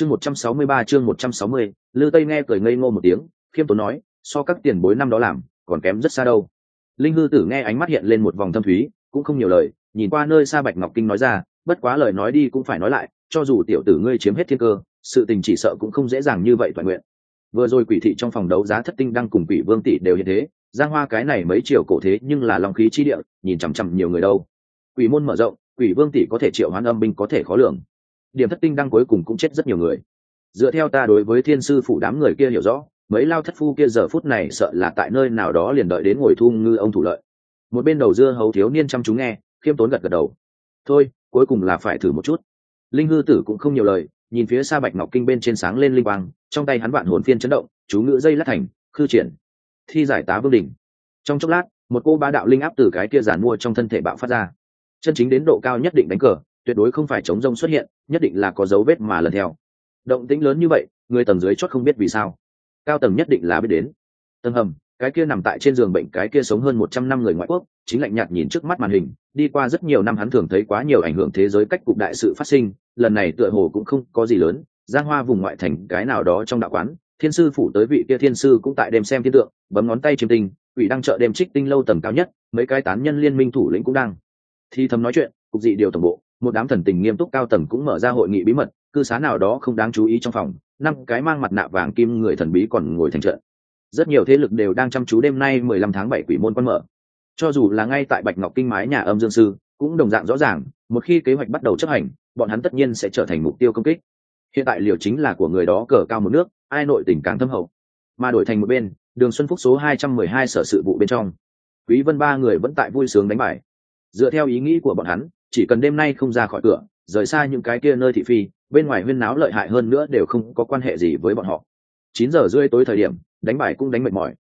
chương một trăm sáu mươi ba, chương một trăm sáu mươi, lư tây nghe cười ngây ngô một tiếng, khiêm tốn nói, so các tiền bối năm đó làm, còn kém rất xa đâu. Linh hư tử nghe ánh mắt hiện lên một vòng thâm thúy, cũng không nhiều lời, nhìn qua nơi xa bạch ngọc kinh nói ra, bất quá lời nói đi cũng phải nói lại, cho dù tiểu tử ngươi chiếm hết thiên cơ, sự tình chỉ sợ cũng không dễ dàng như vậy toàn nguyện. Vừa rồi quỷ thị trong phòng đấu giá thất tinh đang cùng quỷ vương tỷ đều như thế, giang hoa cái này mấy triệu cổ thế nhưng là lòng khí chi địa, nhìn chằm chằm nhiều người đâu. Quỷ môn mở rộng, quỷ vương tỷ có thể triệu hoán âm binh có thể khó lường điểm thất tinh đăng cuối cùng cũng chết rất nhiều người. Dựa theo ta đối với thiên sư phủ đám người kia hiểu rõ, mấy lao thất phu kia giờ phút này sợ là tại nơi nào đó liền đợi đến ngồi thu ngư ông thủ lợi. Một bên đầu dưa hấu thiếu niên chăm chú nghe, khiêm tốn gật gật đầu. Thôi, cuối cùng là phải thử một chút. Linh hư tử cũng không nhiều lời, nhìn phía xa bạch ngọc kinh bên trên sáng lên linh quang, trong tay hắn vạn hồn phiên chấn động, chú ngữ dây lát thành, khư triển. Thi giải tá vương đình trong chốc lát, một cô ba đạo linh áp từ cái kia giàn mua trong thân thể bạo phát ra. Chân chính đến độ cao nhất định đánh cờ tuyệt đối không phải chống rông xuất hiện, nhất định là có dấu vết mà lần theo. Động tĩnh lớn như vậy, người tầng dưới chót không biết vì sao. Cao tầng nhất định là biết đến. Tầng hầm, cái kia nằm tại trên giường bệnh, cái kia sống hơn một trăm năm người ngoại quốc, chính lạnh nhạt nhìn trước mắt màn hình, đi qua rất nhiều năm hắn thường thấy quá nhiều ảnh hưởng thế giới cách cục đại sự phát sinh, lần này tựa hồ cũng không có gì lớn, giang hoa vùng ngoại thành, cái nào đó trong đạo quán, thiên sư phủ tới vị kia thiên sư cũng tại đêm xem thiên tượng, bấm ngón tay chiêm tinh ủy đang chợ đêm trích tinh lâu tầng cao nhất, mấy cái tán nhân liên minh thủ lĩnh cũng đang thi thầm nói chuyện, cục dị điều tổng bộ một đám thần tình nghiêm túc cao tầng cũng mở ra hội nghị bí mật, cư xá nào đó không đáng chú ý trong phòng, năm cái mang mặt nạ vàng kim người thần bí còn ngồi thành trận. Rất nhiều thế lực đều đang chăm chú đêm nay mười lăm tháng bảy quỷ môn quan mở. Cho dù là ngay tại bạch ngọc kinh mái nhà âm dương sư, cũng đồng dạng rõ ràng, một khi kế hoạch bắt đầu chấp hành, bọn hắn tất nhiên sẽ trở thành mục tiêu công kích. Hiện tại liều chính là của người đó cờ cao một nước, ai nội tình càng thâm hậu. Mà đổi thành một bên, đường xuân phúc số hai trăm mười hai sở sự vụ bên trong. Quý vân ba người vẫn tại vui sướng đánh bài dựa theo ý nghĩ của bọn hắn chỉ cần đêm nay không ra khỏi cửa, rời xa những cái kia nơi thị phi, bên ngoài huyên náo lợi hại hơn nữa đều không có quan hệ gì với bọn họ. Chín giờ rưỡi tối thời điểm, đánh bài cũng đánh mệt mỏi.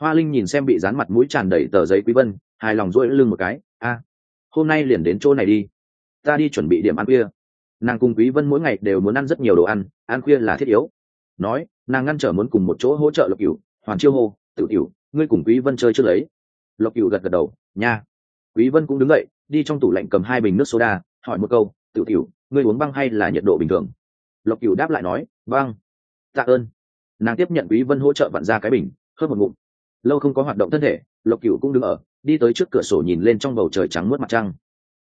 Hoa linh nhìn xem bị dán mặt mũi tràn đầy tờ giấy quý vân, hài lòng rỗi lưng một cái, a, hôm nay liền đến chỗ này đi. Ta đi chuẩn bị điểm ăn khuya. Nàng cùng quý vân mỗi ngày đều muốn ăn rất nhiều đồ ăn ăn khuya là thiết yếu. Nói, nàng ngăn trở muốn cùng một chỗ hỗ trợ lộc cửu, hoàn chiêu hô tự tiểu ngươi cùng quý vân chơi trước lấy. Lộc cửu gật gật đầu, nha. Quý vân cũng đứng dậy đi trong tủ lạnh cầm hai bình nước soda, hỏi một câu tự tiểu, ngươi uống băng hay là nhiệt độ bình thường? Lộc cửu đáp lại nói, băng. Tạ ơn. Nàng tiếp nhận quý vân hỗ trợ vặn ra cái bình, hớp một ngụm. Lâu không có hoạt động thân thể, lộc cửu cũng đứng ở, đi tới trước cửa sổ nhìn lên trong bầu trời trắng muốt mặt trăng.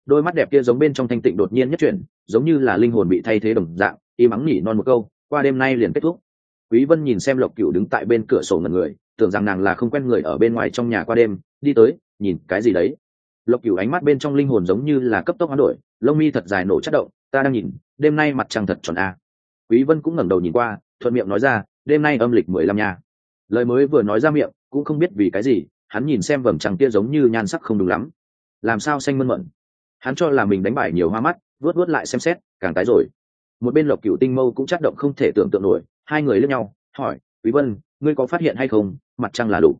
Đôi mắt đẹp kia giống bên trong thanh tịnh đột nhiên nhất chuyển, giống như là linh hồn bị thay thế đồng dạng y mắng nhỉ non một câu, qua đêm nay liền kết thúc. Quý vân nhìn xem lộc cửu đứng tại bên cửa sổ ngẩn người, tưởng rằng nàng là không quen người ở bên ngoài trong nhà qua đêm, đi tới, nhìn, cái gì đấy? Lộc cửu ánh mắt bên trong linh hồn giống như là cấp tốc hoán đổi, lông mi thật dài nổ chất động, ta đang nhìn, đêm nay mặt trăng thật tròn a. Quý vân cũng ngẩng đầu nhìn qua, thuận miệng nói ra, đêm nay âm lịch mười lăm nha. Lời mới vừa nói ra miệng, cũng không biết vì cái gì, hắn nhìn xem vầng trăng kia giống như nhan sắc không đúng lắm. Làm sao xanh mơn mận? Hắn cho là mình đánh bài nhiều hoa mắt vớt vớt lại xem xét, càng tái rồi. Một bên lộc cửu tinh mâu cũng chát động không thể tưởng tượng nổi, hai người lẫn nhau, hỏi, quý vân, ngươi có phát hiện hay không? Mặt trăng là đủ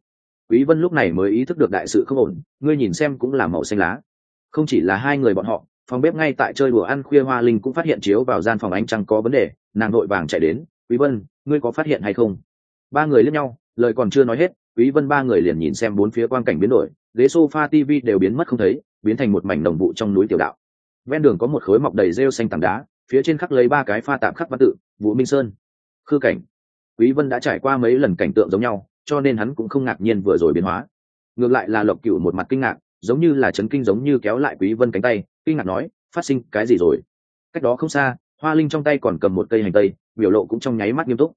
quý vân lúc này mới ý thức được đại sự không ổn, ngươi nhìn xem cũng là màu xanh lá. Không chỉ là hai người bọn họ, phòng bếp ngay tại chơi đùa ăn khuya hoa linh cũng phát hiện chiếu vào gian phòng ánh trăng có vấn đề, nàng nội vàng chạy đến, quý vân, ngươi có phát hiện hay không? Ba người liếc nhau, lời còn chưa nói hết, quý vân ba người liền nhìn xem bốn phía quang cảnh biến đổi, ghế sofa, tv đều biến mất không thấy, biến thành một mảnh đồng vụ trong núi tiểu đạo. Ven đường có một khối mọc đầy rêu xanh tảng đá, phía trên khắc lấy ba cái pha tạm khắc văn tự, vũ minh sơn. Khư cảnh. Quý vân đã trải qua mấy lần cảnh tượng giống nhau cho nên hắn cũng không ngạc nhiên vừa rồi biến hóa. Ngược lại là lộc cựu một mặt kinh ngạc, giống như là chấn kinh giống như kéo lại quý vân cánh tay, kinh ngạc nói, phát sinh cái gì rồi? Cách đó không xa, hoa linh trong tay còn cầm một cây hành tây, biểu lộ cũng trong nháy mắt nghiêm túc.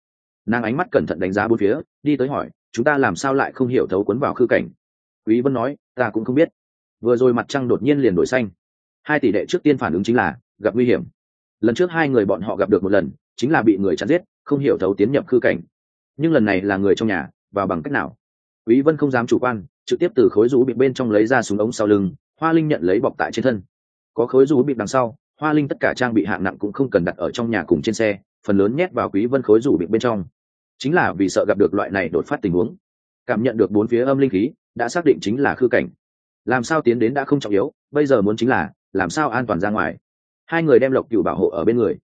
Nàng ánh mắt cẩn thận đánh giá bốn phía, đi tới hỏi, chúng ta làm sao lại không hiểu thấu cuốn vào khư cảnh? Quý vân nói, ta cũng không biết. Vừa rồi mặt trăng đột nhiên liền đổi xanh. Hai tỷ đệ trước tiên phản ứng chính là, gặp nguy hiểm. Lần trước hai người bọn họ gặp được một lần, chính là bị người chặn giết, không hiểu thấu tiến nhập khư cảnh. Nhưng lần này là người trong nhà vào bằng cách nào? Quý vân không dám chủ quan, trực tiếp từ khối rũ bị bên trong lấy ra súng ống sau lưng, hoa linh nhận lấy bọc tại trên thân. Có khối rũ bị đằng sau, hoa linh tất cả trang bị hạng nặng cũng không cần đặt ở trong nhà cùng trên xe, phần lớn nhét vào quý vân khối rủ bị bên trong. Chính là vì sợ gặp được loại này đột phát tình huống. Cảm nhận được bốn phía âm linh khí, đã xác định chính là khư cảnh. Làm sao tiến đến đã không trọng yếu, bây giờ muốn chính là, làm sao an toàn ra ngoài? Hai người đem lộc cửu bảo hộ ở bên người.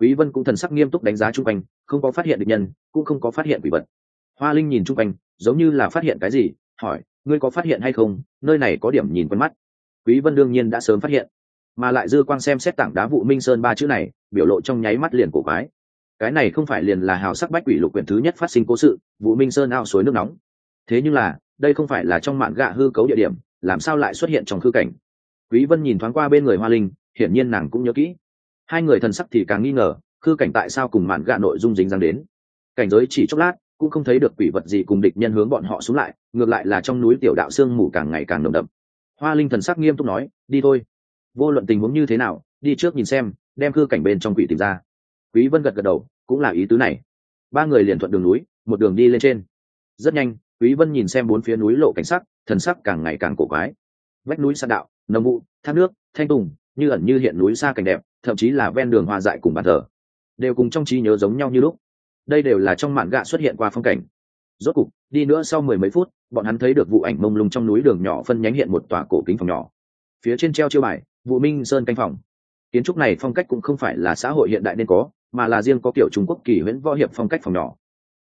Quý vân cũng thần sắc nghiêm túc đánh giá trung quanh, không có phát hiện được nhân, cũng không có phát hiện quỷ vật hoa linh nhìn trung quanh, giống như là phát hiện cái gì, hỏi, ngươi có phát hiện hay không? Nơi này có điểm nhìn quen mắt. Quý vân đương nhiên đã sớm phát hiện, mà lại dư quang xem xét tảng đá vụ minh sơn ba chữ này, biểu lộ trong nháy mắt liền cổ quái. Cái này không phải liền là hào sắc bách quỷ lục quyển thứ nhất phát sinh cố sự vũ minh sơn ao suối nước nóng. Thế nhưng là, đây không phải là trong mạn gạ hư cấu địa điểm, làm sao lại xuất hiện trong khư cảnh? Quý vân nhìn thoáng qua bên người hoa linh, hiển nhiên nàng cũng nhớ kỹ. Hai người thần sắc thì càng nghi ngờ, khư cảnh tại sao cùng mạn gạ nội dung dính dáng đến? Cảnh giới chỉ chốc lát cũng không thấy được quỷ vật gì cùng địch nhân hướng bọn họ xuống lại, ngược lại là trong núi tiểu đạo sương mù càng ngày càng nồng đậm. Hoa linh thần sắc nghiêm túc nói, đi thôi. Vô luận tình huống như thế nào, đi trước nhìn xem, đem khư cảnh bên trong quỷ tìm ra. Quý vân gật gật đầu, cũng là ý tứ này. Ba người liền thuận đường núi, một đường đi lên trên. Rất nhanh, quý vân nhìn xem bốn phía núi lộ cảnh sắc, thần sắc càng ngày càng cổ quái. Vách núi sa đạo, nồng vụ, thác nước, thanh tùng, như ẩn như hiện núi xa cảnh đẹp, thậm chí là ven đường hoa dại cùng bàn thờ, đều cùng trong trí nhớ giống nhau như lúc đây đều là trong mạn gạ xuất hiện qua phong cảnh. Rốt cục, đi nữa sau mười mấy phút, bọn hắn thấy được vụ ảnh mông lung trong núi đường nhỏ phân nhánh hiện một tòa cổ kính phòng nhỏ. Phía trên treo chiêu bài, vụ minh sơn canh phòng. Kiến trúc này phong cách cũng không phải là xã hội hiện đại nên có, mà là riêng có kiểu trung quốc kỳ huyễn võ hiệp phong cách phòng nhỏ.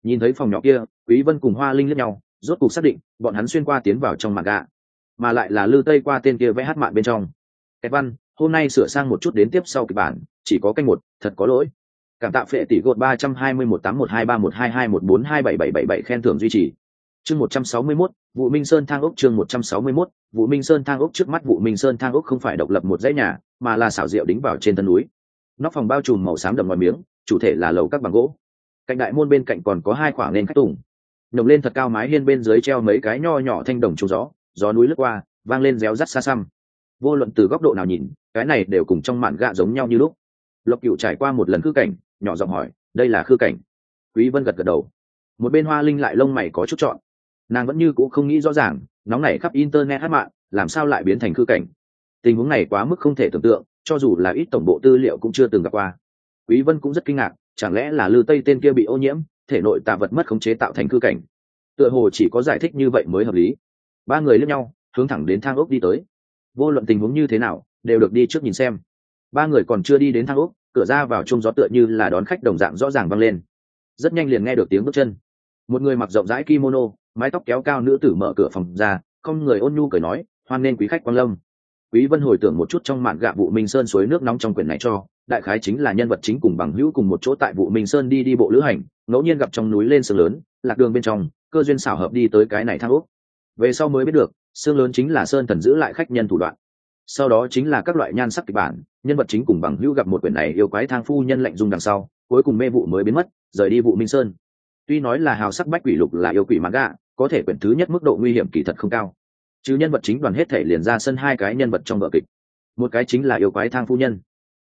Nhìn thấy phòng nhỏ kia, quý vân cùng hoa linh lẫn nhau, rốt cục xác định, bọn hắn xuyên qua tiến vào trong mạn gạ, mà lại là lư tây qua tên kia vẽ hát mạn bên trong. Kẹt văn, hôm nay sửa sang một chút đến tiếp sau kịch bản, chỉ có canh một, thật có lỗi cảm tạ phệ tỷ gột ba trăm hai mươi một tám một hai ba một hai hai một bốn hai bảy bảy bảy bảy khen thưởng duy trì. Chương một trăm sáu mươi mốt vụ minh sơn thang ốc chương một trăm sáu mươi mốt vụ minh sơn thang ốc trước mắt vụ minh sơn thang ốc không phải độc lập một dãy nhà, mà là xảo diệu đính vào trên thân núi. Nóc phòng bao trùm màu xám đậm ngoài miếng, chủ thể là lầu các bằng gỗ. Cạnh đại môn bên cạnh còn có hai khoảng lên khách tùng. Nồng lên thật cao mái hiên bên dưới treo mấy cái nho nhỏ thanh đồng trúng gió gió núi lướt qua, vang lên réo rắt xa xăm. Vô luận từ góc độ nào nhìn, cái này đều cùng trong mạn gạ giống nhau như lúc lộc cựu trải qua một lần khư cảnh, nhỏ giọng hỏi, đây là khư cảnh? Quý vân gật gật đầu. Một bên hoa linh lại lông mày có chút chọn nàng vẫn như cũ không nghĩ rõ ràng, nóng này khắp internet hát mạng, làm sao lại biến thành khư cảnh? Tình huống này quá mức không thể tưởng tượng, cho dù là ít tổng bộ tư liệu cũng chưa từng gặp qua. Quý vân cũng rất kinh ngạc, chẳng lẽ là lư tây tên kia bị ô nhiễm, thể nội tạ vật mất khống chế tạo thành khư cảnh? Tựa hồ chỉ có giải thích như vậy mới hợp lý. Ba người lẫn nhau, hướng thẳng đến thang ốc đi tới. Vô luận tình huống như thế nào, đều được đi trước nhìn xem ba người còn chưa đi đến thang ốc, cửa ra vào chung gió tựa như là đón khách đồng dạng rõ ràng vang lên. Rất nhanh liền nghe được tiếng bước chân. Một người mặc rộng rãi kimono, mái tóc kéo cao nữ tử mở cửa phòng ra, không người ôn nhu cười nói, hoan nên quý khách quan lâm. Quý vân hồi tưởng một chút trong mạn gạ vụ minh sơn suối nước nóng trong quyển này cho, đại khái chính là nhân vật chính cùng bằng hữu cùng một chỗ tại vụ minh sơn đi đi bộ lữ hành, ngẫu nhiên gặp trong núi lên sương lớn, lạc đường bên trong, cơ duyên xảo hợp đi tới cái này thang ốc. Về sau mới biết được xương lớn chính là sơn thần giữ lại khách nhân thủ đoạn sau đó chính là các loại nhan sắc kịch bản, nhân vật chính cùng bằng hữu gặp một quyển này yêu quái thang phu nhân lạnh dung đằng sau, cuối cùng mê vụ mới biến mất, rời đi vụ minh sơn. Tuy nói là hào sắc bách quỷ lục là yêu quỷ mãn gạ, có thể quyển thứ nhất mức độ nguy hiểm kỳ thật không cao. Chứ nhân vật chính đoàn hết thể liền ra sân hai cái nhân vật trong vợ kịch. Một cái chính là yêu quái thang phu nhân,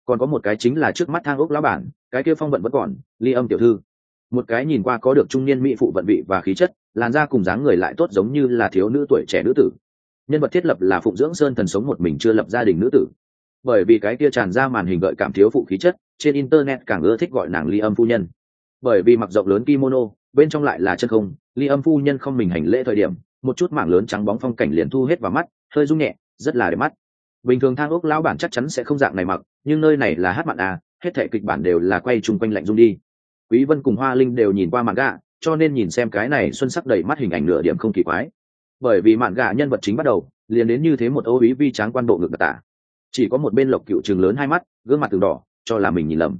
còn có một cái chính là trước mắt thang ốc lão bản, cái kia phong vận vẫn còn, ly âm tiểu thư. Một cái nhìn qua có được trung niên mỹ phụ vận vị và khí chất, làn da cùng dáng người lại tốt giống như là thiếu nữ tuổi trẻ nữ tử nhân vật thiết lập là phụng dưỡng sơn thần sống một mình chưa lập gia đình nữ tử. Bởi vì cái kia tràn ra màn hình gợi cảm thiếu phụ khí chất, trên internet càng ưa thích gọi nàng ly âm phu nhân. Bởi vì mặc rộng lớn kimono, bên trong lại là chân không, ly âm phu nhân không mình hành lễ thời điểm, một chút mảng lớn trắng bóng phong cảnh liền thu hết vào mắt, hơi rung nhẹ, rất là đẹp mắt. Bình thường thang ốc lão bản chắc chắn sẽ không dạng này mặc, nhưng nơi này là hát mặn à hết thể kịch bản đều là quay chung quanh lạnh rung đi. Quý vân cùng hoa linh đều nhìn qua màn gạ cho nên nhìn xem cái này xuân sắc đầy mắt hình ảnh nửa điểm không kỳ quái bởi vì mạn gà nhân vật chính bắt đầu, liền đến như thế một ô ý vi tráng quan bộ ngực tả. Chỉ có một bên lộc cựu trường lớn hai mắt, gương mặt từng đỏ, cho là mình nhìn lầm.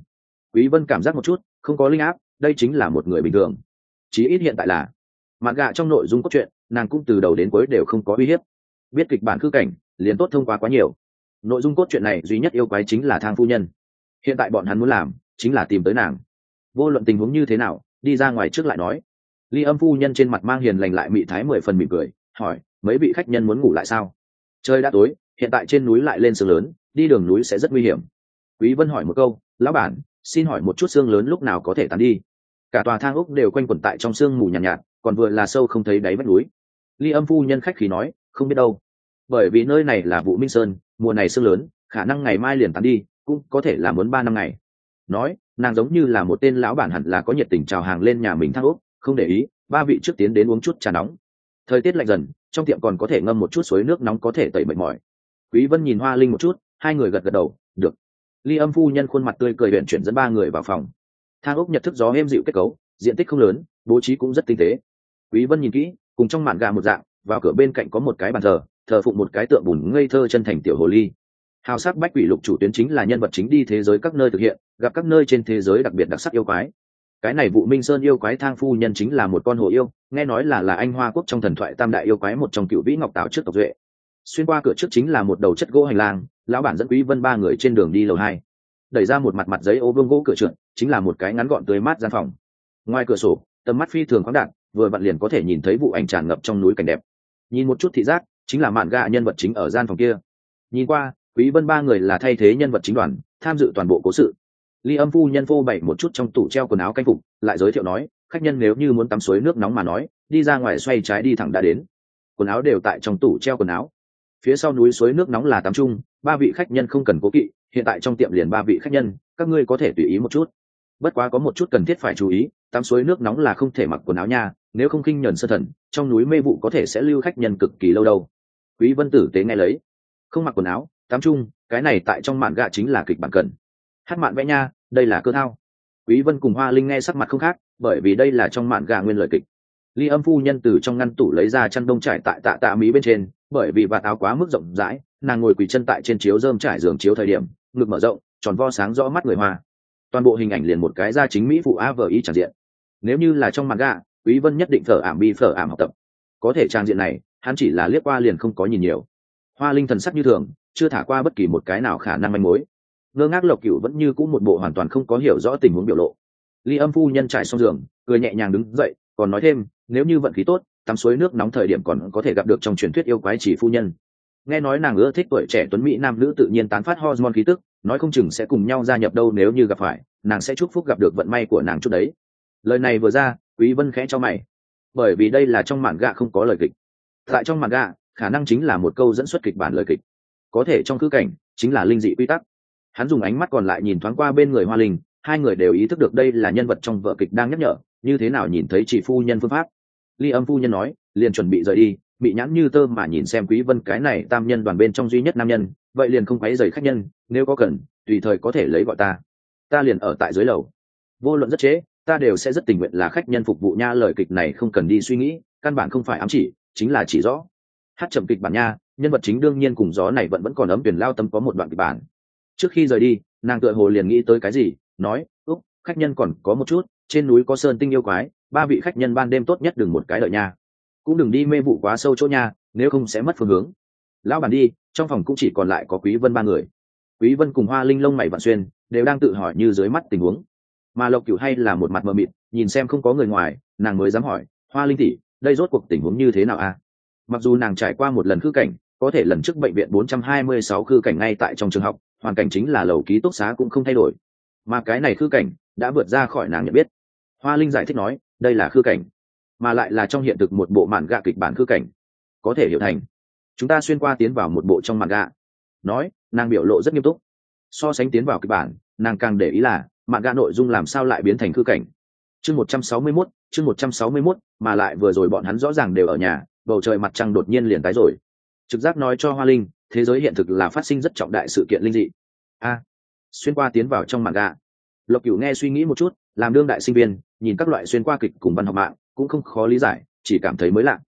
Quý vân cảm giác một chút, không có linh áp, đây chính là một người bình thường. Chí ít hiện tại là, mạn gà trong nội dung cốt truyện, nàng cũng từ đầu đến cuối đều không có uy hiếp. Biết kịch bản khư cảnh, liền tốt thông qua quá nhiều. Nội dung cốt truyện này duy nhất yêu quái chính là thang phu nhân. Hiện tại bọn hắn muốn làm, chính là tìm tới nàng. Vô luận tình huống như thế nào, đi ra ngoài trước lại nói. Ly âm phu nhân trên mặt mang hiền lành lại mị thái mười phần mỉm cười hỏi mấy vị khách nhân muốn ngủ lại sao? Trời đã tối hiện tại trên núi lại lên sương lớn đi đường núi sẽ rất nguy hiểm. Quý vân hỏi một câu lão bản xin hỏi một chút sương lớn lúc nào có thể tan đi? Cả tòa thang úc đều quanh quẩn tại trong sương mù nhàn nhạt, nhạt còn vừa là sâu không thấy đáy vách núi. Ly âm phu nhân khách khí nói không biết đâu. Bởi vì nơi này là vụ minh sơn mùa này sương lớn khả năng ngày mai liền tan đi cũng có thể là muốn ba năm ngày. Nói nàng giống như là một tên lão bản hẳn là có nhiệt tình chào hàng lên nhà mình thang úc, không để ý ba vị trước tiến đến uống chút trà nóng thời tiết lạnh dần, trong tiệm còn có thể ngâm một chút suối nước nóng có thể tẩy mệt mỏi. Quý vân nhìn hoa linh một chút, hai người gật gật đầu, được. Ly âm phu nhân khuôn mặt tươi cười huyện chuyển dẫn ba người vào phòng. Thang ốc nhật thức gió êm dịu kết cấu, diện tích không lớn, bố trí cũng rất tinh tế. Quý vân nhìn kỹ, cùng trong màn gà một dạng, vào cửa bên cạnh có một cái bàn thờ thờ phụng một cái tượng bùn ngây thơ chân thành tiểu hồ ly. Hào sắc bách quỷ lục chủ tuyến chính là nhân vật chính đi thế giới các nơi thực hiện, gặp các nơi trên thế giới đặc biệt đặc sắc yêu quái cái này vụ minh sơn yêu quái thang phu nhân chính là một con hồ yêu, nghe nói là là anh hoa quốc trong thần thoại tam đại yêu quái một trong cựu vĩ ngọc tảo trước tộc duệ. Xuyên qua cửa trước chính là một đầu chất gỗ hành lang, lão bản dẫn quý vân ba người trên đường đi lầu hai. Đẩy ra một mặt mặt giấy ô vương gỗ cửa trượt, chính là một cái ngắn gọn tươi mát gian phòng. Ngoài cửa sổ, tầm mắt phi thường khoáng đạt, vừa vặn liền có thể nhìn thấy vụ ảnh tràn ngập trong núi cảnh đẹp. Nhìn một chút thị giác, chính là mạn gạ nhân vật chính ở gian phòng kia. Nhìn qua, quý vân ba người là thay thế nhân vật chính đoàn, tham dự toàn bộ cố sự ly âm phu nhân phô bày một chút trong tủ treo quần áo canh phục, lại giới thiệu nói, khách nhân nếu như muốn tắm suối nước nóng mà nói, đi ra ngoài xoay trái đi thẳng đã đến. Quần áo đều tại trong tủ treo quần áo. Phía sau núi suối nước nóng là tắm chung, ba vị khách nhân không cần cố kỵ, hiện tại trong tiệm liền ba vị khách nhân, các ngươi có thể tùy ý một chút. Bất quá có một chút cần thiết phải chú ý, tắm suối nước nóng là không thể mặc quần áo nha, nếu không khinh nhuần sơ thần, trong núi mê vụ có thể sẽ lưu khách nhân cực kỳ lâu đâu. Quý vân tử tế nghe lấy. Không mặc quần áo, tắm chung, cái này tại trong mạn gạ chính là kịch bản cần hát mạn vẽ nha, đây là cơ thao. Quý vân cùng hoa linh nghe sắc mặt không khác, bởi vì đây là trong mạn gà nguyên lời kịch. Ly âm phu nhân từ trong ngăn tủ lấy ra chăn đông trải tại tạ tạ mỹ bên trên, bởi vì vạt áo quá mức rộng rãi, nàng ngồi quỳ chân tại trên chiếu dơm trải giường chiếu thời điểm, ngực mở rộng, tròn vo sáng rõ mắt người hoa. Toàn bộ hình ảnh liền một cái ra chính mỹ phụ a vờ y tràn diện. Nếu như là trong mặt gà, quý vân nhất định thở ảm bi thở ảm học tập. Có thể trang diện này, hắn chỉ là liếc qua liền không có nhìn nhiều. Hoa linh thần sắc như thường, chưa thả qua bất kỳ một cái nào khả năng manh mối ngơ ngác lộc cựu vẫn như cũ một bộ hoàn toàn không có hiểu rõ tình huống biểu lộ. Ly âm phu nhân trải xong giường, cười nhẹ nhàng đứng dậy, còn nói thêm, nếu như vận khí tốt, tắm suối nước nóng thời điểm còn có thể gặp được trong truyền thuyết yêu quái chỉ phu nhân. Nghe nói nàng ưa thích tuổi trẻ tuấn mỹ nam nữ tự nhiên tán phát hormone khí tức, nói không chừng sẽ cùng nhau gia nhập đâu nếu như gặp phải, nàng sẽ chúc phúc gặp được vận may của nàng chút đấy. Lời này vừa ra, quý vân khẽ cho mày. Bởi vì đây là trong mạn gạ không có lời kịch. Tại trong mạn gạ, khả năng chính là một câu dẫn xuất kịch bản lời kịch. Có thể trong khứ cảnh, chính là linh dị quy tắc hắn dùng ánh mắt còn lại nhìn thoáng qua bên người hoa linh, hai người đều ý thức được đây là nhân vật trong vở kịch đang nhắc nhở, như thế nào nhìn thấy chị phu nhân phương pháp. Ly âm phu nhân nói, liền chuẩn bị rời đi, bị nhãn như tơ mà nhìn xem quý vân cái này tam nhân đoàn bên trong duy nhất nam nhân, vậy liền không quấy rầy khách nhân, nếu có cần, tùy thời có thể lấy gọi ta. Ta liền ở tại dưới lầu. Vô luận rất chế ta đều sẽ rất tình nguyện là khách nhân phục vụ nha, lời kịch này không cần đi suy nghĩ, căn bản không phải ám chỉ, chính là chỉ rõ. Hát chậm kịch bản nha, nhân vật chính đương nhiên cùng gió này vẫn vẫn còn ấm tuyển lao tâm có một đoạn kịch bản trước khi rời đi, nàng tựa hồ liền nghĩ tới cái gì, nói, úc, khách nhân còn có một chút, trên núi có sơn tinh yêu quái, ba vị khách nhân ban đêm tốt nhất đừng một cái đợi nha. Cũng đừng đi mê vụ quá sâu chỗ nha, nếu không sẽ mất phương hướng. Lão bản đi, trong phòng cũng chỉ còn lại có quý vân ba người. Quý vân cùng hoa linh lông mày vạn xuyên, đều đang tự hỏi như dưới mắt tình huống. Mà lộc cửu hay là một mặt mờ mịt, nhìn xem không có người ngoài, nàng mới dám hỏi, hoa linh tỷ, đây rốt cuộc tình huống như thế nào a? Mặc dù nàng trải qua một lần khư cảnh, có thể lần trước bệnh viện 426 khư cảnh ngay tại trong trường học hoàn cảnh chính là lầu ký túc xá cũng không thay đổi. Mà cái này khư cảnh đã vượt ra khỏi nàng nhận biết. Hoa linh giải thích nói, đây là khư cảnh, mà lại là trong hiện thực một bộ màn gạ kịch bản khư cảnh. Có thể hiểu thành, chúng ta xuyên qua tiến vào một bộ trong màn gạ. Nói, nàng biểu lộ rất nghiêm túc. So sánh tiến vào kịch bản, nàng càng để ý là màn gạ nội dung làm sao lại biến thành khư cảnh. Chương một trăm sáu mươi mốt, chương một trăm sáu mươi mốt, mà lại vừa rồi bọn hắn rõ ràng đều ở nhà, bầu trời mặt trăng đột nhiên liền tái rồi. Trực giác nói cho hoa linh thế giới hiện thực là phát sinh rất trọng đại sự kiện linh dị. A, xuyên qua tiến vào trong mảng gạ lộc cửu nghe suy nghĩ một chút, làm đương đại sinh viên, nhìn các loại xuyên qua kịch cùng văn học mạng, cũng không khó lý giải, chỉ cảm thấy mới lạ.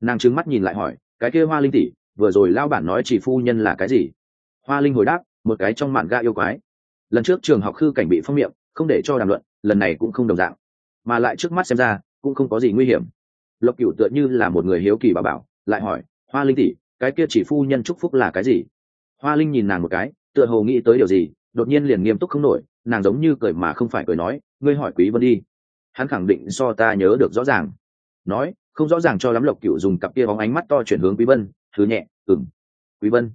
Nàng trừng mắt nhìn lại hỏi, cái kia hoa linh tỷ, vừa rồi lao bản nói chỉ phu nhân là cái gì? Hoa linh hồi đáp, một cái trong mạn ga yêu quái. Lần trước trường học khư cảnh bị phong miệng, không để cho đàm luận, lần này cũng không đồng dạng. Mà lại trước mắt xem ra, cũng không có gì nguy hiểm. Lộc cửu tựa như là một người hiếu kỳ bà bảo, lại hỏi, hoa linh tỷ cái kia chỉ phu nhân chúc phúc là cái gì? Hoa linh nhìn nàng một cái, tựa hồ nghĩ tới điều gì, đột nhiên liền nghiêm túc không nổi, nàng giống như cười mà không phải cười nói, ngươi hỏi quý vân đi. Hắn khẳng định so ta nhớ được rõ ràng. Nói, không rõ ràng cho lắm lộc cựu dùng cặp kia bóng ánh mắt to chuyển hướng quý vân, thứ nhẹ ừng quý vân.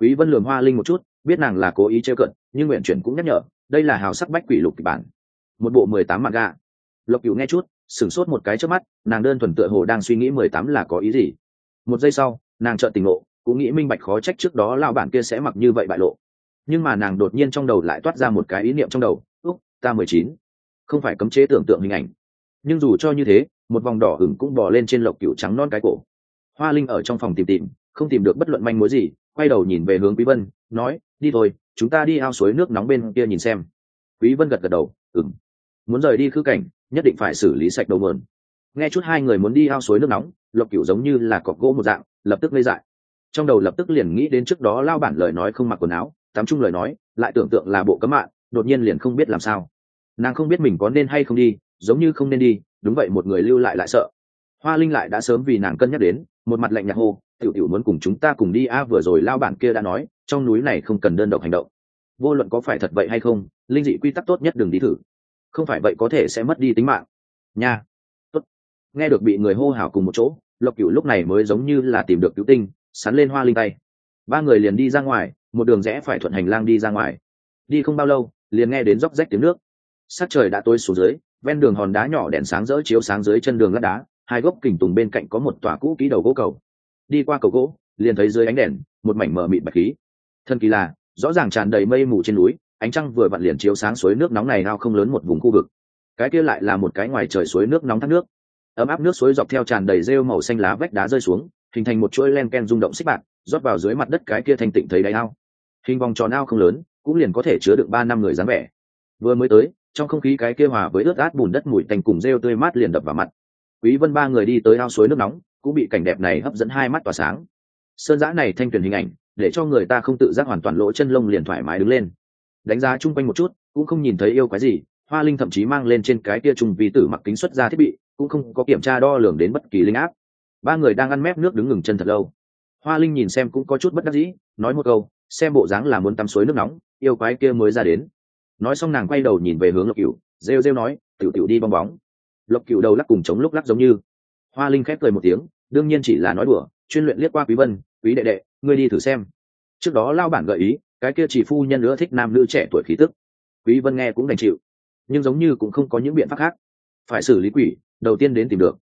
Quý vân lườm hoa linh một chút, biết nàng là cố ý trêu cận, nhưng nguyện chuyển cũng nhắc nhở, đây là hào sắc bách quỷ lục kịch bản. Một bộ mười tám mặt gà. Lộc cựu nghe chút, sửng sốt một cái trước mắt, nàng đơn thuần tựa hồ đang suy nghĩ mười tám là có ý gì. Một giây sau nàng chợt tình ngộ, cũng nghĩ minh bạch khó trách trước đó lão bản kia sẽ mặc như vậy bại lộ. Nhưng mà nàng đột nhiên trong đầu lại toát ra một cái ý niệm trong đầu, úc, ta mười chín, không phải cấm chế tưởng tượng hình ảnh. Nhưng dù cho như thế, một vòng đỏ hửng cũng bò lên trên lộc cựu trắng non cái cổ. Hoa linh ở trong phòng tìm tìm, không tìm được bất luận manh mối gì, quay đầu nhìn về hướng quý vân, nói, đi thôi, chúng ta đi ao suối nước nóng bên kia nhìn xem. Quý vân gật gật đầu, ừm. Muốn rời đi khư cảnh, nhất định phải xử lý sạch đầu mượn nghe chút hai người muốn đi ao suối nước nóng, lộc cửu giống như là cọc gỗ một dạng lập tức ngây dại. Trong đầu lập tức liền nghĩ đến trước đó lao bản lời nói không mặc quần áo, tắm chung lời nói, lại tưởng tượng là bộ cấm mạng đột nhiên liền không biết làm sao. Nàng không biết mình có nên hay không đi, giống như không nên đi, đúng vậy một người lưu lại lại sợ. Hoa linh lại đã sớm vì nàng cân nhắc đến, một mặt lạnh nhạt hô, tiểu tiểu muốn cùng chúng ta cùng đi a, vừa rồi lao bản kia đã nói, trong núi này không cần đơn độc hành động. Vô luận có phải thật vậy hay không, linh dị quy tắc tốt nhất đừng đi thử. Không phải vậy có thể sẽ mất đi tính mạng. Nha. Tốt. nghe được bị người hô hào cùng một chỗ lộc cửu lúc này mới giống như là tìm được cứu tinh, sắn lên hoa linh tay. Ba người liền đi ra ngoài, một đường rẽ phải thuận hành lang đi ra ngoài. Đi không bao lâu, liền nghe đến róc rách tiếng nước. Sắc trời đã tối xuống dưới, ven đường hòn đá nhỏ đèn sáng rỡ chiếu sáng dưới chân đường lát đá, hai gốc kình tùng bên cạnh có một tòa cũ ký đầu gỗ cầu. Đi qua cầu gỗ, liền thấy dưới ánh đèn, một mảnh mờ mịt bạch khí. Thân kỳ là, rõ ràng tràn đầy mây mù trên núi, ánh trăng vừa vặn liền chiếu sáng suối nước nóng này ao không lớn một vùng khu vực. Cái kia lại là một cái ngoài trời suối nước nóng thác nước ấm áp nước suối dọc theo tràn đầy rêu màu xanh lá vách đá rơi xuống, hình thành một chuỗi len ken rung động xích bạc, rót vào dưới mặt đất cái kia thanh tịnh thấy đáy ao. Hình vòng tròn ao không lớn, cũng liền có thể chứa được ba năm người dáng vẻ. Vừa mới tới, trong không khí cái kia hòa với ướt át bùn đất mùi thành cùng rêu tươi mát liền đập vào mặt. Quý vân ba người đi tới ao suối nước nóng, cũng bị cảnh đẹp này hấp dẫn hai mắt tỏa sáng. Sơn giã này thanh tuyển hình ảnh, để cho người ta không tự giác hoàn toàn lỗ chân lông liền thoải mái đứng lên. Đánh giá chung quanh một chút, cũng không nhìn thấy yêu quái gì, hoa linh thậm chí mang lên trên cái kia trùng vi tử mặc kính xuất ra thiết bị cũng không có kiểm tra đo lường đến bất kỳ linh áp. Ba người đang ăn mép nước đứng ngừng chân thật lâu. Hoa linh nhìn xem cũng có chút bất đắc dĩ, nói một câu, xem bộ dáng là muốn tắm suối nước nóng, yêu quái kia mới ra đến. Nói xong nàng quay đầu nhìn về hướng lộc cửu, rêu rêu nói, tiểu tiểu đi bong bóng. Lộc cửu đầu lắc cùng chống lúc lắc giống như. Hoa linh khép cười một tiếng, đương nhiên chỉ là nói đùa, chuyên luyện liếc qua quý vân, quý đệ đệ, ngươi đi thử xem. Trước đó lao bản gợi ý, cái kia chỉ phu nhân nữa thích nam nữ trẻ tuổi khí tức. Quý vân nghe cũng đành chịu. Nhưng giống như cũng không có những biện pháp khác. Phải xử lý quỷ đầu tiên đến tìm được.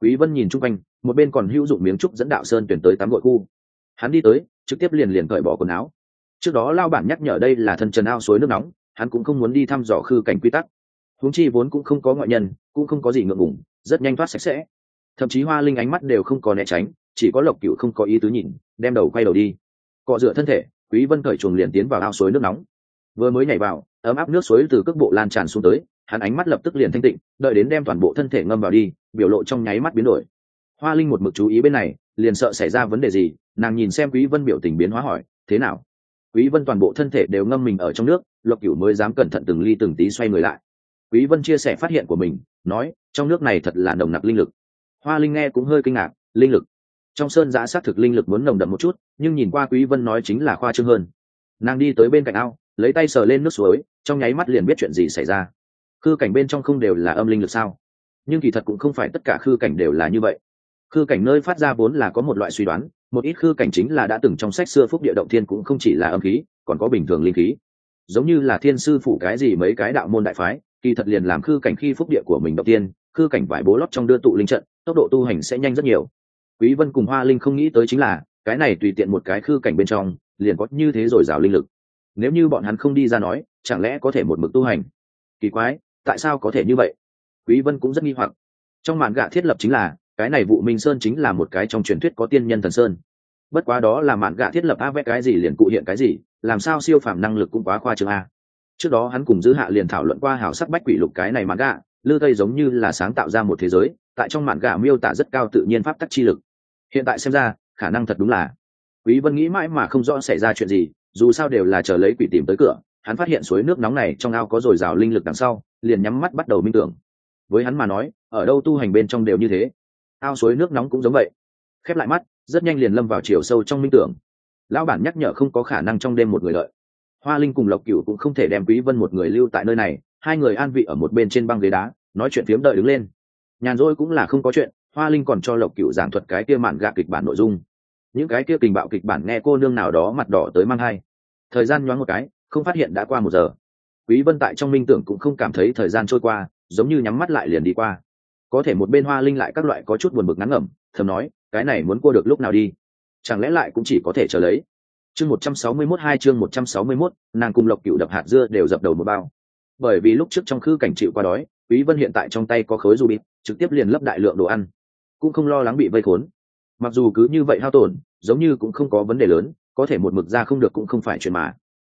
Quý vân nhìn chung quanh, một bên còn hữu dụng miếng trúc dẫn đạo sơn tuyển tới tắm gội khu. Hắn đi tới, trực tiếp liền liền cởi bỏ quần áo. Trước đó lao bản nhắc nhở đây là thân trần ao suối nước nóng, hắn cũng không muốn đi thăm dò khư cảnh quy tắc. Huống chi vốn cũng không có ngoại nhân, cũng không có gì ngượng ngùng, rất nhanh thoát sạch sẽ. Thậm chí hoa linh ánh mắt đều không có né tránh, chỉ có lộc cựu không có ý tứ nhìn, đem đầu quay đầu đi. Cọ rửa thân thể, quý vân cởi chuồng liền tiến vào ao suối nước nóng. Vừa mới nhảy vào, ấm áp nước suối từ cước bộ lan tràn xuống tới hắn ánh mắt lập tức liền thanh tịnh, đợi đến đem toàn bộ thân thể ngâm vào đi, biểu lộ trong nháy mắt biến đổi. Hoa linh một mực chú ý bên này, liền sợ xảy ra vấn đề gì, nàng nhìn xem quý vân biểu tình biến hóa hỏi, thế nào? Quý vân toàn bộ thân thể đều ngâm mình ở trong nước, lộc cửu mới dám cẩn thận từng ly từng tí xoay người lại. Quý vân chia sẻ phát hiện của mình, nói, trong nước này thật là nồng nặc linh lực. Hoa linh nghe cũng hơi kinh ngạc, linh lực? Trong sơn giã xác thực linh lực muốn nồng đậm một chút, nhưng nhìn qua quý vân nói chính là khoa trương hơn. Nàng đi tới bên cạnh ao, lấy tay sờ lên nước suối, trong nháy mắt liền biết chuyện gì xảy ra khư cảnh bên trong không đều là âm linh lực sao? Nhưng kỳ thật cũng không phải tất cả khư cảnh đều là như vậy. Khư cảnh nơi phát ra vốn là có một loại suy đoán, một ít khư cảnh chính là đã từng trong sách xưa phúc địa động thiên cũng không chỉ là âm khí, còn có bình thường linh khí. Giống như là thiên sư phủ cái gì mấy cái đạo môn đại phái, kỳ thật liền làm khư cảnh khi phúc địa của mình động tiên khư cảnh vải bố lót trong đưa tụ linh trận, tốc độ tu hành sẽ nhanh rất nhiều. Quý vân cùng hoa linh không nghĩ tới chính là, cái này tùy tiện một cái khư cảnh bên trong, liền có như thế rồi rào linh lực. Nếu như bọn hắn không đi ra nói, chẳng lẽ có thể một mực tu hành? Kỳ quái tại sao có thể như vậy? Quý vân cũng rất nghi hoặc. Trong màn gạ thiết lập chính là, cái này vụ minh sơn chính là một cái trong truyền thuyết có tiên nhân thần sơn. Bất quá đó là mạn gạ thiết lập a vẽ cái gì liền cụ hiện cái gì, làm sao siêu phàm năng lực cũng quá khoa trương a. Trước đó hắn cùng giữ hạ liền thảo luận qua hảo sắc bách quỷ lục cái này mạn gạ, lư tây giống như là sáng tạo ra một thế giới, tại trong mạn gạ miêu tả rất cao tự nhiên pháp tắc chi lực. Hiện tại xem ra, khả năng thật đúng là. Quý vân nghĩ mãi mà không rõ xảy ra chuyện gì, dù sao đều là chờ lấy quỷ tìm tới cửa, hắn phát hiện suối nước nóng này trong ao có dồi dào linh lực đằng sau liền nhắm mắt bắt đầu minh tưởng. Với hắn mà nói, ở đâu tu hành bên trong đều như thế. Ao suối nước nóng cũng giống vậy. Khép lại mắt, rất nhanh liền lâm vào chiều sâu trong minh tưởng. Lão bản nhắc nhở không có khả năng trong đêm một người lợi hoa linh cùng lộc cửu cũng không thể đem quý vân một người lưu tại nơi này, hai người an vị ở một bên trên băng ghế đá, nói chuyện phiếm đợi đứng lên. Nhàn rỗi cũng là không có chuyện, hoa linh còn cho lộc cửu giảng thuật cái kia mạn gạ kịch bản nội dung. Những cái kia kình bạo kịch bản nghe cô nương nào đó mặt đỏ tới mang hai. Thời gian nhoáng một cái, không phát hiện đã qua một giờ quý vân tại trong minh tưởng cũng không cảm thấy thời gian trôi qua giống như nhắm mắt lại liền đi qua. Có thể một bên hoa linh lại các loại có chút buồn bực ngắn ngẩm thầm nói cái này muốn cua được lúc nào đi? Chẳng lẽ lại cũng chỉ có thể chờ lấy? Chương một trăm sáu mươi 161 hai chương một trăm sáu mươi 161, nàng cùng lộc cựu đập hạt dưa đều dập đầu một bao. Bởi vì lúc trước trong khư cảnh chịu qua đói quý vân hiện tại trong tay có khối du bịt trực tiếp liền lấp đại lượng đồ ăn. Cũng không lo lắng bị vây khốn. Mặc dù cứ như vậy hao tổn giống như cũng không có vấn đề lớn có thể một mực ra không được cũng không phải chuyện mà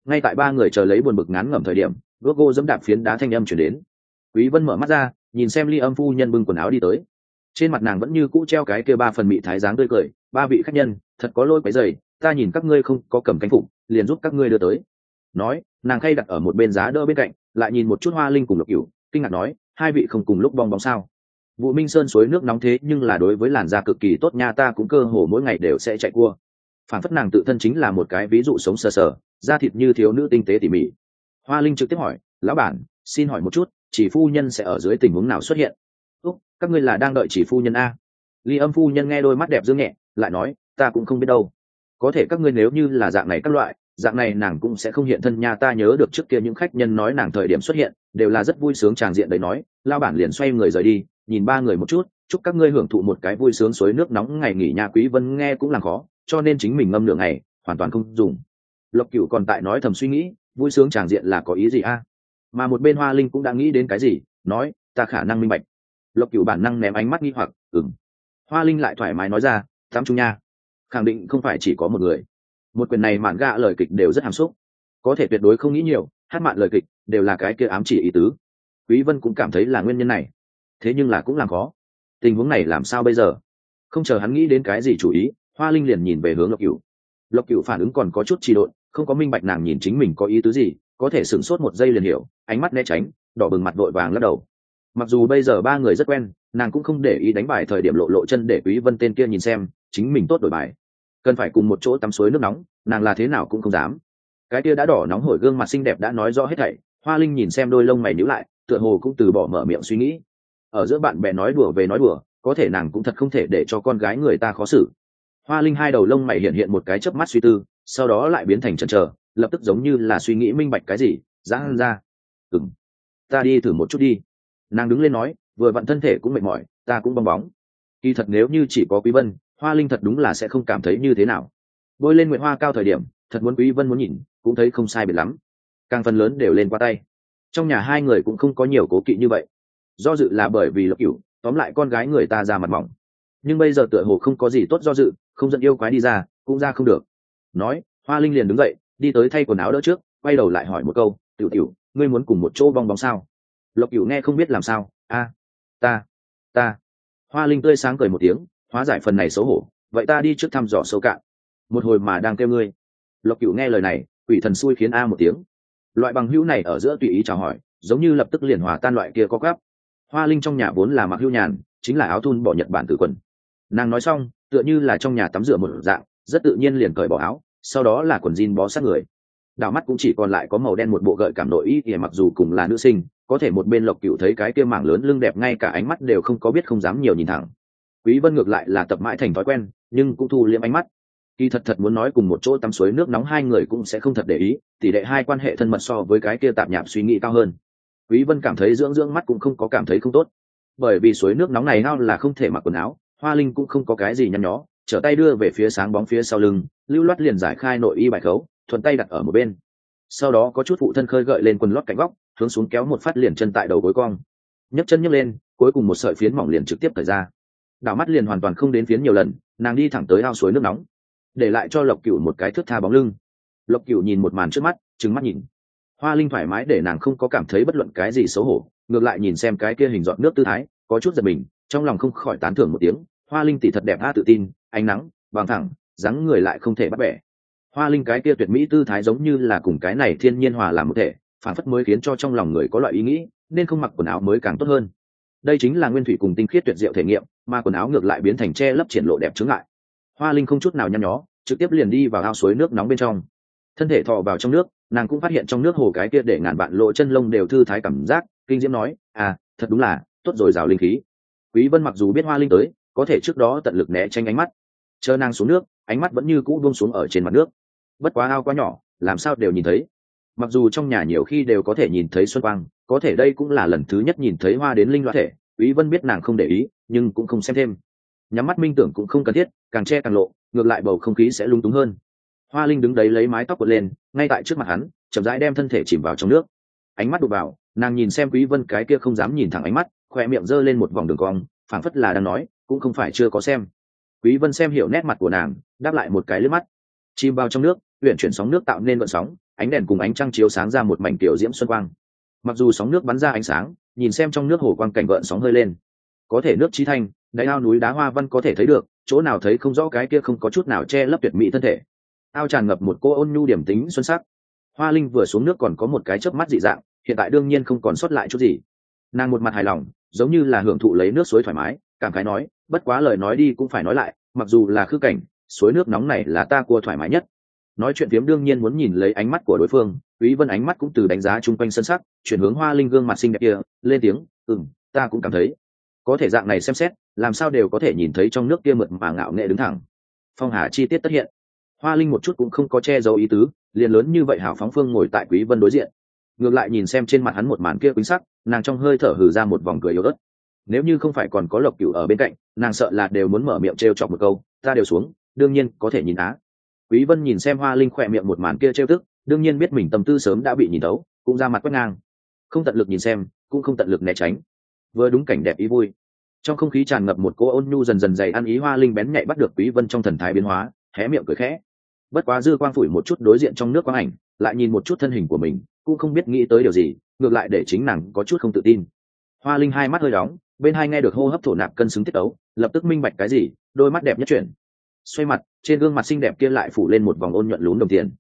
ngay tại ba người chờ lấy buồn bực ngán ngẩm thời điểm, gốc gô dẫm đạp phiến đá thanh âm chuyển đến. Quý vân mở mắt ra, nhìn xem ly âm phu nhân bưng quần áo đi tới. Trên mặt nàng vẫn như cũ treo cái kia ba phần mị thái dáng tươi cười, ba vị khách nhân, thật có lỗi cái giày ta nhìn các ngươi không có cầm cánh phục, liền giúp các ngươi đưa tới. Nói, nàng khay đặt ở một bên giá đỡ bên cạnh, lại nhìn một chút hoa linh cùng lộc cửu, kinh ngạc nói, hai vị không cùng lúc bong bóng sao? Vụ minh sơn suối nước nóng thế nhưng là đối với làn da cực kỳ tốt nha, ta cũng cơ hồ mỗi ngày đều sẽ chạy cua phản phất nàng tự thân chính là một cái ví dụ sống sờ sờ, da thịt như thiếu nữ tinh tế tỉ mỉ. Hoa linh trực tiếp hỏi, lão bản, xin hỏi một chút, chỉ phu nhân sẽ ở dưới tình huống nào xuất hiện? Úc, các ngươi là đang đợi chỉ phu nhân a. Ly âm phu nhân nghe đôi mắt đẹp dương nhẹ, lại nói, ta cũng không biết đâu. Có thể các ngươi nếu như là dạng này các loại, dạng này nàng cũng sẽ không hiện thân nha, ta nhớ được trước kia những khách nhân nói nàng thời điểm xuất hiện, đều là rất vui sướng tràng diện đấy nói lao bản liền xoay người rời đi, nhìn ba người một chút, chúc các ngươi hưởng thụ một cái vui sướng suối nước nóng ngày nghỉ nha, quý vân nghe cũng là khó cho nên chính mình ngâm nửa ngày, hoàn toàn không dùng. Lộc cửu còn tại nói thầm suy nghĩ, vui sướng tràng diện là có ý gì a? À? Mà một bên hoa linh cũng đã nghĩ đến cái gì, nói, ta khả năng minh bạch. Lộc cửu bản năng ném ánh mắt nghi hoặc ừng hoa linh lại thoải mái nói ra tám chung nha, khẳng định không phải chỉ có một người. Một quyền này mạn gạ lời kịch đều rất hàm xúc. Có thể tuyệt đối không nghĩ nhiều, hát mạn lời kịch đều là cái kia ám chỉ ý tứ. Quý vân cũng cảm thấy là nguyên nhân này. Thế nhưng là cũng làm khó. Tình huống này làm sao bây giờ? Không chờ hắn nghĩ đến cái gì chủ ý hoa linh liền nhìn về hướng lộc cửu. Lộc cửu phản ứng còn có chút trì độn, không có minh bạch nàng nhìn chính mình có ý tứ gì, có thể sửng sốt một giây liền hiểu, ánh mắt né tránh, đỏ bừng mặt vội vàng lắc đầu. Mặc dù bây giờ ba người rất quen, nàng cũng không để ý đánh bài thời điểm lộ lộ chân để quý vân tên kia nhìn xem, chính mình tốt đổi bài. Cần phải cùng một chỗ tắm suối nước nóng, nàng là thế nào cũng không dám. Cái kia đã đỏ nóng hổi gương mặt xinh đẹp đã nói rõ hết thảy, hoa linh nhìn xem đôi lông mày níu lại, tựa hồ cũng từ bỏ mở miệng suy nghĩ. Ở giữa bạn bè nói đùa về nói đùa, có thể nàng cũng thật không thể để cho con gái người ta khó xử hoa linh hai đầu lông mày hiện hiện một cái chớp mắt suy tư, sau đó lại biến thành chần chờ, lập tức giống như là suy nghĩ minh bạch cái gì giãn ra. Ừng ta đi thử một chút đi. Nàng đứng lên nói, vừa vặn thân thể cũng mệt mỏi, ta cũng bong bóng. Kỳ thật nếu như chỉ có quý vân, hoa linh thật đúng là sẽ không cảm thấy như thế nào. Bôi lên nguyện hoa cao thời điểm, thật muốn quý vân muốn nhìn, cũng thấy không sai biệt lắm. Càng phần lớn đều lên qua tay. Trong nhà hai người cũng không có nhiều cố kỵ như vậy. Do dự là bởi vì lộc cửu, tóm lại con gái người ta ra mặt mỏng nhưng bây giờ tựa hồ không có gì tốt do dự, không dẫn yêu quái đi ra, cũng ra không được. Nói, hoa linh liền đứng dậy, đi tới thay quần áo đỡ trước, quay đầu lại hỏi một câu, tiểu tiểu, ngươi muốn cùng một chỗ bong bóng sao? Lộc cửu nghe không biết làm sao, a, ta ta. Hoa linh tươi sáng cười một tiếng, hóa giải phần này xấu hổ, vậy ta đi trước thăm dò sâu cạn, một hồi mà đang kêu ngươi. Lộc cửu nghe lời này, quỷ thần xui khiến a một tiếng. Loại bằng hữu này ở giữa tùy ý chào hỏi, giống như lập tức liền hòa tan loại kia có gấp hoa linh trong nhà vốn là mặc hữu nhàn, chính là áo thun bỏ nhật bản tử quần nàng nói xong, tựa như là trong nhà tắm rửa một dạng, rất tự nhiên liền cởi bỏ áo, sau đó là quần jean bó sát người. Đảo mắt cũng chỉ còn lại có màu đen một bộ gợi cảm nội y thì mặc dù cùng là nữ sinh, có thể một bên lộc cựu thấy cái kia mảng lớn lưng đẹp ngay cả ánh mắt đều không có biết không dám nhiều nhìn thẳng. Quý vân ngược lại là tập mãi thành thói quen, nhưng cũng thu liễm ánh mắt. Kỳ thật thật muốn nói cùng một chỗ tắm suối nước nóng hai người cũng sẽ không thật để ý, tỷ lệ hai quan hệ thân mật so với cái kia tạm nhạp suy nghĩ cao hơn. Quý vân cảm thấy dưỡng dưỡng mắt cũng không có cảm thấy không tốt. Bởi vì suối nước nóng này ngao là không thể mặc quần áo hoa linh cũng không có cái gì nhăn nhó, trở tay đưa về phía sáng bóng phía sau lưng, lưu loát liền giải khai nội y bài khấu, thuận tay đặt ở một bên. Sau đó có chút phụ thân khơi gợi lên quần lót cạnh góc, hướng xuống kéo một phát liền chân tại đầu gối cong. Nhấc chân nhấc lên, cuối cùng một sợi phiến mỏng liền trực tiếp thời ra. Đảo mắt liền hoàn toàn không đến phiến nhiều lần, nàng đi thẳng tới ao suối nước nóng. Để lại cho lộc cửu một cái thước tha bóng lưng. Lộc cửu nhìn một màn trước mắt, trừng mắt nhìn. Hoa linh thoải mái để nàng không có cảm thấy bất luận cái gì xấu hổ, ngược lại nhìn xem cái kia hình dọn nước tư thái, có chút giật mình, trong lòng không khỏi tán thưởng một tiếng hoa linh tỷ thật đẹp a tự tin, ánh nắng bằng thẳng, dáng người lại không thể bắt bẻ. Hoa linh cái kia tuyệt mỹ tư thái giống như là cùng cái này thiên nhiên hòa làm một thể, phản phất mới khiến cho trong lòng người có loại ý nghĩ, nên không mặc quần áo mới càng tốt hơn. Đây chính là nguyên thủy cùng tinh khiết tuyệt diệu thể nghiệm, mà quần áo ngược lại biến thành che lấp triển lộ đẹp chứng lại hoa linh không chút nào nhăn nhó, trực tiếp liền đi vào ao suối nước nóng bên trong. Thân thể thọ vào trong nước, nàng cũng phát hiện trong nước hồ cái kia để ngàn vạn lộ chân lông đều thư thái cảm giác, kinh diễm nói à thật đúng là, tốt rồi, rào linh khí. Quý vân mặc dù biết hoa linh tới có thể trước đó tận lực né tránh ánh mắt. Chờ nàng xuống nước, ánh mắt vẫn như cũ buông xuống ở trên mặt nước. Bất quá ao quá nhỏ, làm sao đều nhìn thấy. Mặc dù trong nhà nhiều khi đều có thể nhìn thấy xuân quang, có thể đây cũng là lần thứ nhất nhìn thấy hoa đến linh loa thể, quý vân biết nàng không để ý, nhưng cũng không xem thêm. Nhắm mắt minh tưởng cũng không cần thiết, càng che càng lộ, ngược lại bầu không khí sẽ lung túng hơn. Hoa linh đứng đấy lấy mái tóc quật lên, ngay tại trước mặt hắn, chậm rãi đem thân thể chìm vào trong nước. Ánh mắt đục vào, nàng nhìn xem quý vân cái kia không dám nhìn thẳng ánh mắt khoe miệng giơ lên một vòng đường cong, phảng phất là đang nói cũng không phải chưa có xem. Quý vân xem hiểu nét mặt của nàng, đáp lại một cái lướt mắt. Chìm vào trong nước huyện chuyển sóng nước tạo nên vận sóng, ánh đèn cùng ánh trăng chiếu sáng ra một mảnh tiểu diễm xuân quang. Mặc dù sóng nước bắn ra ánh sáng, nhìn xem trong nước hồ quang cảnh gợn sóng hơi lên. Có thể nước trí thanh đáy ao núi đá hoa văn có thể thấy được, chỗ nào thấy không rõ cái kia không có chút nào che lấp tuyệt mỹ thân thể. Ao tràn ngập một cô ôn nhu điểm tính xuân sắc. Hoa linh vừa xuống nước còn có một cái chớp mắt dị dạng, hiện tại đương nhiên không còn sót lại chút gì. Nàng một mặt hài lòng, giống như là hưởng thụ lấy nước suối thoải mái cảm khái nói, bất quá lời nói đi cũng phải nói lại, mặc dù là khư cảnh, suối nước nóng này là ta cua thoải mái nhất. Nói chuyện phiếm đương nhiên muốn nhìn lấy ánh mắt của đối phương, quý vân ánh mắt cũng từ đánh giá chung quanh sân sắc, chuyển hướng hoa linh gương mặt xinh đẹp kia, lên tiếng, ừm, ta cũng cảm thấy. Có thể dạng này xem xét, làm sao đều có thể nhìn thấy trong nước kia mượt mà ngạo nghệ đứng thẳng. Phong hà chi tiết tất hiện. Hoa linh một chút cũng không có che giấu ý tứ, liền lớn như vậy hảo phóng phương ngồi tại quý vân đối diện. Ngược lại nhìn xem trên mặt hắn một màn kia quýnh sắc, nàng trong hơi thở hừ ra một vòng cười yếu ớt nếu như không phải còn có lộc cửu ở bên cạnh nàng sợ là đều muốn mở miệng trêu chọc một câu ta đều xuống đương nhiên có thể nhìn á. Quý vân nhìn xem hoa linh khỏe miệng một màn kia trêu tức đương nhiên biết mình tâm tư sớm đã bị nhìn thấu, cũng ra mặt quét ngang. Không tận lực nhìn xem cũng không tận lực né tránh. Vừa đúng cảnh đẹp ý vui. Trong không khí tràn ngập một cô ôn nhu dần dần dày ăn ý hoa linh bén nhạy bắt được quý vân trong thần thái biến hóa hé miệng cười khẽ. Bất quá dư quang phủi một chút đối diện trong nước quang ảnh lại nhìn một chút thân hình của mình cũng không biết nghĩ tới điều gì ngược lại để chính nàng có chút không tự tin. Hoa linh hai mắt hơi đóng bên hai nghe được hô hấp thổ nạp cân xứng tiết ấu, lập tức minh bạch cái gì, đôi mắt đẹp nhất chuyển. Xoay mặt, trên gương mặt xinh đẹp kia lại phủ lên một vòng ôn nhuận lún đồng tiền.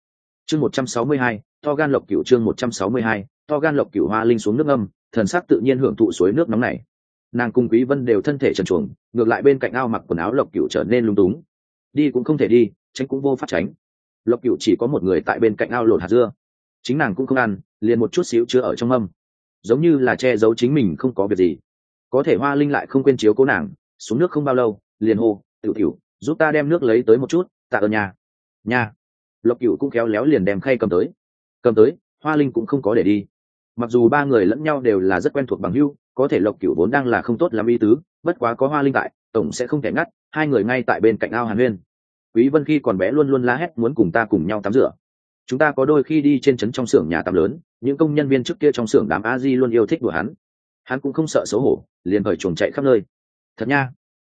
Chương một trăm sáu mươi hai, to gan lộc cửu chương một trăm sáu mươi hai, to gan lộc cửu hoa linh xuống nước âm thần sắc tự nhiên hưởng thụ suối nước nóng này. Nàng cùng quý vân đều thân thể trần chuồng ngược lại bên cạnh ao mặc quần áo lộc cửu trở nên lung túng. Đi cũng không thể đi, tránh cũng vô pháp tránh. Lộc cửu chỉ có một người tại bên cạnh ao lột hạt dưa. Chính nàng cũng không ăn, liền một chút xíu chứa ở trong âm giống như là che giấu chính mình không có việc gì có thể hoa linh lại không quên chiếu cố nàng, xuống nước không bao lâu, liền hô, tiểu tiểu giúp ta đem nước lấy tới một chút, tạ ơn nhà nhà lộc cửu cũng khéo léo liền đem khay cầm tới. Cầm tới, hoa linh cũng không có để đi. Mặc dù ba người lẫn nhau đều là rất quen thuộc bằng hưu có thể lộc cửu vốn đang là không tốt làm y tứ, bất quá có hoa linh tại, tổng sẽ không thể ngắt, hai người ngay tại bên cạnh ao hàn huyên quý vân khi còn bé luôn luôn la hét muốn cùng ta cùng nhau tắm rửa. Chúng ta có đôi khi đi trên trấn trong xưởng nhà tắm lớn, những công nhân viên trước kia trong xưởng đám a di luôn yêu thích đùa hắn hắn cũng không sợ xấu hổ, liền bởi chuồng chạy khắp nơi. Thật nha.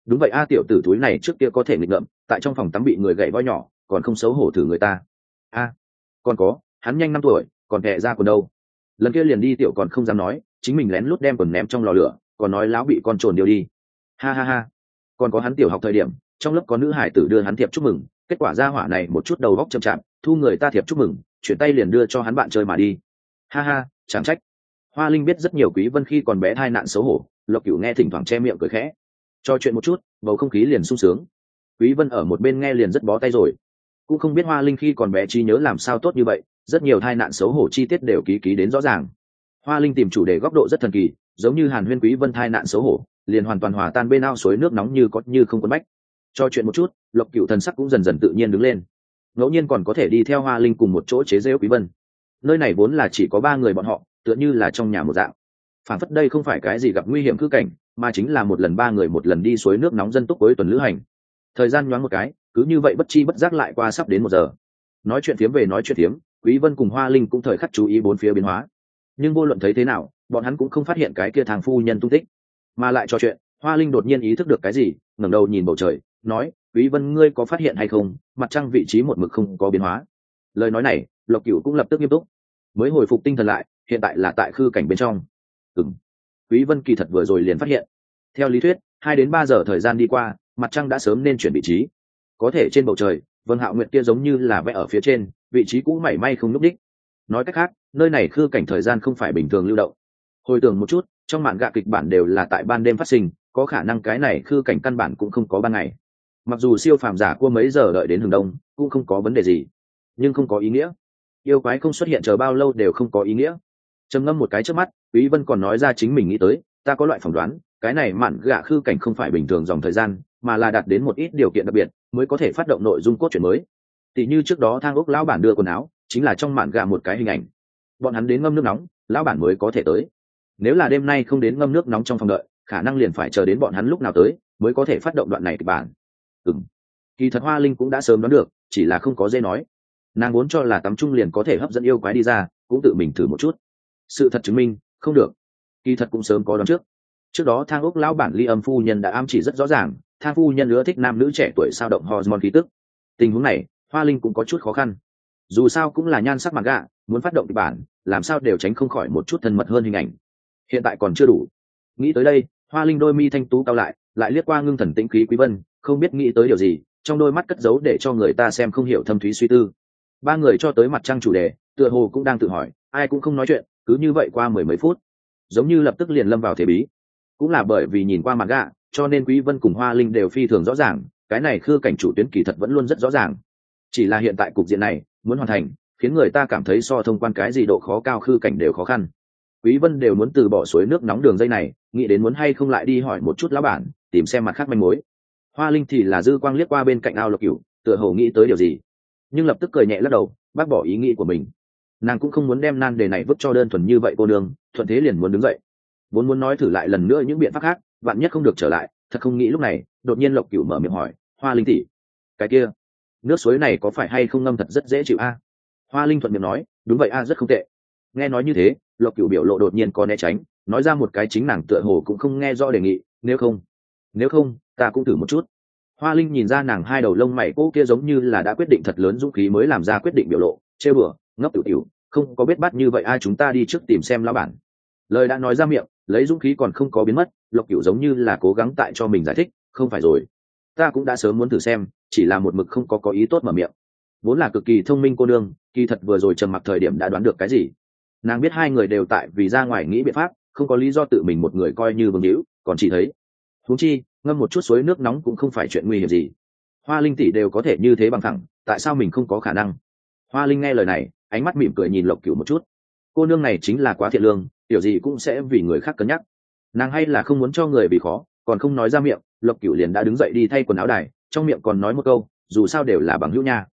Đúng vậy a, tiểu tử túi này trước kia có thể nghịch ngợm, tại trong phòng tắm bị người gậy voi nhỏ, còn không xấu hổ thử người ta. A, còn có, hắn nhanh năm tuổi, còn hẹ ra quần đâu. Lần kia liền đi tiểu còn không dám nói, chính mình lén lút đem quần ném trong lò lửa, còn nói lão bị con trồn điều đi. Ha ha ha. Còn có hắn tiểu học thời điểm, trong lớp có nữ hải tử đưa hắn thiệp chúc mừng, kết quả ra hỏa này một chút đầu góc chậm chạp, thu người ta thiệp chúc mừng, chuyển tay liền đưa cho hắn bạn chơi mà đi. Ha ha, chẳng trách hoa linh biết rất nhiều quý vân khi còn bé thai nạn xấu hổ, lộc cửu nghe thỉnh thoảng che miệng cười khẽ. Cho chuyện một chút, bầu không khí liền sung sướng. Quý vân ở một bên nghe liền rất bó tay rồi. Cũng không biết hoa linh khi còn bé trí nhớ làm sao tốt như vậy, rất nhiều thai nạn xấu hổ chi tiết đều ký ký đến rõ ràng. Hoa linh tìm chủ đề góc độ rất thần kỳ, giống như hàn huyên quý vân thai nạn xấu hổ, liền hoàn toàn hòa tan bên ao suối nước nóng như có như không quấn bách. Cho chuyện một chút, lộc cựu thần sắc cũng dần dần tự nhiên đứng lên. Ngẫu nhiên còn có thể đi theo hoa linh cùng một chỗ chế rêu quý vân. Nơi này vốn là chỉ có ba người bọn họ tựa như là trong nhà một dạng. Phản phất đây không phải cái gì gặp nguy hiểm cứ cảnh, mà chính là một lần ba người một lần đi suối nước nóng dân túc cuối tuần lữ hành. Thời gian nhoáng một cái, cứ như vậy bất chi bất giác lại qua sắp đến một giờ. Nói chuyện phiếm về nói chuyện phiếm, quý vân cùng hoa linh cũng thời khắc chú ý bốn phía biến hóa. Nhưng vô luận thấy thế nào, bọn hắn cũng không phát hiện cái kia thằng phu nhân tung tích. Mà lại trò chuyện, hoa linh đột nhiên ý thức được cái gì, ngẩng đầu nhìn bầu trời, nói, quý vân, ngươi có phát hiện hay không? Mặt trăng vị trí một mực không có biến hóa. Lời nói này, lộc cửu cũng lập tức nghiêm túc. Mới hồi phục tinh thần lại hiện tại là tại khư cảnh bên trong. Ừng quý vân kỳ thật vừa rồi liền phát hiện. Theo lý thuyết, hai đến ba giờ thời gian đi qua, mặt trăng đã sớm nên chuyển vị trí. Có thể trên bầu trời, vân hạo nguyệt kia giống như là vẽ ở phía trên, vị trí cũ mảy may không núp đích nói cách khác, nơi này khư cảnh thời gian không phải bình thường lưu động. Hồi tưởng một chút, trong mạn gạ kịch bản đều là tại ban đêm phát sinh, có khả năng cái này khư cảnh căn bản cũng không có ban ngày. Mặc dù siêu phàm giả cua mấy giờ đợi đến hừng đông, cũng không có vấn đề gì. Nhưng không có ý nghĩa. Yêu quái không xuất hiện chờ bao lâu đều không có ý nghĩa trầm ngâm một cái trước mắt quý vân còn nói ra chính mình nghĩ tới ta có loại phỏng đoán cái này mạn gạ khư cảnh không phải bình thường dòng thời gian mà là đạt đến một ít điều kiện đặc biệt mới có thể phát động nội dung cốt truyện mới. Tỷ như trước đó thang ốc lão bản đưa quần áo chính là trong mạn gạ một cái hình ảnh. Bọn hắn đến ngâm nước nóng lão bản mới có thể tới. Nếu là đêm nay không đến ngâm nước nóng trong phòng đợi khả năng liền phải chờ đến bọn hắn lúc nào tới mới có thể phát động đoạn này kịch bản. Ừm, kỳ thật hoa linh cũng đã sớm đoán được chỉ là không có dễ nói. Nàng vốn cho là tắm chung liền có thể hấp dẫn yêu quái đi ra cũng tự mình thử một chút sự thật chứng minh, không được. Kỳ thật cũng sớm có đoán trước. Trước đó thang ốc lão bản ly âm phu nhân đã ám chỉ rất rõ ràng, thang phu nhân nữa thích nam nữ trẻ tuổi sao động hormone khí tức. Tình huống này, hoa linh cũng có chút khó khăn. Dù sao cũng là nhan sắc mặt gạ, muốn phát động kịch bản, làm sao đều tránh không khỏi một chút thân mật hơn hình ảnh. Hiện tại còn chưa đủ. Nghĩ tới đây, hoa linh đôi mi thanh tú cao lại lại liếc qua ngưng thần tĩnh khí quý vân, không biết nghĩ tới điều gì, trong đôi mắt cất giấu để cho người ta xem không hiểu thâm thúy suy tư. Ba người cho tới mặt trăng chủ đề, tựa hồ cũng đang tự hỏi, ai cũng không nói chuyện cứ như vậy qua mười mấy phút, giống như lập tức liền lâm vào thế bí. Cũng là bởi vì nhìn qua mặt gạ, cho nên quý vân cùng hoa linh đều phi thường rõ ràng, cái này khư cảnh chủ tuyến kỳ thật vẫn luôn rất rõ ràng. Chỉ là hiện tại cục diện này, muốn hoàn thành, khiến người ta cảm thấy so thông quan cái gì độ khó cao khư cảnh đều khó khăn. Quý vân đều muốn từ bỏ suối nước nóng đường dây này, nghĩ đến muốn hay không lại đi hỏi một chút lão bản, tìm xem mặt khác manh mối. Hoa linh thì là dư quang liếc qua bên cạnh ao lộc cửu, tựa hồ nghĩ tới điều gì. Nhưng lập tức cười nhẹ lắc đầu, bác bỏ ý nghĩ của mình nàng cũng không muốn đem nan đề này vứt cho đơn thuần như vậy cô đường, thuận thế liền muốn đứng dậy. Vốn muốn nói thử lại lần nữa những biện pháp khác bạn nhất không được trở lại thật không nghĩ lúc này đột nhiên lộc cửu mở miệng hỏi hoa linh tỷ cái kia nước suối này có phải hay không ngâm thật rất dễ chịu a? Hoa linh thuận miệng nói đúng vậy a rất không tệ. Nghe nói như thế lộc cửu biểu lộ đột nhiên có né tránh nói ra một cái chính nàng tựa hồ cũng không nghe rõ đề nghị nếu không nếu không ta cũng thử một chút. Hoa linh nhìn ra nàng hai đầu lông mày cô kia giống như là đã quyết định thật lớn dũng khí mới làm ra quyết định biểu lộ chê bừa ngấp tiểu tiểu không có biết bắt như vậy ai chúng ta đi trước tìm xem lão bản. Lời đã nói ra miệng, lấy dũng khí còn không có biến mất, lộc cửu giống như là cố gắng tại cho mình giải thích, không phải rồi. Ta cũng đã sớm muốn thử xem, chỉ là một mực không có có ý tốt mở miệng. Vốn là cực kỳ thông minh cô nương, kỳ thật vừa rồi trầm mặc thời điểm đã đoán được cái gì. Nàng biết hai người đều tại vì ra ngoài nghĩ biện pháp, không có lý do tự mình một người coi như vương hữu, còn chỉ thấy. Huống chi, ngâm một chút suối nước nóng cũng không phải chuyện nguy hiểm gì. Hoa linh tỷ đều có thể như thế bằng thẳng, tại sao mình không có khả năng? Hoa linh nghe lời này ánh mắt mỉm cười nhìn lộc cửu một chút. Cô nương này chính là quá thiện lương, kiểu gì cũng sẽ vì người khác cân nhắc. Nàng hay là không muốn cho người bị khó, còn không nói ra miệng, lộc cửu liền đã đứng dậy đi thay quần áo đài, trong miệng còn nói một câu, dù sao đều là bằng hữu nha.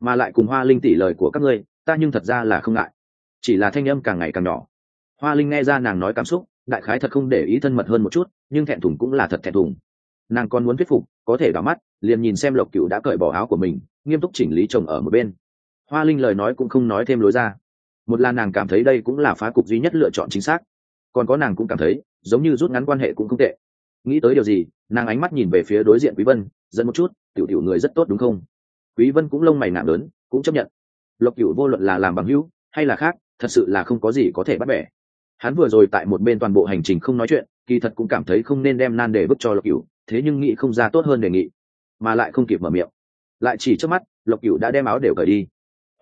Mà lại cùng hoa linh tỷ lời của các ngươi, ta nhưng thật ra là không ngại. Chỉ là thanh âm càng ngày càng nhỏ. Hoa linh nghe ra nàng nói cảm xúc, đại khái thật không để ý thân mật hơn một chút, nhưng thẹn thùng cũng là thật thẹn thùng. Nàng còn muốn thuyết phục, có thể đỏ mắt, liền nhìn xem lộc cựu đã cởi bỏ áo của mình, nghiêm túc chỉnh lý chồng ở một bên hoa linh lời nói cũng không nói thêm lối ra. Một là nàng cảm thấy đây cũng là phá cục duy nhất lựa chọn chính xác. Còn có nàng cũng cảm thấy, giống như rút ngắn quan hệ cũng không tệ. Nghĩ tới điều gì, nàng ánh mắt nhìn về phía đối diện quý vân dẫn một chút, tiểu tiểu người rất tốt đúng không? Quý vân cũng lông mày nặng lớn, cũng chấp nhận. Lộc cửu vô luận là làm bằng hữu hay là khác, thật sự là không có gì có thể bắt bẻ. Hắn vừa rồi tại một bên toàn bộ hành trình không nói chuyện, kỳ thật cũng cảm thấy không nên đem nan để bức cho lộc cửu, thế nhưng nghĩ không ra tốt hơn đề nghị, mà lại không kịp mở miệng. Lại chỉ trước mắt, lộc cửu đã đem áo đều cởi đi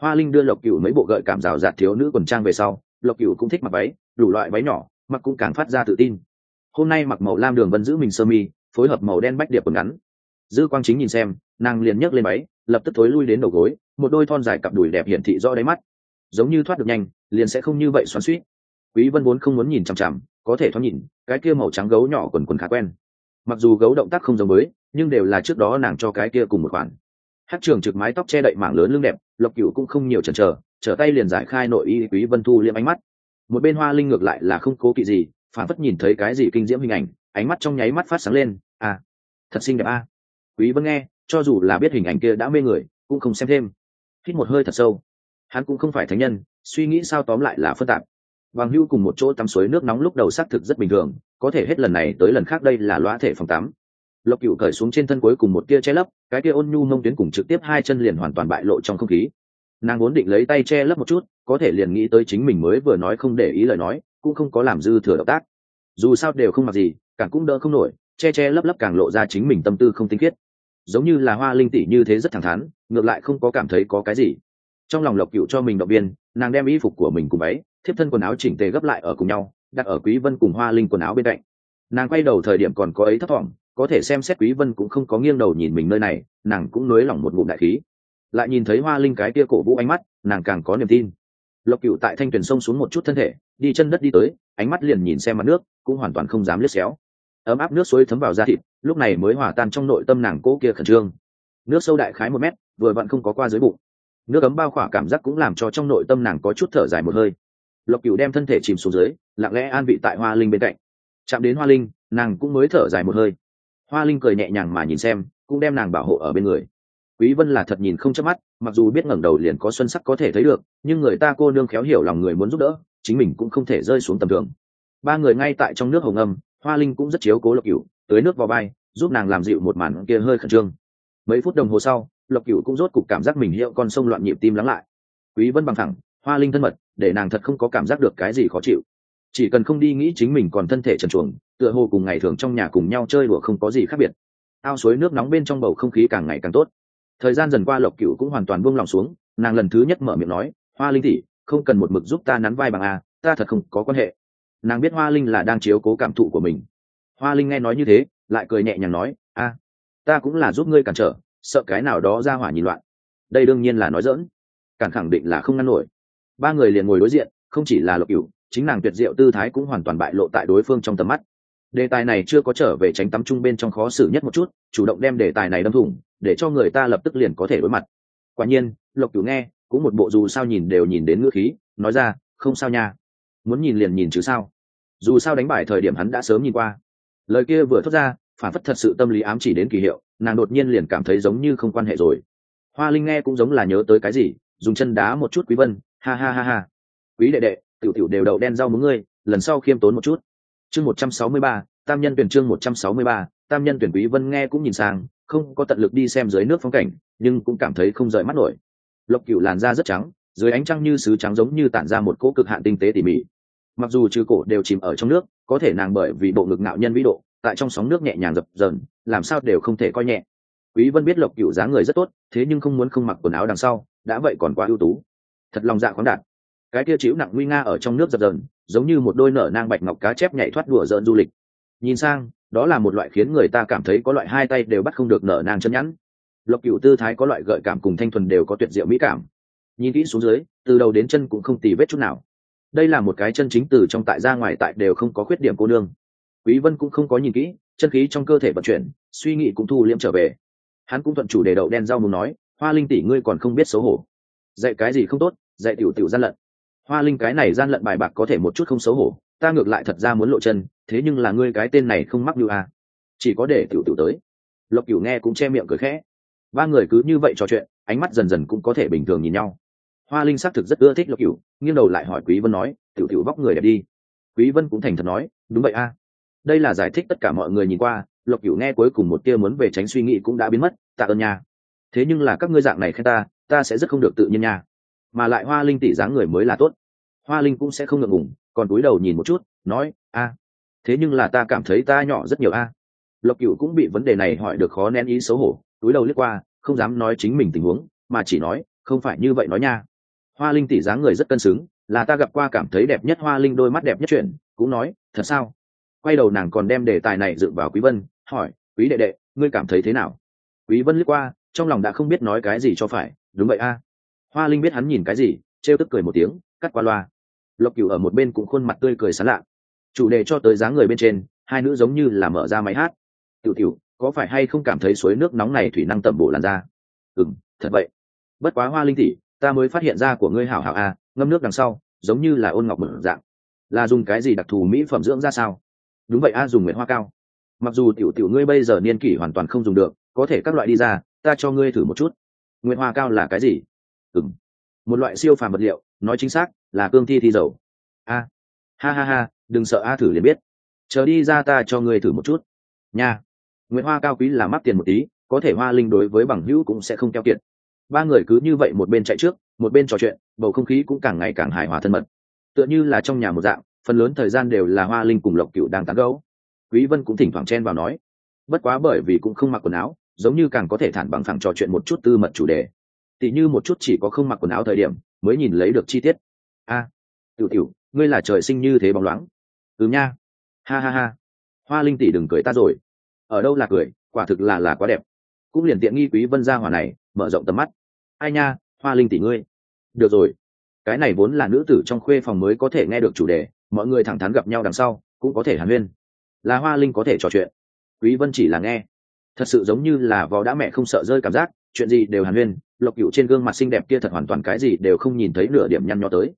hoa linh đưa lộc cửu mấy bộ gợi cảm rào rạt thiếu nữ quần trang về sau, lộc cửu cũng thích mặc váy, đủ loại váy nhỏ, mặc cũng càng phát ra tự tin. Hôm nay mặc màu lam đường vân giữ mình sơ mi, phối hợp màu đen bách điệp quần ngắn. Dư quang chính nhìn xem, nàng liền nhấc lên váy, lập tức thối lui đến đầu gối, một đôi thon dài cặp đùi đẹp hiển thị rõ đáy mắt. Giống như thoát được nhanh, liền sẽ không như vậy xoắn suýt quý vân vốn không muốn nhìn chằm chằm, có thể thoáng nhìn, cái kia màu trắng gấu nhỏ quần quần khá quen. Mặc dù gấu động tác không giống mới nhưng đều là trước đó nàng cho cái kia cùng một khoản hát trường trực mái tóc che đậy mảng lớn lưng đẹp lộc cựu cũng không nhiều chần chờ trở tay liền giải khai nội y quý vân thu liêm ánh mắt một bên hoa linh ngược lại là không cố kỵ gì phản phất nhìn thấy cái gì kinh diễm hình ảnh ánh mắt trong nháy mắt phát sáng lên à thật xinh đẹp a à. quý vân nghe cho dù là biết hình ảnh kia đã mê người cũng không xem thêm hít một hơi thật sâu hắn cũng không phải thánh nhân suy nghĩ sao tóm lại là phức tạp Vàng Hưu cùng một chỗ tắm suối nước nóng lúc đầu xác thực rất bình thường, có thể hết lần này tới lần khác đây là lõa thể phòng tắm. Lộc Cửu cởi xuống trên thân cuối cùng một tia che lấp, cái kia ôn nhu mông tuyến cùng trực tiếp hai chân liền hoàn toàn bại lộ trong không khí. Nàng vốn định lấy tay che lấp một chút, có thể liền nghĩ tới chính mình mới vừa nói không để ý lời nói, cũng không có làm dư thừa động tác. Dù sao đều không mặc gì, càng cũng đỡ không nổi, che che lấp lấp càng lộ ra chính mình tâm tư không tinh khiết. Giống như là hoa linh tỷ như thế rất thẳng thắn, ngược lại không có cảm thấy có cái gì. Trong lòng Lộc Cửu cho mình động viên, nàng đem y phục của mình cùng ấy thiếp thân quần áo chỉnh tề gấp lại ở cùng nhau đặt ở quý vân cùng hoa linh quần áo bên cạnh nàng quay đầu thời điểm còn có ấy thấp thỏm có thể xem xét quý vân cũng không có nghiêng đầu nhìn mình nơi này, nàng cũng nới lỏng một ngụm đại khí. Lại nhìn thấy hoa linh cái kia cổ vũ ánh mắt, nàng càng có niềm tin. Lộc cựu tại thanh tuyển sông xuống một chút thân thể, đi chân đất đi tới, ánh mắt liền nhìn xem mặt nước, cũng hoàn toàn không dám liếc xéo. Ấm áp nước suối thấm vào da thịt, lúc này mới hòa tan trong nội tâm nàng cố kia khẩn trương. Nước sâu đại khái một mét, vừa vặn không có qua dưới bụng. Nước ấm bao khỏa cảm giác cũng làm cho trong nội tâm nàng có chút thở dài một hơi. Lộc cửu đem thân thể chìm xuống dưới, lặng lẽ an vị tại hoa linh bên cạnh. Chạm đến hoa linh, nàng cũng mới thở dài một hơi hoa linh cười nhẹ nhàng mà nhìn xem, cũng đem nàng bảo hộ ở bên người. Quý vân là thật nhìn không chớp mắt, mặc dù biết ngẩng đầu liền có xuân sắc có thể thấy được, nhưng người ta cô nương khéo hiểu lòng người muốn giúp đỡ, chính mình cũng không thể rơi xuống tầm thường. Ba người ngay tại trong nước hồng âm, hoa linh cũng rất chiếu cố lộc cửu, tới nước vào bay, giúp nàng làm dịu một màn kia hơi khẩn trương. Mấy phút đồng hồ sau, lộc cửu cũng rốt cục cảm giác mình hiệu con sông loạn nhịp tim lắng lại. Quý vân bằng thẳng, hoa linh thân mật, để nàng thật không có cảm giác được cái gì khó chịu. Chỉ cần không đi nghĩ chính mình còn thân thể trần chuồng tựa hồ cùng ngày thường trong nhà cùng nhau chơi đùa không có gì khác biệt. Ao suối nước nóng bên trong bầu không khí càng ngày càng tốt. Thời gian dần qua lộc cựu cũng hoàn toàn buông lòng xuống, nàng lần thứ nhất mở miệng nói, hoa linh tỷ, không cần một mực giúp ta nắn vai bằng a, ta thật không có quan hệ. Nàng biết hoa linh là đang chiếu cố cảm thụ của mình. Hoa linh nghe nói như thế, lại cười nhẹ nhàng nói, a, ta cũng là giúp ngươi cản trở, sợ cái nào đó ra hỏa nhìn loạn. Đây đương nhiên là nói dỡn càng khẳng định là không ngăn nổi. Ba người liền ngồi đối diện, không chỉ là lộc cửu, chính nàng tuyệt diệu tư thái cũng hoàn toàn bại lộ tại đối phương trong tầm mắt đề tài này chưa có trở về tránh tắm chung bên trong khó xử nhất một chút, chủ động đem đề tài này đâm thủng, để cho người ta lập tức liền có thể đối mặt. Quả nhiên, lộc cửu nghe, cũng một bộ dù sao nhìn đều nhìn đến ngữ khí, nói ra, không sao nha. Muốn nhìn liền nhìn chứ sao? Dù sao đánh bài thời điểm hắn đã sớm nhìn qua. Lời kia vừa thốt ra, phản phất thật sự tâm lý ám chỉ đến kỳ hiệu, nàng đột nhiên liền cảm thấy giống như không quan hệ rồi. Hoa linh nghe cũng giống là nhớ tới cái gì, dùng chân đá một chút quý vân, ha ha ha ha. Quý đệ đệ, tiểu tiểu đều đậu đen rau muống ngươi, lần sau khiêm tốn một chút chương 163, tam nhân tuyển chương 163, tam nhân tuyển quý vân nghe cũng nhìn sang không có tận lực đi xem dưới nước phong cảnh nhưng cũng cảm thấy không rời mắt nổi. Lộc cửu làn da rất trắng dưới ánh trăng như sứ trắng giống như tản ra một cỗ cực hạn tinh tế tỉ mỉ. Mặc dù trừ cổ đều chìm ở trong nước có thể nàng bởi vì bộ ngực ngạo nhân vĩ độ tại trong sóng nước nhẹ nhàng dập dờn làm sao đều không thể coi nhẹ. Quý vân biết lộc cửu dáng người rất tốt thế nhưng không muốn không mặc quần áo đằng sau đã vậy còn quá ưu tú. Thật lòng dạ khoáng đạt cái kia chịu nặng nguy nga ở trong nước dập dờn, giống như một đôi nở nang bạch ngọc cá chép nhảy thoát đùa dợn du lịch. Nhìn sang, đó là một loại khiến người ta cảm thấy có loại hai tay đều bắt không được nở nang chân nhẵn. Lộc cửu tư thái có loại gợi cảm cùng thanh thuần đều có tuyệt diệu mỹ cảm. Nhìn kỹ xuống dưới, từ đầu đến chân cũng không tì vết chút nào. Đây là một cái chân chính từ trong tại ra ngoài tại đều không có khuyết điểm cô nương. Quý vân cũng không có nhìn kỹ, chân khí trong cơ thể vận chuyển, suy nghĩ cũng thu liễm trở về. Hắn cũng thuận chủ đề đậu đen rau muốn nói, hoa linh tỷ ngươi còn không biết xấu hổ. Dạy cái gì không tốt, dạy tiểu tiểu gian lận hoa linh cái này gian lận bài bạc có thể một chút không xấu hổ, ta ngược lại thật ra muốn lộ chân, thế nhưng là ngươi cái tên này không mắc như a à. chỉ có để tiểu tiểu tới. Lộc cửu nghe cũng che miệng cười khẽ. Ba người cứ như vậy trò chuyện, ánh mắt dần dần cũng có thể bình thường nhìn nhau. Hoa linh xác thực rất ưa thích lộc cửu, nghiêng đầu lại hỏi quý vân nói, tiểu tiểu vóc người đẹp đi. Quý vân cũng thành thật nói, đúng vậy a. Đây là giải thích tất cả mọi người nhìn qua, lộc cửu nghe cuối cùng một tia muốn về tránh suy nghĩ cũng đã biến mất, tạ ơn nha. Thế nhưng là các ngươi dạng này khen ta ta sẽ rất không được tự nhiên nha mà lại hoa linh tỷ dáng người mới là tốt. Hoa linh cũng sẽ không ngượng ngùng, còn cúi đầu nhìn một chút, nói, a, thế nhưng là ta cảm thấy ta nhỏ rất nhiều a. Lộc cựu cũng bị vấn đề này hỏi được khó nén ý xấu hổ cúi đầu liếc qua, không dám nói chính mình tình huống, mà chỉ nói, không phải như vậy nói nha. Hoa linh tỷ dáng người rất cân xứng, là ta gặp qua cảm thấy đẹp nhất hoa linh đôi mắt đẹp nhất chuyện, cũng nói, thật sao? Quay đầu nàng còn đem đề tài này dựng vào quý vân, hỏi, quý đệ đệ, ngươi cảm thấy thế nào? Quý vân liếc qua, trong lòng đã không biết nói cái gì cho phải, đúng vậy a hoa linh biết hắn nhìn cái gì, trêu tức cười một tiếng, cắt qua loa. Lộc cửu ở một bên cũng khuôn mặt tươi cười sán lạ. Chủ đề cho tới dáng người bên trên, hai nữ giống như là mở ra máy hát. Tiểu tiểu có phải hay không cảm thấy suối nước nóng này thủy năng tẩm bổ làn da? Ừm, thật vậy. Bất quá hoa linh tỷ, ta mới phát hiện ra của ngươi hảo hảo a ngâm nước đằng sau, giống như là ôn ngọc mở dạng. Là dùng cái gì đặc thù mỹ phẩm dưỡng ra sao? Đúng vậy a dùng nguyệt hoa cao. Mặc dù tiểu tiểu ngươi bây giờ niên kỷ hoàn toàn không dùng được, có thể các loại đi ra, ta cho ngươi thử một chút. Nguyệt hoa cao là cái gì? Ừng một loại siêu phàm vật liệu, nói chính xác, là cương thi thi dầu. A. Ha ha ha, đừng sợ a thử liền biết. Chờ đi ra ta cho ngươi thử một chút. Nha. Nguyệt hoa cao quý là mắc tiền một tí, có thể hoa linh đối với bằng hữu cũng sẽ không keo kiệt. Ba người cứ như vậy một bên chạy trước, một bên trò chuyện, bầu không khí cũng càng ngày càng hài hòa thân mật. Tựa như là trong nhà một dạng, phần lớn thời gian đều là hoa linh cùng lộc cựu đang tán gấu quý vân cũng thỉnh thoảng chen vào nói, bất quá bởi vì cũng không mặc quần áo, giống như càng có thể thản bằng phẳng trò chuyện một chút tư mật chủ đề tỉ như một chút chỉ có không mặc quần áo thời điểm mới nhìn lấy được chi tiết. A à, tiểu tiểu ngươi là trời sinh như thế bóng loáng. Ừ nha. Ha ha ha. Hoa linh tỷ đừng cười ta rồi. Ở đâu là cười quả thực là là quá đẹp. Cũng liền tiện nghi quý vân gia hỏa này mở rộng tầm mắt. Ai nha hoa linh tỷ ngươi. Được rồi. Cái này vốn là nữ tử trong khuê phòng mới có thể nghe được chủ đề mọi người thẳng thắn gặp nhau đằng sau cũng có thể hàn huyên. Là hoa linh có thể trò chuyện. Quý vân chỉ là nghe. Thật sự giống như là vò đã mẹ không sợ rơi cảm giác chuyện gì đều hàn huyên, lộc cựu trên gương mặt xinh đẹp kia thật hoàn toàn cái gì đều không nhìn thấy nửa điểm nhăn nhó tới.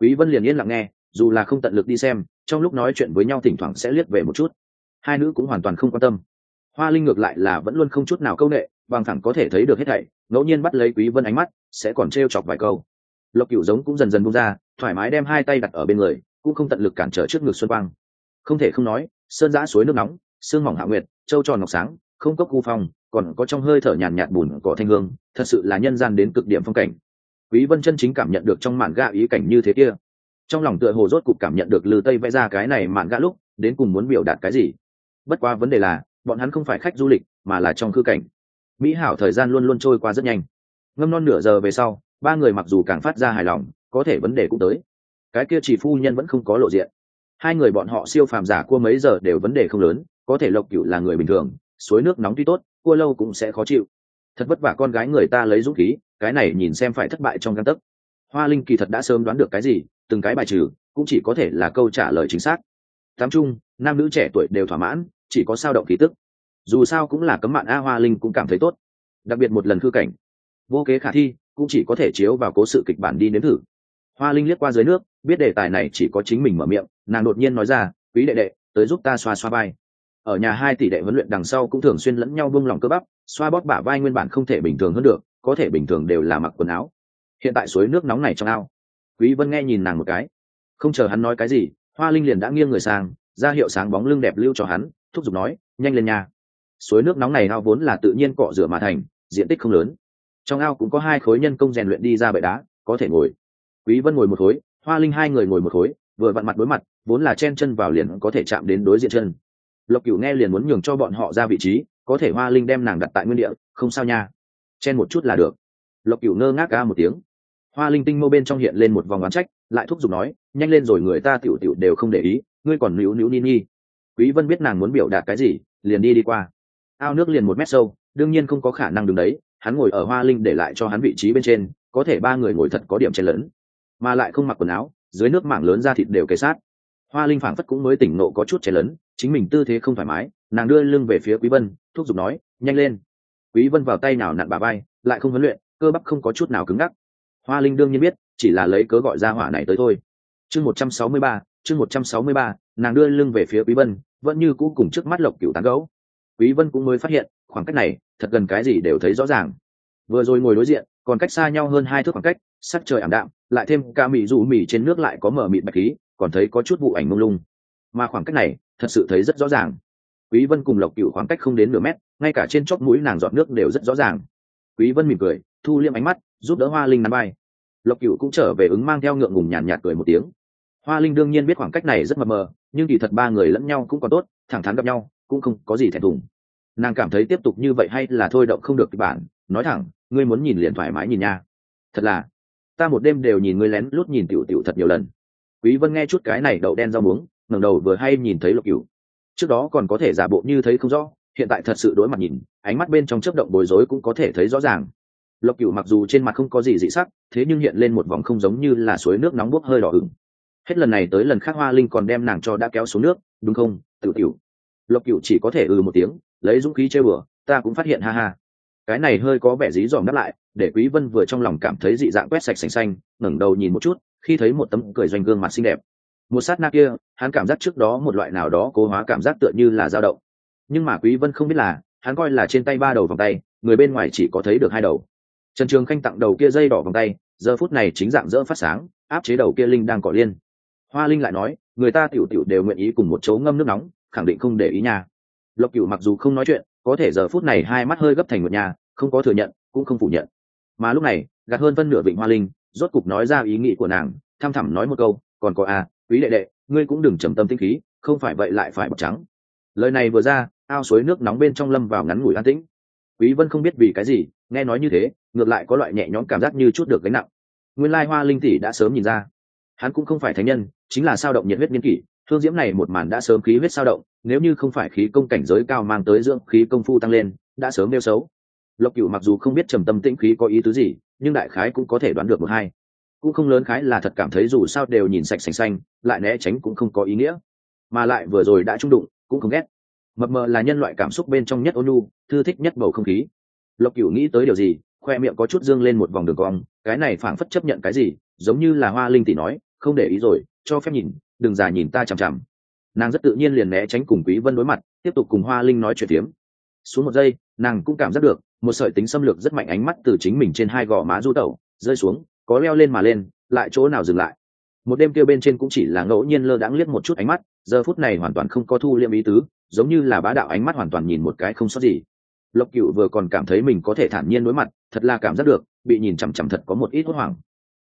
Quý vân liền yên lặng nghe, dù là không tận lực đi xem, trong lúc nói chuyện với nhau thỉnh thoảng sẽ liếc về một chút. Hai nữ cũng hoàn toàn không quan tâm. Hoa linh ngược lại là vẫn luôn không chút nào câu nệ, bằng thẳng có thể thấy được hết thảy, ngẫu nhiên bắt lấy quý vân ánh mắt, sẽ còn trêu chọc vài câu. Lộc cựu giống cũng dần dần buông ra, thoải mái đem hai tay đặt ở bên người, cũng không tận lực cản trở trước ngực xuân quang. Không thể không nói, sơn giã suối nước nóng, sương mỏng hạ nguyệt, châu tròn ngọc sáng, không cốc khu phong còn có trong hơi thở nhàn nhạt bùn cỏ thanh hương, thật sự là nhân gian đến cực điểm phong cảnh. Quý vân chân chính cảm nhận được trong màn gạ ý cảnh như thế kia. Trong lòng tựa hồ rốt cục cảm nhận được lư tây vẽ ra cái này màn gạ lúc, đến cùng muốn biểu đạt cái gì. Bất qua vấn đề là, bọn hắn không phải khách du lịch, mà là trong khư cảnh. Mỹ hảo thời gian luôn luôn trôi qua rất nhanh. Ngâm non nửa giờ về sau, ba người mặc dù càng phát ra hài lòng, có thể vấn đề cũng tới. Cái kia chỉ phu nhân vẫn không có lộ diện. Hai người bọn họ siêu phàm giả cua mấy giờ đều vấn đề không lớn, có thể lộc cựu là người bình thường, suối nước nóng tuy tốt cua lâu cũng sẽ khó chịu. Thật vất vả con gái người ta lấy dũng khí, cái này nhìn xem phải thất bại trong găng tấc. Hoa linh kỳ thật đã sớm đoán được cái gì, từng cái bài trừ, cũng chỉ có thể là câu trả lời chính xác. Tám chung, nam nữ trẻ tuổi đều thỏa mãn, chỉ có sao động khí tức. Dù sao cũng là cấm mạn a, hoa linh cũng cảm thấy tốt. Đặc biệt một lần khư cảnh. Vô kế khả thi, cũng chỉ có thể chiếu vào cố sự kịch bản đi nếm thử. Hoa linh liếc qua dưới nước, biết đề tài này chỉ có chính mình mở miệng, nàng đột nhiên nói ra, quý đệ đệ, tới giúp ta xoa xoa vai ở nhà hai tỷ đệ huấn luyện đằng sau cũng thường xuyên lẫn nhau buông lòng cơ bắp, xoa bóp bả vai nguyên bản không thể bình thường hơn được, có thể bình thường đều là mặc quần áo. Hiện tại suối nước nóng này trong ao. Quý vân nghe nhìn nàng một cái. Không chờ hắn nói cái gì, hoa linh liền đã nghiêng người sang, ra hiệu sáng bóng lưng đẹp lưu cho hắn, thúc giục nói, nhanh lên nhà. Suối nước nóng này ao vốn là tự nhiên cọ rửa mà thành, diện tích không lớn. Trong ao cũng có hai khối nhân công rèn luyện đi ra bệ đá, có thể ngồi. Quý vân ngồi một khối, hoa linh hai người ngồi một khối, vừa vặn mặt đối mặt, vốn là chen chân vào liền có thể chạm đến đối diện chân lộc cửu nghe liền muốn nhường cho bọn họ ra vị trí, có thể hoa linh đem nàng đặt tại nguyên địa, không sao nha. Chen một chút là được. Lộc cửu ngơ ngác ca một tiếng. Hoa linh tinh mô bên trong hiện lên một vòng oán trách, lại thúc giục nói, nhanh lên rồi người ta tiểu tiểu đều không để ý, ngươi còn níu níu ni ni. Quý vân biết nàng muốn biểu đạt cái gì, liền đi đi qua. Ao nước liền một mét sâu, đương nhiên không có khả năng đứng đấy, hắn ngồi ở hoa linh để lại cho hắn vị trí bên trên, có thể ba người ngồi thật có điểm chen lớn mà lại không mặc quần áo, dưới nước mảng lớn ra thịt đều kề sát. Hoa linh phảng phất cũng mới tỉnh nộ có chút chen lớn chính mình tư thế không thoải mái nàng đưa lưng về phía quý vân thúc giục nói nhanh lên. Quý vân vào tay nào nặn bà bay lại không huấn luyện cơ bắp không có chút nào cứng ngắc. Hoa linh đương nhiên biết chỉ là lấy cớ gọi ra hỏa này tới thôi. Chương 163, chương 163, nàng đưa lưng về phía quý vân vẫn như cũ cùng trước mắt lộc cửu tán gấu quý vân cũng mới phát hiện khoảng cách này thật gần cái gì đều thấy rõ ràng. Vừa rồi ngồi đối diện còn cách xa nhau hơn hai thước khoảng cách sắc trời ảm đạm lại thêm ca mị rụ mị trên nước lại có mở mịt bạch khí còn thấy có chút vụ ảnh mông lung. Mà khoảng cách này thật sự thấy rất rõ ràng. Quý vân cùng lộc cửu khoảng cách không đến nửa mét ngay cả trên chóp mũi nàng giọt nước đều rất rõ ràng. Quý vân mỉm cười thu liêm ánh mắt giúp đỡ hoa linh nắm bay lộc cửu cũng trở về ứng mang theo ngượng ngùng nhàn nhạt, nhạt cười một tiếng. Hoa linh đương nhiên biết khoảng cách này rất mờ mờ nhưng kỳ thật ba người lẫn nhau cũng còn tốt thẳng thắn gặp nhau cũng không có gì thẹn thùng. Nàng cảm thấy tiếp tục như vậy hay là thôi động không được kịch bản nói thẳng ngươi muốn nhìn liền thoải mái nhìn nha. Thật là ta một đêm đều nhìn ngươi lén lút nhìn tiểu tiểu thật nhiều lần. Quý vân nghe chút cái này đậu đen rau muống ngẩng đầu vừa hay nhìn thấy lục cửu. Trước đó còn có thể giả bộ như thấy không rõ, hiện tại thật sự đối mặt nhìn, ánh mắt bên trong chớp động bối rối cũng có thể thấy rõ ràng. Lộc cửu mặc dù trên mặt không có gì dị sắc, thế nhưng hiện lên một vòng không giống như là suối nước nóng bốc hơi đỏ ửng. Hết lần này tới lần khác hoa linh còn đem nàng cho đã kéo xuống nước, đúng không tự cửu? Lộc cửu chỉ có thể ừ một tiếng, lấy dũng khí chơi bừa, ta cũng phát hiện ha ha. Cái này hơi có vẻ dí dòm đáp lại, để quý vân vừa trong lòng cảm thấy dị dạng quét sạch sành xanh, ngẩng đầu nhìn một chút, khi thấy một tấm cười doanh gương mặt xinh đẹp một sát na kia, hắn cảm giác trước đó một loại nào đó cố hóa cảm giác tựa như là dao động. Nhưng mà quý vân không biết là, hắn coi là trên tay ba đầu vòng tay, người bên ngoài chỉ có thấy được hai đầu. Trần trường khanh tặng đầu kia dây đỏ vòng tay, giờ phút này chính dạng dỡ phát sáng, áp chế đầu kia linh đang cỏ liên. Hoa linh lại nói, người ta tiểu tiểu đều nguyện ý cùng một chỗ ngâm nước nóng, khẳng định không để ý nha. Lộc cửu mặc dù không nói chuyện, có thể giờ phút này hai mắt hơi gấp thành một nhà không có thừa nhận, cũng không phủ nhận. Mà lúc này, gạt hơn phân nửa vịnh hoa linh, rốt cục nói ra ý nghĩ của nàng tham thẳm nói một câu, còn có à quý đệ đệ, ngươi cũng đừng trầm tâm tinh khí, không phải vậy lại phải bọc trắng. Lời này vừa ra, ao suối nước nóng bên trong lâm vào ngắn ngủi an tĩnh. Quý vân không biết vì cái gì, nghe nói như thế, ngược lại có loại nhẹ nhõm cảm giác như chút được gánh nặng. Nguyên lai hoa linh tỷ đã sớm nhìn ra. Hắn cũng không phải thánh nhân, chính là sao động nhiệt huyết nghiên kỷ, thương diễm này một màn đã sớm khí huyết sao động, nếu như không phải khí công cảnh giới cao mang tới dưỡng khí công phu tăng lên, đã sớm nêu xấu. Lộc cửu mặc dù không biết trầm tâm tĩnh khí có ý tứ gì, nhưng đại khái cũng có thể đoán được một hai cũng không lớn khái là thật cảm thấy dù sao đều nhìn sạch sành xanh, lại né tránh cũng không có ý nghĩa. Mà lại vừa rồi đã trung đụng, cũng không ghét. Mập mờ là nhân loại cảm xúc bên trong nhất ôn nhu, thư thích nhất bầu không khí. Lộc cửu nghĩ tới điều gì, khoe miệng có chút dương lên một vòng đường cong, cái này phảng phất chấp nhận cái gì, giống như là hoa linh tỷ nói, không để ý rồi, cho phép nhìn, đừng già nhìn ta chằm chằm. Nàng rất tự nhiên liền né tránh cùng quý vân đối mặt, tiếp tục cùng hoa linh nói chuyện tiếm xuống một giây, nàng cũng cảm giác được, một sợi tính xâm lược rất mạnh ánh mắt từ chính mình trên hai gò má du tẩu, rơi xuống có leo lên mà lên lại chỗ nào dừng lại. Một đêm kia bên trên cũng chỉ là ngẫu nhiên lơ đãng liếc một chút ánh mắt giờ phút này hoàn toàn không có thu liệm ý tứ giống như là bá đạo ánh mắt hoàn toàn nhìn một cái không sót gì. Lộc cựu vừa còn cảm thấy mình có thể thản nhiên đối mặt thật là cảm giác được bị nhìn chằm chằm thật có một ít hốt hoảng.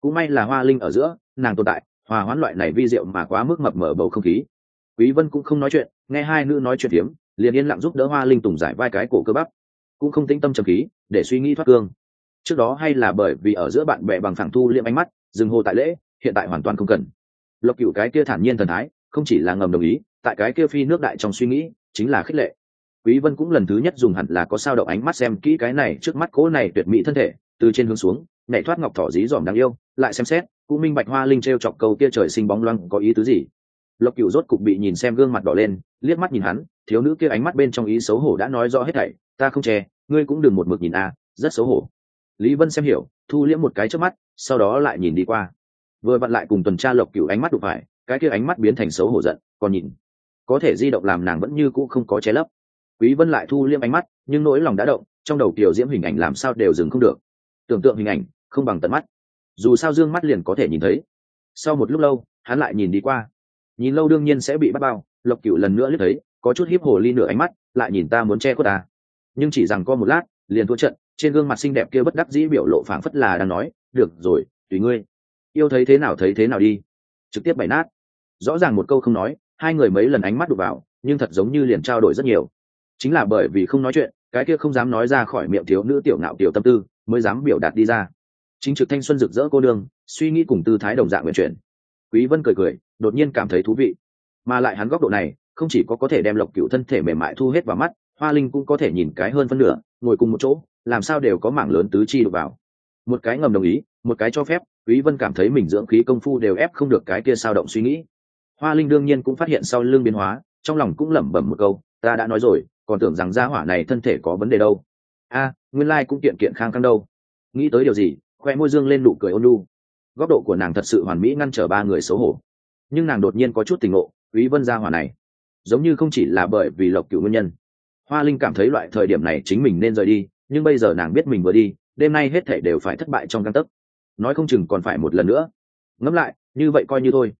Cũng may là hoa linh ở giữa nàng tồn tại hòa hoãn loại này vi diệu mà quá mức mập mở bầu không khí. Quý vân cũng không nói chuyện nghe hai nữ nói chuyện hiếm, liền yên lặng giúp đỡ hoa linh tùng giải vai cái cổ cơ bắp. Cũng không tĩnh tâm trầm khí để suy nghĩ thoát cương trước đó hay là bởi vì ở giữa bạn bè bằng phẳng thu liệm ánh mắt, dừng hồ tại lễ, hiện tại hoàn toàn không cần. Lộc cựu cái kia thản nhiên thần thái, không chỉ là ngầm đồng ý, tại cái kia phi nước đại trong suy nghĩ, chính là khích lệ. Quý vân cũng lần thứ nhất dùng hẳn là có sao động ánh mắt xem kỹ cái này trước mắt cố này tuyệt mỹ thân thể, từ trên hướng xuống, nhảy thoát ngọc thỏ dí dỏm đáng yêu, lại xem xét, cũng minh bạch hoa linh treo chọc câu kia trời sinh bóng loang có ý tứ gì. Lộc cựu rốt cục bị nhìn xem gương mặt đỏ lên, liếc mắt nhìn hắn, thiếu nữ kia ánh mắt bên trong ý xấu hổ đã nói rõ hết thảy, ta không che ngươi cũng đừng một mực nhìn a, rất xấu hổ lý vân xem hiểu, thu liễm một cái trước mắt, sau đó lại nhìn đi qua. Vừa vặn lại cùng tuần tra lộc cựu ánh mắt đụng phải, cái kia ánh mắt biến thành xấu hổ giận, còn nhìn. Có thể di động làm nàng vẫn như cũ không có che lấp. Quý vân lại thu liễm ánh mắt, nhưng nỗi lòng đã động, trong đầu kiều diễm hình ảnh làm sao đều dừng không được. Tưởng tượng hình ảnh, không bằng tận mắt. Dù sao dương mắt liền có thể nhìn thấy. Sau một lúc lâu, hắn lại nhìn đi qua. Nhìn lâu đương nhiên sẽ bị bắt bao, lộc cựu lần nữa liếc thấy, có chút hiếp hồ ly nửa ánh mắt, lại nhìn ta muốn che khuất ta. Nhưng chỉ rằng có một lát, liền thua trận trên gương mặt xinh đẹp kia bất đắc dĩ biểu lộ phảng phất là đang nói, được rồi, tùy ngươi. Yêu thấy thế nào thấy thế nào đi. Trực tiếp bày nát. Rõ ràng một câu không nói, hai người mấy lần ánh mắt đụng vào, nhưng thật giống như liền trao đổi rất nhiều. Chính là bởi vì không nói chuyện, cái kia không dám nói ra khỏi miệng thiếu nữ tiểu ngạo tiểu tâm tư, mới dám biểu đạt đi ra. Chính trực thanh xuân rực rỡ cô đương suy nghĩ cùng tư thái đồng dạng nguyện chuyển. Quý vân cười cười, đột nhiên cảm thấy thú vị. Mà lại hắn góc độ này, không chỉ có có thể đem lộc cựu thân thể mềm mại thu hết vào mắt, hoa linh cũng có thể nhìn cái hơn phân nửa, ngồi cùng một chỗ làm sao đều có mảng lớn tứ chi đục vào. Một cái ngầm đồng ý một cái cho phép quý vân cảm thấy mình dưỡng khí công phu đều ép không được cái kia sao động suy nghĩ. Hoa linh đương nhiên cũng phát hiện sau lưng biến hóa trong lòng cũng lẩm bẩm một câu ta đã nói rồi còn tưởng rằng gia hỏa này thân thể có vấn đề đâu. A nguyên lai cũng kiện kiện khang khang đâu. Nghĩ tới điều gì? Khoe môi dương lên nụ cười ôn nhu, góc độ của nàng thật sự hoàn mỹ ngăn trở ba người xấu hổ. Nhưng nàng đột nhiên có chút tình ngộ quý vân gia hỏa này giống như không chỉ là bởi vì lộc cửu nguyên nhân. Hoa linh cảm thấy loại thời điểm này chính mình nên rời đi nhưng bây giờ nàng biết mình vừa đi đêm nay hết thể đều phải thất bại trong căn tấc. Nói không chừng còn phải một lần nữa. Ngẫm lại như vậy coi như thôi.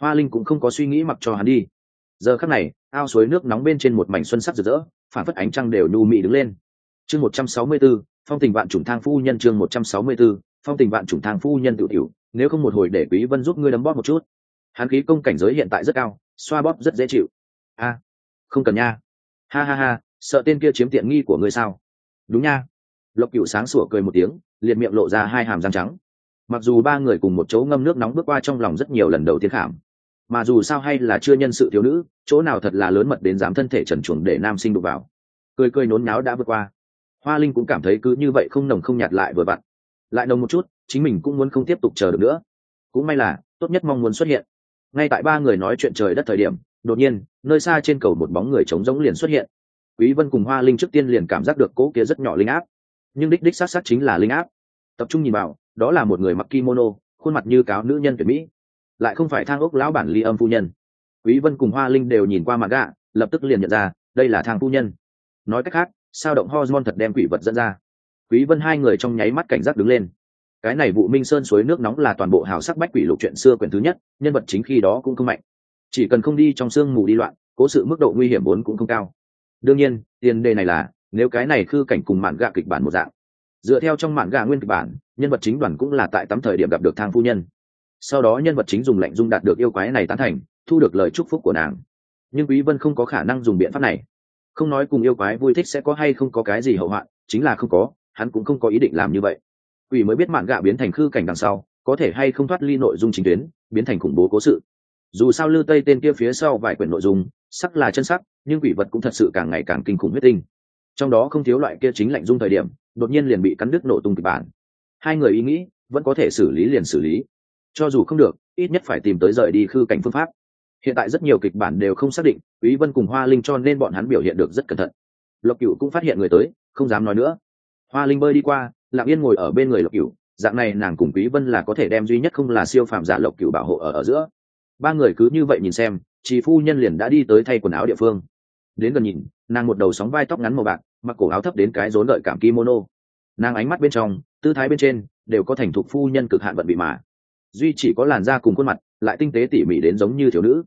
Hoa linh cũng không có suy nghĩ mặc cho hắn đi. Giờ khắc này ao suối nước nóng bên trên một mảnh xuân sắc rực rỡ phản phất ánh trăng đều nhu mị đứng lên. Chương một trăm sáu mươi 164, phong tình vạn chủng thang phu nhân chương một trăm sáu mươi 164, phong tình vạn chủng thang phu nhân tự tiểu nếu không một hồi để quý vân giúp ngươi đấm bóp một chút. Hắn khí công cảnh giới hiện tại rất cao xoa bóp rất dễ chịu. A không cần nha. Ha ha ha sợ tên kia chiếm tiện nghi của ngươi sao? Đúng nha. Lộc cựu sáng sủa cười một tiếng, liền miệng lộ ra hai hàm răng trắng. Mặc dù ba người cùng một chỗ ngâm nước nóng bước qua trong lòng rất nhiều lần đầu tiên khảm, mà dù sao hay là chưa nhân sự thiếu nữ, chỗ nào thật là lớn mật đến dám thân thể trần chuồng để nam sinh đụng vào. Cười cười nốn náo đã vượt qua. Hoa linh cũng cảm thấy cứ như vậy không nồng không nhạt lại vừa vặn. Lại nồng một chút, chính mình cũng muốn không tiếp tục chờ được nữa. Cũng may là, tốt nhất mong muốn xuất hiện. Ngay tại ba người nói chuyện trời đất thời điểm, đột nhiên, nơi xa trên cầu một bóng người trống rỗng liền xuất hiện quý vân cùng hoa linh trước tiên liền cảm giác được cỗ kia rất nhỏ linh áp. Nhưng đích đích sát sát chính là linh áp. Tập trung nhìn vào, đó là một người mặc kimono, khuôn mặt như cáo nữ nhân tuyệt mỹ. Lại không phải thang ốc lão bản ly âm phu nhân. Quý vân cùng hoa linh đều nhìn qua mặt gạ, lập tức liền nhận ra, đây là thang phu nhân. Nói cách khác, sao động hormone thật đem quỷ vật dẫn ra? Quý vân hai người trong nháy mắt cảnh giác đứng lên. Cái này vụ minh sơn suối nước nóng là toàn bộ hào sắc bách quỷ lục chuyện xưa quyển thứ nhất, nhân vật chính khi đó cũng không mạnh. Chỉ cần không đi trong sương mù đi loạn, cố sự mức độ nguy hiểm vốn cũng không cao đương nhiên, tiền đề này là, nếu cái này khư cảnh cùng mạn gạ kịch bản một dạng. Dựa theo trong mạn gạ nguyên kịch bản, nhân vật chính đoàn cũng là tại tắm thời điểm gặp được thang phu nhân. Sau đó nhân vật chính dùng lệnh dung đạt được yêu quái này tán thành, thu được lời chúc phúc của nàng. Nhưng quý vân không có khả năng dùng biện pháp này. Không nói cùng yêu quái vui thích sẽ có hay không có cái gì hậu hoạn chính là không có, hắn cũng không có ý định làm như vậy. Quỷ mới biết mạn gạ biến thành khư cảnh đằng sau, có thể hay không thoát ly nội dung chính tuyến, biến thành khủng bố cố sự. Dù sao lư tây tên kia phía sau vài quyển nội dung, sắc là chân sắc nhưng quỷ vật cũng thật sự càng ngày càng kinh khủng huyết tinh. Trong đó không thiếu loại kia chính lạnh dung thời điểm, đột nhiên liền bị cắn đứt nổ tung kịch bản. Hai người ý nghĩ, vẫn có thể xử lý liền xử lý. Cho dù không được, ít nhất phải tìm tới rời đi khư cảnh phương pháp. Hiện tại rất nhiều kịch bản đều không xác định, quý vân cùng hoa linh cho nên bọn hắn biểu hiện được rất cẩn thận. Lộc cửu cũng phát hiện người tới, không dám nói nữa. Hoa linh bơi đi qua, lặng yên ngồi ở bên người lộc cửu, dạng này nàng cùng quý vân là có thể đem duy nhất không là siêu phàm giả lộc cửu bảo hộ ở ở giữa. Ba người cứ như vậy nhìn xem chị phu nhân liền đã đi tới thay quần áo địa phương đến gần nhìn, nàng một đầu sóng vai tóc ngắn màu bạc, mặc cổ áo thấp đến cái rốn lợi cảm kimono. Nàng ánh mắt bên trong, tư thái bên trên, đều có thành thục phu nhân cực hạn vận bị mà. Duy chỉ có làn da cùng khuôn mặt, lại tinh tế tỉ mỉ đến giống như thiếu nữ.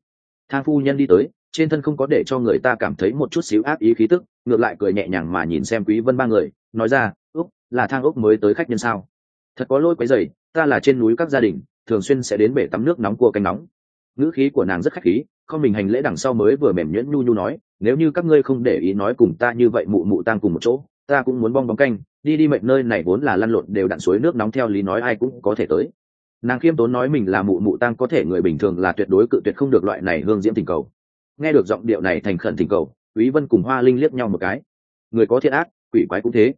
Thang phu nhân đi tới, trên thân không có để cho người ta cảm thấy một chút xíu áp ý khí tức, ngược lại cười nhẹ nhàng mà nhìn xem quý vân ba người, nói ra, úc, là thang úc mới tới khách nhân sao? Thật có lỗi quấy rầy, ta là trên núi các gia đình, thường xuyên sẽ đến bể tắm nước nóng cua canh nóng. Ngữ khí của nàng rất khách khí, không mình hành lễ đằng sau mới vừa mềm nhuyễn nhu nhu nói nếu như các ngươi không để ý nói cùng ta như vậy mụ mụ tang cùng một chỗ, ta cũng muốn bong bóng canh, đi đi mệnh nơi này vốn là lăn lộn đều đặn suối nước nóng theo lý nói ai cũng có thể tới. Nàng khiêm tốn nói mình là mụ mụ tăng có thể người bình thường là tuyệt đối cự tuyệt không được loại này hương diễm tình cầu. Nghe được giọng điệu này thành khẩn tình cầu, quý vân cùng hoa linh liếc nhau một cái. Người có thiện ác, quỷ quái cũng thế.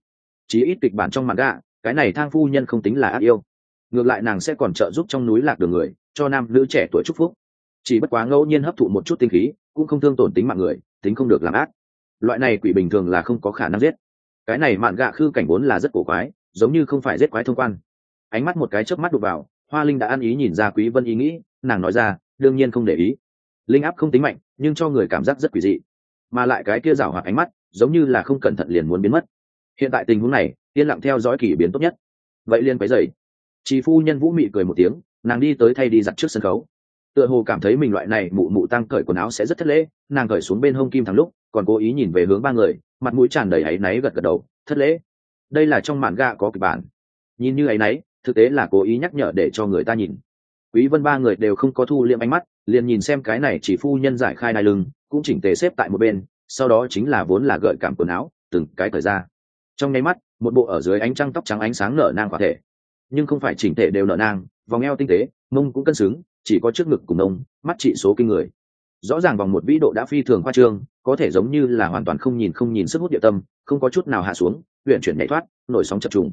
Chí ít kịch bản trong mặt gạ cái này thang phu nhân không tính là ác yêu. Ngược lại nàng sẽ còn trợ giúp trong núi lạc đường người, cho nam nữ trẻ tuổi chúc phúc. Chỉ bất quá ngẫu nhiên hấp thụ một chút tinh khí, cũng không thương tổn tính mạng người tính không được làm ác. Loại này quỷ bình thường là không có khả năng giết. Cái này mạn gạ khư cảnh vốn là rất cổ quái, giống như không phải giết quái thông quan. Ánh mắt một cái chớp mắt đục vào, hoa linh đã ăn ý nhìn ra quý vân ý nghĩ, nàng nói ra, đương nhiên không để ý. Linh áp không tính mạnh, nhưng cho người cảm giác rất quỷ dị. Mà lại cái kia rảo hoạt ánh mắt, giống như là không cẩn thận liền muốn biến mất. Hiện tại tình huống này, yên lặng theo dõi kỳ biến tốt nhất. Vậy liên quấy dậy chị phu nhân vũ mị cười một tiếng, nàng đi tới thay đi giặt trước sân khấu tựa hồ cảm thấy mình loại này mụ mụ tăng cởi quần áo sẽ rất thất lễ, nàng cởi xuống bên hông kim thắng lúc, còn cố ý nhìn về hướng ba người, mặt mũi tràn đầy áy náy gật gật đầu, thất lễ. Đây là trong màn ga có kịch bản. Nhìn như áy náy, thực tế là cố ý nhắc nhở để cho người ta nhìn. Quý vân ba người đều không có thu liệm ánh mắt, liền nhìn xem cái này chỉ phu nhân giải khai đai lưng, cũng chỉnh tề xếp tại một bên, sau đó chính là vốn là gợi cảm quần áo, từng cái thời ra. Trong nháy mắt, một bộ ở dưới ánh trăng tóc trắng ánh sáng nở nang quả thể. Nhưng không phải chỉnh thể đều nở nang, vòng eo tinh tế, mông cũng cân xứng chỉ có trước ngực cùng nông mắt trị số kinh người. Rõ ràng vòng một vĩ độ đã phi thường khoa trương, có thể giống như là hoàn toàn không nhìn không nhìn sức hút địa tâm, không có chút nào hạ xuống huyện chuyển nhảy thoát, nổi sóng chập trùng.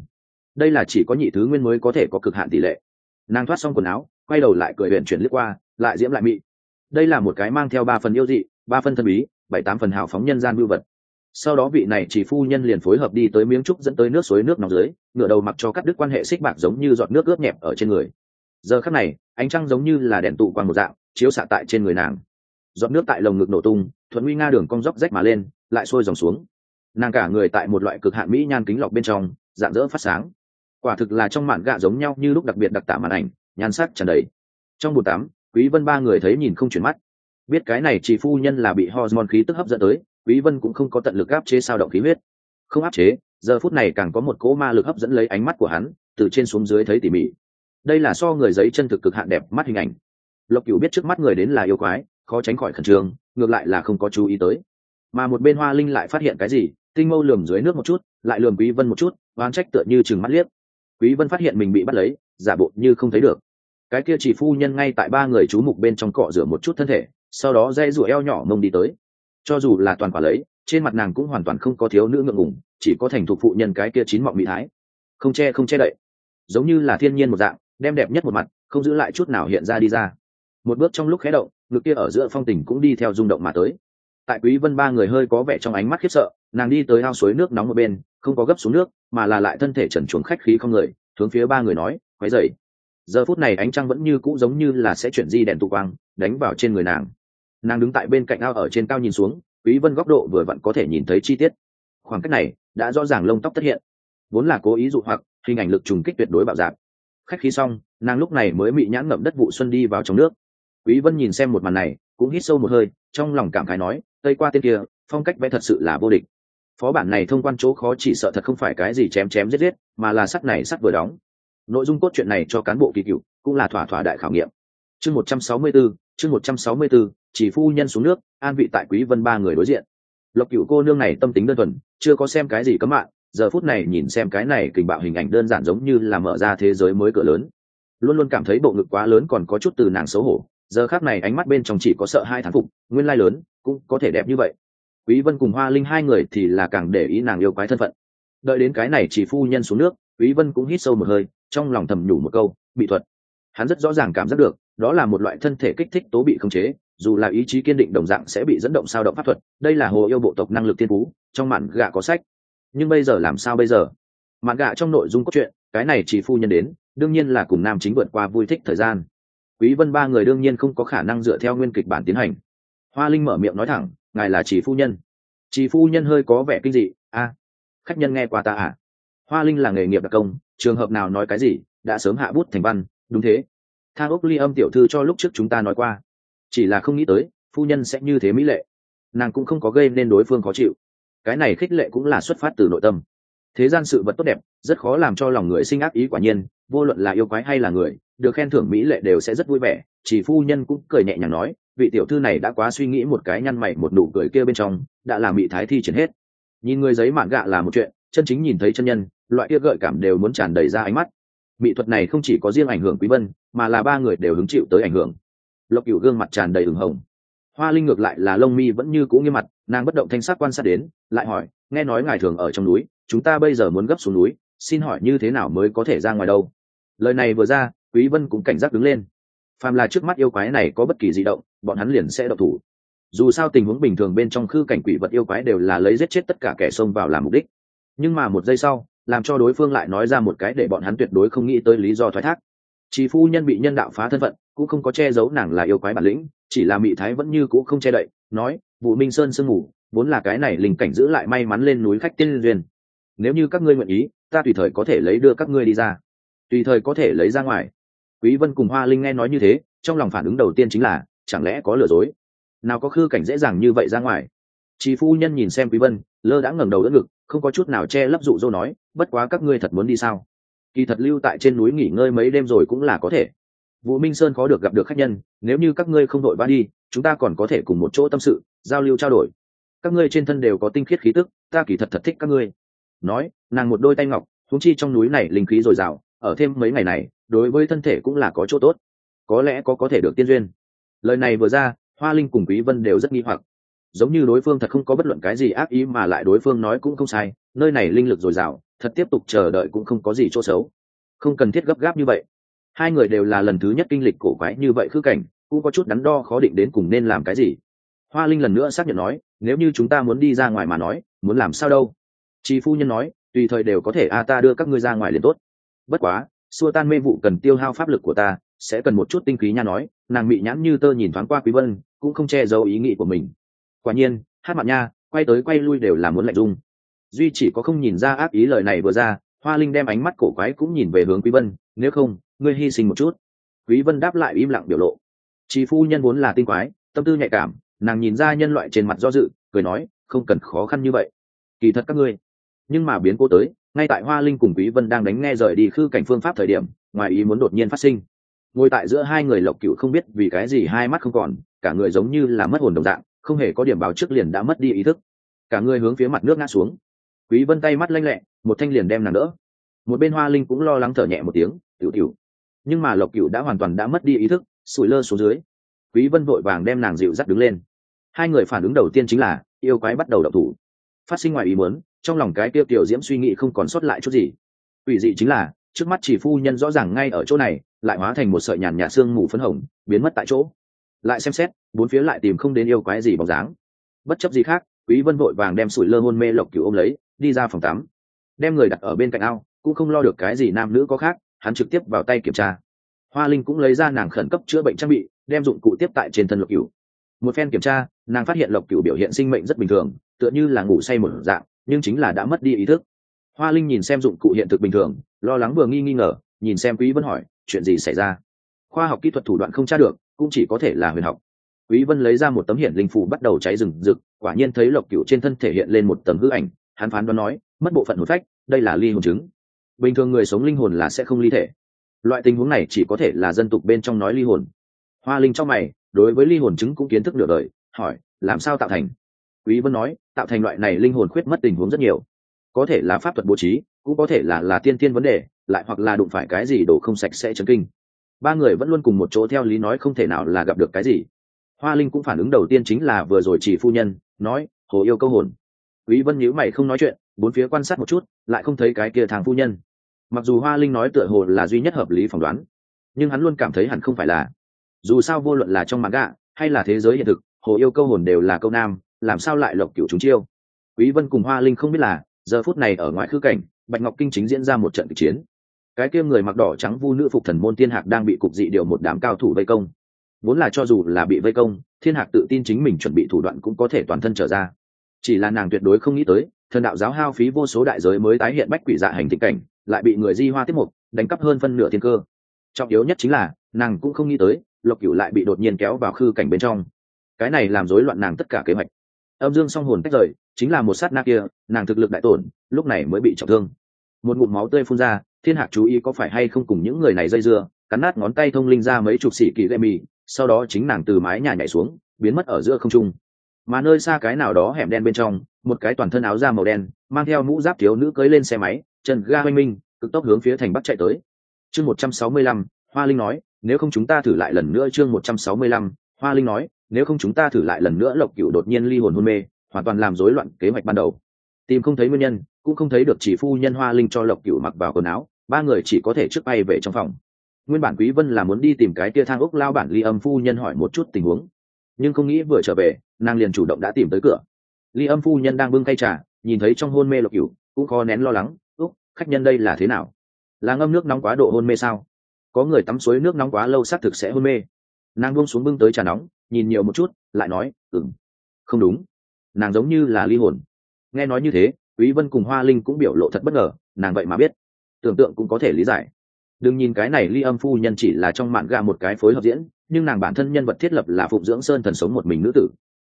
Đây là chỉ có nhị thứ nguyên mới có thể có cực hạn tỷ lệ. Nàng thoát xong quần áo, quay đầu lại cười huyện chuyển lướt qua, lại diễm lại mị. Đây là một cái mang theo ba phần yêu dị, ba phần thân bí, bảy tám phần hào phóng nhân gian mưu vật. Sau đó vị này chỉ phu nhân liền phối hợp đi tới miếng trúc dẫn tới nước suối nước nóng dưới ngựa đầu mặc cho cắt đứt quan hệ xích bạc giống như giọt nước ướt nhẹp ở trên người giờ khắc này, ánh trăng giống như là đèn tụ quang một dạng, chiếu xạ tại trên người nàng. Giọt nước tại lồng ngực nổ tung, thuận nguy nga đường cong dốc rách mà lên, lại sôi dòng xuống. Nàng cả người tại một loại cực hạn mỹ nhan kính lọc bên trong dạng dỡ phát sáng. Quả thực là trong mạn gạ giống nhau như lúc đặc biệt đặc tả màn ảnh, nhan sắc tràn đầy. Trong bồn tắm, quý vân ba người thấy nhìn không chuyển mắt. Biết cái này chỉ phu nhân là bị hormone khí tức hấp dẫn tới, quý vân cũng không có tận lực áp chế sao động khí huyết. Không áp chế, giờ phút này càng có một cỗ ma lực hấp dẫn lấy ánh mắt của hắn, từ trên xuống dưới thấy tỉ mỉ đây là so người giấy chân thực cực hạn đẹp mắt hình ảnh. Lộc cửu biết trước mắt người đến là yêu quái, khó tránh khỏi khẩn trương, ngược lại là không có chú ý tới. Mà một bên hoa linh lại phát hiện cái gì? Tinh mâu lườm dưới nước một chút, lại lườm quý vân một chút, oán trách tựa như chừng mắt liếc. Quý vân phát hiện mình bị bắt lấy, giả bộ như không thấy được. Cái kia chỉ phu nhân ngay tại ba người chú mục bên trong cọ rửa một chút thân thể, sau đó dây rủa eo nhỏ mông đi tới. Cho dù là toàn quả lấy, trên mặt nàng cũng hoàn toàn không có thiếu nữ ngượng ngùng, chỉ có thành thục phụ nhân cái kia chín mọng mỹ thái. Không che không che đậy. Giống như là thiên nhiên một dạng đem đẹp nhất một mặt, không giữ lại chút nào hiện ra đi ra. Một bước trong lúc khé động, ngực kia ở giữa phong tình cũng đi theo rung động mà tới. Tại quý vân ba người hơi có vẻ trong ánh mắt khiếp sợ, nàng đi tới ao suối nước nóng một bên, không có gấp xuống nước, mà là lại thân thể trần chuồng khách khí không người, hướng phía ba người nói, quấy dậy giờ phút này ánh trăng vẫn như cũ giống như là sẽ chuyển di đèn tụ quang, đánh vào trên người nàng. Nàng đứng tại bên cạnh ao ở trên cao nhìn xuống, quý vân góc độ vừa vặn có thể nhìn thấy chi tiết. Khoảng cách này đã rõ ràng lông tóc tất hiện. Vốn là cố ý dụ hoặc, hình ảnh lực trùng kích tuyệt đối bạo dạn khách khí xong nàng lúc này mới bị nhãn ngậm đất vụ xuân đi vào trong nước. Quý vân nhìn xem một màn này cũng hít sâu một hơi trong lòng cảm khái nói tây qua tên kia phong cách vẽ thật sự là vô địch. Phó bản này thông quan chỗ khó chỉ sợ thật không phải cái gì chém chém giết giết mà là sắt này sắt vừa đóng. Nội dung cốt truyện này cho cán bộ kỳ cựu cũng là thỏa thỏa đại khảo nghiệm. Chương 164, chương 164, chỉ phu nhân xuống nước an vị tại quý vân ba người đối diện. Lộc cựu cô nương này tâm tính đơn thuần chưa có xem cái gì cấm mạng giờ phút này nhìn xem cái này kình bạo hình ảnh đơn giản giống như là mở ra thế giới mới cửa lớn. Luôn luôn cảm thấy bộ ngực quá lớn còn có chút từ nàng xấu hổ. Giờ khác này ánh mắt bên trong chỉ có sợ hai thán phục, nguyên lai lớn, cũng có thể đẹp như vậy. Quý vân cùng hoa linh hai người thì là càng để ý nàng yêu quái thân phận. Đợi đến cái này chỉ phu nhân xuống nước, quý vân cũng hít sâu một hơi, trong lòng thầm nhủ một câu, bị thuật. Hắn rất rõ ràng cảm giác được, đó là một loại thân thể kích thích tố bị khống chế, dù là ý chí kiên định đồng dạng sẽ bị dẫn động sao động pháp thuật, đây là hồ yêu bộ tộc năng lực tiên phú, trong mạn gạ có sách nhưng bây giờ làm sao bây giờ? Mạn gạ trong nội dung cốt truyện, cái này chỉ phu nhân đến, đương nhiên là cùng nam chính vượt qua vui thích thời gian. Quý vân ba người đương nhiên không có khả năng dựa theo nguyên kịch bản tiến hành. Hoa linh mở miệng nói thẳng, ngài là chỉ phu nhân. Chỉ phu nhân hơi có vẻ kinh dị, a, khách nhân nghe qua ta à? Hoa linh là nghề nghiệp đặc công, trường hợp nào nói cái gì, đã sớm hạ bút thành văn, đúng thế. Thang ốc ly âm tiểu thư cho lúc trước chúng ta nói qua. Chỉ là không nghĩ tới, phu nhân sẽ như thế mỹ lệ. Nàng cũng không có gây nên đối phương khó chịu cái này khích lệ cũng là xuất phát từ nội tâm. Thế gian sự vật tốt đẹp, rất khó làm cho lòng người sinh ác ý quả nhiên, vô luận là yêu quái hay là người, được khen thưởng mỹ lệ đều sẽ rất vui vẻ, chỉ phu nhân cũng cười nhẹ nhàng nói, vị tiểu thư này đã quá suy nghĩ một cái nhăn mày một nụ cười kia bên trong, đã làm bị thái thi triển hết. Nhìn người giấy mạn gạ là một chuyện, chân chính nhìn thấy chân nhân, loại kia gợi cảm đều muốn tràn đầy ra ánh mắt. Mỹ thuật này không chỉ có riêng ảnh hưởng quý vân mà là ba người đều hứng chịu tới ảnh hưởng. Lộc cửu gương mặt tràn đầy ửng hồng. Hoa linh ngược lại là lông mi vẫn như cũ nghiêm mặt nàng bất động thanh sắc quan sát đến, lại hỏi, nghe nói ngài thường ở trong núi, chúng ta bây giờ muốn gấp xuống núi, xin hỏi như thế nào mới có thể ra ngoài đâu? Lời này vừa ra, quý vân cũng cảnh giác đứng lên. Phàm là trước mắt yêu quái này có bất kỳ di động, bọn hắn liền sẽ độc thủ. Dù sao tình huống bình thường bên trong khư cảnh quỷ vật yêu quái đều là lấy giết chết tất cả kẻ xông vào làm mục đích. Nhưng mà một giây sau, làm cho đối phương lại nói ra một cái để bọn hắn tuyệt đối không nghĩ tới lý do thoái thác. Chỉ phu nhân bị nhân đạo phá thân phận, cũng không có che giấu nàng là yêu quái bản lĩnh, chỉ là mị thái vẫn như cũ không che đậy, nói vụ minh sơn sương ngủ vốn là cái này linh cảnh giữ lại may mắn lên núi khách tiên duyên. Nếu như các ngươi nguyện ý, ta tùy thời có thể lấy đưa các ngươi đi ra. Tùy thời có thể lấy ra ngoài. Quý vân cùng hoa linh nghe nói như thế, trong lòng phản ứng đầu tiên chính là, chẳng lẽ có lừa dối? Nào có khư cảnh dễ dàng như vậy ra ngoài? Chị phu nhân nhìn xem quý vân, lơ đã ngẩng đầu đỡ ngực, không có chút nào che lấp dụ dỗ nói, bất quá các ngươi thật muốn đi sao? Kỳ thật lưu tại trên núi nghỉ ngơi mấy đêm rồi cũng là có thể vũ minh sơn khó được gặp được khách nhân, nếu như các ngươi không đội ba đi, chúng ta còn có thể cùng một chỗ tâm sự, giao lưu trao đổi. Các ngươi trên thân đều có tinh khiết khí tức, ta kỳ thật thật thích các ngươi. Nói, nàng một đôi tay ngọc thúng chi trong núi này linh khí dồi dào, ở thêm mấy ngày này, đối với thân thể cũng là có chỗ tốt. Có lẽ có có thể được tiên duyên. Lời này vừa ra, hoa linh cùng quý vân đều rất nghi hoặc. Giống như đối phương thật không có bất luận cái gì ác ý mà lại đối phương nói cũng không sai, nơi này linh lực dồi dào, thật tiếp tục chờ đợi cũng không có gì chỗ xấu. Không cần thiết gấp gáp như vậy hai người đều là lần thứ nhất kinh lịch cổ quái như vậy khứ cảnh, cũng có chút đắn đo khó định đến cùng nên làm cái gì. Hoa linh lần nữa xác nhận nói, nếu như chúng ta muốn đi ra ngoài mà nói, muốn làm sao đâu? Chị phu nhân nói, tùy thời đều có thể, a, ta đưa các ngươi ra ngoài liền tốt. Bất quá, xua tan mê vụ cần tiêu hao pháp lực của ta, sẽ cần một chút tinh khí nha, nói, nàng bị nhãn như tơ nhìn thoáng qua quý vân, cũng không che giấu ý nghĩ của mình. Quả nhiên, hát mặt nha, quay tới quay lui đều là muốn lạnh dung duy chỉ có không nhìn ra áp ý lời này vừa ra, hoa linh đem ánh mắt cổ quái cũng nhìn về hướng quý vân, nếu không ngươi hy sinh một chút. Quý vân đáp lại im lặng biểu lộ. Chỉ phu nhân vốn là tinh quái, tâm tư nhạy cảm, nàng nhìn ra nhân loại trên mặt do dự, cười nói, không cần khó khăn như vậy. Kỳ thật các ngươi, nhưng mà biến cố tới, ngay tại hoa linh cùng quý vân đang đánh nghe rời đi khư cảnh phương pháp thời điểm, ngoài ý muốn đột nhiên phát sinh. Ngồi tại giữa hai người lộc cửu không biết vì cái gì hai mắt không còn, cả người giống như là mất hồn đồng dạng, không hề có điểm báo trước liền đã mất đi ý thức. Cả người hướng phía mặt nước ngã xuống. Quý vân tay mắt lanh lẹ, một thanh liền đem nàng đỡ. Một bên hoa linh cũng lo lắng thở nhẹ một tiếng, tiểu tiểu nhưng mà lộc cửu đã hoàn toàn đã mất đi ý thức, sủi lơ xuống dưới. Quý vân vội vàng đem nàng dịu dắt đứng lên. Hai người phản ứng đầu tiên chính là, yêu quái bắt đầu động thủ. Phát sinh ngoài ý muốn, trong lòng cái tiêu tiểu diễm suy nghĩ không còn sót lại chút gì. Ủy dị chính là, trước mắt chỉ phu nhân rõ ràng ngay ở chỗ này, lại hóa thành một sợi nhàn nhạt xương mù phấn hồng, biến mất tại chỗ. Lại xem xét, bốn phía lại tìm không đến yêu quái gì bóng dáng. Bất chấp gì khác, quý vân vội vàng đem sủi lơ hôn mê lộc cửu ôm lấy, đi ra phòng tắm. Đem người đặt ở bên cạnh ao, cũng không lo được cái gì nam nữ có khác hắn trực tiếp vào tay kiểm tra. Hoa linh cũng lấy ra nàng khẩn cấp chữa bệnh trang bị, đem dụng cụ tiếp tại trên thân lộc cửu. Một phen kiểm tra, nàng phát hiện lộc cửu biểu hiện sinh mệnh rất bình thường, tựa như là ngủ say một dạng, nhưng chính là đã mất đi ý thức. Hoa linh nhìn xem dụng cụ hiện thực bình thường, lo lắng vừa nghi nghi ngờ, nhìn xem quý vân hỏi, chuyện gì xảy ra? Khoa học kỹ thuật thủ đoạn không tra được, cũng chỉ có thể là huyền học. Quý vân lấy ra một tấm hiển linh phù bắt đầu cháy rừng rực, quả nhiên thấy lộc cửu trên thân thể hiện lên một tấm hư ảnh, hắn phán đoán nói, mất bộ phận hồn phách, đây là ly hồn chứng bình thường người sống linh hồn là sẽ không ly thể. Loại tình huống này chỉ có thể là dân tục bên trong nói ly hồn. Hoa linh trong mày, đối với ly hồn chứng cũng kiến thức nửa đời, hỏi, làm sao tạo thành? Quý vân nói, tạo thành loại này linh hồn khuyết mất tình huống rất nhiều. Có thể là pháp thuật bố trí, cũng có thể là là tiên tiên vấn đề, lại hoặc là đụng phải cái gì đổ không sạch sẽ chấn kinh. Ba người vẫn luôn cùng một chỗ theo lý nói không thể nào là gặp được cái gì. Hoa linh cũng phản ứng đầu tiên chính là vừa rồi chỉ phu nhân, nói, hồ yêu câu hồn. Quý vân nhíu mày không nói chuyện, bốn phía quan sát một chút, lại không thấy cái kia thằng phu nhân mặc dù hoa linh nói tựa hồ là duy nhất hợp lý phỏng đoán, nhưng hắn luôn cảm thấy hẳn không phải là. Dù sao vô luận là trong manga hay là thế giới hiện thực, hồ yêu câu hồn đều là câu nam, làm sao lại lộc cửu chúng chiêu? Quý vân cùng hoa linh không biết là, giờ phút này ở ngoài khư cảnh, bạch ngọc kinh chính diễn ra một trận kịch chiến. Cái kia người mặc đỏ trắng vu nữ phục thần môn thiên hạc đang bị cục dị điều một đám cao thủ vây công. Vốn là cho dù là bị vây công, thiên hạc tự tin chính mình chuẩn bị thủ đoạn cũng có thể toàn thân trở ra. Chỉ là nàng tuyệt đối không nghĩ tới, thần đạo giáo hao phí vô số đại giới mới tái hiện bách quỷ dạ hành tình cảnh lại bị người di hoa tiếp mục đánh cắp hơn phân nửa thiên cơ. Trọng yếu nhất chính là, nàng cũng không nghĩ tới, lộc cửu lại bị đột nhiên kéo vào khư cảnh bên trong. Cái này làm rối loạn nàng tất cả kế hoạch. Âm dương song hồn tách rời, chính là một sát na kia, nàng thực lực đại tổn, lúc này mới bị trọng thương. Một ngụm máu tươi phun ra, thiên hạc chú ý có phải hay không cùng những người này dây dưa, cắn nát ngón tay thông linh ra mấy chục xỉ kỳ gậy mì, sau đó chính nàng từ mái nhà nhảy xuống, biến mất ở giữa không trung. Mà nơi xa cái nào đó hẻm đen bên trong, một cái toàn thân áo da màu đen, mang theo mũ giáp thiếu nữ cưới lên xe máy chân ga hoanh minh, cực tốc hướng phía thành bắc chạy tới. Chương một trăm sáu mươi lăm, hoa linh nói, nếu không chúng ta thử lại lần nữa chương một trăm sáu mươi lăm, hoa linh nói, nếu không chúng ta thử lại lần nữa lộc cựu đột nhiên ly hồn hôn mê, hoàn toàn làm rối loạn kế hoạch ban đầu. Tìm không thấy nguyên nhân, cũng không thấy được chỉ phu nhân hoa linh cho lộc cựu mặc vào quần áo, ba người chỉ có thể trước bay về trong phòng. Nguyên bản quý vân là muốn đi tìm cái kia thang ốc lao bản ly âm phu nhân hỏi một chút tình huống. Nhưng không nghĩ vừa trở về, nàng liền chủ động đã tìm tới cửa. Ly âm phu nhân đang bưng tay trà, nhìn thấy trong hôn mê lộc cửu, cũng khó nén lo lắng khách nhân đây là thế nào? Là ngâm nước nóng quá độ hôn mê sao? Có người tắm suối nước nóng quá lâu xác thực sẽ hôn mê. Nàng buông xuống bưng tới trà nóng, nhìn nhiều một chút, lại nói ừng không đúng. Nàng giống như là ly hồn. Nghe nói như thế, quý vân cùng hoa linh cũng biểu lộ thật bất ngờ, nàng vậy mà biết. Tưởng tượng cũng có thể lý giải. Đừng nhìn cái này ly âm phu nhân chỉ là trong mạn ga một cái phối hợp diễn, nhưng nàng bản thân nhân vật thiết lập là phụng dưỡng sơn thần sống một mình nữ tử.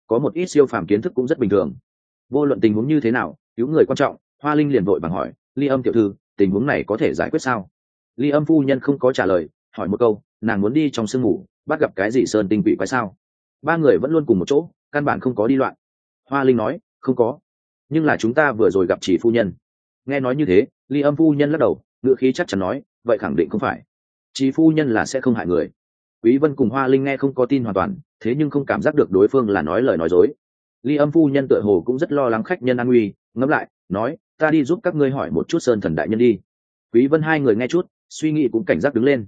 Có một ít siêu phàm kiến thức cũng rất bình thường. Vô luận tình huống như thế nào, cứu người quan trọng, hoa linh liền vội bằng hỏi ly âm tiểu thư tình huống này có thể giải quyết sao? Ly âm phu nhân không có trả lời hỏi một câu nàng muốn đi trong sương ngủ, bắt gặp cái gì sơn tinh quỷ quái sao? Ba người vẫn luôn cùng một chỗ căn bản không có đi loạn. Hoa linh nói không có. Nhưng là chúng ta vừa rồi gặp chỉ phu nhân. Nghe nói như thế ly âm phu nhân lắc đầu ngựa khí chắc chắn nói vậy khẳng định không phải. Chỉ phu nhân là sẽ không hại người. Quý vân cùng hoa linh nghe không có tin hoàn toàn thế nhưng không cảm giác được đối phương là nói lời nói dối. Ly âm phu nhân tựa hồ cũng rất lo lắng khách nhân an nguy ngẫm lại nói ta đi giúp các ngươi hỏi một chút sơn thần đại nhân đi. Quý vân hai người nghe chút, suy nghĩ cũng cảnh giác đứng lên.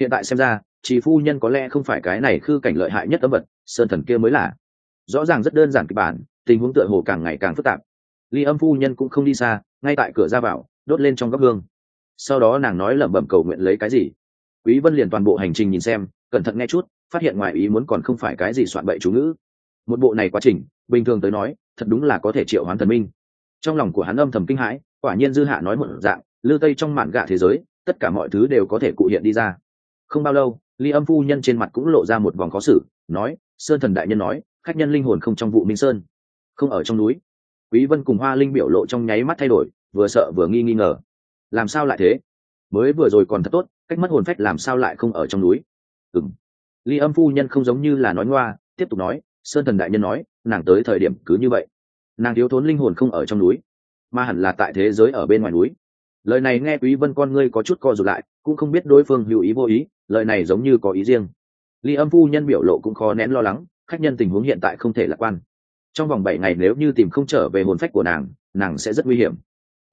Hiện tại xem ra chỉ phu nhân có lẽ không phải cái này khư cảnh lợi hại nhất âm vật, sơn thần kia mới là. Rõ ràng rất đơn giản kịch bản, tình huống tựa hồ càng ngày càng phức tạp. Ly âm phu nhân cũng không đi xa, ngay tại cửa ra vào, đốt lên trong góc hương. Sau đó nàng nói lẩm bẩm cầu nguyện lấy cái gì? Quý vân liền toàn bộ hành trình nhìn xem, cẩn thận nghe chút, phát hiện ngoài ý muốn còn không phải cái gì soạn bậy chú ngữ. Một bộ này quá trình, bình thường tới nói, thật đúng là có thể triệu hoán thần minh trong lòng của hắn âm thầm kinh hãi, quả nhiên dư hạ nói một dạng, lư tây trong mạn gạ thế giới, tất cả mọi thứ đều có thể cụ hiện đi ra. Không bao lâu, ly âm phu nhân trên mặt cũng lộ ra một vòng khó xử, nói, sơn thần đại nhân nói, khách nhân linh hồn không trong vụ minh sơn, không ở trong núi. Quý vân cùng hoa linh biểu lộ trong nháy mắt thay đổi, vừa sợ vừa nghi nghi ngờ. Làm sao lại thế? Mới vừa rồi còn thật tốt, cách mất hồn phách làm sao lại không ở trong núi? Ừm. Ly âm phu nhân không giống như là nói ngoa, tiếp tục nói, sơn thần đại nhân nói, nàng tới thời điểm cứ như vậy nàng thiếu thốn linh hồn không ở trong núi, mà hẳn là tại thế giới ở bên ngoài núi. Lời này nghe quý vân con ngươi có chút co rụt lại, cũng không biết đối phương hữu ý vô ý, lời này giống như có ý riêng. Ly âm phu nhân biểu lộ cũng khó nén lo lắng, khách nhân tình huống hiện tại không thể lạc quan. Trong vòng bảy ngày nếu như tìm không trở về hồn phách của nàng nàng sẽ rất nguy hiểm.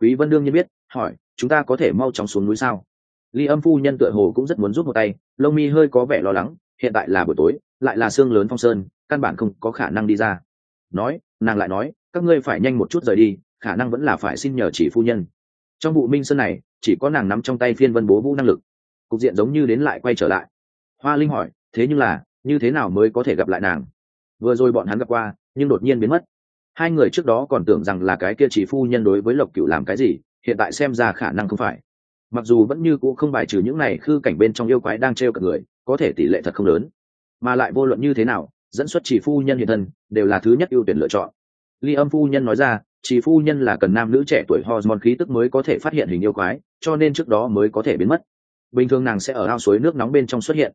Quý vân đương nhiên biết, hỏi, chúng ta có thể mau chóng xuống núi sao? Ly âm phu nhân tựa hồ cũng rất muốn giúp một tay, lông mi hơi có vẻ lo lắng, hiện tại là buổi tối, lại là xương lớn phong sơn, căn bản không có khả năng đi ra. Nói, nàng lại nói các ngươi phải nhanh một chút rời đi, khả năng vẫn là phải xin nhờ chỉ phu nhân. Trong vụ minh sơn này, chỉ có nàng nắm trong tay phiên vân bố vũ năng lực. Cục diện giống như đến lại quay trở lại. Hoa linh hỏi, thế nhưng là, như thế nào mới có thể gặp lại nàng? Vừa rồi bọn hắn gặp qua, nhưng đột nhiên biến mất. Hai người trước đó còn tưởng rằng là cái kia chỉ phu nhân đối với lộc cựu làm cái gì, hiện tại xem ra khả năng không phải. Mặc dù vẫn như cũ không bài trừ những này khư cảnh bên trong yêu quái đang t r e o cả người, có thể tỷ lệ thật không lớn. Mà lại vô luận như thế nào, dẫn xuất chỉ phu nhân hiện thân, đều là thứ nhất ưu tuyển lựa chọn ly âm phu nhân nói ra, chỉ phu nhân là cần nam nữ trẻ tuổi hormone khí tức mới có thể phát hiện hình yêu quái, cho nên trước đó mới có thể biến mất. Bình thường nàng sẽ ở ao suối nước nóng bên trong xuất hiện.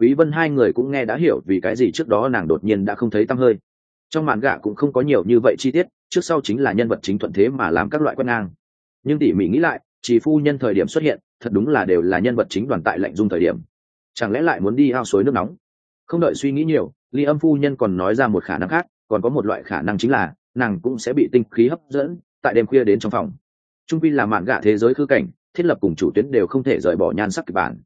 Quý vân hai người cũng nghe đã hiểu vì cái gì trước đó nàng đột nhiên đã không thấy tăm hơi. Trong màn gạ cũng không có nhiều như vậy chi tiết, trước sau chính là nhân vật chính thuận thế mà làm các loại quét ngang. Nhưng tỉ mỉ nghĩ lại, chỉ phu nhân thời điểm xuất hiện, thật đúng là đều là nhân vật chính đoàn tại lạnh dung thời điểm. Chẳng lẽ lại muốn đi ao suối nước nóng? Không đợi suy nghĩ nhiều ly âm phu nhân còn nói ra một khả năng khác, còn có một loại khả năng chính là nàng cũng sẽ bị tinh khí hấp dẫn, tại đêm khuya đến trong phòng. Trung pi là mạn gạ thế giới khư cảnh, thiết lập cùng chủ tuyến đều không thể rời bỏ nhan sắc kịch bản.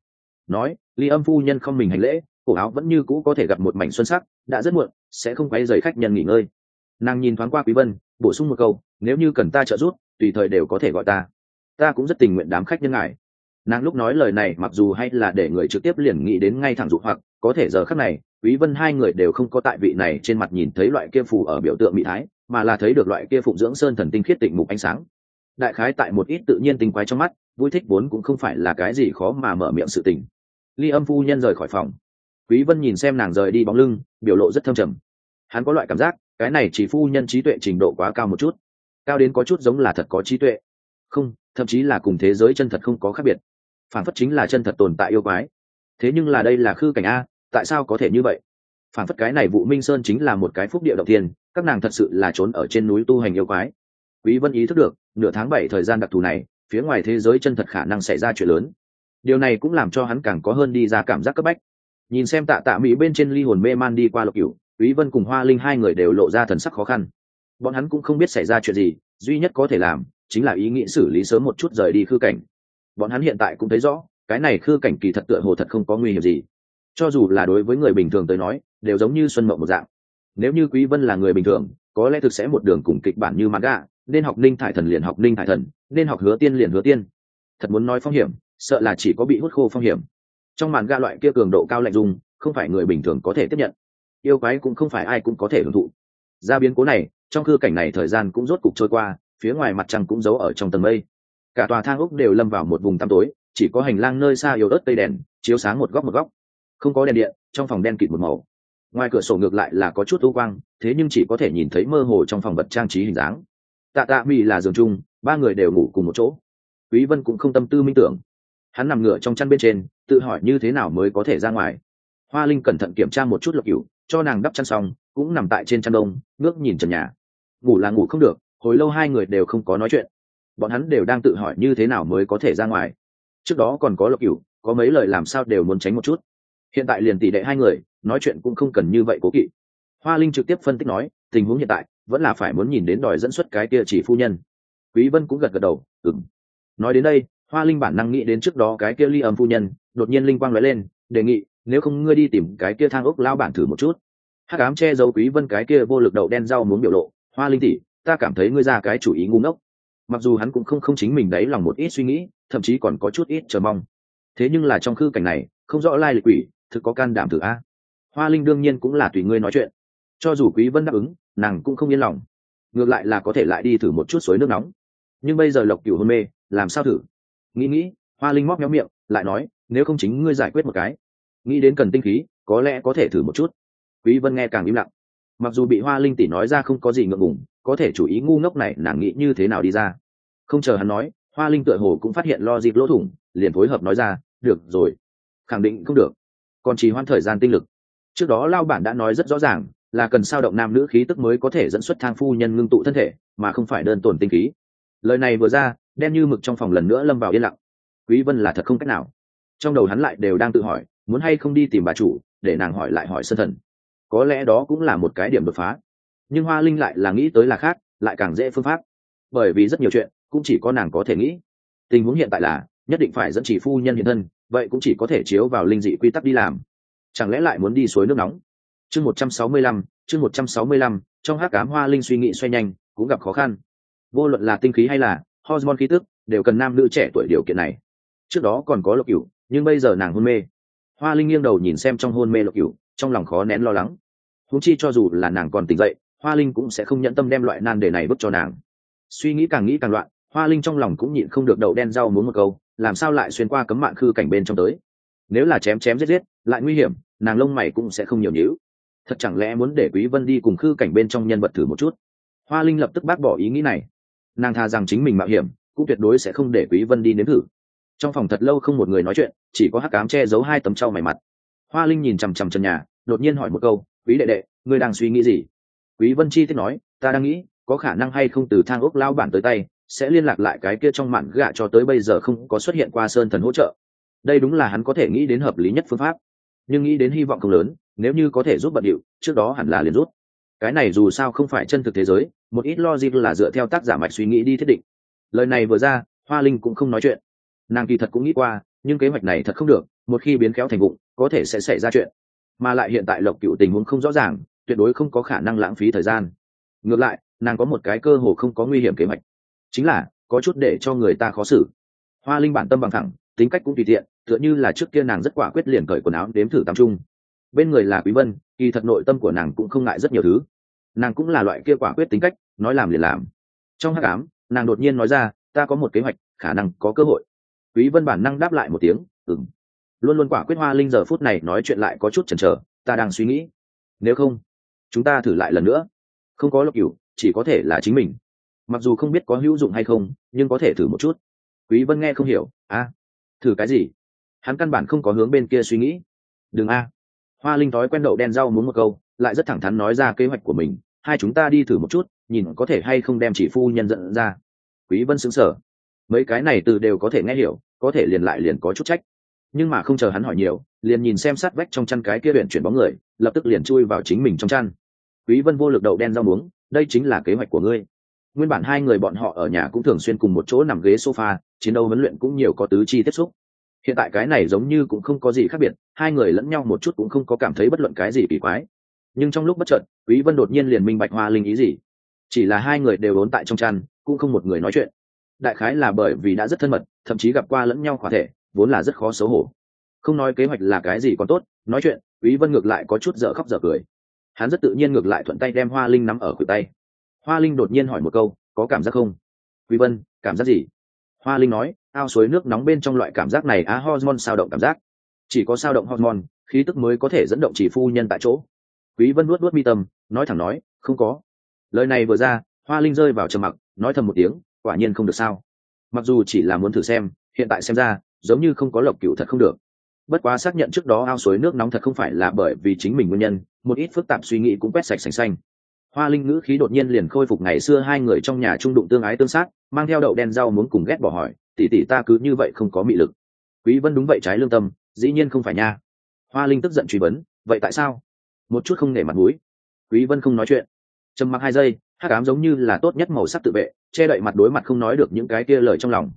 Nói ly âm phu nhân không mình hành lễ, cổ áo vẫn như cũ có thể gặp một mảnh xuân sắc, đã rất muộn, sẽ không quay rời khách nhân nghỉ ngơi. Nàng nhìn thoáng qua quý vân, bổ sung một câu, nếu như cần ta trợ giúp, tùy thời đều có thể gọi ta. Ta cũng rất tình nguyện đám khách nhân ngài. Nàng lúc nói lời này mặc dù hay là để người trực tiếp liền nghĩ đến ngay thẳng dụ hoặc, có thể giờ khắc này quý vân hai người đều không có tại vị này trên mặt nhìn thấy loại kia phù ở biểu tượng mỹ thái, mà là thấy được loại kia phụng dưỡng sơn thần tinh khiết tịnh mục ánh sáng. Đại khái tại một ít tự nhiên tinh quái trong mắt, vui thích vốn cũng không phải là cái gì khó mà mở miệng sự tình. Ly âm phu nhân rời khỏi phòng. Quý vân nhìn xem nàng rời đi bóng lưng, biểu lộ rất thâm trầm. Hắn có loại cảm giác, cái này chỉ phu nhân trí tuệ trình độ quá cao một chút. Cao đến có chút giống là thật có trí tuệ. Không, thậm chí là cùng thế giới chân thật không có khác biệt. Phản phất chính là chân thật tồn tại yêu quái. Thế nhưng là đây là khư cảnh a tại sao có thể như vậy? Phản phất cái này vụ minh sơn chính là một cái phúc địa động tiên các nàng thật sự là trốn ở trên núi tu hành yêu quái. Quý vân ý thức được, nửa tháng bảy thời gian đặc thù này, phía ngoài thế giới chân thật khả năng xảy ra chuyện lớn. Điều này cũng làm cho hắn càng có hơn đi ra cảm giác cấp bách. Nhìn xem tạ tạ mỹ bên trên ly hồn mê man đi qua lộc cửu, quý vân cùng hoa linh hai người đều lộ ra thần sắc khó khăn. Bọn hắn cũng không biết xảy ra chuyện gì, duy nhất có thể làm, chính là ý nghĩ xử lý sớm một chút rời đi khư cảnh. Bọn hắn hiện tại cũng thấy rõ, cái này khư cảnh kỳ thật tựa hồ thật không có nguy hiểm gì cho dù là đối với người bình thường tới nói, đều giống như xuân mộng một dạng. Nếu như quý vân là người bình thường, có lẽ thực sẽ một đường cùng kịch bản như manga nên học ninh thải thần liền học ninh thải thần, nên học hứa tiên liền hứa tiên. Thật muốn nói phong hiểm, sợ là chỉ có bị hút khô phong hiểm. Trong màn ga loại kia cường độ cao lạnh dung không phải người bình thường có thể tiếp nhận. Yêu quái cũng không phải ai cũng có thể hưởng thụ. Ra biến cố này, trong khư cảnh này thời gian cũng rốt cục trôi qua, phía ngoài mặt trăng cũng giấu ở trong tầng mây. Cả tòa thang úc đều lâm vào một vùng tăm tối, chỉ có hành lang nơi xa yếu ớt tây đèn, chiếu sáng một góc một góc không có đèn điện, trong phòng đen kịt một màu. Ngoài cửa sổ ngược lại là có chút ưu quang, thế nhưng chỉ có thể nhìn thấy mơ hồ trong phòng vật trang trí hình dáng. Tạ tạ mỹ là giường chung, ba người đều ngủ cùng một chỗ. Quý vân cũng không tâm tư minh tưởng. Hắn nằm ngửa trong chăn bên trên, tự hỏi như thế nào mới có thể ra ngoài. Hoa linh cẩn thận kiểm tra một chút lộc cửu, cho nàng đắp chăn xong, cũng nằm tại trên chăn đông, ngước nhìn trần nhà. Ngủ là ngủ không được, hồi lâu hai người đều không có nói chuyện. Bọn hắn đều đang tự hỏi như thế nào mới có thể ra ngoài. Trước đó còn có lộc cửu, có mấy lời làm sao đều muốn tránh một chút hiện tại liền tỷ đệ hai người, nói chuyện cũng không cần như vậy cố kỵ. Hoa linh trực tiếp phân tích nói, tình huống hiện tại, vẫn là phải muốn nhìn đến đòi dẫn xuất cái kia chỉ phu nhân. Quý vân cũng gật gật đầu, ừm. Nói đến đây, hoa linh bản năng nghĩ đến trước đó cái kia ly âm phu nhân, đột nhiên linh quang nói lên, đề nghị, nếu không ngươi đi tìm cái kia thang ốc lao bản thử một chút. Hắc ám che giấu quý vân cái kia vô lực đậu đen rau muốn biểu lộ, hoa linh tỷ, ta cảm thấy ngươi ra cái chủ ý ngu ngốc. Mặc dù hắn cũng không không chính mình đấy lòng một ít suy nghĩ, thậm chí còn có chút ít chờ mong. Thế nhưng là trong khư cảnh này, không rõ lai lịch quỷ thực có can đảm thử a. Hoa linh đương nhiên cũng là tùy ngươi nói chuyện. Cho dù quý vân đáp ứng, nàng cũng không yên lòng. Ngược lại là có thể lại đi thử một chút suối nước nóng. Nhưng bây giờ lộc cửu hôn mê, làm sao thử? Nghĩ nghĩ, hoa linh móc méo miệng, lại nói, nếu không chính ngươi giải quyết một cái. Nghĩ đến cần tinh khí, có lẽ có thể thử một chút. Quý vân nghe càng im lặng. Mặc dù bị hoa linh tỷ nói ra không có gì ngượng ngùng, có thể chủ ý ngu ngốc này, nàng nghĩ như thế nào đi ra? Không chờ hắn nói, hoa linh tựa hồ cũng phát hiện lo dịp lỗ thủng, liền phối hợp nói ra, được rồi, khẳng định không được còn chỉ hoãn thời gian tinh lực. Trước đó lao bản đã nói rất rõ ràng, là cần sao động nam nữ khí tức mới có thể dẫn xuất thang phu nhân ngưng tụ thân thể, mà không phải đơn tổn tinh khí. Lời này vừa ra, đen như mực trong phòng lần nữa lâm vào yên lặng. Quý vân là thật không cách nào. Trong đầu hắn lại đều đang tự hỏi, muốn hay không đi tìm bà chủ, để nàng hỏi lại hỏi sân thần. Có lẽ đó cũng là một cái điểm đột phá. Nhưng hoa linh lại là nghĩ tới là khác, lại càng dễ phương pháp. Bởi vì rất nhiều chuyện, cũng chỉ có nàng có thể nghĩ. Tình huống hiện tại là nhất định phải dẫn chỉ phu nhân hiện thân, vậy cũng chỉ có thể chiếu vào linh dị quy tắc đi làm. Chẳng lẽ lại muốn đi suối nước nóng? Chương một trăm sáu mươi lăm, chương một trăm sáu mươi lăm, trong hát cám hoa linh suy nghĩ xoay nhanh, cũng gặp khó khăn. Vô luận là tinh khí hay là hormone khí tức, đều cần nam nữ trẻ tuổi điều kiện này. Trước đó còn có lộc cửu, nhưng bây giờ nàng hôn mê. Hoa linh nghiêng đầu nhìn xem trong hôn mê lộc cửu, trong lòng khó nén lo lắng. Húng chi cho dù là nàng còn tỉnh dậy, hoa linh cũng sẽ không nhận tâm đem loại nan đề này vứt cho nàng. Suy nghĩ càng nghĩ càng loạn, hoa linh trong lòng cũng nhịn không được đậu đen rau muốn một câu làm sao lại xuyên qua cấm mạng khư cảnh bên trong tới? Nếu là chém chém giết giết, lại nguy hiểm, nàng lông mày cũng sẽ không nhiều nhữ thật chẳng lẽ muốn để quý vân đi cùng khư cảnh bên trong nhân vật thử một chút? Hoa linh lập tức bác bỏ ý nghĩ này. Nàng tha rằng chính mình mạo hiểm, cũng tuyệt đối sẽ không để quý vân đi nếm thử. Trong phòng thật lâu không một người nói chuyện, chỉ có hắc cám che giấu hai tấm trâu mày mặt. Hoa linh nhìn chằm chằm chân nhà, đột nhiên hỏi một câu, quý đệ đệ, ngươi đang suy nghĩ gì? Quý vân chi tiết nói, ta đang nghĩ, có khả năng hay không từ thang ốc lao bản tới tay sẽ liên lạc lại cái kia trong mạn gạ cho tới bây giờ không có xuất hiện qua sơn thần hỗ trợ. Đây đúng là hắn có thể nghĩ đến hợp lý nhất phương pháp. Nhưng nghĩ đến hy vọng không lớn, nếu như có thể giúp bận điệu, trước đó hẳn là liền rút cái này dù sao không phải chân thực thế giới, một ít logic là dựa theo tác giả mạch suy nghĩ đi thiết định. Lời này vừa ra, hoa linh cũng không nói chuyện. Nàng kỳ thật cũng nghĩ qua, nhưng kế hoạch này thật không được, một khi biến kéo thành vụng, có thể sẽ xảy ra chuyện. Mà lại hiện tại lộc cựu tình huống không rõ ràng, tuyệt đối không có khả năng lãng phí thời gian. Ngược lại, nàng có một cái cơ hồ không có nguy hiểm kế hoạch chính là, có chút để cho người ta khó xử. Hoa linh bản tâm bằng thẳng, tính cách cũng tùy tiện, tựa như là trước kia nàng rất quả quyết liền cởi quần áo đếm thử tam trung bên người là quý vân, kỳ thật nội tâm của nàng cũng không ngại rất nhiều thứ. Nàng cũng là loại kia quả quyết tính cách, nói làm liền làm. Trong hắc ám, nàng đột nhiên nói ra, ta có một kế hoạch, khả năng có cơ hội. Quý vân bản năng đáp lại một tiếng, ừm. Luôn luôn quả quyết hoa linh giờ phút này nói chuyện lại có chút chần chờ, ta đang suy nghĩ. Nếu không, chúng ta thử lại lần nữa. Không có lộc cửu, chỉ có thể là chính mình mặc dù không biết có hữu dụng hay không, nhưng có thể thử một chút. Quý vân nghe không hiểu, a, thử cái gì? Hắn căn bản không có hướng bên kia suy nghĩ. Đừng a. Hoa linh thói quen đậu đen rau muốn một câu, lại rất thẳng thắn nói ra kế hoạch của mình, hai chúng ta đi thử một chút, nhìn có thể hay không đem chỉ phu nhân dẫn ra. Quý vân sững sờ. Mấy cái này từ đều có thể nghe hiểu, có thể liền lại liền có chút trách. Nhưng mà không chờ hắn hỏi nhiều, liền nhìn xem sát vách trong chăn cái kia huyện chuyển bóng người, lập tức liền chui vào chính mình trong chăn. Quý vân vô lực đậu đen rau muống, đây chính là kế hoạch của ngươi nguyên bản hai người bọn họ ở nhà cũng thường xuyên cùng một chỗ nằm ghế sofa, chiến đấu huấn luyện cũng nhiều có tứ chi tiếp xúc. Hiện tại cái này giống như cũng không có gì khác biệt, hai người lẫn nhau một chút cũng không có cảm thấy bất luận cái gì kỳ quái. Nhưng trong lúc bất chợt, quý vân đột nhiên liền minh bạch hoa linh ý gì. Chỉ là hai người đều ốn tại trong chăn, cũng không một người nói chuyện. Đại khái là bởi vì đã rất thân mật, thậm chí gặp qua lẫn nhau khỏa thể, vốn là rất khó xấu hổ. Không nói kế hoạch là cái gì còn tốt, nói chuyện, quý vân ngược lại có chút dở khóc dở cười. Hắn rất tự nhiên ngược lại thuận tay đem hoa linh nắm ở khuỷu tay hoa linh đột nhiên hỏi một câu, có cảm giác không? Quý vân, cảm giác gì? Hoa linh nói, ao suối nước nóng bên trong loại cảm giác này á hormone sao động cảm giác. Chỉ có sao động hormone, khí tức mới có thể dẫn động chỉ phu nhân tại chỗ. Quý vân nuốt nuốt mi tâm, nói thẳng nói, không có. Lời này vừa ra, hoa linh rơi vào trầm mặc, nói thầm một tiếng, quả nhiên không được sao. Mặc dù chỉ là muốn thử xem, hiện tại xem ra, giống như không có lộc cựu thật không được. Bất quá xác nhận trước đó ao suối nước nóng thật không phải là bởi vì chính mình nguyên nhân, một ít phức tạp suy nghĩ cũng quét sạch sành xanh hoa linh ngữ khí đột nhiên liền khôi phục ngày xưa hai người trong nhà trung đụng tương ái tương sát, mang theo đậu đen rau muốn cùng ghét bỏ hỏi tỉ tỉ ta cứ như vậy không có mị lực. Quý vân đúng vậy trái lương tâm, dĩ nhiên không phải nha. Hoa linh tức giận truy vấn, vậy tại sao? Một chút không nể mặt mũi. Quý vân không nói chuyện. Trầm mặc hai giây, hắc ám giống như là tốt nhất màu sắc tự vệ, che đậy mặt đối mặt không nói được những cái kia lời trong lòng.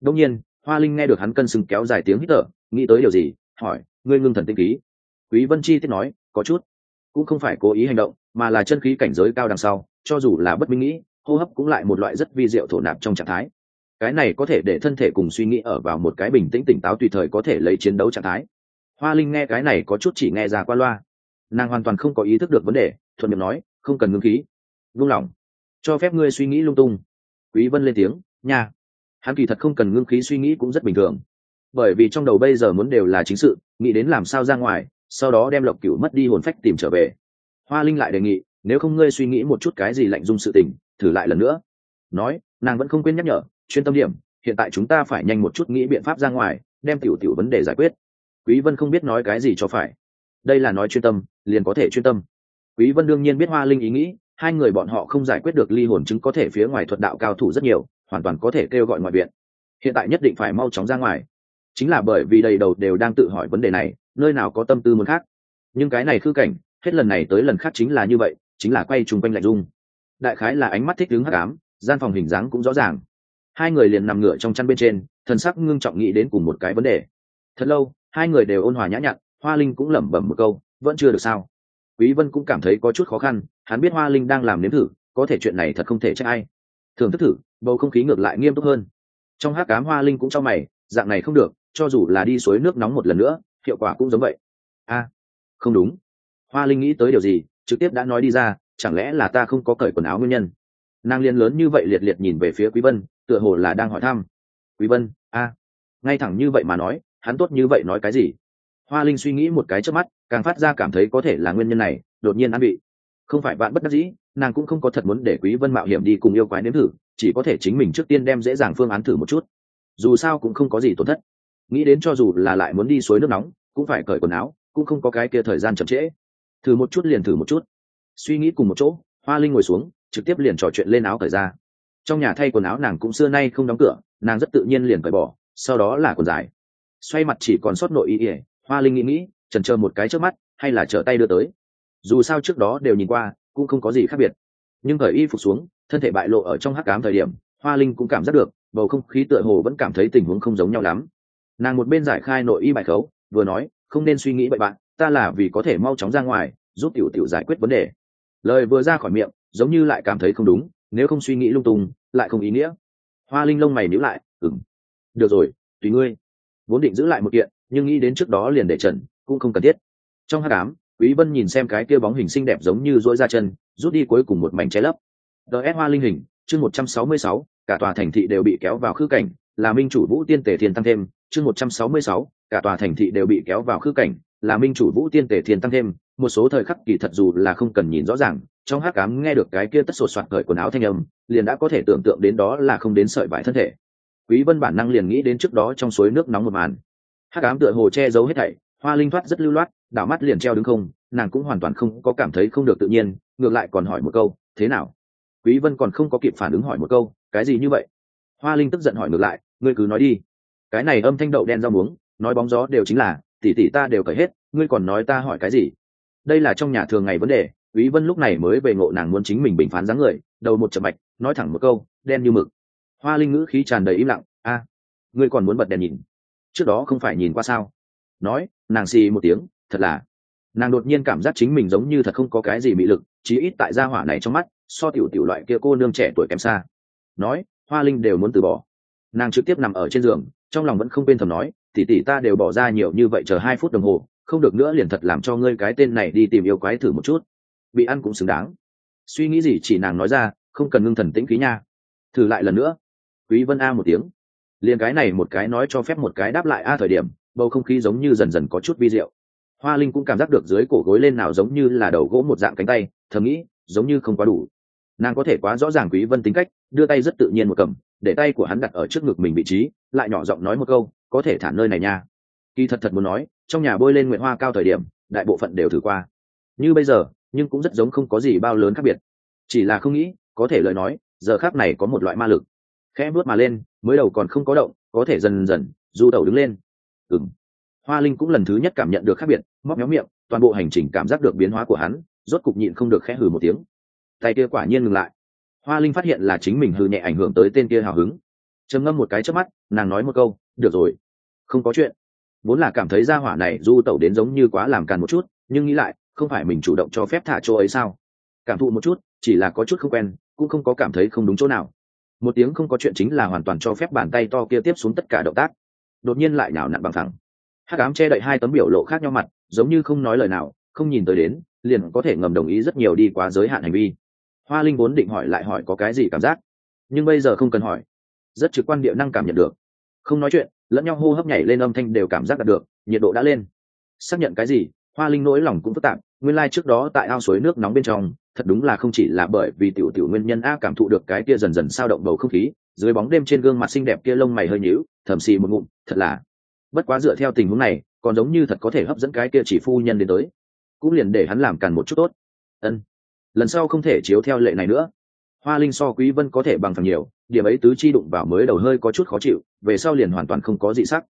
Đông nhiên, hoa linh nghe được hắn cân sừng kéo dài tiếng hít thở, nghĩ tới điều gì, hỏi, ngươi ngưng thần tinh khí quý vân chi tiết nói, có chút. Cũng không phải cố ý hành động mà là chân khí cảnh giới cao đằng sau, cho dù là bất minh nghĩ, hô hấp cũng lại một loại rất vi diệu thổ nạp trong trạng thái. Cái này có thể để thân thể cùng suy nghĩ ở vào một cái bình tĩnh tỉnh táo tùy thời có thể lấy chiến đấu trạng thái. Hoa linh nghe cái này có chút chỉ nghe ra qua loa. Nàng hoàn toàn không có ý thức được vấn đề, thuận miệng nói, không cần ngưng khí. Vung lòng cho phép ngươi suy nghĩ lung tung. Quý vân lên tiếng, nha. Hắn kỳ thật không cần ngưng khí suy nghĩ cũng rất bình thường. Bởi vì trong đầu bây giờ muốn đều là chính sự, nghĩ đến làm sao ra ngoài, sau đó đem lộc cửu mất đi hồn phách tìm trở về hoa linh lại đề nghị, nếu không ngươi suy nghĩ một chút cái gì lạnh dung sự tình, thử lại lần nữa. Nói, nàng vẫn không quên nhắc nhở, chuyên tâm điểm, hiện tại chúng ta phải nhanh một chút nghĩ biện pháp ra ngoài, đem tiểu tiểu vấn đề giải quyết. Quý vân không biết nói cái gì cho phải. Đây là nói chuyên tâm, liền có thể chuyên tâm. Quý vân đương nhiên biết hoa linh ý nghĩ, hai người bọn họ không giải quyết được ly hồn chứng có thể phía ngoài thuật đạo cao thủ rất nhiều, hoàn toàn có thể kêu gọi ngoại viện. Hiện tại nhất định phải mau chóng ra ngoài. Chính là bởi vì đầy đầu đều đang tự hỏi vấn đề này, nơi nào có tâm tư muốn khác. Nhưng cái này khư cảnh hết lần này tới lần khác chính là như vậy, chính là quay chung quanh lạnh dung. Đại khái là ánh mắt thích đứng hắc ám, gian phòng hình dáng cũng rõ ràng. Hai người liền nằm ngửa trong chăn bên trên, thần sắc ngưng trọng nghĩ đến cùng một cái vấn đề. Thật lâu, hai người đều ôn hòa nhã nhặn, hoa linh cũng lẩm bẩm một câu, vẫn chưa được sao? Quý vân cũng cảm thấy có chút khó khăn, hắn biết hoa linh đang làm nếm thử, có thể chuyện này thật không thể trách ai. Thường thức thử, bầu không khí ngược lại nghiêm túc hơn. Trong hát cám hoa linh cũng cho mày, dạng này không được, cho dù là đi suối nước nóng một lần nữa, hiệu quả cũng giống vậy. A, không đúng hoa linh nghĩ tới điều gì, trực tiếp đã nói đi ra, chẳng lẽ là ta không có cởi quần áo nguyên nhân? Nàng liên lớn như vậy liệt liệt nhìn về phía quý vân, tựa hồ là đang hỏi thăm. Quý vân, a, ngay thẳng như vậy mà nói, hắn tốt như vậy nói cái gì? Hoa linh suy nghĩ một cái trước mắt, càng phát ra cảm thấy có thể là nguyên nhân này, đột nhiên ăn bị không phải bạn bất đắc dĩ, nàng cũng không có thật muốn để quý vân mạo hiểm đi cùng yêu quái nếm thử, chỉ có thể chính mình trước tiên đem dễ dàng phương án thử một chút. Dù sao cũng không có gì tổn thất. Nghĩ đến cho dù là lại muốn đi suối nước nóng, cũng phải cởi quần áo, cũng không có cái kia thời gian chậm trễ thử một chút liền thử một chút. Suy nghĩ cùng một chỗ, hoa linh ngồi xuống, trực tiếp liền trò chuyện lên áo cởi ra. Trong nhà thay quần áo nàng cũng xưa nay không đóng cửa, nàng rất tự nhiên liền cởi bỏ, sau đó là quần dài. Xoay mặt chỉ còn sót nội ý ỉa hoa linh nghĩ nghĩ trần chờ một cái trước mắt, hay là trở tay đưa tới. Dù sao trước đó đều nhìn qua, cũng không có gì khác biệt. Nhưng cởi y phục xuống, thân thể bại lộ ở trong hắc cám thời điểm, hoa linh cũng cảm giác được, bầu không khí tựa hồ vẫn cảm thấy tình huống không giống nhau lắm. Nàng một bên giải khai nội y bài khấu, vừa nói, không nên suy nghĩ bậy bạn ta là vì có thể mau chóng ra ngoài giúp tiểu tiểu giải quyết vấn đề. Lời vừa ra khỏi miệng giống như lại cảm thấy không đúng nếu không suy nghĩ lung tung lại không ý nghĩa. Hoa linh lông mày níu lại ừng được rồi tùy ngươi. Vốn định giữ lại một kiện nhưng nghĩ đến trước đó liền để trần cũng không cần thiết. Trong hát cám quý vân nhìn xem cái kia bóng hình xinh đẹp giống như dỗi ra chân rút đi cuối cùng một mảnh che lấp. Ts hoa linh hình chương 166, cả tòa thành thị đều bị kéo vào khư cảnh là minh chủ vũ tiên tề thiền tăng thêm chương 166, cả tòa thành thị đều bị kéo vào khư cảnh là minh chủ vũ tiên tề thiền tăng thêm, một số thời khắc kỳ thật dù là không cần nhìn rõ ràng, trong hát cám nghe được cái kia tất sột soạt cởi quần áo thanh âm, liền đã có thể tưởng tượng đến đó là không đến sợi vải thân thể. Quý vân bản năng liền nghĩ đến trước đó trong suối nước nóng một màn. Hát cám tựa hồ che giấu hết thảy, hoa linh thoát rất lưu loát, đảo mắt liền treo đứng không, nàng cũng hoàn toàn không có cảm thấy không được tự nhiên, ngược lại còn hỏi một câu, thế nào? Quý vân còn không có kịp phản ứng hỏi một câu, cái gì như vậy? Hoa linh tức giận hỏi ngược lại, ngươi cứ nói đi. Cái này âm thanh đậu đen rau muống, nói bóng gió đều chính là tỷ tỷ ta đều cởi hết, ngươi còn nói ta hỏi cái gì? Đây là trong nhà thường ngày vấn đề, quý vân lúc này mới về ngộ nàng muốn chính mình bình phán dáng người, đầu một chậm mạch, nói thẳng một câu, đen như mực. Hoa linh ngữ khí tràn đầy im lặng, a, ngươi còn muốn bật đèn nhìn? Trước đó không phải nhìn qua sao? Nói, nàng xì một tiếng, thật là. Nàng đột nhiên cảm giác chính mình giống như thật không có cái gì bị lực, chí ít tại gia hỏa này trong mắt, so tiểu tiểu loại kia cô nương trẻ tuổi kém xa. Nói, hoa linh đều muốn từ bỏ. Nàng trực tiếp nằm ở trên giường, trong lòng vẫn không quên thầm nói tỉ tỉ ta đều bỏ ra nhiều như vậy chờ hai phút đồng hồ, không được nữa liền thật làm cho ngươi cái tên này đi tìm yêu quái thử một chút. Bị ăn cũng xứng đáng. Suy nghĩ gì chỉ nàng nói ra, không cần ngưng thần tĩnh khí nha. Thử lại lần nữa. Quý vân a một tiếng. Liền cái này một cái nói cho phép một cái đáp lại a thời điểm, bầu không khí giống như dần dần có chút vi diệu. Hoa linh cũng cảm giác được dưới cổ gối lên nào giống như là đầu gỗ một dạng cánh tay, thầm nghĩ, giống như không quá đủ nàng có thể quá rõ ràng quý vân tính cách, đưa tay rất tự nhiên một cầm, để tay của hắn đặt ở trước ngực mình vị trí, lại nhỏ giọng nói một câu, có thể thả nơi này nha. Kỳ thật thật muốn nói, trong nhà bôi lên nguyện hoa cao thời điểm, đại bộ phận đều thử qua. Như bây giờ, nhưng cũng rất giống không có gì bao lớn khác biệt. Chỉ là không nghĩ, có thể lời nói, giờ khác này có một loại ma lực. Khẽ bước mà lên, mới đầu còn không có động, có thể dần dần, du đầu đứng lên. Ừ hoa linh cũng lần thứ nhất cảm nhận được khác biệt, móc méo miệng, toàn bộ hành trình cảm giác được biến hóa của hắn, rốt cục nhịn không được khẽ hừ một tiếng tay kia quả nhiên ngừng lại. Hoa linh phát hiện là chính mình hư nhẹ ảnh hưởng tới tên kia hào hứng. Trầm ngâm một cái trước mắt, nàng nói một câu, được rồi, không có chuyện. Vốn là cảm thấy ra hỏa này du tẩu đến giống như quá làm càn một chút, nhưng nghĩ lại, không phải mình chủ động cho phép thả chỗ ấy sao? Cảm thụ một chút, chỉ là có chút không quen, cũng không có cảm thấy không đúng chỗ nào. Một tiếng không có chuyện chính là hoàn toàn cho phép bàn tay to kia tiếp xuống tất cả động tác. Đột nhiên lại nhào nặn bằng thẳng. Hắc ám che đậy hai tấm biểu lộ khác nhau mặt, giống như không nói lời nào, không nhìn tới đến, liền có thể ngầm đồng ý rất nhiều đi quá giới hạn hành vi hoa linh vốn định hỏi lại hỏi có cái gì cảm giác, nhưng bây giờ không cần hỏi. Rất trực quan địa năng cảm nhận được. Không nói chuyện, lẫn nhau hô hấp nhảy lên âm thanh đều cảm giác đạt được, nhiệt độ đã lên. Xác nhận cái gì, hoa linh nỗi lòng cũng phức tạp, nguyên lai、like、trước đó tại ao suối nước nóng bên trong, thật đúng là không chỉ là bởi vì tiểu tiểu nguyên nhân a cảm thụ được cái kia dần dần sao động bầu không khí, dưới bóng đêm trên gương mặt xinh đẹp kia lông mày hơi nhíu, thầm xì một ngụm, thật là. Bất quá dựa theo tình huống này, còn giống như thật có thể hấp dẫn cái kia chỉ phu nhân đến tới. Cũng liền để hắn làm càn một chút tốt. Ân lần sau không thể chiếu theo lệ này nữa. Hoa linh so quý vân có thể bằng thằng nhiều, điểm ấy tứ chi đụng vào mới đầu hơi có chút khó chịu, về sau liền hoàn toàn không có dị sắc.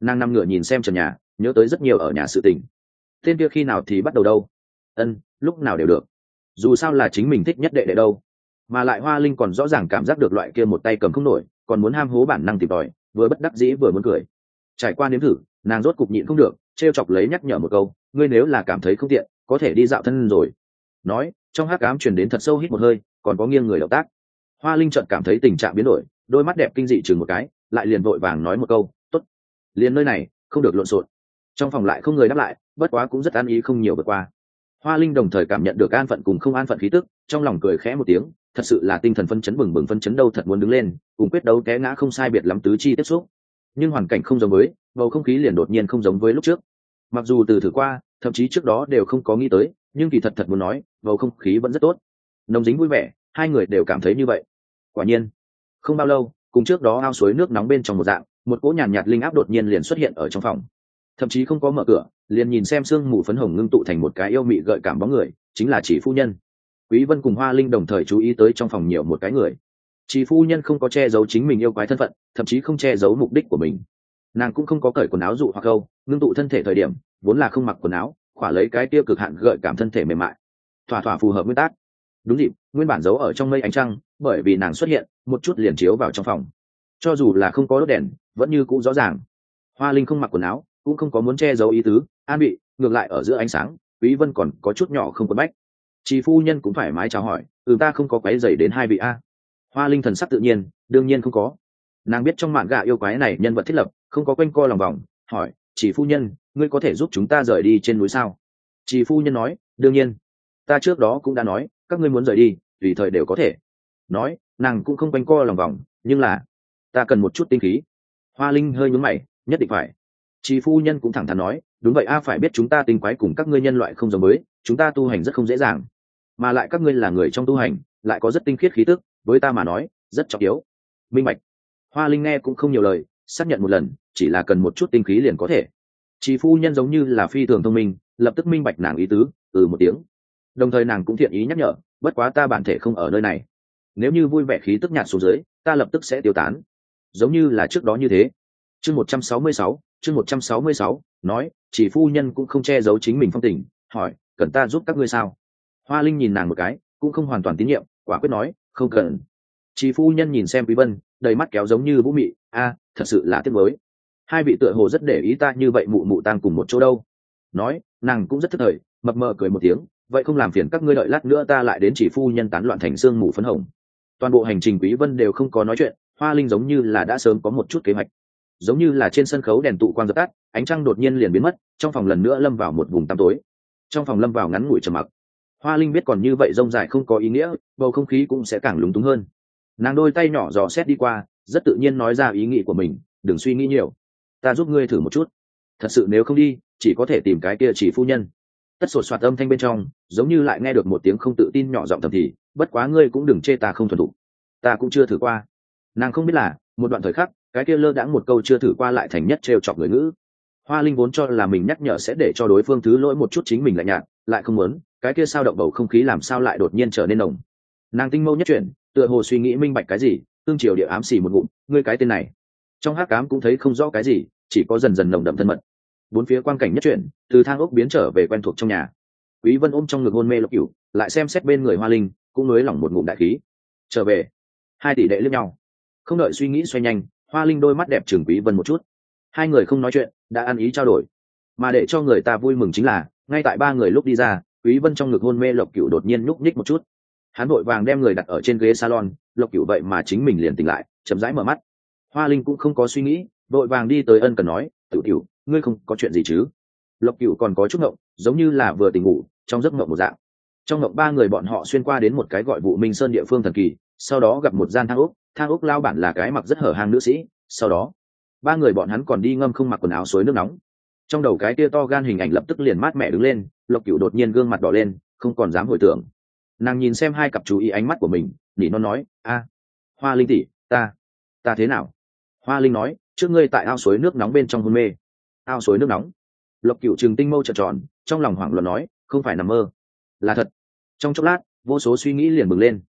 Nàng nằm ngửa nhìn xem trần nhà, nhớ tới rất nhiều ở nhà sự tình. Tên kia khi nào thì bắt đầu đâu? Ân, lúc nào đều được. Dù sao là chính mình thích nhất đệ đệ đâu. Mà lại hoa linh còn rõ ràng cảm giác được loại kia một tay cầm không nổi, còn muốn ham hố bản năng tìm tòi, vừa bất đắc dĩ vừa muốn cười. Trải qua nếm thử, nàng rốt cục nhịn không được t r e o chọc lấy nhắc nhở một câu, ngươi nếu là cảm thấy không tiện, có thể đi dạo thân rồi. Nói trong hắc ám truyền đến thật sâu hít một hơi, còn có nghiêng người động tác. Hoa linh trợn cảm thấy tình trạng biến đổi, đôi mắt đẹp kinh dị chừng một cái, lại liền vội vàng nói một câu t ố t liền nơi này, không được lộn xộn. Trong phòng lại không người đáp lại, bất quá cũng rất an ý không nhiều vượt qua. Hoa linh đồng thời cảm nhận được an phận cùng không an phận khí tức, trong lòng cười khẽ một tiếng, thật sự là tinh thần phân chấn bừng bừng phân chấn đâu thật muốn đứng lên, cùng quyết đấu té ngã không sai biệt lắm tứ chi tiếp xúc. Nhưng hoàn cảnh không giống với, bầu không khí liền đột nhiên không giống với lúc trước. Mặc dù từ thử qua, thậm chí trước đó đều không có nghĩ tới nhưng kỳ thật thật muốn nói bầu không khí vẫn rất tốt. Nồng dính vui vẻ hai người đều cảm thấy như vậy. Quả nhiên không bao lâu cùng trước đó ao suối nước nóng bên trong một dạng một cỗ nhàn nhạt, linh áp đột nhiên liền xuất hiện ở trong phòng. Thậm chí không có mở cửa liền nhìn xem sương mù phấn hồng ngưng tụ thành một cái yêu mị gợi cảm bóng người chính là chỉ phu nhân. Quý vân cùng hoa linh đồng thời chú ý tới trong phòng nhiều một cái người. Chỉ phu nhân không có che giấu chính mình yêu quái thân phận thậm chí không che giấu mục đích của mình. Nàng cũng không có cởi quần áo dụ hoặc câu ngưng tụ thân thể thời điểm vốn là không mặc quần áo khỏa lấy cái tiêu cực hạn gợi cảm thân thể mềm mại. Thỏa thỏa phù hợp nguyên tắc. Đúng dịp, nguyên bản giấu ở trong mây ánh trăng, bởi vì nàng xuất hiện, một chút liền chiếu vào trong phòng. Cho dù là không có đốt đèn, vẫn như cũ rõ ràng. Hoa linh không mặc quần áo, cũng không có muốn che giấu ý tứ, an bị ngược lại ở giữa ánh sáng, quý vân còn có chút nhỏ không quấn bách. Chị phu nhân cũng phải mái chào hỏi ừ ta không có quấy dày đến hai vị a. Hoa linh thần sắc tự nhiên, đương nhiên không có. Nàng biết trong mạn gà yêu quái này nhân vật thiết lập, không có quanh co lòng vòng, hỏi, chỉ phu nhân ngươi có thể giúp chúng ta rời đi trên núi sao? Chỉ phu nhân nói đương nhiên. Ta trước đó cũng đã nói các ngươi muốn rời đi tùy thời đều có thể. Nói nàng cũng không quanh co lòng vòng nhưng là ta cần một chút tinh khí. Hoa linh hơi nhúng mày nhất định phải. Chỉ phu nhân cũng thẳng thắn nói đúng vậy a phải biết chúng ta tinh quái cùng các ngươi nhân loại không giống với, chúng ta tu hành rất không dễ dàng. Mà lại các ngươi là người trong tu hành lại có rất tinh khiết khí tức với ta mà nói rất trọng yếu. Minh bạch. Hoa linh nghe cũng không nhiều lời xác nhận một lần chỉ là cần một chút tinh khí liền có thể chị phu nhân giống như là phi thường thông minh, lập tức minh bạch nàng ý tứ ừ một tiếng. Đồng thời nàng cũng thiện ý nhắc nhở, bất quá ta bản thể không ở nơi này. Nếu như vui vẻ khí tức nhạt xuống dưới, ta lập tức sẽ tiêu tán. Giống như là trước đó như thế. Chương một trăm sáu mươi sáu, chương một trăm sáu mươi sáu, nói chỉ phu nhân cũng không che giấu chính mình phong tình, hỏi, cần ta giúp các ngươi sao? Hoa linh nhìn nàng một cái, cũng không hoàn toàn tín nhiệm, quả quyết nói, không cần. Chỉ phu nhân nhìn xem quý vân, đầy mắt kéo giống như vũ mị, a, thật sự là tiếc mới hai vị tựa hồ rất để ý ta như vậy mụ mụ tang cùng một chỗ đâu. Nói, nàng cũng rất thức thời, mập mờ cười một tiếng, vậy không làm phiền các ngươi đợi lát nữa ta lại đến chỉ phu nhân tán loạn thành sương mù phấn hồng. Toàn bộ hành trình quý vân đều không có nói chuyện, hoa linh giống như là đã sớm có một chút kế hoạch. Giống như là trên sân khấu đèn tụ quang dập tắt, ánh trăng đột nhiên liền biến mất, trong phòng lần nữa lâm vào một vùng tăm tối. Trong phòng lâm vào ngắn ngủi trầm mặc. Hoa linh biết còn như vậy rông dài không có ý nghĩa, bầu không khí cũng sẽ càng lúng túng hơn. Nàng đôi tay nhỏ dò xét đi qua, rất tự nhiên nói ra ý nghĩ của mình, đừng suy nghĩ nhiều ta giúp ngươi thử một chút. Thật sự nếu không đi, chỉ có thể tìm cái kia chỉ phu nhân. Tất sột soạt âm thanh bên trong, giống như lại nghe được một tiếng không tự tin nhỏ giọng thầm thì, bất quá ngươi cũng đừng chê ta không thuần thục. Ta cũng chưa thử qua. Nàng không biết là, một đoạn thời khắc, cái kia lơ đãng một câu chưa thử qua lại thành nhất trêu chọc người ngữ. Hoa linh vốn cho là mình nhắc nhở sẽ để cho đối phương thứ lỗi một chút chính mình lại nhạt, lại không muốn, cái kia sao động bầu không khí làm sao lại đột nhiên trở nên nồng. Nàng tinh mâu nhất chuyển tựa hồ suy nghĩ minh bạch cái gì, tương triều địa ám xì một ngụm, ngươi cái tên này trong hát cám cũng thấy không rõ cái gì, chỉ có dần dần nồng đậm thân mật. Bốn phía quan cảnh nhất chuyển, từ thang ốc biến trở về quen thuộc trong nhà. Quý vân ôm trong ngực hôn mê lộc cửu, lại xem xét bên người hoa linh, cũng nới lỏng một ngụm đại khí. Trở về. Hai tỷ đệ liếc nhau. Không đợi suy nghĩ xoay nhanh, hoa linh đôi mắt đẹp chừng quý vân một chút. Hai người không nói chuyện, đã ăn ý trao đổi. Mà để cho người ta vui mừng chính là, ngay tại ba người lúc đi ra, quý vân trong ngực hôn mê lộc cửu đột nhiên nhúc nhích một chút. Hắn vội vàng đem người đặt ở trên ghế salon, lộc cửu vậy mà chính mình liền tỉnh lại, chậm rãi mở mắt hoa linh cũng không có suy nghĩ, vội vàng đi tới ân cần nói, tiểu cựu ngươi không có chuyện gì chứ? Lộc cựu còn có chút ngộng, giống như là vừa tỉnh ngủ, trong giấc ngộng một dạng. Trong ngộng ba người bọn họ xuyên qua đến một cái gọi vụ minh sơn địa phương thần kỳ, sau đó gặp một gian thang úc thang úc lao bản là cái mặc rất hở hang nữ sĩ, sau đó, ba người bọn hắn còn đi ngâm không mặc quần áo suối nước nóng. Trong đầu cái tia to gan hình ảnh lập tức liền mát mẻ đứng lên, lộc cựu đột nhiên gương mặt đỏ lên, không còn dám hồi tưởng. Nàng nhìn xem hai cặp chú ý ánh mắt của mình, nỉ non nói, a, hoa linh tỷ, ta ta thế nào? Hoa linh nói, trước ngươi tại ao suối nước nóng bên trong hôn mê. Ao suối nước nóng. Lộc cựu trừng tinh mâu trợn tròn, trong lòng hoảng loạn nói, không phải nằm mơ. Là thật. Trong chốc lát, vô số suy nghĩ liền bừng lên.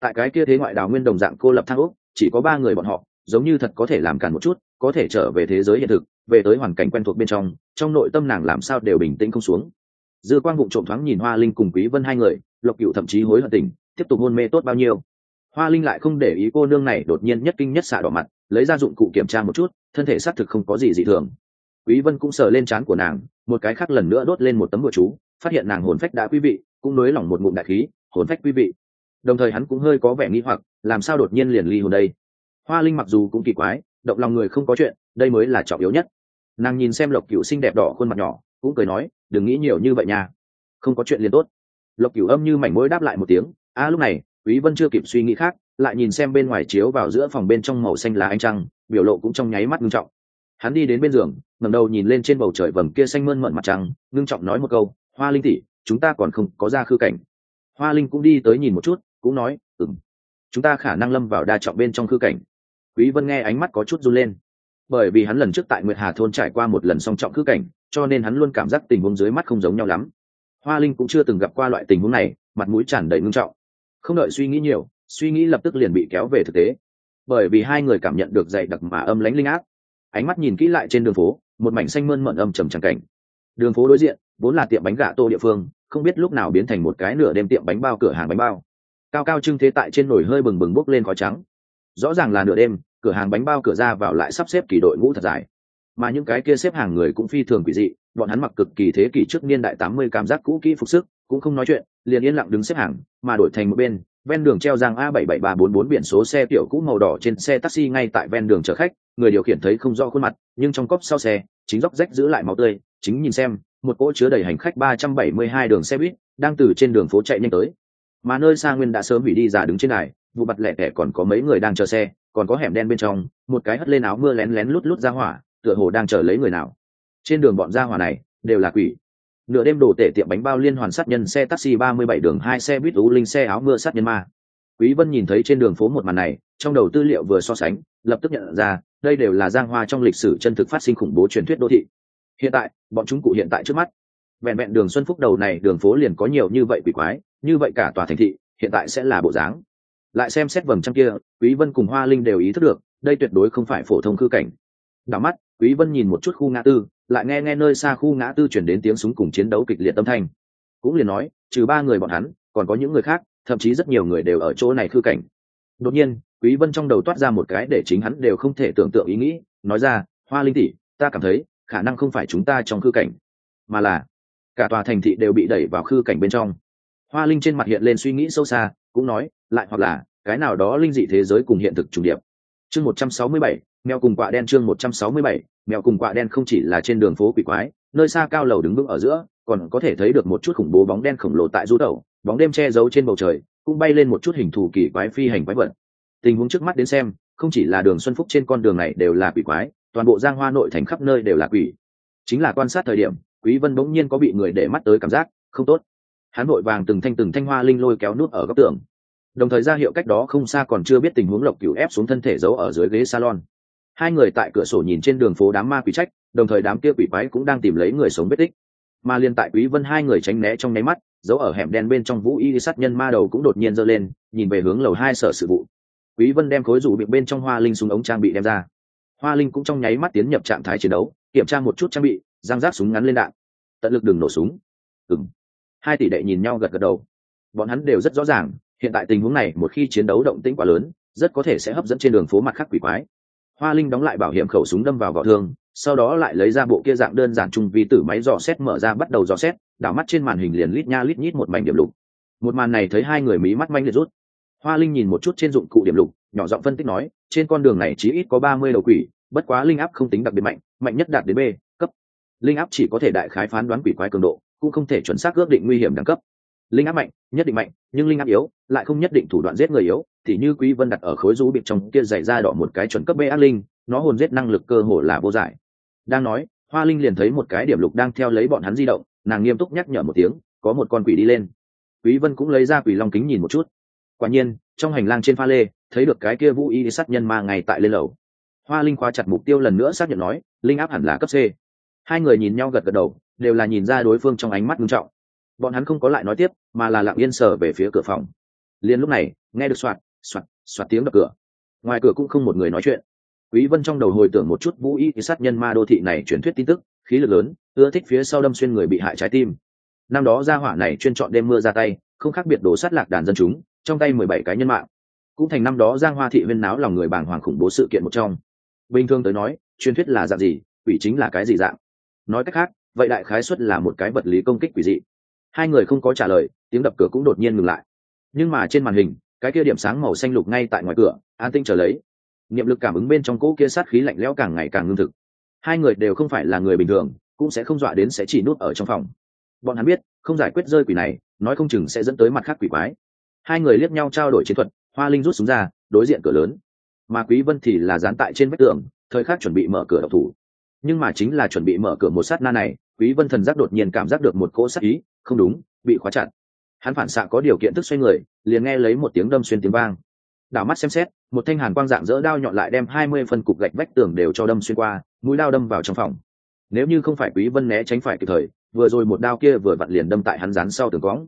Tại cái kia thế ngoại đào nguyên đồng dạng cô lập thang úc chỉ có ba người bọn họ, giống như thật có thể làm cản một chút, có thể trở về thế giới hiện thực, về tới hoàn cảnh quen thuộc bên trong trong nội tâm nàng làm sao đều bình tĩnh không xuống. Dư quang vụ trộm thoáng nhìn hoa linh cùng quý vân hai người, lộc cựu thậm chí hối hận tình tiếp tục hôn mê tốt bao nhiêu hoa linh lại không để ý cô nương này đột nhiên nhất kinh nhất xạ đỏ mặt, lấy ra dụng cụ kiểm tra một chút, thân thể xác thực không có gì dị thường. Quý vân cũng sờ lên trán của nàng, một cái khác lần nữa đốt lên một tấm bùa chú, phát hiện nàng hồn phách đã quý vị, cũng nới lỏng một ngụm đại khí, hồn phách quý vị. Đồng thời hắn cũng hơi có vẻ nghi hoặc, làm sao đột nhiên liền ly hồn đây? Hoa linh mặc dù cũng kỳ quái, động lòng người không có chuyện, đây mới là trọng yếu nhất. Nàng nhìn xem lộc cửu xinh đẹp đỏ khuôn mặt nhỏ, cũng cười nói, đừng nghĩ nhiều như vậy nha. Không có chuyện liền tốt. Lộc cửu âm như mảnh mối đáp lại một tiếng, a, lúc này quý vân chưa kịp suy nghĩ khác, lại nhìn xem bên ngoài chiếu vào giữa phòng bên trong màu xanh lá ánh trăng, biểu lộ cũng trong nháy mắt ngưng trọng. Hắn đi đến bên giường, ngẩng đầu nhìn lên trên bầu trời vầng kia xanh mơn mận mặt trăng, ngưng trọng nói một câu, hoa linh tỷ, chúng ta còn không có ra khư cảnh. Hoa linh cũng đi tới nhìn một chút, cũng nói, ừm, chúng ta khả năng lâm vào đa trọng bên trong khư cảnh. Quý vân nghe ánh mắt có chút run lên. Bởi vì hắn lần trước tại nguyệt hà thôn trải qua một lần song trọng khư cảnh, cho nên hắn luôn cảm giác tình huống dưới mắt không giống nhau lắm. Hoa linh cũng chưa từng gặp qua loại tình huống này, mặt mũi tràn đầy ngưng trọng không đợi suy nghĩ nhiều, suy nghĩ lập tức liền bị kéo về thực tế. Bởi vì hai người cảm nhận được dày đặc mà âm lánh linh ác ánh mắt nhìn kỹ lại trên đường phố, một mảnh xanh mơn mận âm trầm trắng cảnh. Đường phố đối diện, vốn là tiệm bánh gà tô địa phương, không biết lúc nào biến thành một cái nửa đêm tiệm bánh bao cửa hàng bánh bao. Cao cao trưng thế tại trên nồi hơi bừng bừng bốc lên khói trắng. Rõ ràng là nửa đêm, cửa hàng bánh bao cửa ra vào lại sắp xếp kỳ đội ngũ thật dài. Mà những cái kia xếp hàng người cũng phi thường quỷ dị, bọn hắn mặc cực kỳ thế kỷ trước niên đại tám mươi cảm giác cũ kỹ phục sức cũng không nói chuyện, liền yên lặng đứng xếp hàng, mà đổi thành một bên, ven đường treo giang a bảy bảy ba bốn bốn biển số xe tiểu cũ màu đỏ trên xe taxi ngay tại ven đường chở khách, người điều khiển thấy không rõ khuôn mặt, nhưng trong cốc sau xe, chính dốc rách giữ lại máu tươi, chính nhìn xem, một cỗ chứa đầy hành khách ba trăm bảy mươi hai đường xe buýt đang từ trên đường phố chạy nhanh tới. Mà nơi xa nguyên đã sớm hủy đi giả đứng trên này vụ mặt lẻ tẻ còn có mấy người đang chờ xe, còn có hẻm đen bên trong, một cái hất lên áo mưa lén lén lút lút ra hỏa, tựa hồ đang chờ lấy người nào. Trên đường bọn ra hỏa này, đều là quỷ nửa đêm đổ tể tiệm bánh bao liên hoàn sát nhân xe taxi ba mươi bảy đường hai xe buýt ú linh xe áo mưa sát nhân ma. Quý vân nhìn thấy trên đường phố một màn này, trong đầu tư liệu vừa so sánh, lập tức nhận ra, đây đều là giang hoa trong lịch sử chân thực phát sinh khủng bố truyền thuyết đô thị. Hiện tại, bọn chúng cụ hiện tại trước mắt. Vẹn vẹn đường xuân phúc đầu này, đường phố liền có nhiều như vậy quỷ quái, như vậy cả tòa thành thị, hiện tại sẽ là bộ dáng. Lại xem xét vầng trăng kia, quý vân cùng hoa linh đều ý thức được, đây tuyệt đối không phải phổ thông cư cảnh. Đảo mắt quý vân nhìn một chút khu ngã tư, lại nghe nghe nơi xa khu ngã tư chuyển đến tiếng súng cùng chiến đấu kịch liệt tâm thanh. Cũng liền nói, trừ ba người bọn hắn, còn có những người khác, thậm chí rất nhiều người đều ở chỗ này khư cảnh. Đột nhiên, quý vân trong đầu toát ra một cái để chính hắn đều không thể tưởng tượng ý nghĩ, nói ra, hoa linh tỷ, ta cảm thấy, khả năng không phải chúng ta trong khư cảnh, mà là cả tòa thành thị đều bị đẩy vào khư cảnh bên trong. Hoa linh trên mặt hiện lên suy nghĩ sâu xa, cũng nói, lại hoặc là, cái nào đó linh dị thế giới cùng hiện thực trùng điệp chương 167, mèo cùng quạ đen chương 167, mèo cùng quạ đen không chỉ là trên đường phố quỷ quái nơi xa cao lầu đứng vững ở giữa còn có thể thấy được một chút khủng bố bóng đen khổng lồ tại du tẩu bóng đêm che giấu trên bầu trời cũng bay lên một chút hình thù kỳ quái phi hành quái vật. Tình huống trước mắt đến xem không chỉ là đường xuân phúc trên con đường này đều là quỷ quái toàn bộ giang hoa nội thành khắp nơi đều là quỷ. Chính là quan sát thời điểm quý vân bỗng nhiên có bị người để mắt tới cảm giác không tốt. Hắn vội vàng từng thanh từng thanh hoa linh lôi kéo nút ở góc tường đồng thời ra hiệu cách đó không xa còn chưa biết tình huống lộc cửu ép xuống thân thể giấu ở dưới ghế salon. Hai người tại cửa sổ nhìn trên đường phố đám ma quỷ trách, đồng thời đám kia quỷ quái cũng đang tìm lấy người sống vết tích. Mà liên tại quý vân hai người tránh né trong nháy mắt, giấu ở hẻm đen bên trong vũ y sát nhân ma đầu cũng đột nhiên giơ lên, nhìn về hướng lầu hai sở sự vụ. Quý vân đem khối rủ bị bên trong hoa linh súng ống trang bị đem ra. Hoa linh cũng trong nháy mắt tiến nhập trạng thái chiến đấu, kiểm tra một chút trang bị giang giáp súng ngắn lên đạn. Tận lực đừng nổ súng. Ừng hai tỷ đệ nhìn nhau gật gật đầu. Bọn hắn đều rất rõ ràng hiện tại tình huống này, một khi chiến đấu động tĩnh quá lớn, rất có thể sẽ hấp dẫn trên đường phố mặt khác quỷ quái. Hoa linh đóng lại bảo hiểm khẩu súng đâm vào vỏ thương, sau đó lại lấy ra bộ kia dạng đơn giản trung vi tử máy dò xét mở ra bắt đầu dò xét, đảo mắt trên màn hình liền lít nha lít nhít một mảnh điểm lục. Một màn này thấy hai người mí mắt manh liệt rút. Hoa linh nhìn một chút trên dụng cụ điểm lục, nhỏ giọng phân tích nói, trên con đường này chỉ ít có ba mươi đầu quỷ, bất quá linh áp không tính đặc biệt mạnh mạnh nhất đạt đến b, cấp. Linh áp chỉ có thể đại khái phán đoán quỷ quái cường độ, cũng không thể chuẩn xác ước định nguy hiểm đẳng cấp linh áp mạnh, nhất định mạnh, nhưng linh áp yếu, lại không nhất định thủ đoạn giết người yếu. Thì như quý vân đặt ở khối rú bịp trong kia dày ra đỏ một cái chuẩn cấp b ác linh, nó hồn giết năng lực cơ hồ là vô giải. Đang nói, hoa linh liền thấy một cái điểm lục đang theo lấy bọn hắn di động, nàng nghiêm túc nhắc nhở một tiếng, có một con quỷ đi lên. Quý vân cũng lấy ra quỷ long kính nhìn một chút. Quả nhiên, trong hành lang trên pha lê, thấy được cái kia vũ y sát nhân ma ngày tại lên lầu. Hoa linh khóa chặt mục tiêu lần nữa xác nhận nói, linh áp hẳn là cấp c. Hai người nhìn nhau gật gật đầu, đều là nhìn ra đối phương trong ánh mắt nghiêm trọng bọn hắn không có lại nói tiếp, mà là lặng yên sờ về phía cửa phòng. Liền lúc này, nghe được soạt soạt soạt tiếng đập cửa. Ngoài cửa cũng không một người nói chuyện. Quý vân trong đầu hồi tưởng một chút vũ y sát nhân ma đô thị này truyền thuyết tin tức, khí lực lớn, ưa thích phía sau đâm xuyên người bị hại trái tim. Năm đó gia hỏa này chuyên chọn đêm mưa ra tay, không khác biệt đổ sát lạc đàn dân chúng, trong tay mười bảy cái nhân mạng. Cũng thành năm đó giang hoa thị viên náo lòng người bàng hoàng khủng bố sự kiện một trong. Bình thường tới nói, truyền thuyết là dạng gì, quỷ chính là cái gì dạng? Nói cách khác, vậy đại khái xuất là một cái vật lý công kích quỷ dị hai người không có trả lời, tiếng đập cửa cũng đột nhiên ngừng lại. Nhưng mà trên màn hình, cái kia điểm sáng màu xanh lục ngay tại ngoài cửa, an tinh trở lấy. Niệm lực cảm ứng bên trong cỗ kia sát khí lạnh lẽo càng ngày càng ngưng thực. Hai người đều không phải là người bình thường, cũng sẽ không dọa đến sẽ chỉ nút ở trong phòng. Bọn hắn biết, không giải quyết rơi quỷ này, nói không chừng sẽ dẫn tới mặt khác quỷ quái. Hai người liếc nhau trao đổi chiến thuật, hoa linh rút súng ra, đối diện cửa lớn. Mà quý vân thì là dán tại trên vách tường, thời khắc chuẩn bị mở cửa độc thủ. Nhưng mà chính là chuẩn bị mở cửa một sát na này, quý vân thần giác đột nhiên cảm giác được một cỗ sát ý không đúng, bị khóa chặt. Hắn phản xạ có điều kiện tức xoay người, liền nghe lấy một tiếng đâm xuyên tiếng vang. Đảo mắt xem xét, một thanh hàn quang dạng dỡ đao nhọn lại đem hai mươi phân cục gạch vách tường đều cho đâm xuyên qua, mũi đao đâm vào trong phòng. Nếu như không phải quý vân né tránh phải kịp thời, vừa rồi một đao kia vừa vặn liền đâm tại hắn rán sau tường cõng.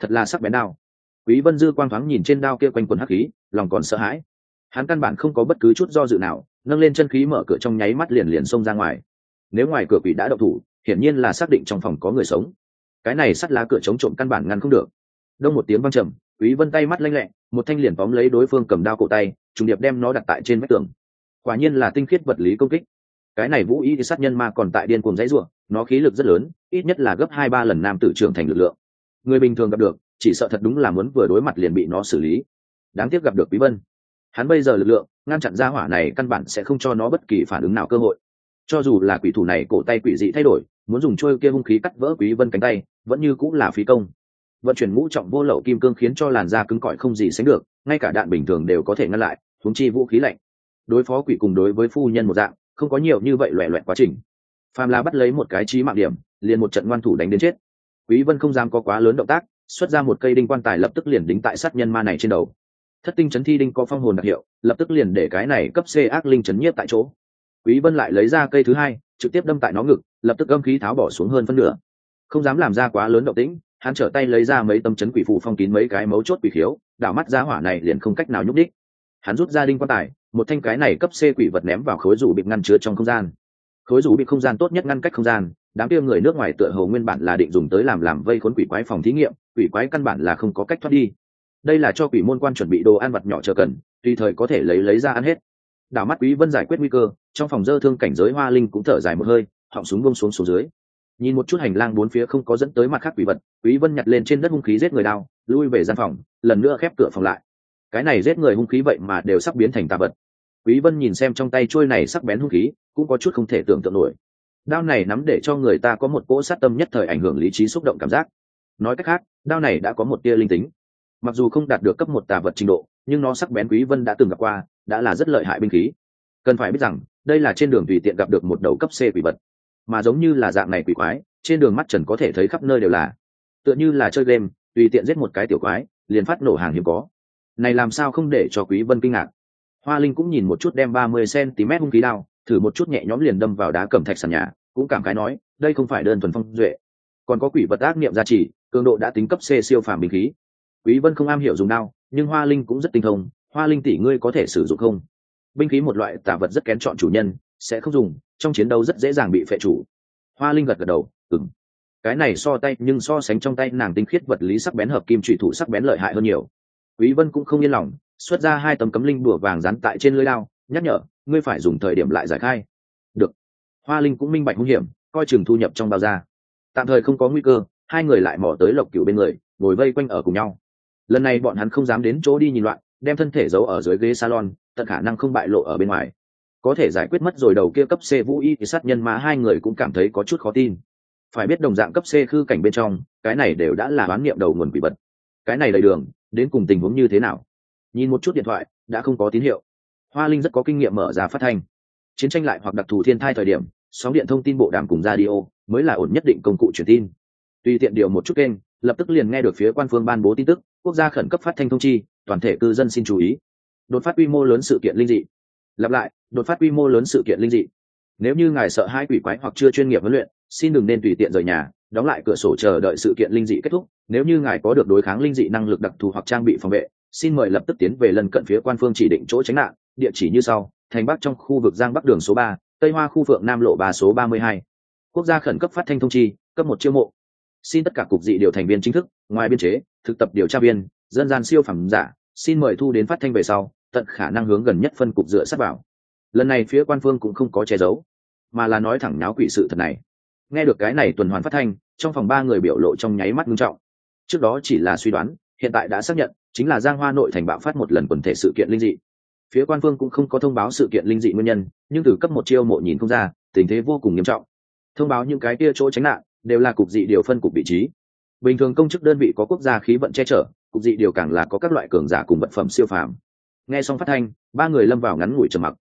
Thật là sắc bén đao. Quý vân dư quang thoáng nhìn trên đao kia quanh quần hắc khí, lòng còn sợ hãi. Hắn căn bản không có bất cứ chút do dự nào, nâng lên chân khí mở cửa trong nháy mắt liền liền xông ra ngoài. Nếu ngoài cửa quỷ đã đậu thủ, hiển nhiên là xác định trong phòng có người sống cái này sắt lá cửa chống trộm căn bản ngăn không được. Đông một tiếng văng trầm, quý vân tay mắt lanh lẹ, một thanh liền tóm lấy đối phương cầm đao cổ tay, trùng điệp đem nó đặt tại trên vách tường. Quả nhiên là tinh khiết vật lý công kích. Cái này vũ y sát nhân ma còn tại điên cuồng dãy rủa, nó khí lực rất lớn, ít nhất là gấp hai ba lần nam tử trưởng thành lực lượng. Người bình thường gặp được, chỉ sợ thật đúng là muốn vừa đối mặt liền bị nó xử lý. Đáng tiếc gặp được quý vân. Hắn bây giờ lực lượng, ngăn chặn ra hỏa này căn bản sẽ không cho nó bất kỳ phản ứng nào cơ hội cho dù là quỷ thủ này cổ tay quỷ dị thay đổi, muốn dùng trôi kia hung khí cắt vỡ quý vân cánh tay, vẫn như cũng là phí công. Vận chuyển ngũ trọng vô lậu kim cương khiến cho làn da cứng cỏi không gì sánh được, ngay cả đạn bình thường đều có thể ngăn lại thúng chi vũ khí lạnh. Đối phó quỷ cùng đối với phu nhân một dạng, không có nhiều như vậy loẹ loẹt quá trình. Phàm là bắt lấy một cái trí mạng điểm, liền một trận ngoan thủ đánh đến chết. Quý vân không dám có quá lớn động tác, xuất ra một cây đinh quan tài lập tức liền đính tại sát nhân ma này trên đầu. Thất tinh chấn thi đinh có phong hồn đặc hiệu, lập tức liền để cái này cấp c ác linh chấn nhiếp tại chỗ quý vân lại lấy ra cây thứ hai, trực tiếp đâm tại nó ngực, lập tức âm khí tháo bỏ xuống hơn phân nửa. Không dám làm ra quá lớn động tĩnh, hắn trở tay lấy ra mấy tâm chấn quỷ phù phong kín mấy cái mấu chốt quỷ khiếu, đảo mắt ra hỏa này liền không cách nào nhúc đích hắn rút ra đinh quan tài, một thanh cái này cấp c quỷ vật ném vào khối rủ bị ngăn chứa trong không gian. Khối rủ bị không gian tốt nhất ngăn cách không gian, đám kia người nước ngoài tựa hồ nguyên bản là định dùng tới làm làm vây khốn quỷ quái phòng thí nghiệm, quỷ quái căn bản là không có cách thoát đi. Đây là cho quỷ môn quan chuẩn bị đồ ăn vặt nhỏ chờ cần, tùy thời có thể lấy lấy ra ăn hết đảo mắt quý vân giải quyết nguy cơ, trong phòng dơ thương cảnh giới hoa linh cũng thở dài một hơi, họng súng bông xuống xuống dưới. Nhìn một chút hành lang bốn phía không có dẫn tới mặt khác quỷ vật, quý vân nhặt lên trên đất hung khí giết người đao, lui về gian phòng, lần nữa khép cửa phòng lại. Cái này giết người hung khí vậy mà đều sắp biến thành tà vật. Quý vân nhìn xem trong tay trôi này sắc bén hung khí, cũng có chút không thể tưởng tượng nổi. Đao này nắm để cho người ta có một cỗ sát tâm nhất thời ảnh hưởng lý trí xúc động cảm giác. Nói cách khác, đao này đã có một tia linh tính. Mặc dù không đạt được cấp một tà vật trình độ, nhưng nó sắc bén quý vân đã từng gặp qua đã là rất lợi hại binh khí. Cần phải biết rằng, đây là trên đường tùy tiện gặp được một đầu cấp c quỷ vật. Mà giống như là dạng này quỷ quái, trên đường mắt trần có thể thấy khắp nơi đều là. Tựa như là chơi game, tùy tiện giết một cái tiểu quái, liền phát nổ hàng hiếm có. Này làm sao không để cho quý vân kinh ngạc. Hoa linh cũng nhìn một chút đem ba mươi cm hung khí đao, thử một chút nhẹ nhõm liền đâm vào đá cẩm thạch sàn nhà, cũng cảm khái nói, đây không phải đơn thuần phong duệ. Còn có quỷ vật ác niệm gia trì, cường độ đã tính cấp c siêu phàm binh khí. Quý vân không am hiểu dùng đao, nhưng hoa linh cũng rất tinh thông hoa linh tỷ ngươi có thể sử dụng không? Binh khí một loại tả vật rất kén chọn chủ nhân, sẽ không dùng, trong chiến đấu rất dễ dàng bị phệ chủ. Hoa linh gật gật đầu ừng cái này so tay, nhưng so sánh trong tay nàng tinh khiết vật lý sắc bén hợp kim trụy thủ sắc bén lợi hại hơn nhiều. Quý vân cũng không yên lòng, xuất ra hai tấm cấm linh bùa vàng dán tại trên lưỡi lao nhắc nhở, ngươi phải dùng thời điểm lại giải khai. Được. Hoa linh cũng minh bạch nguy hiểm, coi chừng thu nhập trong bao da tạm thời không có nguy cơ, hai người lại mò tới lộc cửu bên người, ngồi vây quanh ở cùng nhau. Lần này bọn hắn không dám đến chỗ đi nhìn loạn đem thân thể giấu ở dưới ghế salon, tận khả năng không bại lộ ở bên ngoài. Có thể giải quyết mất rồi đầu kia cấp c vũ y thì sát nhân mà hai người cũng cảm thấy có chút khó tin. Phải biết đồng dạng cấp c khư cảnh bên trong, cái này đều đã là bán niệm đầu nguồn quỷ vật. Cái này đầy đường, đến cùng tình huống như thế nào? Nhìn một chút điện thoại, đã không có tín hiệu. Hoa linh rất có kinh nghiệm mở ra phát thanh. Chiến tranh lại hoặc đặc thù thiên thai thời điểm, sóng điện thông tin bộ đàm cùng radio mới là ổn nhất định công cụ truyền tin. Tùy tiện điều một chút kênh, lập tức liền nghe được phía quan phương ban bố tin tức, quốc gia khẩn cấp phát thanh thông chi toàn thể cư dân xin chú ý. Đột phát quy mô lớn sự kiện linh dị. Lặp lại, đột phát quy mô lớn sự kiện linh dị. Nếu như ngài sợ hai quỷ quái hoặc chưa chuyên nghiệp huấn luyện, xin đừng nên tùy tiện rời nhà, đóng lại cửa sổ chờ đợi sự kiện linh dị kết thúc. Nếu như ngài có được đối kháng linh dị năng lực đặc thù hoặc trang bị phòng vệ, xin mời lập tức tiến về lần cận phía quan phương chỉ định chỗ tránh nạn. Địa chỉ như sau, thành bắc trong khu vực giang bắc đường số ba, tây hoa khu phượng nam lộ ba số ba mươi hai. Quốc gia khẩn cấp phát thanh thông chi, cấp một chiêu mộ. Xin tất cả cục dị điều thành viên chính thức, ngoài biên chế, thực tập điều tra viên, dân gian siêu phẩm giả xin mời thu đến phát thanh về sau, tận khả năng hướng gần nhất phân cục dựa sát vào. Lần này phía quan phương cũng không có che giấu, mà là nói thẳng náo quỷ sự thật này. Nghe được cái này tuần hoàn phát thanh, trong phòng ba người biểu lộ trong nháy mắt nghiêm trọng. Trước đó chỉ là suy đoán, hiện tại đã xác nhận, chính là giang hoa nội thành bạo phát một lần quần thể sự kiện linh dị. Phía quan phương cũng không có thông báo sự kiện linh dị nguyên nhân, nhưng từ cấp một chiêu mộ nhìn không ra, tình thế vô cùng nghiêm trọng. Thông báo những cái kia chỗ tránh nạn, đều là cục dị điều phân cục vị trí bình thường công chức đơn vị có quốc gia khí vận che chở, cục dị điều càng là có các loại cường giả cùng vật phẩm siêu phàm. Nghe xong phát thanh, ba người lâm vào ngắn ngủi trầm mặc.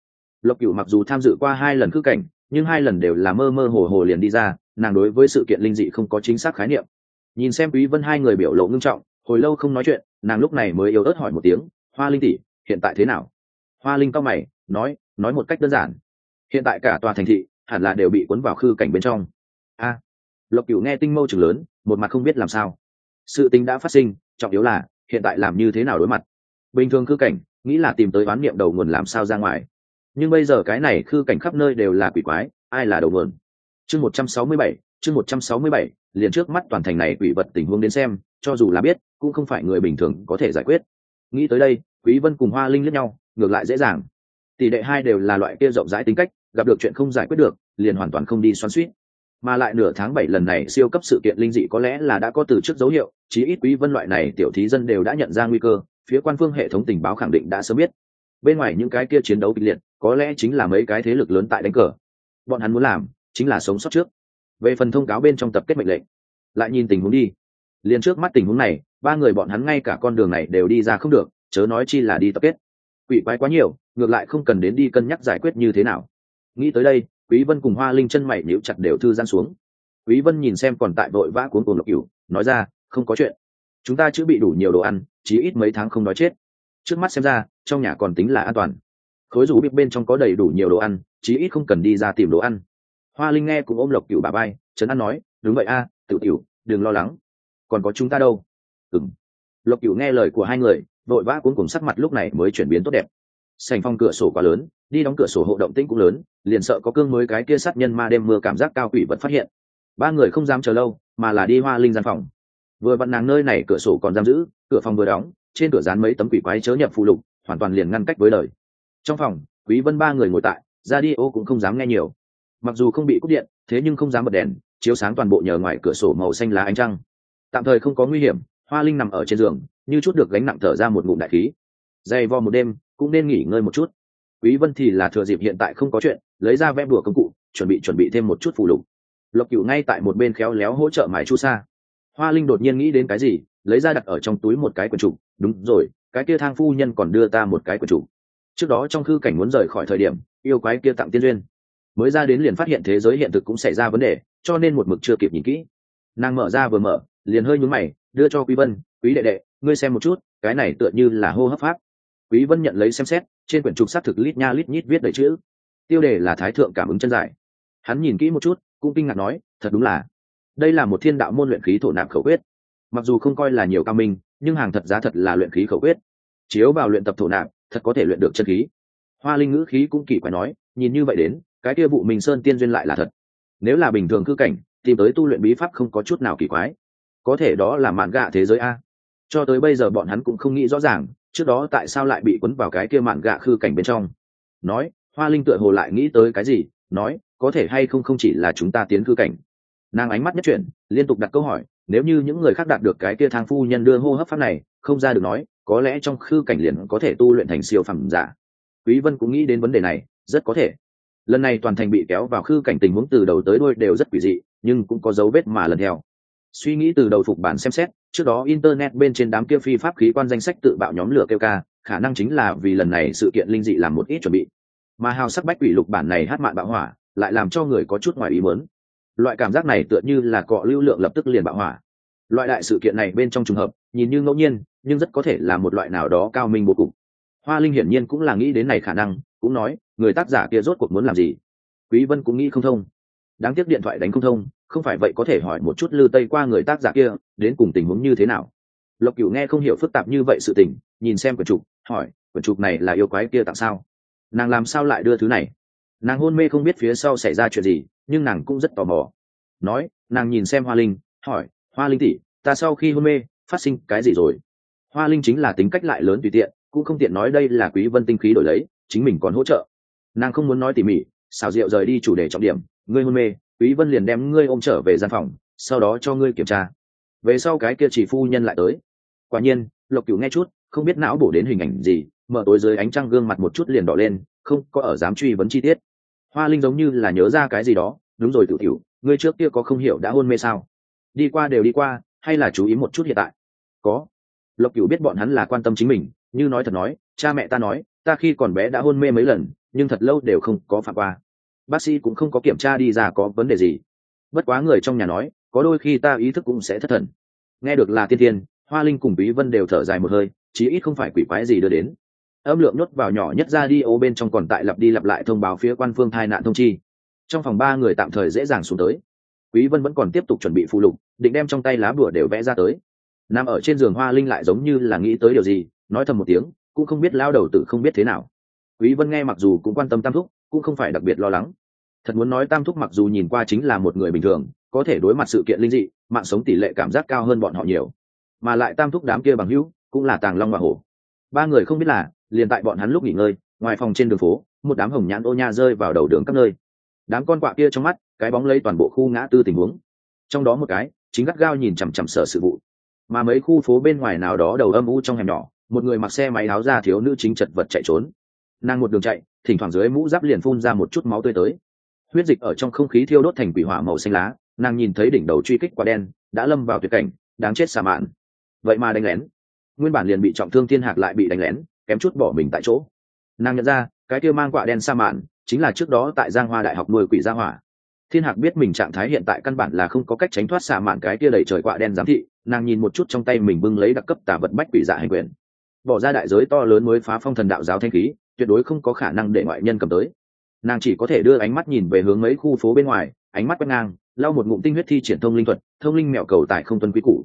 Lộc cựu mặc dù tham dự qua hai lần khứ cảnh, nhưng hai lần đều là mơ mơ hồ hồ liền đi ra, nàng đối với sự kiện linh dị không có chính xác khái niệm. Nhìn xem quý vân hai người biểu lộ ngưng trọng, hồi lâu không nói chuyện, nàng lúc này mới yếu ớt hỏi một tiếng, hoa linh tỷ, hiện tại thế nào? Hoa linh cao mày, nói nói một cách đơn giản. Hiện tại cả tòa thành thị hẳn là đều bị cuốn vào khư cảnh bên trong. A lộc cửu nghe tinh mâu chừng lớn, một mặt không biết làm sao. Sự tình đã phát sinh, trọng yếu là, hiện tại làm như thế nào đối mặt. Bình thường khư cảnh, nghĩ là tìm tới oán niệm đầu nguồn làm sao ra ngoài. Nhưng bây giờ cái này khư cảnh khắp nơi đều là quỷ quái, ai là đầu nguồn? Chương một trăm sáu mươi bảy, chương một trăm sáu mươi bảy, liền trước mắt toàn thành này quỷ vật tình huống đến xem, cho dù là biết, cũng không phải người bình thường có thể giải quyết. Nghĩ tới đây, quý vân cùng hoa linh lẫn nhau, ngược lại dễ dàng. Tỷ đệ hai đều là loại kia rộng rãi tính cách, gặp được chuyện không giải quyết được, liền hoàn toàn không đi xoắn suýt mà lại nửa tháng bảy lần này siêu cấp sự kiện linh dị có lẽ là đã có từ trước dấu hiệu, chí ít quý vân loại này tiểu thí dân đều đã nhận ra nguy cơ, phía quan phương hệ thống tình báo khẳng định đã sớm biết. Bên ngoài những cái kia chiến đấu kịch liệt, có lẽ chính là mấy cái thế lực lớn tại đánh cờ. Bọn hắn muốn làm, chính là sống sót trước. Về phần thông cáo bên trong tập kết mệnh lệnh, lại nhìn tình huống đi. Liền trước mắt tình huống này, ba người bọn hắn ngay cả con đường này đều đi ra không được, chớ nói chi là đi tập kết. Quỷ quái quá nhiều, ngược lại không cần đến đi cân nhắc giải quyết như thế nào. Nghĩ tới đây quý vân cùng hoa linh chân mày nhíu chặt đều thư gian xuống. Quý vân nhìn xem còn tại vội vã cuốn cuồng lộc cửu nói ra không có chuyện. Chúng ta chữa bị đủ nhiều đồ ăn chí ít mấy tháng không nói chết. Trước mắt xem ra trong nhà còn tính là an toàn. Khối rủ bịp bên trong có đầy đủ nhiều đồ ăn chí ít không cần đi ra tìm đồ ăn. Hoa linh nghe cũng ôm lộc cửu bà bay trấn an nói đúng vậy a à, tiểu đừng lo lắng. Còn có chúng ta đâu? Ừng lộc cửu nghe lời của hai người vội vã cuốn cùng sắc mặt lúc này mới chuyển biến tốt đẹp sành phong cửa sổ quá lớn, đi đóng cửa sổ hộ động tĩnh cũng lớn, liền sợ có cương mới cái kia sát nhân ma đêm mưa cảm giác cao quỷ vật phát hiện. Ba người không dám chờ lâu, mà là đi hoa linh gian phòng. Vừa vặn nàng nơi này cửa sổ còn giam giữ, cửa phòng vừa đóng, trên cửa dán mấy tấm quỷ quái chớ nhập phụ lục, hoàn toàn liền ngăn cách với lời. trong phòng, quý vân ba người ngồi tại, ra đi ô cũng không dám nghe nhiều. Mặc dù không bị cúp điện, thế nhưng không dám bật đèn, chiếu sáng toàn bộ nhờ ngoài cửa sổ màu xanh lá ánh trăng. Tạm thời không có nguy hiểm, hoa linh nằm ở trên giường, như chút được gánh nặng thở ra một ngụm đại khí dày vò một đêm, cũng nên nghỉ ngơi một chút. Quý vân thì là thừa dịp hiện tại không có chuyện, lấy ra vẽ bùa công cụ, chuẩn bị chuẩn bị thêm một chút phụ lục. Lộc cửu ngay tại một bên khéo léo hỗ trợ mài chu sa. Hoa linh đột nhiên nghĩ đến cái gì, lấy ra đặt ở trong túi một cái quần trục đúng rồi, cái kia thang phu nhân còn đưa ta một cái quần trục trước đó trong khư cảnh muốn rời khỏi thời điểm, yêu quái kia tặng tiên duyên. Mới ra đến liền phát hiện thế giới hiện thực cũng xảy ra vấn đề, cho nên một mực chưa kịp nhìn kỹ. Nàng mở ra vừa mở, liền hơi nhún mày, đưa cho quý vân, quý đệ đệ, ngươi xem một chút, cái này tựa như là hô hấp pháp quý vân nhận lấy xem xét, trên quyển trục xác thực lít nha lít nhít viết đầy chữ. Tiêu đề là thái thượng cảm ứng chân giải hắn nhìn kỹ một chút, cũng kinh ngạc nói, thật đúng là, đây là một thiên đạo môn luyện khí thổ nạp khẩu quyết. Mặc dù không coi là nhiều cao minh, nhưng hàng thật giá thật là luyện khí khẩu quyết. Chiếu vào luyện tập thổ nạp, thật có thể luyện được chân khí. Hoa linh ngữ khí cũng kỳ quái nói, nhìn như vậy đến, cái kia vụ mình sơn tiên duyên lại là thật. Nếu là bình thường cư cảnh, tìm tới tu luyện bí pháp không có chút nào kỳ quái. Có thể đó là mạn gạ thế giới a. Cho tới bây giờ bọn hắn cũng không nghĩ rõ ràng trước đó tại sao lại bị quấn vào cái kia mạn gạ khư cảnh bên trong? Nói, hoa linh tựa hồ lại nghĩ tới cái gì, nói, có thể hay không không chỉ là chúng ta tiến khư cảnh. Nàng ánh mắt nhất chuyển, liên tục đặt câu hỏi, nếu như những người khác đạt được cái kia thang phu nhân đưa hô hấp pháp này, không ra được nói, có lẽ trong khư cảnh liền có thể tu luyện thành siêu phẩm giả. Quý vân cũng nghĩ đến vấn đề này, rất có thể. Lần này toàn thành bị kéo vào khư cảnh tình huống từ đầu tới đuôi đều rất quỷ dị, nhưng cũng có dấu vết mà lần theo. Suy nghĩ từ đầu phục bản xem xét trước đó internet bên trên đám kia phi pháp khí quan danh sách tự bạo nhóm lửa kêu ca, khả năng chính là vì lần này sự kiện linh dị làm một ít chuẩn bị. Mà hào sắc bách quỷ lục bản này hát mạn bạo hỏa, lại làm cho người có chút ngoài ý muốn. Loại cảm giác này tựa như là cọ lưu lượng lập tức liền bạo hỏa. Loại đại sự kiện này bên trong trùng hợp, nhìn như ngẫu nhiên, nhưng rất có thể là một loại nào đó cao minh vô cùng. Hoa linh hiển nhiên cũng là nghĩ đến này khả năng, cũng nói, người tác giả kia rốt cuộc muốn làm gì? Quý vân cũng nghĩ không thông đáng tiếc điện thoại đánh không thông, không phải vậy có thể hỏi một chút lư tây qua người tác giả kia, đến cùng tình huống như thế nào. Lộc cửu nghe không hiểu phức tạp như vậy sự tình, nhìn xem quyển trục, hỏi, quyển trục này là yêu quái kia tặng sao? Nàng làm sao lại đưa thứ này? Nàng hôn mê không biết phía sau xảy ra chuyện gì, nhưng nàng cũng rất tò mò. Nói, nàng nhìn xem hoa linh, hỏi, hoa linh tỷ, ta sau khi hôn mê, phát sinh cái gì rồi? Hoa linh chính là tính cách lại lớn tùy tiện, cũng không tiện nói đây là quý vân tinh khí đổi lấy, chính mình còn hỗ trợ. Nàng không muốn nói tỉ mỉ, xào rượu rời đi chủ đề trọng điểm ngươi hôn mê, quý vân liền đem ngươi ôm trở về gian phòng, sau đó cho ngươi kiểm tra. Về sau cái kia chỉ phu nhân lại tới. Quả nhiên, lộc cửu nghe chút, không biết não bổ đến hình ảnh gì, mở tối dưới ánh trăng gương mặt một chút liền đỏ lên, không có ở dám truy vấn chi tiết. Hoa linh giống như là nhớ ra cái gì đó, đúng rồi tự tiểu ngươi trước kia có không hiểu đã hôn mê sao? Đi qua đều đi qua, hay là chú ý một chút hiện tại? Có. Lộc cửu biết bọn hắn là quan tâm chính mình, như nói thật nói, cha mẹ ta nói, ta khi còn bé đã hôn mê mấy lần, nhưng thật lâu đều không có phạm qua bác sĩ cũng không có kiểm tra đi ra có vấn đề gì. Bất quá người trong nhà nói, có đôi khi ta ý thức cũng sẽ thất thần. Nghe được là tiên tiên hoa linh cùng bí vân đều thở dài một hơi, chí ít không phải quỷ quái gì đưa đến. Âm lượng nhốt vào nhỏ nhất ra đi, ô bên trong còn tại lặp đi lặp lại thông báo phía quan phương thai nạn thông chi. Trong phòng ba người tạm thời dễ dàng xuống tới. Quý vân vẫn còn tiếp tục chuẩn bị phụ lục, định đem trong tay lá bùa đều vẽ ra tới. Nằm ở trên giường hoa linh lại giống như là nghĩ tới điều gì, nói thầm một tiếng, cũng không biết lao đầu tử không biết thế nào. Quý vân nghe mặc dù cũng quan tâm tam thúc cũng không phải đặc biệt lo lắng. Thật muốn nói tam thúc mặc dù nhìn qua chính là một người bình thường, có thể đối mặt sự kiện linh dị, mạng sống tỷ lệ cảm giác cao hơn bọn họ nhiều. Mà lại tam thúc đám kia bằng hữu, cũng là tàng long và hổ. Ba người không biết là, liền tại bọn hắn lúc nghỉ ngơi, ngoài phòng trên đường phố, một đám hồng nhãn ô nha rơi vào đầu đường các nơi. Đám con quạ kia trong mắt, cái bóng lấy toàn bộ khu ngã tư tình huống. Trong đó một cái, chính gắt gao nhìn chằm chằm sở sự vụ. Mà mấy khu phố bên ngoài nào đó đầu âm u trong hẻm nhỏ, một người mặc xe máy áo ra thiếu nữ chính chật vật chạy trốn. Nàng một đường chạy thỉnh thoảng dưới mũ giáp liền phun ra một chút máu tươi tới. Huyết dịch ở trong không khí thiêu đốt thành quỷ hỏa màu xanh lá, nàng nhìn thấy đỉnh đầu truy kích quả đen, đã lâm vào tuyệt cảnh, đáng chết xà mạn. Vậy mà đánh lén. Nguyên bản liền bị trọng thương thiên hạc lại bị đánh lén, kém chút bỏ mình tại chỗ. Nàng nhận ra, cái kia mang quả đen sa mạn chính là trước đó tại giang hoa đại học nuôi quỷ gia hỏa. Thiên hạc biết mình trạng thái hiện tại căn bản là không có cách tránh thoát xà mạn cái kia đầy trời quạ đen giám thị, nàng nhìn một chút trong tay mình bưng lấy đặc cấp tả vật bách quỷ dạ hành quyền. Bỏ ra đại giới to lớn mới phá phong thần đạo giáo thanh khí tuyệt đối không có khả năng để ngoại nhân cầm tới. Nàng chỉ có thể đưa ánh mắt nhìn về hướng mấy khu phố bên ngoài, ánh mắt quét ngang, lau một ngụm tinh huyết thi triển thông linh thuật, thông linh mẹo cầu tại không tuân quý cũ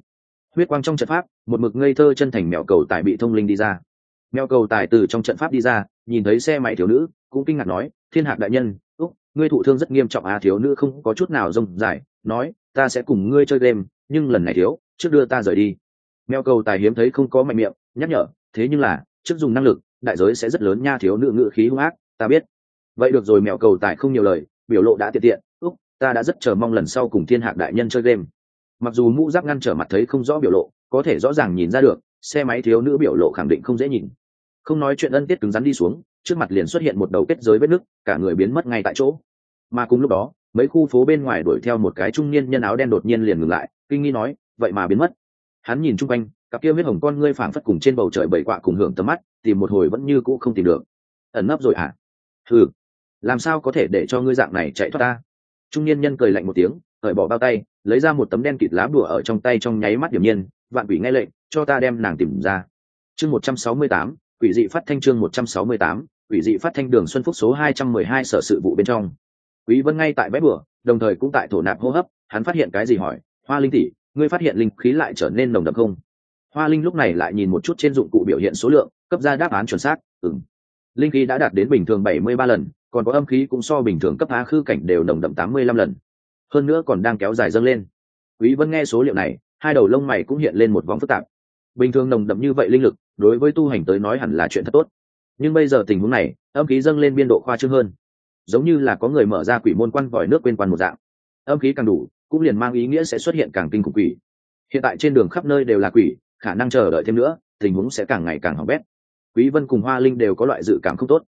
huyết quang trong trận pháp, một mực ngây thơ chân thành mẹo cầu tại bị thông linh đi ra. Mẹo cầu tài từ trong trận pháp đi ra, nhìn thấy xe máy thiếu nữ, cũng kinh ngạc nói, thiên hạc đại nhân, úc, ngươi thụ thương rất nghiêm trọng à thiếu nữ không có chút nào rông dài, nói, ta sẽ cùng ngươi chơi game, nhưng lần này thiếu, trước đưa ta rời đi. Mèo cầu tài hiếm thấy không có mạnh miệng, nhắc nhở, thế nhưng là, trước dùng năng lực đại giới sẽ rất lớn nha, thiếu nữ ngữ khí hung ác, ta biết. Vậy được rồi, mèo cầu tài không nhiều lời, biểu lộ đã tiện tiện. Úc, ta đã rất chờ mong lần sau cùng thiên hạc đại nhân chơi game. Mặc dù mũ giáp ngăn trở mặt thấy không rõ biểu lộ, có thể rõ ràng nhìn ra được, xe máy thiếu nữ biểu lộ khẳng định không dễ nhìn. Không nói chuyện ân tiết cứng rắn đi xuống, trước mặt liền xuất hiện một đầu kết giới vết nứt, cả người biến mất ngay tại chỗ. Mà cùng lúc đó, mấy khu phố bên ngoài đuổi theo một cái trung niên nhân áo đen đột nhiên liền ngừng lại, kinh nghi nói, vậy mà biến mất. Hắn nhìn chung quanh cặp kia huyết hồng con ngươi phảng phất cùng trên bầu trời bảy quạ cùng hưởng tầm mắt, tìm một hồi vẫn như cũ không tìm được. Ẩn nấp rồi à ừ làm sao có thể để cho ngươi dạng này chạy thoát ta? Trung niên nhân cười lạnh một tiếng, cởi bỏ bao tay, lấy ra một tấm đen kịt lá bùa ở trong tay trong nháy mắt điểm nhiên, vạn quỷ nghe lệnh, cho ta đem nàng tìm ra. Chương một trăm sáu mươi tám, quỷ dị phát thanh chương một trăm sáu mươi tám, quỷ dị phát thanh đường xuân phúc số hai trăm mười hai sở sự vụ bên trong. Quý vân ngay tại bếp bùa, đồng thời cũng tại thổ nạp hô hấp, hắn phát hiện cái gì hỏi, hoa linh tỷ, ngươi phát hiện linh khí lại trở nên nồng đậm không? Hoa linh lúc này lại nhìn một chút trên dụng cụ biểu hiện số lượng, cấp ra đáp án chuẩn xác ừng linh khí đã đạt đến bình thường bảy mươi ba lần, còn có âm khí cũng so bình thường cấp á khư cảnh đều nồng đậm tám mươi lăm lần. Hơn nữa còn đang kéo dài dâng lên. Quý vân nghe số liệu này, hai đầu lông mày cũng hiện lên một vòng phức tạp. Bình thường nồng đậm như vậy linh lực, đối với tu hành tới nói hẳn là chuyện thật tốt. Nhưng bây giờ tình huống này, âm khí dâng lên biên độ khoa trương hơn. Giống như là có người mở ra quỷ môn quan vòi nước quên quan một dạng. Âm khí càng đủ, cũng liền mang ý nghĩa sẽ xuất hiện càng kinh khủng quỷ. Hiện tại trên đường khắp nơi đều là quỷ khả năng chờ đợi thêm nữa, tình huống sẽ càng ngày càng hỏng bét. Quý vân cùng hoa linh đều có loại dự cảm không tốt.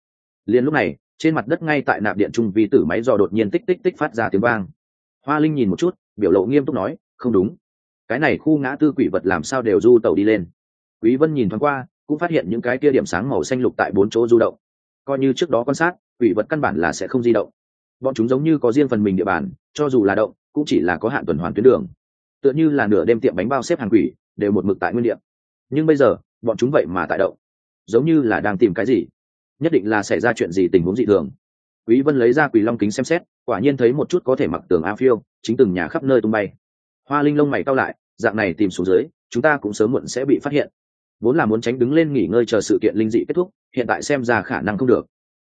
Liền lúc này, trên mặt đất ngay tại nạp điện trung vi tử máy dò đột nhiên tích tích tích phát ra tiếng vang. Hoa linh nhìn một chút, biểu lộ nghiêm túc nói, không đúng. Cái này khu ngã tư quỷ vật làm sao đều du tàu đi lên. Quý vân nhìn thoáng qua, cũng phát hiện những cái kia điểm sáng màu xanh lục tại bốn chỗ du động. Coi như trước đó quan sát, quỷ vật căn bản là sẽ không di động. Bọn chúng giống như có riêng phần mình địa bàn, cho dù là động, cũng chỉ là có hạn tuần hoàn tuyến đường. Tựa như là nửa đêm tiệm bánh bao xếp hàng quỷ đều một mực tại nguyên địa. Nhưng bây giờ, bọn chúng vậy mà tại động. Giống như là đang tìm cái gì. Nhất định là xảy ra chuyện gì tình huống dị thường. Quý vân lấy ra quỷ long kính xem xét, quả nhiên thấy một chút có thể mặc tường a phiêu, chính từng nhà khắp nơi tung bay. Hoa linh lông mày cao lại, dạng này tìm xuống dưới, chúng ta cũng sớm muộn sẽ bị phát hiện. Vốn là muốn tránh đứng lên nghỉ ngơi chờ sự kiện linh dị kết thúc, hiện tại xem ra khả năng không được.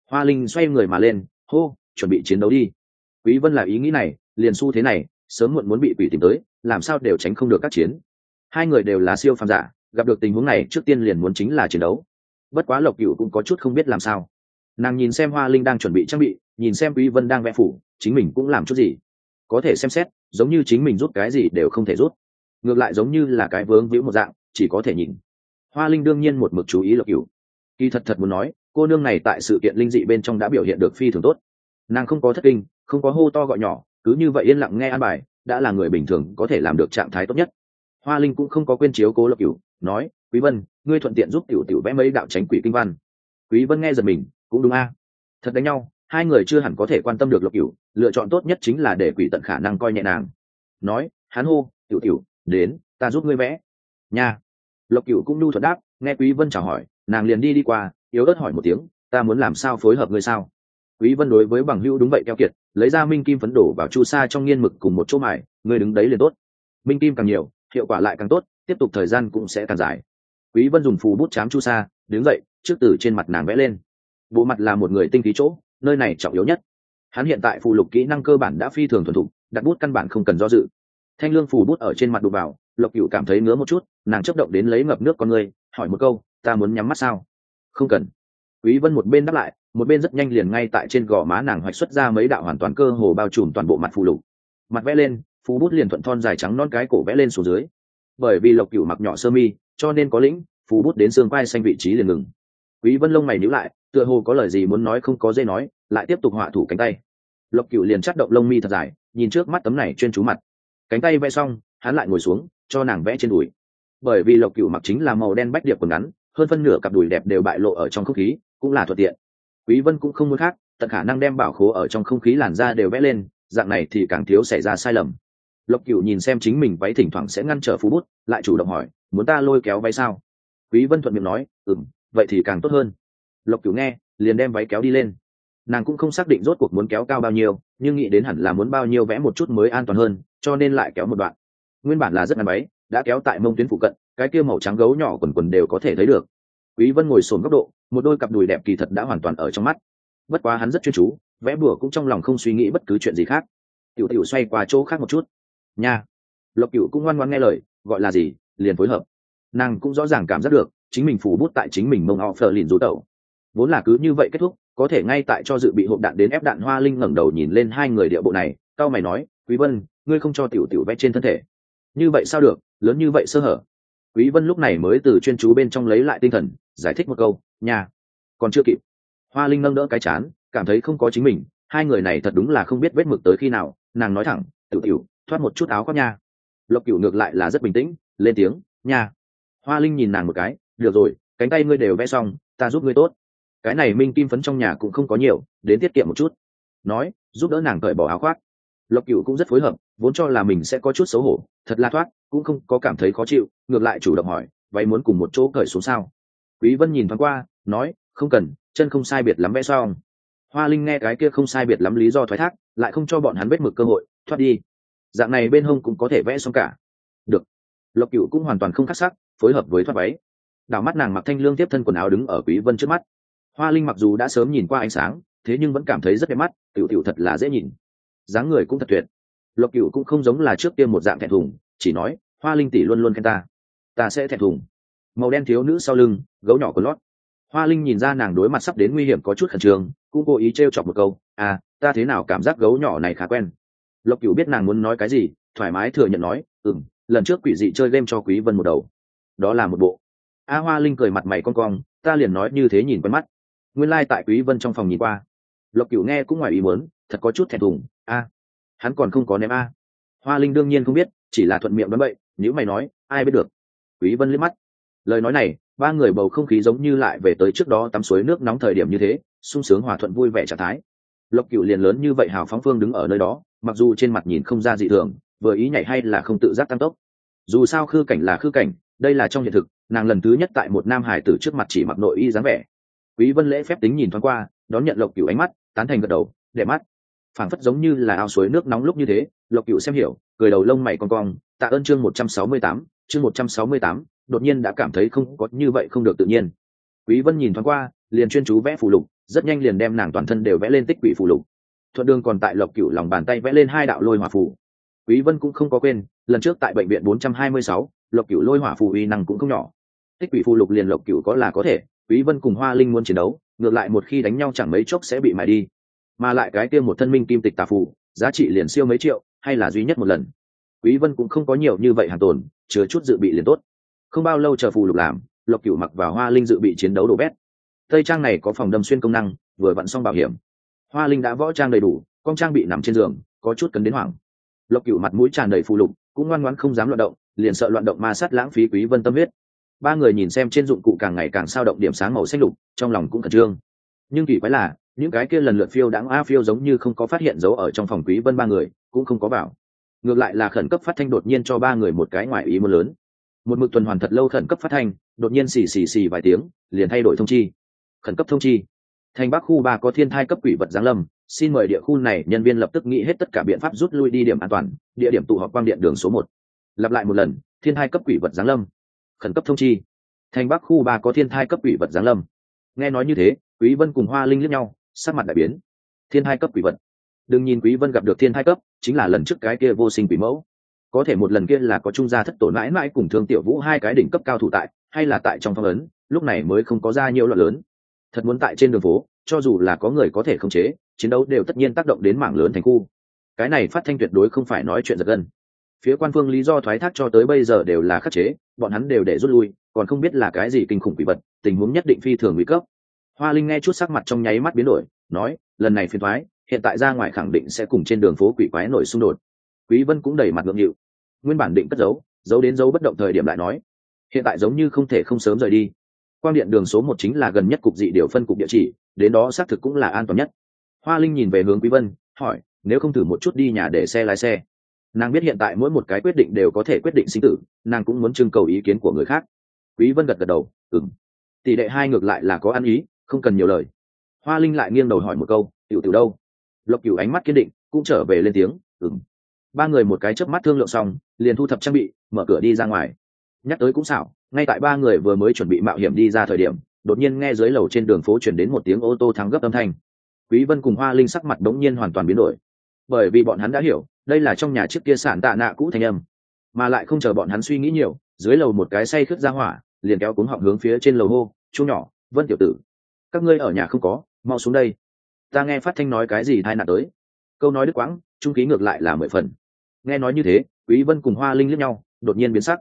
Hoa linh xoay người mà lên, hô, chuẩn bị chiến đấu đi. Quý vân là ý nghĩ này, liền xu thế này, sớm muộn muốn bị quỷ tìm tới, làm sao đều tránh không được các chiến hai người đều là siêu phàm giả, gặp được tình huống này, trước tiên liền muốn chính là chiến đấu. Bất quá lộc cựu cũng có chút không biết làm sao. Nàng nhìn xem hoa linh đang chuẩn bị trang bị, nhìn xem quý vân đang vẽ phủ, chính mình cũng làm chút gì? Có thể xem xét, giống như chính mình rút cái gì đều không thể rút. Ngược lại giống như là cái vướng víu một dạng, chỉ có thể nhìn. Hoa linh đương nhiên một mực chú ý lộc cựu kỳ thật thật muốn nói, cô nương này tại sự kiện linh dị bên trong đã biểu hiện được phi thường tốt. Nàng không có thất kinh, không có hô to gọi nhỏ, cứ như vậy yên lặng nghe an bài, đã là người bình thường có thể làm được trạng thái tốt nhất hoa linh cũng không có quên chiếu cố lộc cửu, nói, quý vân, ngươi thuận tiện giúp tiểu tiểu vẽ mấy đạo tránh quỷ kinh văn. Quý vân nghe giật mình, cũng đúng a. Thật đánh nhau, hai người chưa hẳn có thể quan tâm được lộc cửu, lựa chọn tốt nhất chính là để quỷ tận khả năng coi nhẹ nàng. Nói, hắn hô, tiểu tiểu, đến, ta giúp ngươi vẽ. Nha. Lộc cửu cũng nhu thuận đáp, nghe quý vân chào hỏi, nàng liền đi đi qua, yếu ớt hỏi một tiếng, ta muốn làm sao phối hợp ngươi sao? Quý vân đối với bằng hữu đúng vậy keo kiệt, lấy ra minh kim phấn đổ vào chu sa trong nghiên mực cùng một chỗ mài, ngươi đứng đấy liền tốt. Minh kim càng nhiều hiệu quả lại càng tốt, tiếp tục thời gian cũng sẽ càng dài. Quý vân dùng phù bút chám chu sa, đứng dậy, trước từ trên mặt nàng vẽ lên. Bộ mặt là một người tinh khí chỗ, nơi này trọng yếu nhất. Hắn hiện tại phù lục kỹ năng cơ bản đã phi thường thuần thục, đặt bút căn bản không cần do dự. Thanh lương phù bút ở trên mặt đụng vào, lộc cửu cảm thấy ngứa một chút, nàng chấp động đến lấy ngập nước con người, hỏi một câu, ta muốn nhắm mắt sao? Không cần. Quý vân một bên đáp lại, một bên rất nhanh liền ngay tại trên gò má nàng hoạch xuất ra mấy đạo hoàn toàn cơ hồ bao trùm toàn bộ mặt phù lục. Mặt vẽ lên phú bút liền thuận thon dài trắng non cái cổ vẽ lên xuống dưới. Bởi vì lộc cựu mặc nhỏ sơ mi, cho nên có lĩnh, phú bút đến xương quai xanh vị trí liền ngừng. Quý vân lông mày nhíu lại, tựa hồ có lời gì muốn nói không có dây nói, lại tiếp tục họa thủ cánh tay. Lộc cựu liền chắt động lông mi thật dài, nhìn trước mắt tấm này chuyên chú mặt. Cánh tay vẽ xong, hắn lại ngồi xuống, cho nàng vẽ trên đùi. Bởi vì lộc cựu mặc chính là màu đen bách điệp quần ngắn, hơn phân nửa cặp đùi đẹp đều bại lộ ở trong không khí, cũng là thuận tiện. Quý vân cũng không muốn khác, tận khả năng đem bảo khố ở trong không khí làn da đều vẽ lên, dạng này thì càng thiếu xảy ra sai lầm lộc cựu nhìn xem chính mình váy thỉnh thoảng sẽ ngăn trở phú bút, lại chủ động hỏi, muốn ta lôi kéo váy sao? Quý vân thuận miệng nói, ừm, vậy thì càng tốt hơn. Lộc cựu nghe, liền đem váy kéo đi lên. Nàng cũng không xác định rốt cuộc muốn kéo cao bao nhiêu, nhưng nghĩ đến hẳn là muốn bao nhiêu vẽ một chút mới an toàn hơn, cho nên lại kéo một đoạn. Nguyên bản là rất ngắn váy, đã kéo tại mông tuyến phụ cận, cái kia màu trắng gấu nhỏ quần quần đều có thể thấy được. Quý vân ngồi sồn góc độ, một đôi cặp đùi đẹp kỳ thật đã hoàn toàn ở trong mắt. Bất quá hắn rất chuyên chú, vẽ bùa cũng trong lòng không suy nghĩ bất cứ chuyện gì khác. Tiểu tiểu xoay qua chỗ khác một chút nha. Lộc cựu cũng ngoan ngoan nghe lời, gọi là gì? Liền phối hợp. Nàng cũng rõ ràng cảm giác được, chính mình phủ bút tại chính mình mông họ phờ lìn rú tẩu. Vốn là cứ như vậy kết thúc, có thể ngay tại cho dự bị hộp đạn đến ép đạn hoa linh ngẩng đầu nhìn lên hai người địa bộ này, cao mày nói, quý vân, ngươi không cho tiểu tiểu vẽ trên thân thể. Như vậy sao được? Lớn như vậy sơ hở. Quý vân lúc này mới từ chuyên chú bên trong lấy lại tinh thần, giải thích một câu nhà còn chưa kịp. Hoa linh nâng đỡ cái chán, cảm thấy không có chính mình, hai người này thật đúng là không biết vết mực tới khi nào, nàng nói thẳng, tiểu tiểu thoát một chút áo khoác nha. Lộc cửu ngược lại là rất bình tĩnh, lên tiếng, nha. Hoa linh nhìn nàng một cái, được rồi, cánh tay ngươi đều vẽ xong, ta giúp ngươi tốt. Cái này minh kim phấn trong nhà cũng không có nhiều, đến tiết kiệm một chút. Nói, giúp đỡ nàng cởi bỏ áo khoác. Lộc cửu cũng rất phối hợp, vốn cho là mình sẽ có chút xấu hổ, thật là thoát, cũng không có cảm thấy khó chịu, ngược lại chủ động hỏi vậy muốn cùng một chỗ cởi xuống sao? Quý vân nhìn thoáng qua, nói, không cần, chân không sai biệt lắm vẽ xong. Hoa linh nghe cái kia không sai biệt lắm lý do thoái thác, lại không cho bọn hắn vết mực cơ hội, thoát đi dạng này bên hông cũng có thể vẽ xong cả. Được. Lộc cựu cũng hoàn toàn không khắc sắc, phối hợp với thoát váy. Đảo mắt nàng mặc thanh lương tiếp thân quần áo đứng ở quý vân trước mắt. Hoa linh mặc dù đã sớm nhìn qua ánh sáng, thế nhưng vẫn cảm thấy rất đẹp mắt, tiểu tiểu thật là dễ nhìn. Dáng người cũng thật tuyệt. Lộc cựu cũng không giống là trước tiên một dạng thẹn thùng, chỉ nói, hoa linh tỷ luôn luôn khen ta. Ta sẽ thẹn thùng. Màu đen thiếu nữ sau lưng, gấu nhỏ của lót. Hoa linh nhìn ra nàng đối mặt sắp đến nguy hiểm có chút khẩn trương, cũng cố ý t chọc một câu à ta thế nào cảm giác gấu nhỏ này khá quen lộc cửu biết nàng muốn nói cái gì thoải mái thừa nhận nói ừm lần trước quỷ dị chơi game cho quý vân một đầu. Đó là một bộ. A hoa linh cười mặt mày con cong ta liền nói như thế nhìn quen mắt. Nguyên lai tại quý vân trong phòng nhìn qua. Lộc cửu nghe cũng ngoài ý muốn thật có chút thẹn thùng a hắn còn không có ném a. Hoa linh đương nhiên không biết chỉ là thuận miệng nói vậy, nếu mày nói ai biết được? Quý vân liếc mắt. Lời nói này ba người bầu không khí giống như lại về tới trước đó tắm suối nước nóng thời điểm như thế sung sướng hòa thuận vui vẻ trạng thái lộc cựu liền lớn như vậy hào phóng phương đứng ở nơi đó mặc dù trên mặt nhìn không ra dị thường vừa ý nhảy hay là không tự giác tăng tốc. Dù sao khư cảnh là khư cảnh đây là trong hiện thực nàng lần thứ nhất tại một nam hải tử trước mặt chỉ mặc nội y dáng vẻ. Quý vân lễ phép tính nhìn thoáng qua đón nhận lộc cửu ánh mắt tán thành gật đầu đẹp mắt. Phảng phất giống như là ao suối nước nóng lúc như thế lộc cửu xem hiểu cười đầu lông mày con cong tạ ơn chương 168, chương 168, đột nhiên đã cảm thấy không có như vậy không được tự nhiên. Quý vân nhìn thoáng qua liền chuyên chú vẽ phù lục rất nhanh liền đem nàng toàn thân đều vẽ lên tích quỷ phù lục. Thuận đường còn tại lộc cửu lòng bàn tay vẽ lên hai đạo lôi hỏa phù. Quý vân cũng không có quên lần trước tại bệnh viện 426, lộc cửu lôi hỏa phù uy năng cũng không nhỏ. Tích quỷ phù lục liền lộc cửu có là có thể quý vân cùng hoa linh muốn chiến đấu ngược lại một khi đánh nhau chẳng mấy chốc sẽ bị mài đi. Mà lại cái kia một thân minh kim tịch tà phù giá trị liền siêu mấy triệu hay là duy nhất một lần. Quý vân cũng không có nhiều như vậy hàng tồn chứa chút dự bị liền tốt. Không bao lâu chờ phù lục làm lộc cửu mặc vào hoa linh dự bị chiến đấu đồ bét tây trang này có phòng đâm xuyên công năng, vừa vặn xong bảo hiểm. Hoa linh đã võ trang đầy đủ con trang bị nằm trên giường, có chút cấn đến hoảng. Lộc cửu mặt mũi tràn đầy phù lục, cũng ngoan ngoãn không dám loạn động, liền sợ loạn động ma sát lãng phí quý vân tâm huyết. Ba người nhìn xem trên dụng cụ càng ngày càng sao động điểm sáng màu xanh lục, trong lòng cũng khẩn trương. Nhưng kỳ quái là, những cái kia lần lượt phiêu đáng a phiêu giống như không có phát hiện dấu ở trong phòng quý vân ba người, cũng không có bảo. Ngược lại là khẩn cấp phát thanh đột nhiên cho ba người một cái ngoại ý muốn lớn. Một mực tuần hoàn thật lâu khẩn cấp phát thanh, đột nhiên xì xì xì vài tiếng, liền thay đổi thông chi khẩn cấp thông chi. Thành bắc khu ba có thiên thai cấp quỷ vật giáng lâm, xin mời địa khu này nhân viên lập tức nghĩ hết tất cả biện pháp rút lui đi điểm an toàn, địa điểm tụ họp quang điện đường số một. Lặp lại một lần, thiên thai cấp quỷ vật giáng lâm. Khẩn cấp thông chi. Thành bắc khu ba có thiên thai cấp quỷ vật giáng lâm. Nghe nói như thế, quý vân cùng hoa linh liếc nhau, sắc mặt đại biến. Thiên thai cấp quỷ vật. Đừng nhìn quý vân gặp được thiên thai cấp, chính là lần trước cái kia vô sinh quỷ mẫu. Có thể một lần kia là có trung gia thất tổ mãi mãi cùng thương tiểu vũ hai cái đỉnh cấp cao thủ tại, hay là tại trong phong ấn, lúc này mới không có ra nhiều loạn lớn thật muốn tại trên đường phố, cho dù là có người có thể khống chế, chiến đấu đều tất nhiên tác động đến mảng lớn thành khu. Cái này phát thanh tuyệt đối không phải nói chuyện giật gân. Phía quan phương lý do thoái thác cho tới bây giờ đều là khắc chế, bọn hắn đều để rút lui, còn không biết là cái gì kinh khủng quỷ vật, tình huống nhất định phi thường nguy cấp. Hoa linh nghe chút sắc mặt trong nháy mắt biến đổi, nói, lần này phiền thoái, hiện tại ra ngoài khẳng định sẽ cùng trên đường phố quỷ quái nổi xung đột. Quý vân cũng đẩy mặt ngượng nghịu. Nguyên bản định cất giấu giấu đến giấu bất động thời điểm lại nói, hiện tại giống như không thể không sớm rời đi quan điện đường số một chính là gần nhất cục dị điều phân cục địa chỉ, đến đó xác thực cũng là an toàn nhất. Hoa linh nhìn về hướng quý vân, hỏi, nếu không thử một chút đi nhà để xe lái xe? Nàng biết hiện tại mỗi một cái quyết định đều có thể quyết định sinh tử, nàng cũng muốn trưng cầu ý kiến của người khác. Quý vân gật gật đầu, ừm. Tỷ đệ hai ngược lại là có ăn ý, không cần nhiều lời. Hoa linh lại nghiêng đầu hỏi một câu, tiểu tiểu đâu? Lộc cửu ánh mắt kiên định, cũng trở về lên tiếng, ừm. Ba người một cái chớp mắt thương lượng xong, liền thu thập trang bị, mở cửa đi ra ngoài nhắc tới cũng xảo, ngay tại ba người vừa mới chuẩn bị mạo hiểm đi ra thời điểm, đột nhiên nghe dưới lầu trên đường phố chuyển đến một tiếng ô tô thắng gấp âm thanh. Quý vân cùng hoa linh sắc mặt đống nhiên hoàn toàn biến đổi. Bởi vì bọn hắn đã hiểu, đây là trong nhà trước kia sản tạ nạ cũ thành âm, mà lại không chờ bọn hắn suy nghĩ nhiều, dưới lầu một cái say khướt ra hỏa, liền kéo cuống họng hướng phía trên lầu hô chú nhỏ, vân tiểu tử, các ngươi ở nhà không có, mau xuống đây. Ta nghe phát thanh nói cái gì tai nạn tới. Câu nói đứt quãng, trung ký ngược lại là mười phần. Nghe nói như thế, quý vân cùng hoa linh liếc nhau, đột nhiên biến sắc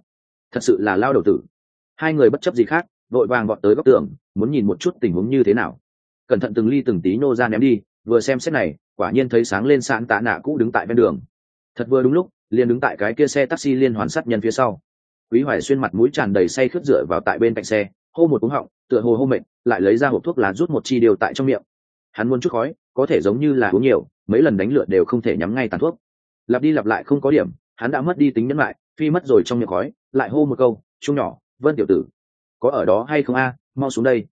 thật sự là lao đầu tử. Hai người bất chấp gì khác, vội vàng gọn tới góc tường, muốn nhìn một chút tình huống như thế nào. Cẩn thận từng ly từng tí nô ra ném đi, vừa xem xét này, quả nhiên thấy sáng lên sạn tạ nạ cũ đứng tại bên đường. Thật vừa đúng lúc, liền đứng tại cái kia xe taxi liên hoàn sát nhân phía sau. Quý hoài xuyên mặt mũi tràn đầy say khướt rửa vào tại bên cạnh xe, hô một cúng họng, tựa hồ hô mệnh, lại lấy ra hộp thuốc lá rút một chi điều tại trong miệng. Hắn muốn chút khói, có thể giống như là uống nhiều, mấy lần đánh lượt đều không thể nhắm ngay tàn thuốc. Lặp đi lặp lại không có điểm, hắn đã mất đi tính nhẫn lại phi mất rồi trong miệng khói, lại hô một câu chung nhỏ, vân tiểu tử, có ở đó hay không a? Mau xuống đây.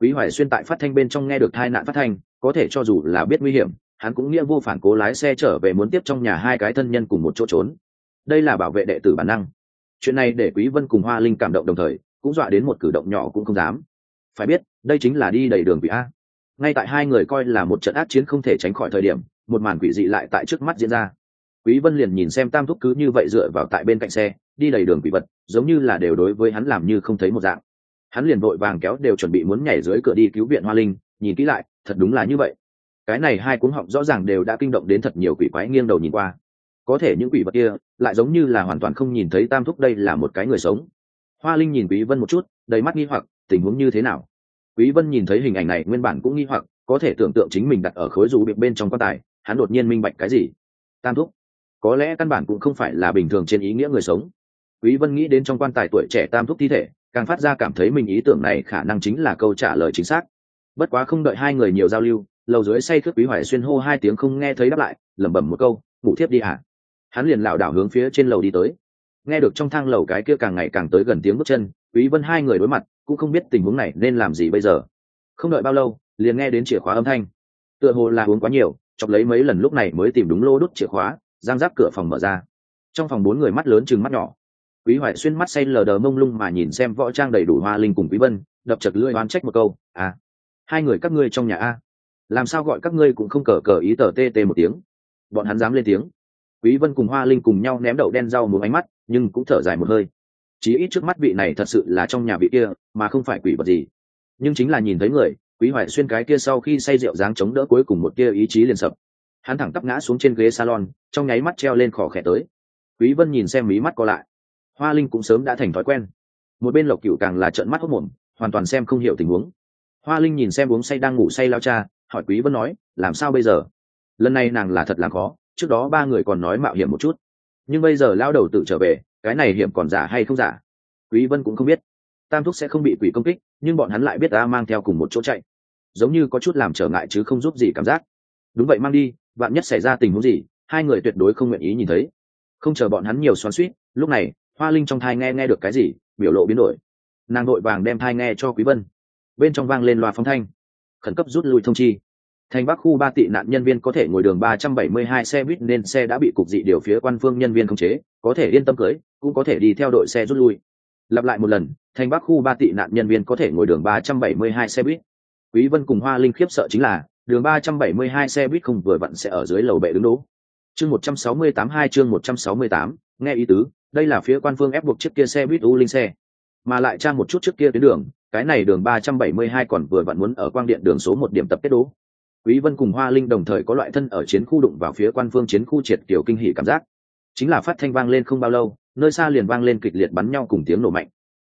Quý hoài xuyên tại phát thanh bên trong nghe được tai nạn phát thanh, có thể cho dù là biết nguy hiểm, hắn cũng nghĩa vô phản cố lái xe trở về muốn tiếp trong nhà hai cái thân nhân cùng một chỗ trốn. Đây là bảo vệ đệ tử bản năng. Chuyện này để quý vân cùng hoa linh cảm động đồng thời, cũng dọa đến một cử động nhỏ cũng không dám. Phải biết, đây chính là đi đầy đường quỷ a. Ngay tại hai người coi là một trận ác chiến không thể tránh khỏi thời điểm, một màn quỷ dị lại tại trước mắt diễn ra quý vân liền nhìn xem tam thúc cứ như vậy dựa vào tại bên cạnh xe, đi đầy đường quỷ vật, giống như là đều đối với hắn làm như không thấy một dạng. Hắn liền vội vàng kéo đều chuẩn bị muốn nhảy dưới cửa đi cứu viện hoa linh, nhìn kỹ lại, thật đúng là như vậy. Cái này hai cuốn họng rõ ràng đều đã kinh động đến thật nhiều quỷ quái nghiêng đầu nhìn qua. Có thể những quỷ vật kia, lại giống như là hoàn toàn không nhìn thấy tam thúc đây là một cái người sống. Hoa linh nhìn quý vân một chút, đầy mắt nghi hoặc, tình huống như thế nào? Quý vân nhìn thấy hình ảnh này nguyên bản cũng nghi hoặc, có thể tưởng tượng chính mình đặt ở khối dù biệt bên trong quan tài, hắn đột nhiên minh bạch cái gì? Tam thúc có lẽ căn bản cũng không phải là bình thường trên ý nghĩa người sống. Quý vân nghĩ đến trong quan tài tuổi trẻ tam thúc thi thể, càng phát ra cảm thấy mình ý tưởng này khả năng chính là câu trả lời chính xác. Bất quá không đợi hai người nhiều giao lưu, lầu dưới say khướt quý hoài xuyên hô hai tiếng không nghe thấy đáp lại, lẩm bẩm một câu, ngủ thiếp đi hả? Hắn liền lảo đảo hướng phía trên lầu đi tới. Nghe được trong thang lầu cái kia càng ngày càng tới gần tiếng bước chân, quý vân hai người đối mặt, cũng không biết tình huống này nên làm gì bây giờ. Không đợi bao lâu, liền nghe đến chìa khóa âm thanh. Tựa hồ là uống quá nhiều, chọc lấy mấy lần lúc này mới tìm đúng lô đút chìa khóa giang giáp cửa phòng mở ra. Trong phòng bốn người mắt lớn chừng mắt nhỏ. Quý hoài xuyên mắt say lờ đờ mông lung mà nhìn xem võ trang đầy đủ hoa linh cùng quý vân, đập chật lưỡi oan trách một câu à hai người các ngươi trong nhà a. Làm sao gọi các ngươi cũng không cờ cờ ý tờ tê tê một tiếng. Bọn hắn dám lên tiếng. Quý vân cùng hoa linh cùng nhau ném đậu đen rau một ánh mắt, nhưng cũng thở dài một hơi. Chí ít trước mắt vị này thật sự là trong nhà vị kia, mà không phải quỷ vật gì. Nhưng chính là nhìn thấy người, quý hoài xuyên cái kia sau khi say rượu dáng chống đỡ cuối cùng một kia ý chí liền sập hắn thẳng tắp ngã xuống trên ghế salon, trong nháy mắt treo lên khỏ khẽ tới. Quý vân nhìn xem mí mắt co lại. Hoa linh cũng sớm đã thành thói quen. Một bên lộc cửu càng là trợn mắt hốt mồm hoàn toàn xem không hiểu tình huống. Hoa linh nhìn xem uống say đang ngủ say lao cha, hỏi quý vân nói, làm sao bây giờ? Lần này nàng là thật là khó, trước đó ba người còn nói mạo hiểm một chút. Nhưng bây giờ lao đầu tự trở về, cái này hiểm còn giả hay không giả? Quý vân cũng không biết. Tam thúc sẽ không bị quỷ công kích, nhưng bọn hắn lại biết ta mang theo cùng một chỗ chạy. Giống như có chút làm trở ngại chứ không giúp gì cảm giác. Đúng vậy, mang đi vạn nhất xảy ra tình huống gì, hai người tuyệt đối không nguyện ý nhìn thấy. Không chờ bọn hắn nhiều xoắn suýt lúc này, hoa linh trong thai nghe nghe được cái gì, biểu lộ biến đổi. Nàng đội vàng đem thai nghe cho quý vân. Bên trong vang lên loa phóng thanh. Khẩn cấp rút lui thông chi. Thành bắc khu ba tị nạn nhân viên có thể ngồi đường 372 xe buýt nên xe đã bị cục dị điều phía quan phương nhân viên khống chế, có thể yên tâm cưới, cũng có thể đi theo đội xe rút lui. Lặp lại một lần, thành bắc khu ba tị nạn nhân viên có thể ngồi đường 372 xe buýt. Quý vân cùng hoa linh khiếp sợ chính là đường 372 xe buýt không vừa vặn sẽ ở dưới lầu bệ đứng đỗ. Chương 168 hai chương 168, nghe ý tứ đây là phía quan phương ép buộc chiếc kia xe buýt u linh xe. Mà lại trang một chút trước kia tuyến đường cái này đường 372 còn vừa vặn muốn ở quang điện đường số một điểm tập kết đỗ. Quý vân cùng hoa linh đồng thời có loại thân ở chiến khu đụng vào phía quan phương chiến khu triệt tiểu kinh hỉ cảm giác. Chính là phát thanh vang lên không bao lâu nơi xa liền vang lên kịch liệt bắn nhau cùng tiếng nổ mạnh.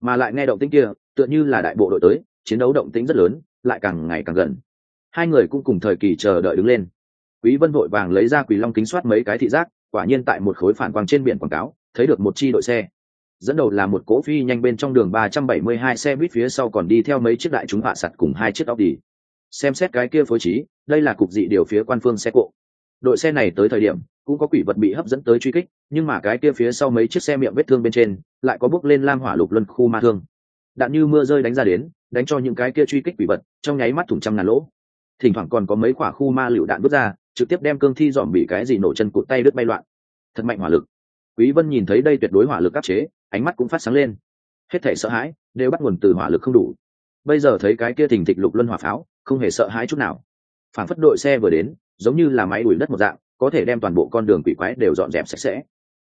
Mà lại nghe động tĩnh kia tựa như là đại bộ đội tới chiến đấu động tĩnh rất lớn lại càng ngày càng gần hai người cũng cùng thời kỳ chờ đợi đứng lên quý vân vội vàng lấy ra quỷ long kính soát mấy cái thị giác quả nhiên tại một khối phản quang trên biển quảng cáo thấy được một chi đội xe dẫn đầu là một cỗ phi nhanh bên trong đường 372 xe buýt phía sau còn đi theo mấy chiếc đại chúng hạ sặt cùng hai chiếc Audi. Xem xét cái kia phối trí, đây là cục dị điều phía quan phương xe cộ. Đội xe này tới thời điểm, cũng có quỷ vật bị hấp dẫn tới truy kích, nhưng mà cái kia phía sau mấy chiếc xe miệng vết thương bên trên, lại có bước lên lam hỏa lục luân khu ma thương. Đạn như mưa rơi đánh ra đến, đánh cho những cái kia truy kích quỷ vật, trong nháy mắt thủng trăm ngàn lỗ. Thỉnh thoảng còn có mấy quả khu ma lựu đạn bước ra, trực tiếp đem cương thi dòm bị cái gì nổ chân cụt tay đứt bay loạn. Thật mạnh hỏa lực. Quý Vân nhìn thấy đây tuyệt đối hỏa lực áp chế, ánh mắt cũng phát sáng lên. Hết thảy sợ hãi đều bắt nguồn từ hỏa lực không đủ. Bây giờ thấy cái kia thình thịch lục luân hỏa pháo không hề sợ hãi chút nào. Phản phất đội xe vừa đến giống như là máy đuổi đất một dạng có thể đem toàn bộ con đường quỷ quái đều dọn dẹp sạch sẽ.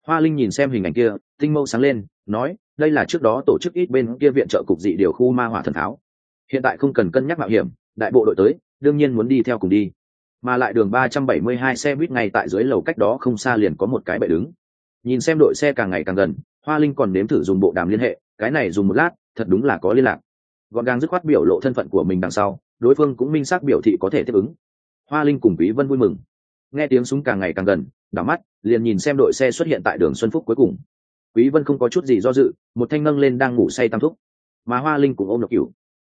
Hoa linh nhìn xem hình ảnh kia tinh mâu sáng lên nói đây là trước đó tổ chức ít bên kia viện trợ cục dị điều khu ma hỏa thần tháo hiện tại không cần cân nhắc mạo hiểm đại bộ đội tới đương nhiên muốn đi theo cùng đi. Mà lại đường ba trăm bảy mươi hai xe buýt ngay tại dưới lầu cách đó không xa liền có một cái bệ đứng. Nhìn xem đội xe càng ngày càng gần, hoa linh còn nếm thử dùng bộ đàm liên hệ, cái này dùng một lát, thật đúng là có liên lạc. Gọn gàng dứt khoát biểu lộ thân phận của mình đằng sau, đối phương cũng minh xác biểu thị có thể tiếp ứng. Hoa linh cùng quý vân vui mừng. Nghe tiếng súng càng ngày càng gần, đảo mắt, liền nhìn xem đội xe xuất hiện tại đường xuân phúc cuối cùng. Quý vân không có chút gì do dự, một thanh nâng lên đang ngủ say tam thúc. Mà hoa linh cùng ôm độc cửu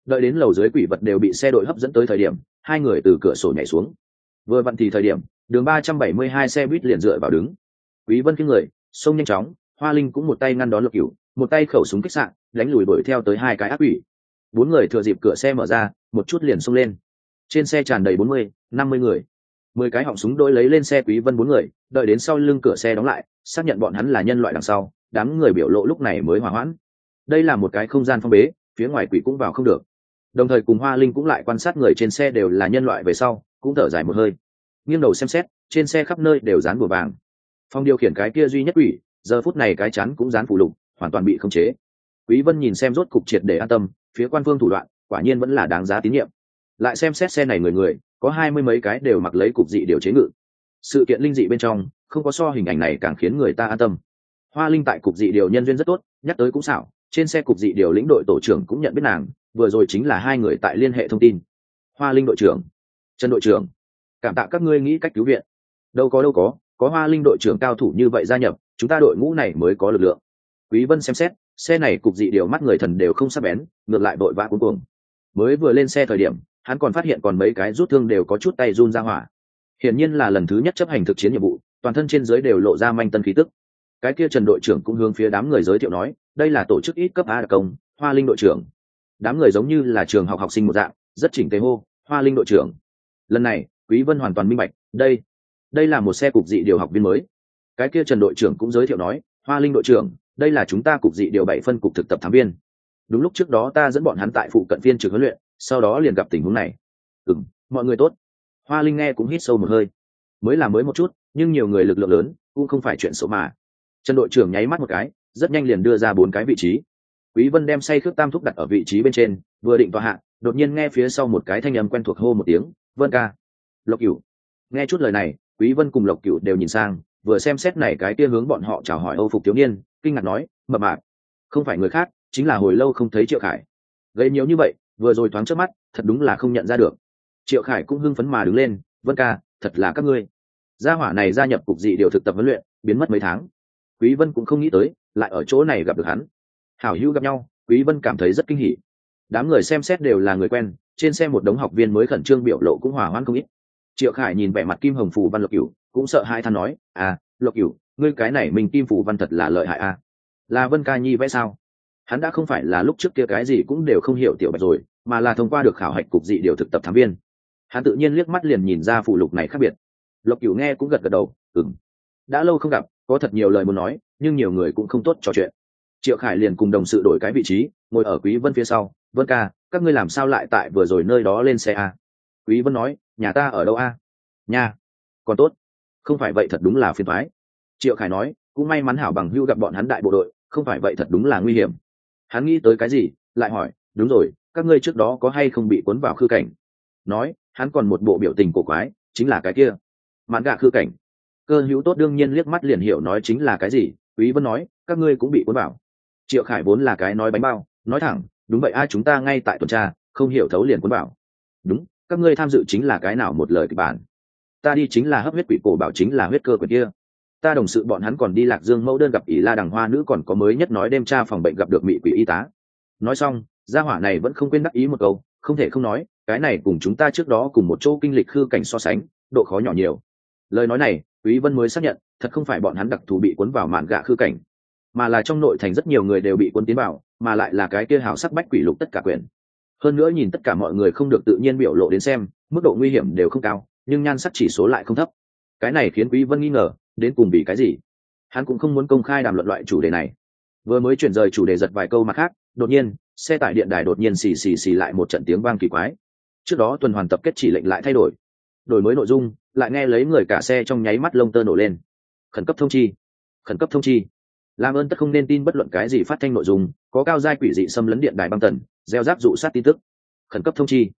đợi đến lầu dưới quỷ vật đều bị xe đội hấp dẫn tới thời điểm, hai người từ cửa sổ nhảy xuống. Vừa vặn thì thời điểm, đường 372 xe buýt liền dựa vào đứng. Quý vân cái người xông nhanh chóng, hoa linh cũng một tay ngăn đón lục cửu, một tay khẩu súng kích sạn, đánh lùi đuổi theo tới hai cái ác quỷ. Bốn người thừa dịp cửa xe mở ra, một chút liền xông lên. Trên xe tràn đầy bốn mươi, năm mươi người. Mười cái họng súng đôi lấy lên xe quý vân bốn người, đợi đến sau lưng cửa xe đóng lại, xác nhận bọn hắn là nhân loại đằng sau, đám người biểu lộ lúc này mới hỏa hoãn. Đây là một cái không gian phong bế, phía ngoài quỷ cũng vào không được đồng thời cùng hoa linh cũng lại quan sát người trên xe đều là nhân loại về sau, cũng thở dài một hơi. Nghiêng đầu xem xét, trên xe khắp nơi đều dán bùa vàng. Phong điều khiển cái kia duy nhất ủy giờ phút này cái chắn cũng dán phủ lục, hoàn toàn bị khống chế. Quý vân nhìn xem rốt cục triệt để an tâm, phía quan phương thủ đoạn, quả nhiên vẫn là đáng giá tín nhiệm. Lại xem xét xe này người người, có hai mươi mấy cái đều mặc lấy cục dị điều chế ngự. Sự kiện linh dị bên trong, không có so hình ảnh này càng khiến người ta an tâm. Hoa linh tại cục dị điều nhân duyên rất tốt, nhắc tới cũng xảo, trên xe cục dị điều lĩnh đội tổ trưởng cũng nhận biết nàng vừa rồi chính là hai người tại liên hệ thông tin. Hoa linh đội trưởng. Trần đội trưởng. Cảm tạ các ngươi nghĩ cách cứu viện. Đâu có đâu có có hoa linh đội trưởng cao thủ như vậy gia nhập, chúng ta đội ngũ này mới có lực lượng. Quý vân xem xét, xe này cục dị điều mắt người thần đều không sắp bén, ngược lại vội vã cuống cuồng. Mới vừa lên xe thời điểm, hắn còn phát hiện còn mấy cái rút thương đều có chút tay run ra hỏa. Hiển nhiên là lần thứ nhất chấp hành thực chiến nhiệm vụ, toàn thân trên dưới đều lộ ra manh tân khí tức. Cái kia trần đội trưởng cũng hướng phía đám người giới thiệu nói, đây là tổ chức ít cấp a đặc công, hoa linh đội trưởng đám người giống như là trường học học sinh một dạng, rất chỉnh tề hô, hoa linh đội trưởng. Lần này, quý vân hoàn toàn minh bạch, đây đây là một xe cục dị điều học viên mới. Cái kia trần đội trưởng cũng giới thiệu nói, hoa linh đội trưởng, đây là chúng ta cục dị điều bảy phân cục thực tập thám viên. Đúng lúc trước đó ta dẫn bọn hắn tại phụ cận viên trực huấn luyện, sau đó liền gặp tình huống này. Ừm, mọi người tốt. Hoa linh nghe cũng hít sâu một hơi. Mới là mới một chút, nhưng nhiều người lực lượng lớn, cũng không phải chuyện xấu mà. Trần đội trưởng nháy mắt một cái, rất nhanh liền đưa ra bốn cái vị trí quý vân đem say khước tam thúc đặt ở vị trí bên trên, vừa định vào hạ, đột nhiên nghe phía sau một cái thanh âm quen thuộc hô một tiếng, vân ca. Lộc cửu. Nghe chút lời này, quý vân cùng lộc cửu đều nhìn sang, vừa xem xét này cái kia hướng bọn họ chào hỏi âu phục thiếu niên, kinh ngạc nói, mập mạp, không phải người khác, chính là hồi lâu không thấy triệu khải. Gây nhiều như vậy, vừa rồi thoáng trước mắt, thật đúng là không nhận ra được. Triệu khải cũng hưng phấn mà đứng lên, vân ca, thật là các ngươi. Gia hỏa này gia nhập cục dị điều thực tập huấn luyện, biến mất mấy tháng. Quý vân cũng không nghĩ tới, lại ở chỗ này gặp được hắn hảo hữu gặp nhau, quý vân cảm thấy rất kinh hỉ. Đám người xem xét đều là người quen, trên xe một đống học viên mới khẩn trương biểu lộ cũng hòa hoãn không ít. Triệu khải nhìn vẻ mặt kim hồng phù văn lộc cửu, cũng sợ hai than nói à lộc cửu, ngươi cái này mình kim phù văn thật là lợi hại à? Là vân ca nhi vẽ sao? Hắn đã không phải là lúc trước kia cái gì cũng đều không hiểu tiểu bạch rồi, mà là thông qua được khảo hạch cục dị điều thực tập thám viên. Hắn tự nhiên liếc mắt liền nhìn ra phụ lục này khác biệt. Lộc cửu nghe cũng gật gật đầu ừng đã lâu không gặp, có thật nhiều lời muốn nói, nhưng nhiều người cũng không tốt trò chuyện triệu khải liền cùng đồng sự đổi cái vị trí, ngồi ở quý vân phía sau. Vân ca, các ngươi làm sao lại tại vừa rồi nơi đó lên xe a? Quý vân nói, nhà ta ở đâu a? Nhà. Còn tốt. Không phải vậy thật đúng là phiền thoái. Triệu khải nói, cũng may mắn hảo bằng hưu gặp bọn hắn đại bộ đội, không phải vậy thật đúng là nguy hiểm. Hắn nghĩ tới cái gì, lại hỏi, đúng rồi, các ngươi trước đó có hay không bị cuốn vào khư cảnh? Nói, hắn còn một bộ biểu tình cổ quái, chính là cái kia. Mạn gạ khư cảnh. Cơ hữu tốt đương nhiên liếc mắt liền hiểu nói chính là cái gì. Quý vân nói, các ngươi cũng bị cuốn vào triệu khải vốn là cái nói bánh bao, nói thẳng, đúng vậy ai chúng ta ngay tại tuần tra, không hiểu thấu liền cuốn vào đúng, các ngươi tham dự chính là cái nào một lời kịch bản? Ta đi chính là hấp huyết quỷ cổ bảo chính là huyết cơ quyền kia. Ta đồng sự bọn hắn còn đi lạc dương mẫu đơn gặp ỷ la đằng hoa nữ còn có mới nhất nói đêm tra phòng bệnh gặp được mỹ quỷ y tá. Nói xong, gia hỏa này vẫn không quên đắc ý một câu, không thể không nói, cái này cùng chúng ta trước đó cùng một chỗ kinh lịch khư cảnh so sánh, độ khó nhỏ nhiều. Lời nói này, quý vân mới xác nhận, thật không phải bọn hắn đặc thù bị cuốn vào màn gạ khư cảnh mà là trong nội thành rất nhiều người đều bị cuốn tiến vào, mà lại là cái kia hào sắc bách quỷ lục tất cả quyền. Hơn nữa nhìn tất cả mọi người không được tự nhiên biểu lộ đến xem, mức độ nguy hiểm đều không cao, nhưng nhan sắc chỉ số lại không thấp. Cái này khiến quý vân nghi ngờ, đến cùng vì cái gì? Hắn cũng không muốn công khai đàm luận loại chủ đề này. Vừa mới chuyển rời chủ đề giật vài câu mà khác, đột nhiên, xe tải điện đài đột nhiên xì xì xì lại một trận tiếng vang kỳ quái. Trước đó tuần hoàn tập kết chỉ lệnh lại thay đổi. Đổi mới nội dung, lại nghe lấy người cả xe trong nháy mắt lông tơ nổ lên. Khẩn cấp thông chi. Khẩn cấp thông chi làm ơn tất không nên tin bất luận cái gì phát thanh nội dung, có cao giai quỷ dị xâm lấn điện đài băng tần, gieo giáp dụ sát tin tức. Khẩn cấp thông chi.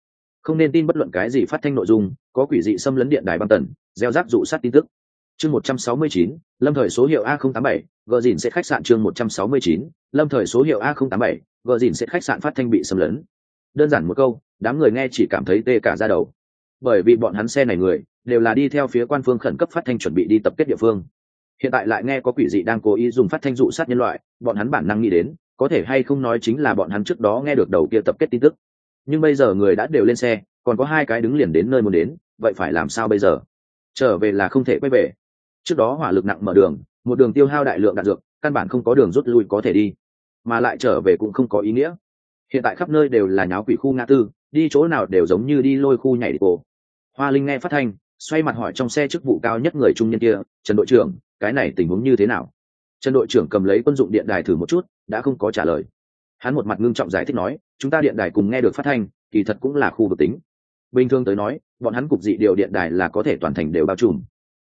Không nên tin bất luận cái gì phát thanh nội dung, có quỷ dị xâm lấn điện đài băng tần, gieo giáp dụ sát tin tức. Chương một trăm sáu mươi chín, lâm thời số hiệu a không tám bảy gờ dìn sẽ khách sạn chương một trăm sáu mươi chín, lâm thời số hiệu a không tám bảy gờ dìn sẽ khách sạn phát thanh bị xâm lấn. Đơn giản một câu, đám người nghe chỉ cảm thấy tê cả ra đầu. Bởi vì bọn hắn xe này người, đều là đi theo phía quan phương khẩn cấp phát thanh chuẩn bị đi tập kết địa phương hiện tại lại nghe có quỷ dị đang cố ý dùng phát thanh dụ sát nhân loại, bọn hắn bản năng nghĩ đến, có thể hay không nói chính là bọn hắn trước đó nghe được đầu kia tập kết tin tức. Nhưng bây giờ người đã đều lên xe, còn có hai cái đứng liền đến nơi muốn đến, vậy phải làm sao bây giờ? Trở về là không thể quay về. Trước đó hỏa lực nặng mở đường, một đường tiêu hao đại lượng đạn dược, căn bản không có đường rút lui có thể đi. Mà lại trở về cũng không có ý nghĩa. Hiện tại khắp nơi đều là nháo quỷ khu ngã tư, đi chỗ nào đều giống như đi lôi khu nhảy đi cổ hoa linh nghe phát thanh, xoay mặt hỏi trong xe chức vụ cao nhất người trung nhân kia, trần đội trưởng cái này tình huống như thế nào? Trần đội trưởng cầm lấy quân dụng điện đài thử một chút, đã không có trả lời. Hắn một mặt ngưng trọng giải thích nói, chúng ta điện đài cùng nghe được phát thanh, kỳ thật cũng là khu vực tính. Bình thường tới nói, bọn hắn cục dị điều điện đài là có thể toàn thành đều bao trùm.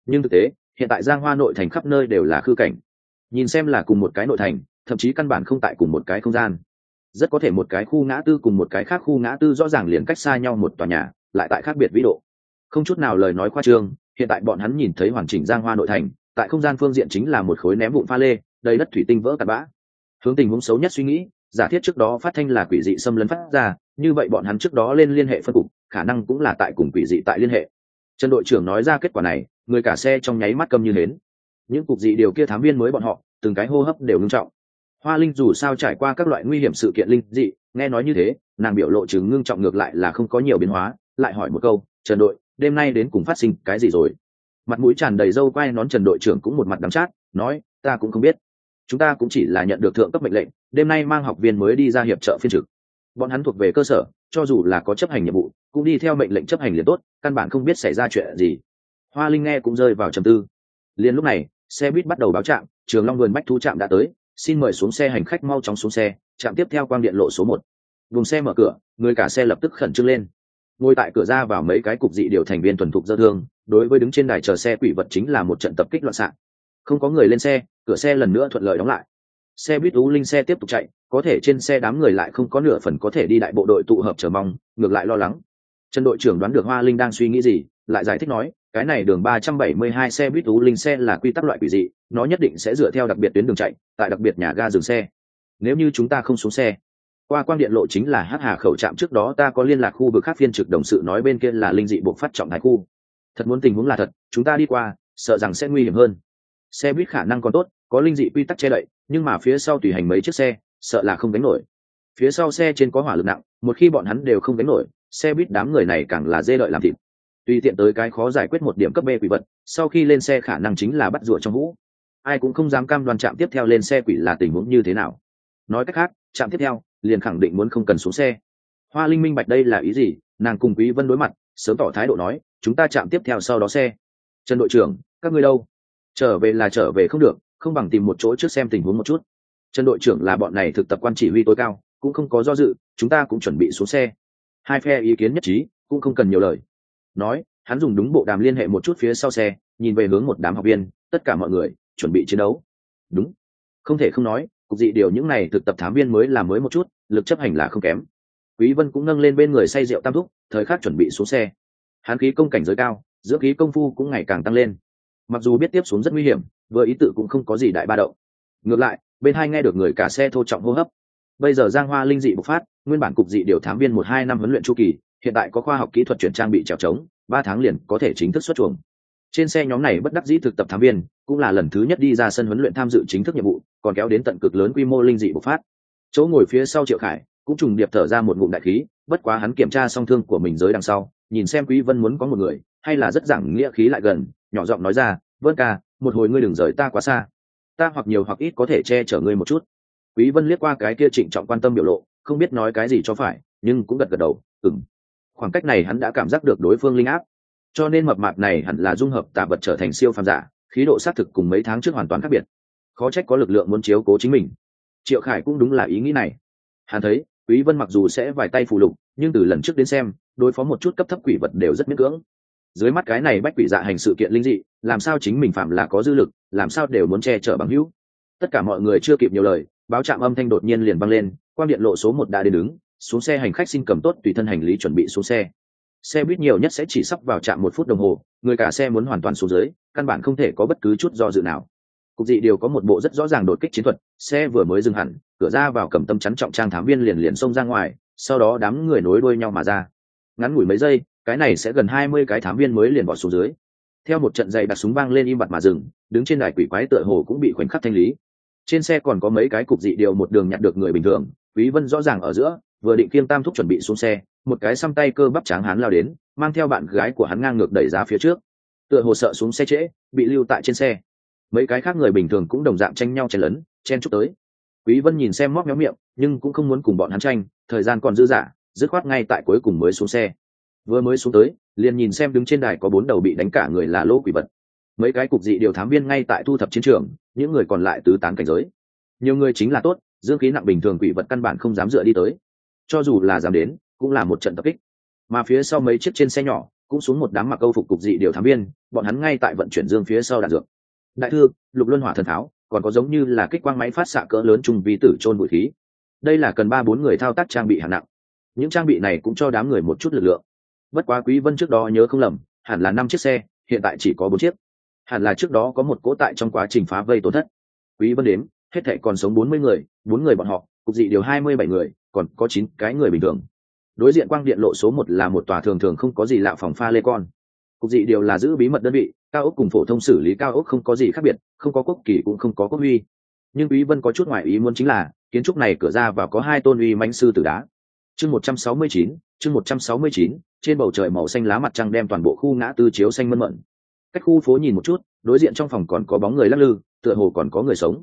Nhưng thực tế, hiện tại giang hoa nội thành khắp nơi đều là khư cảnh. Nhìn xem là cùng một cái nội thành, thậm chí căn bản không tại cùng một cái không gian. Rất có thể một cái khu ngã tư cùng một cái khác khu ngã tư rõ ràng liền cách xa nhau một tòa nhà, lại tại khác biệt vĩ độ. Không chút nào lời nói khoa trương, hiện tại bọn hắn nhìn thấy hoàn chỉnh giang hoa nội thành tại không gian phương diện chính là một khối ném vụn pha lê, đầy đất thủy tinh vỡ cặn bã. Hướng tình huống xấu nhất suy nghĩ, giả thiết trước đó phát thanh là quỷ dị xâm lấn phát ra, như vậy bọn hắn trước đó lên liên hệ phân cục, khả năng cũng là tại cùng quỷ dị tại liên hệ. Trần đội trưởng nói ra kết quả này, người cả xe trong nháy mắt câm như hến. Những cục dị điều kia thám viên mới bọn họ, từng cái hô hấp đều ngưng trọng. Hoa linh dù sao trải qua các loại nguy hiểm sự kiện linh dị, nghe nói như thế, nàng biểu lộ chứng ngưng trọng ngược lại là không có nhiều biến hóa, lại hỏi một câu, trần đội, đêm nay đến cùng phát sinh cái gì rồi? Mặt mũi tràn đầy râu quai nón trần đội trưởng cũng một mặt đắm chát, nói, ta cũng không biết. Chúng ta cũng chỉ là nhận được thượng cấp mệnh lệnh, đêm nay mang học viên mới đi ra hiệp trợ phiên trực. Bọn hắn thuộc về cơ sở, cho dù là có chấp hành nhiệm vụ, cũng đi theo mệnh lệnh chấp hành liền tốt, căn bản không biết xảy ra chuyện gì. Hoa linh nghe cũng rơi vào trầm tư. Liền lúc này, xe buýt bắt đầu báo trạm, trường long vườn bách thu trạm đã tới, xin mời xuống xe hành khách mau chóng xuống xe, trạm tiếp theo quang điện lộ số một. Vùng xe mở cửa, người cả xe lập tức khẩn trương lên. Ngồi tại cửa ra vào mấy cái cục dị điều thành viên tuần thục dơ thương đối với đứng trên đài chờ xe quỷ vật chính là một trận tập kích loạn xạ. Không có người lên xe, cửa xe lần nữa thuận lợi đóng lại. Xe buýt ú linh xe tiếp tục chạy, có thể trên xe đám người lại không có nửa phần có thể đi đại bộ đội tụ hợp chờ mong, ngược lại lo lắng. Trần đội trưởng đoán được hoa linh đang suy nghĩ gì, lại giải thích nói, cái này đường ba trăm bảy mươi hai xe buýt ú linh xe là quy tắc loại quỷ dị, nó nhất định sẽ dựa theo đặc biệt tuyến đường chạy, tại đặc biệt nhà ga dừng xe. Nếu như chúng ta không xuống xe, qua quang điện lộ chính là hắc hà khẩu trạm trước đó ta có liên lạc khu vực khác phiên trực đồng sự nói bên kia là linh dị buộc phát trọng thái khu thật muốn tình huống là thật, chúng ta đi qua, sợ rằng sẽ nguy hiểm hơn. Xe buýt khả năng còn tốt, có linh dị quy tắc che đậy, nhưng mà phía sau tùy hành mấy chiếc xe, sợ là không đánh nổi. Phía sau xe trên có hỏa lực nặng, một khi bọn hắn đều không đánh nổi, xe buýt đám người này càng là dê đợi làm thịt. Tùy tiện tới cái khó giải quyết một điểm cấp b quỷ vật, sau khi lên xe khả năng chính là bắt rụa trong vũ. Ai cũng không dám cam đoan chạm tiếp theo lên xe quỷ là tình huống như thế nào. Nói cách khác chạm tiếp theo liền khẳng định muốn không cần xuống xe. Hoa linh minh bạch đây là ý gì, nàng cùng quý vân đối mặt sớm tỏ thái độ nói, chúng ta chạm tiếp theo sau đó xe. Trần đội trưởng, các ngươi đâu? Trở về là trở về không được, không bằng tìm một chỗ trước xem tình huống một chút. Trần đội trưởng là bọn này thực tập quan chỉ huy tối cao, cũng không có do dự, chúng ta cũng chuẩn bị xuống xe. Hai phe ý kiến nhất trí, cũng không cần nhiều lời. Nói, hắn dùng đúng bộ đàm liên hệ một chút phía sau xe, nhìn về hướng một đám học viên, tất cả mọi người, chuẩn bị chiến đấu. Đúng. Không thể không nói, cục dị điều những này thực tập thám viên mới làm mới một chút, lực chấp hành là không kém quý vân cũng nâng lên bên người say rượu tam thúc, thời khắc chuẩn bị xuống xe. Hắn khí công cảnh giới cao giữa khí công phu cũng ngày càng tăng lên. Mặc dù biết tiếp xuống rất nguy hiểm, vừa ý tự cũng không có gì đại ba động. Ngược lại, bên hai nghe được người cả xe thô trọng hô hấp. Bây giờ giang hoa linh dị bộc phát, nguyên bản cục dị điều thám viên một hai năm huấn luyện chu kỳ, hiện tại có khoa học kỹ thuật chuyển trang bị trèo trống, ba tháng liền có thể chính thức xuất chuồng. Trên xe nhóm này bất đắc dĩ thực tập thám viên, cũng là lần thứ nhất đi ra sân huấn luyện tham dự chính thức nhiệm vụ, còn kéo đến tận cực lớn quy mô linh dị bộc phát. Chỗ ngồi phía sau triệu khải cũng trùng điệp thở ra một ngụm đại khí, bất quá hắn kiểm tra song thương của mình giới đằng sau, nhìn xem quý vân muốn có một người, hay là rất giảng nghĩa khí lại gần, nhỏ giọng nói ra, vân ca, một hồi ngươi đừng rời ta quá xa. Ta hoặc nhiều hoặc ít có thể che chở ngươi một chút. Quý vân liếc qua cái kia trịnh trọng quan tâm biểu lộ, không biết nói cái gì cho phải, nhưng cũng gật gật đầu, ừm. Khoảng cách này hắn đã cảm giác được đối phương linh áp, cho nên mập mạp này hẳn là dung hợp tà vật trở thành siêu phàm giả, khí độ xác thực cùng mấy tháng trước hoàn toàn khác biệt. Khó trách có lực lượng muốn chiếu cố chính mình. Triệu khải cũng đúng là ý nghĩ này. Hắn thấy quý vân mặc dù sẽ vài tay phù lục, nhưng từ lần trước đến xem, đối phó một chút cấp thấp quỷ vật đều rất miễn cưỡng. Dưới mắt cái này bách quỷ dạ hành sự kiện linh dị, làm sao chính mình phạm là có dư lực, làm sao đều muốn che chở bằng hữu. Tất cả mọi người chưa kịp nhiều lời, báo trạm âm thanh đột nhiên liền vang lên quan điện lộ số một đã đến đứng, xuống xe hành khách xin cầm tốt tùy thân hành lý chuẩn bị xuống xe. Xe buýt nhiều nhất sẽ chỉ sắp vào trạm một phút đồng hồ, người cả xe muốn hoàn toàn xuống dưới, căn bản không thể có bất cứ chút do dự nào. Cục dị đều có một bộ rất rõ ràng đột kích chiến thuật, xe vừa mới dừng hẳn cửa ra vào cầm tâm chắn trọng trang thám viên liền liền xông ra ngoài, sau đó đám người nối đuôi nhau mà ra. Ngắn ngủi mấy giây, cái này sẽ gần hai mươi cái thám viên mới liền bỏ xuống dưới. Theo một trận dày đặt súng vang lên im bặt mà dừng, đứng trên đài quỷ quái tựa hồ cũng bị khoảnh khắc thanh lý. Trên xe còn có mấy cái cục dị điều một đường nhặt được người bình thường, quý vân rõ ràng ở giữa, vừa định kiêm tam thúc chuẩn bị xuống xe, một cái xăm tay cơ bắp tráng hắn lao đến, mang theo bạn gái của hắn ngang ngược đẩy ra phía trước. Tựa hồ sợ xuống xe trễ, bị lưu tại trên xe. Mấy cái khác người bình thường cũng đồng dạng tranh nhau chen lấn, chen chúc tới quý vân nhìn xem móc méo miệng, nhưng cũng không muốn cùng bọn hắn tranh, thời gian còn dư dả, dứt khoát ngay tại cuối cùng mới xuống xe. Vừa mới xuống tới, liền nhìn xem đứng trên đài có bốn đầu bị đánh cả người là lỗ quỷ vật. Mấy cái cục dị điều thám viên ngay tại thu thập chiến trường, những người còn lại tứ tán cảnh giới. Nhiều người chính là tốt, dương khí nặng bình thường quỷ vật căn bản không dám dựa đi tới. Cho dù là dám đến, cũng là một trận tập kích. Mà phía sau mấy chiếc trên xe nhỏ, cũng xuống một đám mặc câu phục cục dị điều thám viên, bọn hắn ngay tại vận chuyển dương phía sau đạn dược. Đại thư, lục luân hỏa thần tháo còn có giống như là kích quang máy phát xạ cỡ lớn trung vi tử trôn bụi khí. Đây là cần ba bốn người thao tác trang bị hạng nặng. Những trang bị này cũng cho đám người một chút lực lượng. Bất quá quý vân trước đó nhớ không lầm, hẳn là năm chiếc xe, hiện tại chỉ có bốn chiếc. Hẳn là trước đó có một cố tại trong quá trình phá vây tổn thất. Quý vân đếm, hết thảy còn sống 40 người, bốn người bọn họ, cục dị điều 27 người, còn có 9 cái người bình thường. Đối diện quang điện lộ số một là một tòa thường thường không có gì lạ phòng pha lê con cục dị điều là giữ bí mật đơn vị cao ốc cùng phổ thông xử lý cao ốc không có gì khác biệt không có quốc kỳ cũng không có quốc huy nhưng quý vân có chút ngoại ý muốn chính là kiến trúc này cửa ra vào có hai tôn uy mãnh sư tử đá. Chương 169, chương 169, trên bầu trời màu xanh lá mặt trăng đem toàn bộ khu ngã tư chiếu xanh mơn mận. Cách khu phố nhìn một chút đối diện trong phòng còn có bóng người lắc lư tựa hồ còn có người sống.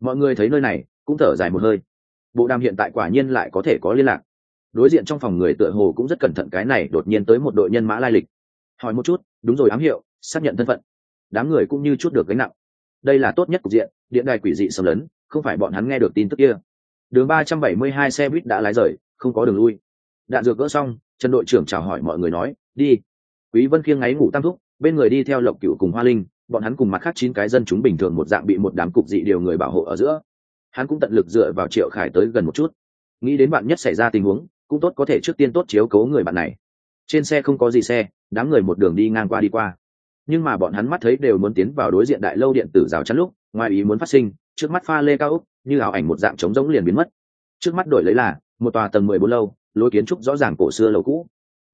Mọi người thấy nơi này cũng thở dài một hơi. Bộ đàm hiện tại quả nhiên lại có thể có liên lạc. Đối diện trong phòng người tựa hồ cũng rất cẩn thận cái này đột nhiên tới một đội nhân mã lai lịch hỏi một chút, đúng rồi, ám hiệu, xác nhận thân phận. Đám người cũng như chút được gánh nặng. Đây là tốt nhất cục diện, điện đài quỷ dị xâm lấn, không phải bọn hắn nghe được tin tức kia. Đường ba trăm bảy mươi hai xe buýt đã lái rời, không có đường lui. Đạn dược gỡ xong, trần đội trưởng chào hỏi mọi người nói, đi. Quý vân khiêng ngáy ngủ tam thúc, bên người đi theo lộc cựu cùng hoa linh, bọn hắn cùng mặt khác chín cái dân chúng bình thường một dạng bị một đám cục dị điều người bảo hộ ở giữa. Hắn cũng tận lực dựa vào triệu khải tới gần một chút. Nghĩ đến bạn nhất xảy ra tình huống, cũng tốt có thể trước tiên tốt chiếu cố người bạn này. Trên xe không có gì xe đám người một đường đi ngang qua đi qua. Nhưng mà bọn hắn mắt thấy đều muốn tiến vào đối diện đại lâu điện tử rào chắn lúc, ngoài ý muốn phát sinh, trước mắt pha lê cao úc như ảo ảnh một dạng trống rỗng liền biến mất. Trước mắt đổi lấy là, một tòa tầng mười bốn lâu, lối kiến trúc rõ ràng cổ xưa lầu cũ.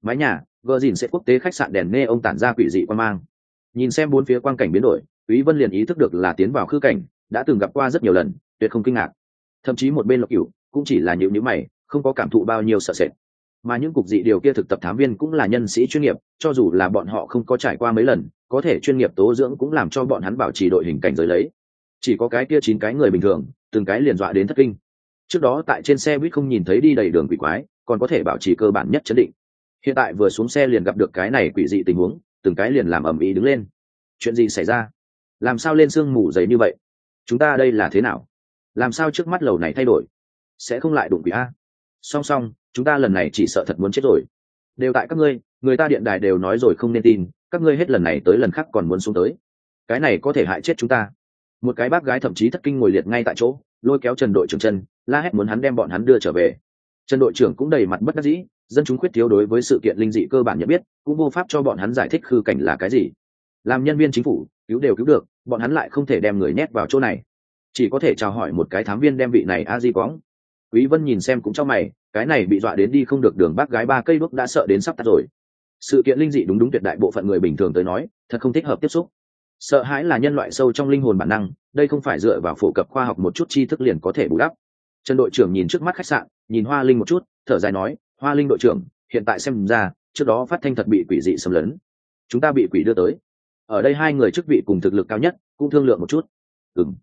Mái nhà gờ dìn sẽ quốc tế khách sạn đèn nghe ông tản ra quỷ dị quan mang. Nhìn xem bốn phía quang cảnh biến đổi, quý vân liền ý thức được là tiến vào khư cảnh, đã từng gặp qua rất nhiều lần, tuyệt không kinh ngạc. Thậm chí một bên lộc cửu, cũng chỉ là những nhíu mày, không có cảm thụ bao nhiêu sợ sệt mà những cục dị điều kia thực tập thám viên cũng là nhân sĩ chuyên nghiệp, cho dù là bọn họ không có trải qua mấy lần, có thể chuyên nghiệp tố dưỡng cũng làm cho bọn hắn bảo trì đội hình cảnh giới lấy. Chỉ có cái kia chín cái người bình thường, từng cái liền dọa đến thất kinh. Trước đó tại trên xe buýt không nhìn thấy đi đầy đường quỷ quái, còn có thể bảo trì cơ bản nhất chấn định. Hiện tại vừa xuống xe liền gặp được cái này quỷ dị tình huống, từng cái liền làm ầm ĩ đứng lên. Chuyện gì xảy ra? Làm sao lên sương mù dày như vậy? Chúng ta đây là thế nào? Làm sao trước mắt lầu này thay đổi? Sẽ không lại đụng quỷ a? Song song, chúng ta lần này chỉ sợ thật muốn chết rồi. Đều tại các ngươi, người ta điện đài đều nói rồi không nên tin, các ngươi hết lần này tới lần khác còn muốn xuống tới. Cái này có thể hại chết chúng ta. Một cái bác gái thậm chí thất kinh ngồi liệt ngay tại chỗ, lôi kéo trần đội trưởng chân, la hét muốn hắn đem bọn hắn đưa trở về. Trần đội trưởng cũng đầy mặt bất đắc dĩ, dân chúng khuyết thiếu đối với sự kiện linh dị cơ bản nhận biết, cũng vô pháp cho bọn hắn giải thích khư cảnh là cái gì. Làm nhân viên chính phủ, cứu đều cứu được, bọn hắn lại không thể đem người nhét vào chỗ này. Chỉ có thể chào hỏi một cái thám viên đem vị này a di quõng quý vân nhìn xem cũng cho mày, cái này bị dọa đến đi không được đường bác gái ba cây đuốc đã sợ đến sắp tắt rồi. Sự kiện linh dị đúng đúng tuyệt đại bộ phận người bình thường tới nói, thật không thích hợp tiếp xúc. Sợ hãi là nhân loại sâu trong linh hồn bản năng, đây không phải dựa vào phổ cập khoa học một chút tri thức liền có thể bù đắp. Trần đội trưởng nhìn trước mắt khách sạn, nhìn hoa linh một chút, thở dài nói, hoa linh đội trưởng, hiện tại xem ra, trước đó phát thanh thật bị quỷ dị xâm lấn. Chúng ta bị quỷ đưa tới. Ở đây hai người chức vị cùng thực lực cao nhất, cũng thương lượng một chút. Ừng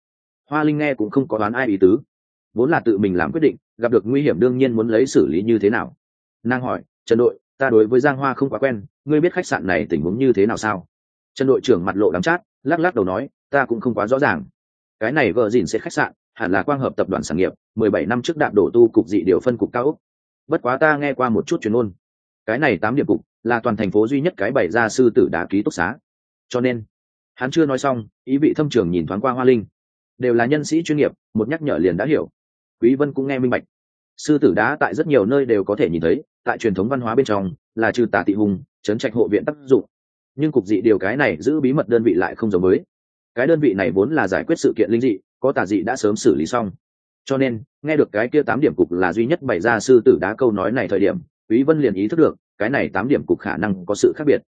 hoa linh nghe cũng không có đoán ai ý tứ vốn là tự mình làm quyết định, gặp được nguy hiểm đương nhiên muốn lấy xử lý như thế nào. Nàng hỏi, trần đội, ta đối với giang hoa không quá quen, ngươi biết khách sạn này tình huống như thế nào sao? Trần đội trưởng mặt lộ đắm chát, lắc lắc đầu nói, ta cũng không quá rõ ràng. Cái này vợ dìn sẽ khách sạn, hẳn là quang hợp tập đoàn sản nghiệp, mười bảy năm trước đạp đổ tu cục dị điều phân cục cao úc bất quá ta nghe qua một chút chuyên môn. Cái này tám điểm cục là toàn thành phố duy nhất cái bày ra sư tử đá ký túc xá. Cho nên, hắn chưa nói xong, ý vị thâm trường nhìn thoáng qua hoa linh. Đều là nhân sĩ chuyên nghiệp, một nhắc nhở liền đã hiểu quý vân cũng nghe minh bạch. Sư tử đá tại rất nhiều nơi đều có thể nhìn thấy, tại truyền thống văn hóa bên trong, là trừ tà tị hùng, chấn trạch hộ viện tác dụng. Nhưng cục dị điều cái này giữ bí mật đơn vị lại không giống với. Cái đơn vị này vốn là giải quyết sự kiện linh dị, có tà dị đã sớm xử lý xong. Cho nên, nghe được cái kia tám điểm cục là duy nhất bày ra sư tử đá câu nói này thời điểm, quý vân liền ý thức được, cái này tám điểm cục khả năng có sự khác biệt.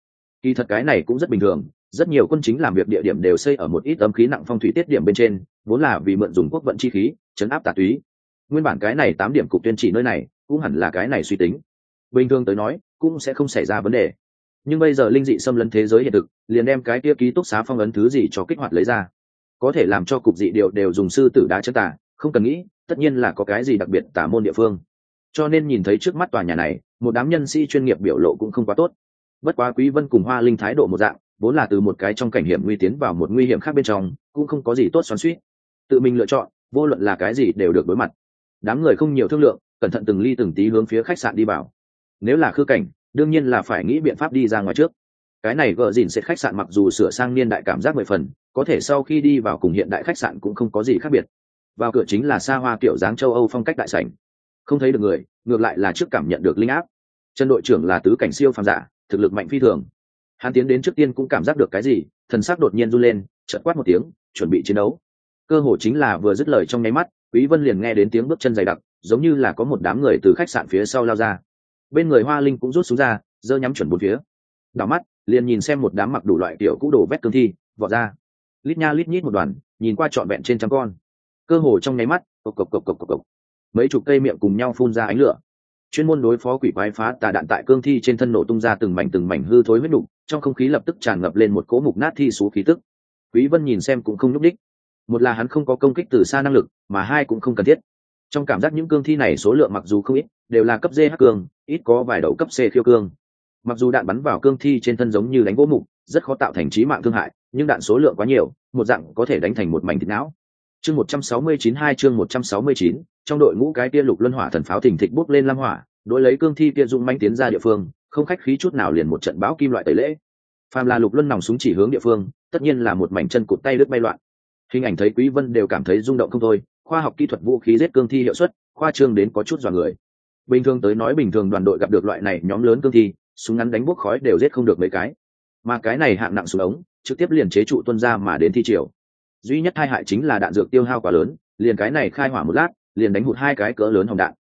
Kỳ thật cái này cũng rất bình thường, rất nhiều quân chính làm việc địa điểm đều xây ở một ít âm khí nặng phong thủy tiết điểm bên trên, vốn là vì mượn dùng quốc vận chi khí, chấn áp tà túy nguyên bản cái này tám điểm cục tuyên chỉ nơi này, cũng hẳn là cái này suy tính. Bình thường tới nói, cũng sẽ không xảy ra vấn đề. Nhưng bây giờ linh dị xâm lấn thế giới hiện thực, liền đem cái kia ký túc xá phong ấn thứ gì cho kích hoạt lấy ra. Có thể làm cho cục dị điệu đều dùng sư tử đá chân tả không cần nghĩ, tất nhiên là có cái gì đặc biệt tả môn địa phương. Cho nên nhìn thấy trước mắt tòa nhà này, một đám nhân sĩ chuyên nghiệp biểu lộ cũng không quá tốt. Bất quá quý vân cùng hoa linh thái độ một dạng, vốn là từ một cái trong cảnh hiểm nguy tiến vào một nguy hiểm khác bên trong, cũng không có gì tốt xoắn suýt tự mình lựa chọn, vô luận là cái gì đều được đối mặt đám người không nhiều thương lượng, cẩn thận từng ly từng tí hướng phía khách sạn đi vào. Nếu là khư cảnh, đương nhiên là phải nghĩ biện pháp đi ra ngoài trước. Cái này gợ dìn sẽ khách sạn mặc dù sửa sang niên đại cảm giác mười phần, có thể sau khi đi vào cùng hiện đại khách sạn cũng không có gì khác biệt. Vào cửa chính là xa hoa kiểu dáng châu âu phong cách đại sảnh. Không thấy được người, ngược lại là trước cảm nhận được linh áp. Trần đội trưởng là tứ cảnh siêu phàm giả, thực lực mạnh phi thường. Hắn tiến đến trước tiên cũng cảm giác được cái gì, thần sắc đột nhiên run lên, chợt quát một tiếng, chuẩn bị chiến đấu. Cơ hội chính là vừa dứt lời trong nháy mắt quý vân liền nghe đến tiếng bước chân dày đặc, giống như là có một đám người từ khách sạn phía sau lao ra. Bên người hoa linh cũng rút xuống ra, giơ nhắm chuẩn bốn phía. Đảo mắt, liền nhìn xem một đám mặc đủ loại tiểu cũ đồ vét cương thi, vọt ra. Lít nha lít nhít một đoàn, nhìn qua trọn vẹn trên trăm con. Cơ hồ trong nháy mắt, cộc cộc cộc cộc cộc cộc. Mấy chục cây miệng cùng nhau phun ra ánh lửa. Chuyên môn đối phó quỷ quái phá tà đạn tại cương thi trên thân nổ tung ra từng mảnh từng mảnh hư thối huyết đục, trong không khí lập tức tràn ngập lên một cỗ mục nát thi số khí tức. Quý vân nhìn xem cũng không nhúc đích một là hắn không có công kích từ xa năng lực, mà hai cũng không cần thiết. Trong cảm giác những cương thi này số lượng mặc dù không ít, đều là cấp d hắc cương, ít có vài đầu cấp c khiêu cương. Mặc dù đạn bắn vào cương thi trên thân giống như đánh gỗ mục, rất khó tạo thành trí mạng thương hại, nhưng đạn số lượng quá nhiều, một dạng có thể đánh thành một mảnh thịt não. Chương một trăm sáu mươi chín hai, chương một trăm sáu mươi chín, trong đội ngũ cái tia lục luân hỏa thần pháo thình thịch bút lên lam hỏa đối lấy cương thi kia dung manh tiến ra địa phương, không khách khí chút nào liền một trận bão kim loại tẩy lễ. Phàm là lục luân nòng súng chỉ hướng địa phương, tất nhiên là một mảnh chân cụt tay đứt bay loạn hình ảnh thấy quý vân đều cảm thấy rung động không thôi, khoa học kỹ thuật vũ khí giết cương thi hiệu suất, khoa trương đến có chút dọa người. Bình thường tới nói bình thường đoàn đội gặp được loại này nhóm lớn cương thi, súng ngắn đánh bốc khói đều giết không được mấy cái. Mà cái này hạng nặng xuống ống, trực tiếp liền chế trụ tuân ra mà đến thi triều. Duy nhất hai hại chính là đạn dược tiêu hao quá lớn, liền cái này khai hỏa một lát, liền đánh hụt hai cái cỡ lớn hồng đạn.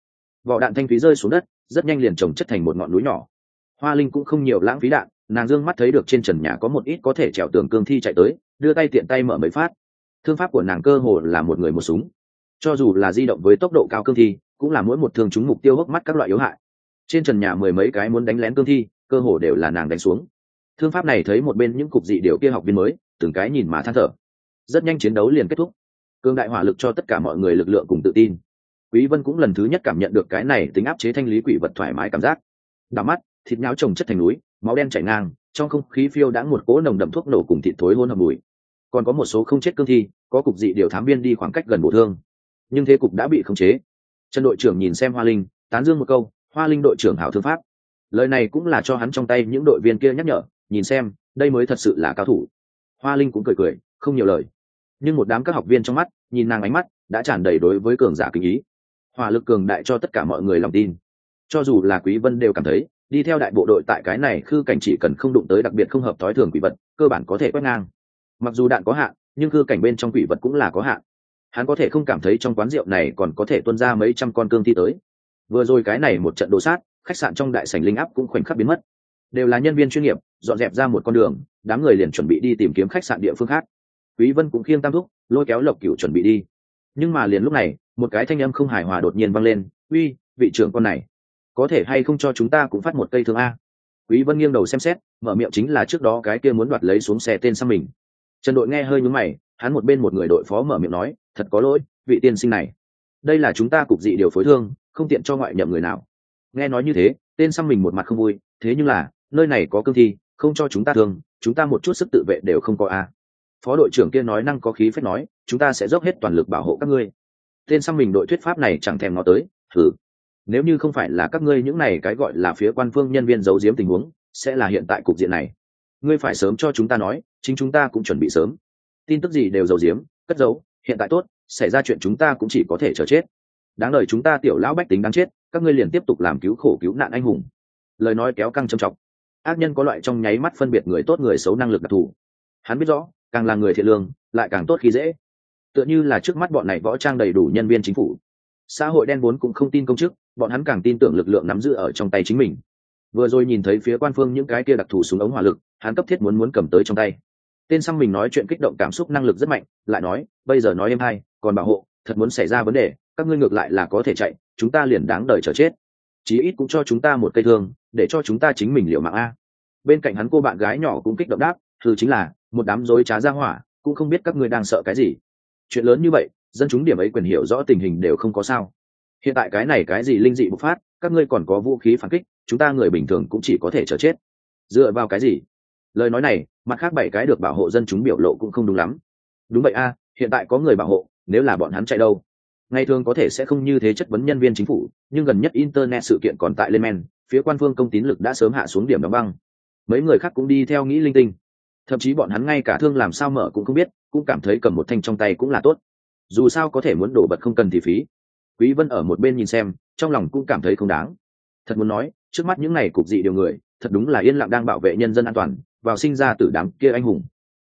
Vỏ đạn thanh phí rơi xuống đất, rất nhanh liền trồng chất thành một ngọn núi nhỏ. Hoa linh cũng không nhiều lãng phí đạn, nàng dương mắt thấy được trên trần nhà có một ít có thể trèo tường cương thi chạy tới, đưa tay tiện tay mở mấy phát thương pháp của nàng cơ hồ là một người một súng. Cho dù là di động với tốc độ cao cương thi, cũng là mỗi một thương chúng mục tiêu hốc mắt các loại yếu hại. Trên trần nhà mười mấy cái muốn đánh lén cương thi, cơ hồ đều là nàng đánh xuống. Thương pháp này thấy một bên những cục dị điều kia học viên mới, từng cái nhìn mà than thở. Rất nhanh chiến đấu liền kết thúc. Cương đại hỏa lực cho tất cả mọi người lực lượng cùng tự tin. Quý vân cũng lần thứ nhất cảm nhận được cái này tính áp chế thanh lý quỷ vật thoải mái cảm giác. Đảo mắt, thịt nháo trồng chất thành núi, máu đen chảy ngang, trong không khí phiêu đã một cỗ nồng đậm thuốc nổ cùng thịt thối hôn hợp mùi còn có một số không chết cương thi, có cục dị điều thám viên đi khoảng cách gần bổ thương. Nhưng thế cục đã bị khống chế. Trần đội trưởng nhìn xem hoa linh, tán dương một câu, hoa linh đội trưởng hảo thương pháp. Lời này cũng là cho hắn trong tay những đội viên kia nhắc nhở, nhìn xem, đây mới thật sự là cao thủ. Hoa linh cũng cười cười, không nhiều lời. Nhưng một đám các học viên trong mắt, nhìn nàng ánh mắt, đã tràn đầy đối với cường giả kinh ý. Hỏa lực cường đại cho tất cả mọi người lòng tin. Cho dù là quý vân đều cảm thấy, đi theo đại bộ đội tại cái này khư cảnh chỉ cần không đụng tới đặc biệt không hợp thói thường quỷ vật, cơ bản có thể quét ngang mặc dù đạn có hạn, nhưng khư cảnh bên trong quỷ vật cũng là có hạn. Hắn có thể không cảm thấy trong quán rượu này còn có thể tuân ra mấy trăm con cương thi tới. Vừa rồi cái này một trận đồ sát, khách sạn trong đại sảnh linh áp cũng khoảnh khắc biến mất. Đều là nhân viên chuyên nghiệp, dọn dẹp ra một con đường, đám người liền chuẩn bị đi tìm kiếm khách sạn địa phương khác. Quý vân cũng khiêng tam thúc, lôi kéo lộc cửu chuẩn bị đi. Nhưng mà liền lúc này, một cái thanh âm không hài hòa đột nhiên vang lên, uy, vị trưởng con này, có thể hay không cho chúng ta cũng phát một cây thương a? Quý vân nghiêng đầu xem xét, mở miệng chính là trước đó cái kia muốn đoạt lấy xuống xe tên sang mình trần đội nghe hơi nhướng mày, hắn một bên một người đội phó mở miệng nói, thật có lỗi, vị tiên sinh này. Đây là chúng ta cục dị điều phối thương, không tiện cho ngoại nhậm người nào. Nghe nói như thế, tên xăm mình một mặt không vui, thế nhưng là, nơi này có cương thi, không cho chúng ta thương, chúng ta một chút sức tự vệ đều không có a. Phó đội trưởng kia nói năng có khí phép nói, chúng ta sẽ dốc hết toàn lực bảo hộ các ngươi. Tên xăm mình đội thuyết pháp này chẳng thèm nó tới thử nếu như không phải là các ngươi những này cái gọi là phía quan phương nhân viên giấu giếm tình huống, sẽ là hiện tại cục diện này. Ngươi phải sớm cho chúng ta nói chính chúng ta cũng chuẩn bị sớm. Tin tức gì đều giấu giếm, cất giấu, hiện tại tốt, xảy ra chuyện chúng ta cũng chỉ có thể chờ chết. Đáng lời chúng ta tiểu lão bách tính đáng chết, các ngươi liền tiếp tục làm cứu khổ cứu nạn anh hùng. Lời nói kéo căng trầm trọng. Ác nhân có loại trong nháy mắt phân biệt người tốt người xấu năng lực đặc thù. Hắn biết rõ, càng là người thiện lương, lại càng tốt khi dễ. Tựa như là trước mắt bọn này võ trang đầy đủ nhân viên chính phủ. Xã hội đen vốn cũng không tin công chức, bọn hắn càng tin tưởng lực lượng nắm giữ ở trong tay chính mình. Vừa rồi nhìn thấy phía quan phương những cái kia đặc thù súng ống hỏa lực, hắn cấp thiết muốn muốn cầm tới trong tay tên xăm mình nói chuyện kích động cảm xúc năng lực rất mạnh, lại nói, bây giờ nói em hay còn bảo hộ, thật muốn xảy ra vấn đề, các ngươi ngược lại là có thể chạy, chúng ta liền đáng đời chờ chết. Chí ít cũng cho chúng ta một cây thương, để cho chúng ta chính mình liệu mạng a. Bên cạnh hắn cô bạn gái nhỏ cũng kích động đáp thư chính là, một đám dối trá ra hỏa, cũng không biết các ngươi đang sợ cái gì. Chuyện lớn như vậy, dân chúng điểm ấy quyền hiểu rõ tình hình đều không có sao. Hiện tại cái này cái gì linh dị bộc phát, các ngươi còn có vũ khí phản kích, chúng ta người bình thường cũng chỉ có thể chờ chết. Dựa vào cái gì? Lời nói này mặt khác bảy cái được bảo hộ dân chúng biểu lộ cũng không đúng lắm. Đúng vậy a, hiện tại có người bảo hộ, nếu là bọn hắn chạy đâu? Ngày thường có thể sẽ không như thế chất vấn nhân viên chính phủ, nhưng gần nhất internet sự kiện còn tại lên men, phía quan phương công tín lực đã sớm hạ xuống điểm đóng băng. Mấy người khác cũng đi theo nghĩ linh tinh. Thậm chí bọn hắn ngay cả thương làm sao mở cũng không biết, cũng cảm thấy cầm một thanh trong tay cũng là tốt. Dù sao có thể muốn đổ bật không cần thì phí. Quý vân ở một bên nhìn xem, trong lòng cũng cảm thấy không đáng. Thật muốn nói, trước mắt những này cục dị điều người, thật đúng là yên lặng đang bảo vệ nhân dân an toàn vào sinh ra từ đám kia anh hùng.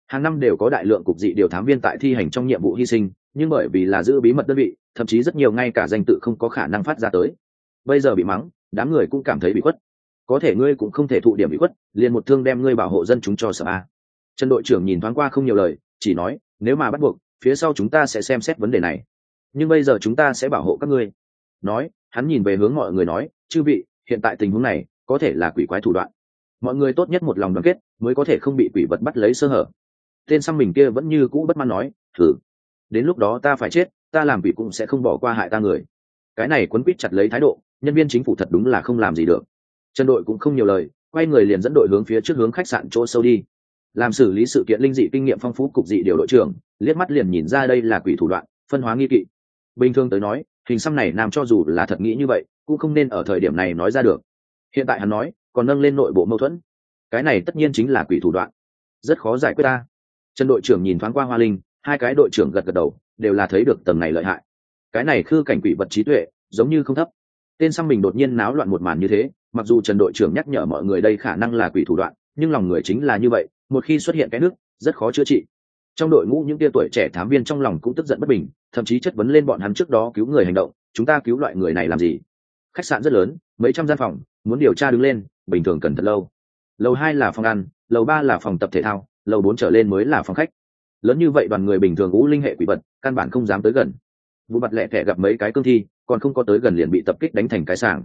Hàng năm đều có đại lượng cục dị điều thám viên tại thi hành trong nhiệm vụ hy sinh, nhưng bởi vì là giữ bí mật đơn vị, thậm chí rất nhiều ngay cả danh tự không có khả năng phát ra tới. Bây giờ bị mắng, đám người cũng cảm thấy bị khuất. Có thể ngươi cũng không thể thụ điểm bị khuất, liền một thương đem ngươi bảo hộ dân chúng cho sợ a. Trần đội trưởng nhìn thoáng qua không nhiều lời, chỉ nói, nếu mà bắt buộc, phía sau chúng ta sẽ xem xét vấn đề này. Nhưng bây giờ chúng ta sẽ bảo hộ các ngươi. Nói, hắn nhìn về hướng mọi người nói, chư vị, hiện tại tình huống này có thể là quỷ quái thủ đoạn. Mọi người tốt nhất một lòng đoàn kết mới có thể không bị quỷ vật bắt lấy sơ hở. Tên xăm mình kia vẫn như cũ bất mãn nói, thử, đến lúc đó ta phải chết, ta làm quỷ cũng sẽ không bỏ qua hại ta người. Cái này quấn quýt chặt lấy thái độ, nhân viên chính phủ thật đúng là không làm gì được. Trần đội cũng không nhiều lời, quay người liền dẫn đội hướng phía trước hướng khách sạn chỗ sâu đi. Làm xử lý sự kiện linh dị kinh nghiệm phong phú cục dị điều đội trưởng, liếc mắt liền nhìn ra đây là quỷ thủ đoạn, phân hóa nghi kỵ. Bình thường tới nói, hình xăm này làm cho dù là thật nghĩ như vậy, cũng không nên ở thời điểm này nói ra được. Hiện tại hắn nói, còn nâng lên nội bộ mâu thuẫn cái này tất nhiên chính là quỷ thủ đoạn. Rất khó giải quyết ta. Trần đội trưởng nhìn thoáng qua hoa linh, hai cái đội trưởng gật gật đầu, đều là thấy được tầng này lợi hại. Cái này khư cảnh quỷ vật trí tuệ, giống như không thấp. Tên xăm mình đột nhiên náo loạn một màn như thế, mặc dù trần đội trưởng nhắc nhở mọi người đây khả năng là quỷ thủ đoạn, nhưng lòng người chính là như vậy, một khi xuất hiện cái nước, rất khó chữa trị. Trong đội ngũ những tia tuổi trẻ thám viên trong lòng cũng tức giận bất bình, thậm chí chất vấn lên bọn hắn trước đó cứu người hành động, chúng ta cứu loại người này làm gì? Khách sạn rất lớn, mấy trăm gian phòng, muốn điều tra đứng lên, bình thường cần thật lâu lầu hai là phòng ăn, lầu ba là phòng tập thể thao, lầu bốn trở lên mới là phòng khách. Lớn như vậy đoàn người bình thường ngũ linh hệ quỷ vật, căn bản không dám tới gần. Vụ mặt lẹ thẻ gặp mấy cái cương thi, còn không có tới gần liền bị tập kích đánh thành cái sàng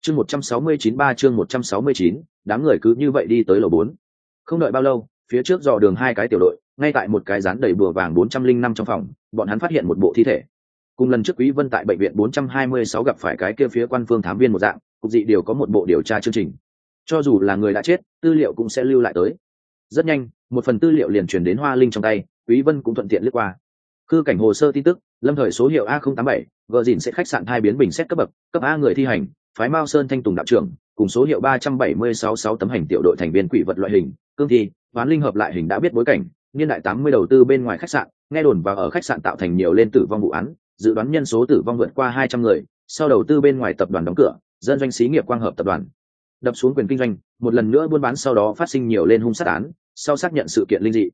chương một trăm sáu mươi chín ba, chương một trăm sáu mươi chín, đám người cứ như vậy đi tới lầu bốn. Không đợi bao lâu, phía trước dò đường hai cái tiểu đội, ngay tại một cái rán đầy bùa vàng bốn trăm linh năm trong phòng, bọn hắn phát hiện một bộ thi thể. Cùng lần trước quý vân tại bệnh viện bốn trăm hai mươi sáu gặp phải cái kia phía quan phương thám viên một dạng, cục dị điều có một bộ điều tra chương trình cho dù là người đã chết, tư liệu cũng sẽ lưu lại tới. Rất nhanh, một phần tư liệu liền truyền đến hoa linh trong tay, quý vân cũng thuận tiện lướt qua. Khư cảnh hồ sơ tin tức, lâm thời số hiệu a 087 vợ dìn sẽ khách sạn hai biến bình xét cấp bậc, cấp a người thi hành, phái mao sơn thanh tùng đạo trưởng, cùng số hiệu ba trăm bảy mươi sáu sáu tấm hành tiểu đội thành viên quỷ vật loại hình, cương thi hoán linh hợp lại hình đã biết bối cảnh, niên đại tám mươi đầu tư bên ngoài khách sạn, nghe đồn và ở khách sạn tạo thành nhiều lên tử vong vụ án, dự đoán nhân số tử vong vượt qua hai trăm người, sau đầu tư bên ngoài tập đoàn đóng cửa, dân doanh xí nghiệp quang hợp tập đoàn đập xuống quyền kinh doanh một lần nữa buôn bán sau đó phát sinh nhiều lên hung sát án sau xác nhận sự kiện linh dị.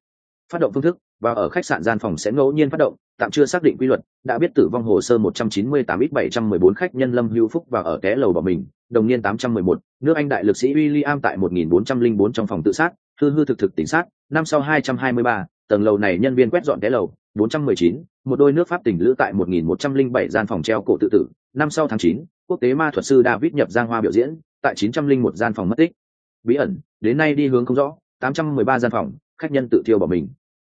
Phát động phương thức và ở khách sạn gian phòng sẽ ngẫu nhiên phát động tạm chưa xác định quy luật đã biết tử vong hồ sơ 198 ít 714 khách nhân lâm hữu phúc và ở té lầu bỏ mình đồng niên 811, nước anh đại lực sĩ William tại 1404 trong phòng tự sát hư hư thực thực tỉnh sát năm sau 223, tầng lầu này nhân viên quét dọn té lầu 419, một đôi nước pháp tỉnh lữ tại 1107 gian phòng treo cổ tự tử năm sau tháng 9, quốc tế ma thuật sư David nhập giang hoa biểu diễn tại 901 gian phòng mất tích. Bí ẩn đến nay đi hướng không rõ 813 gian phòng khách nhân tự thiêu bỏ mình.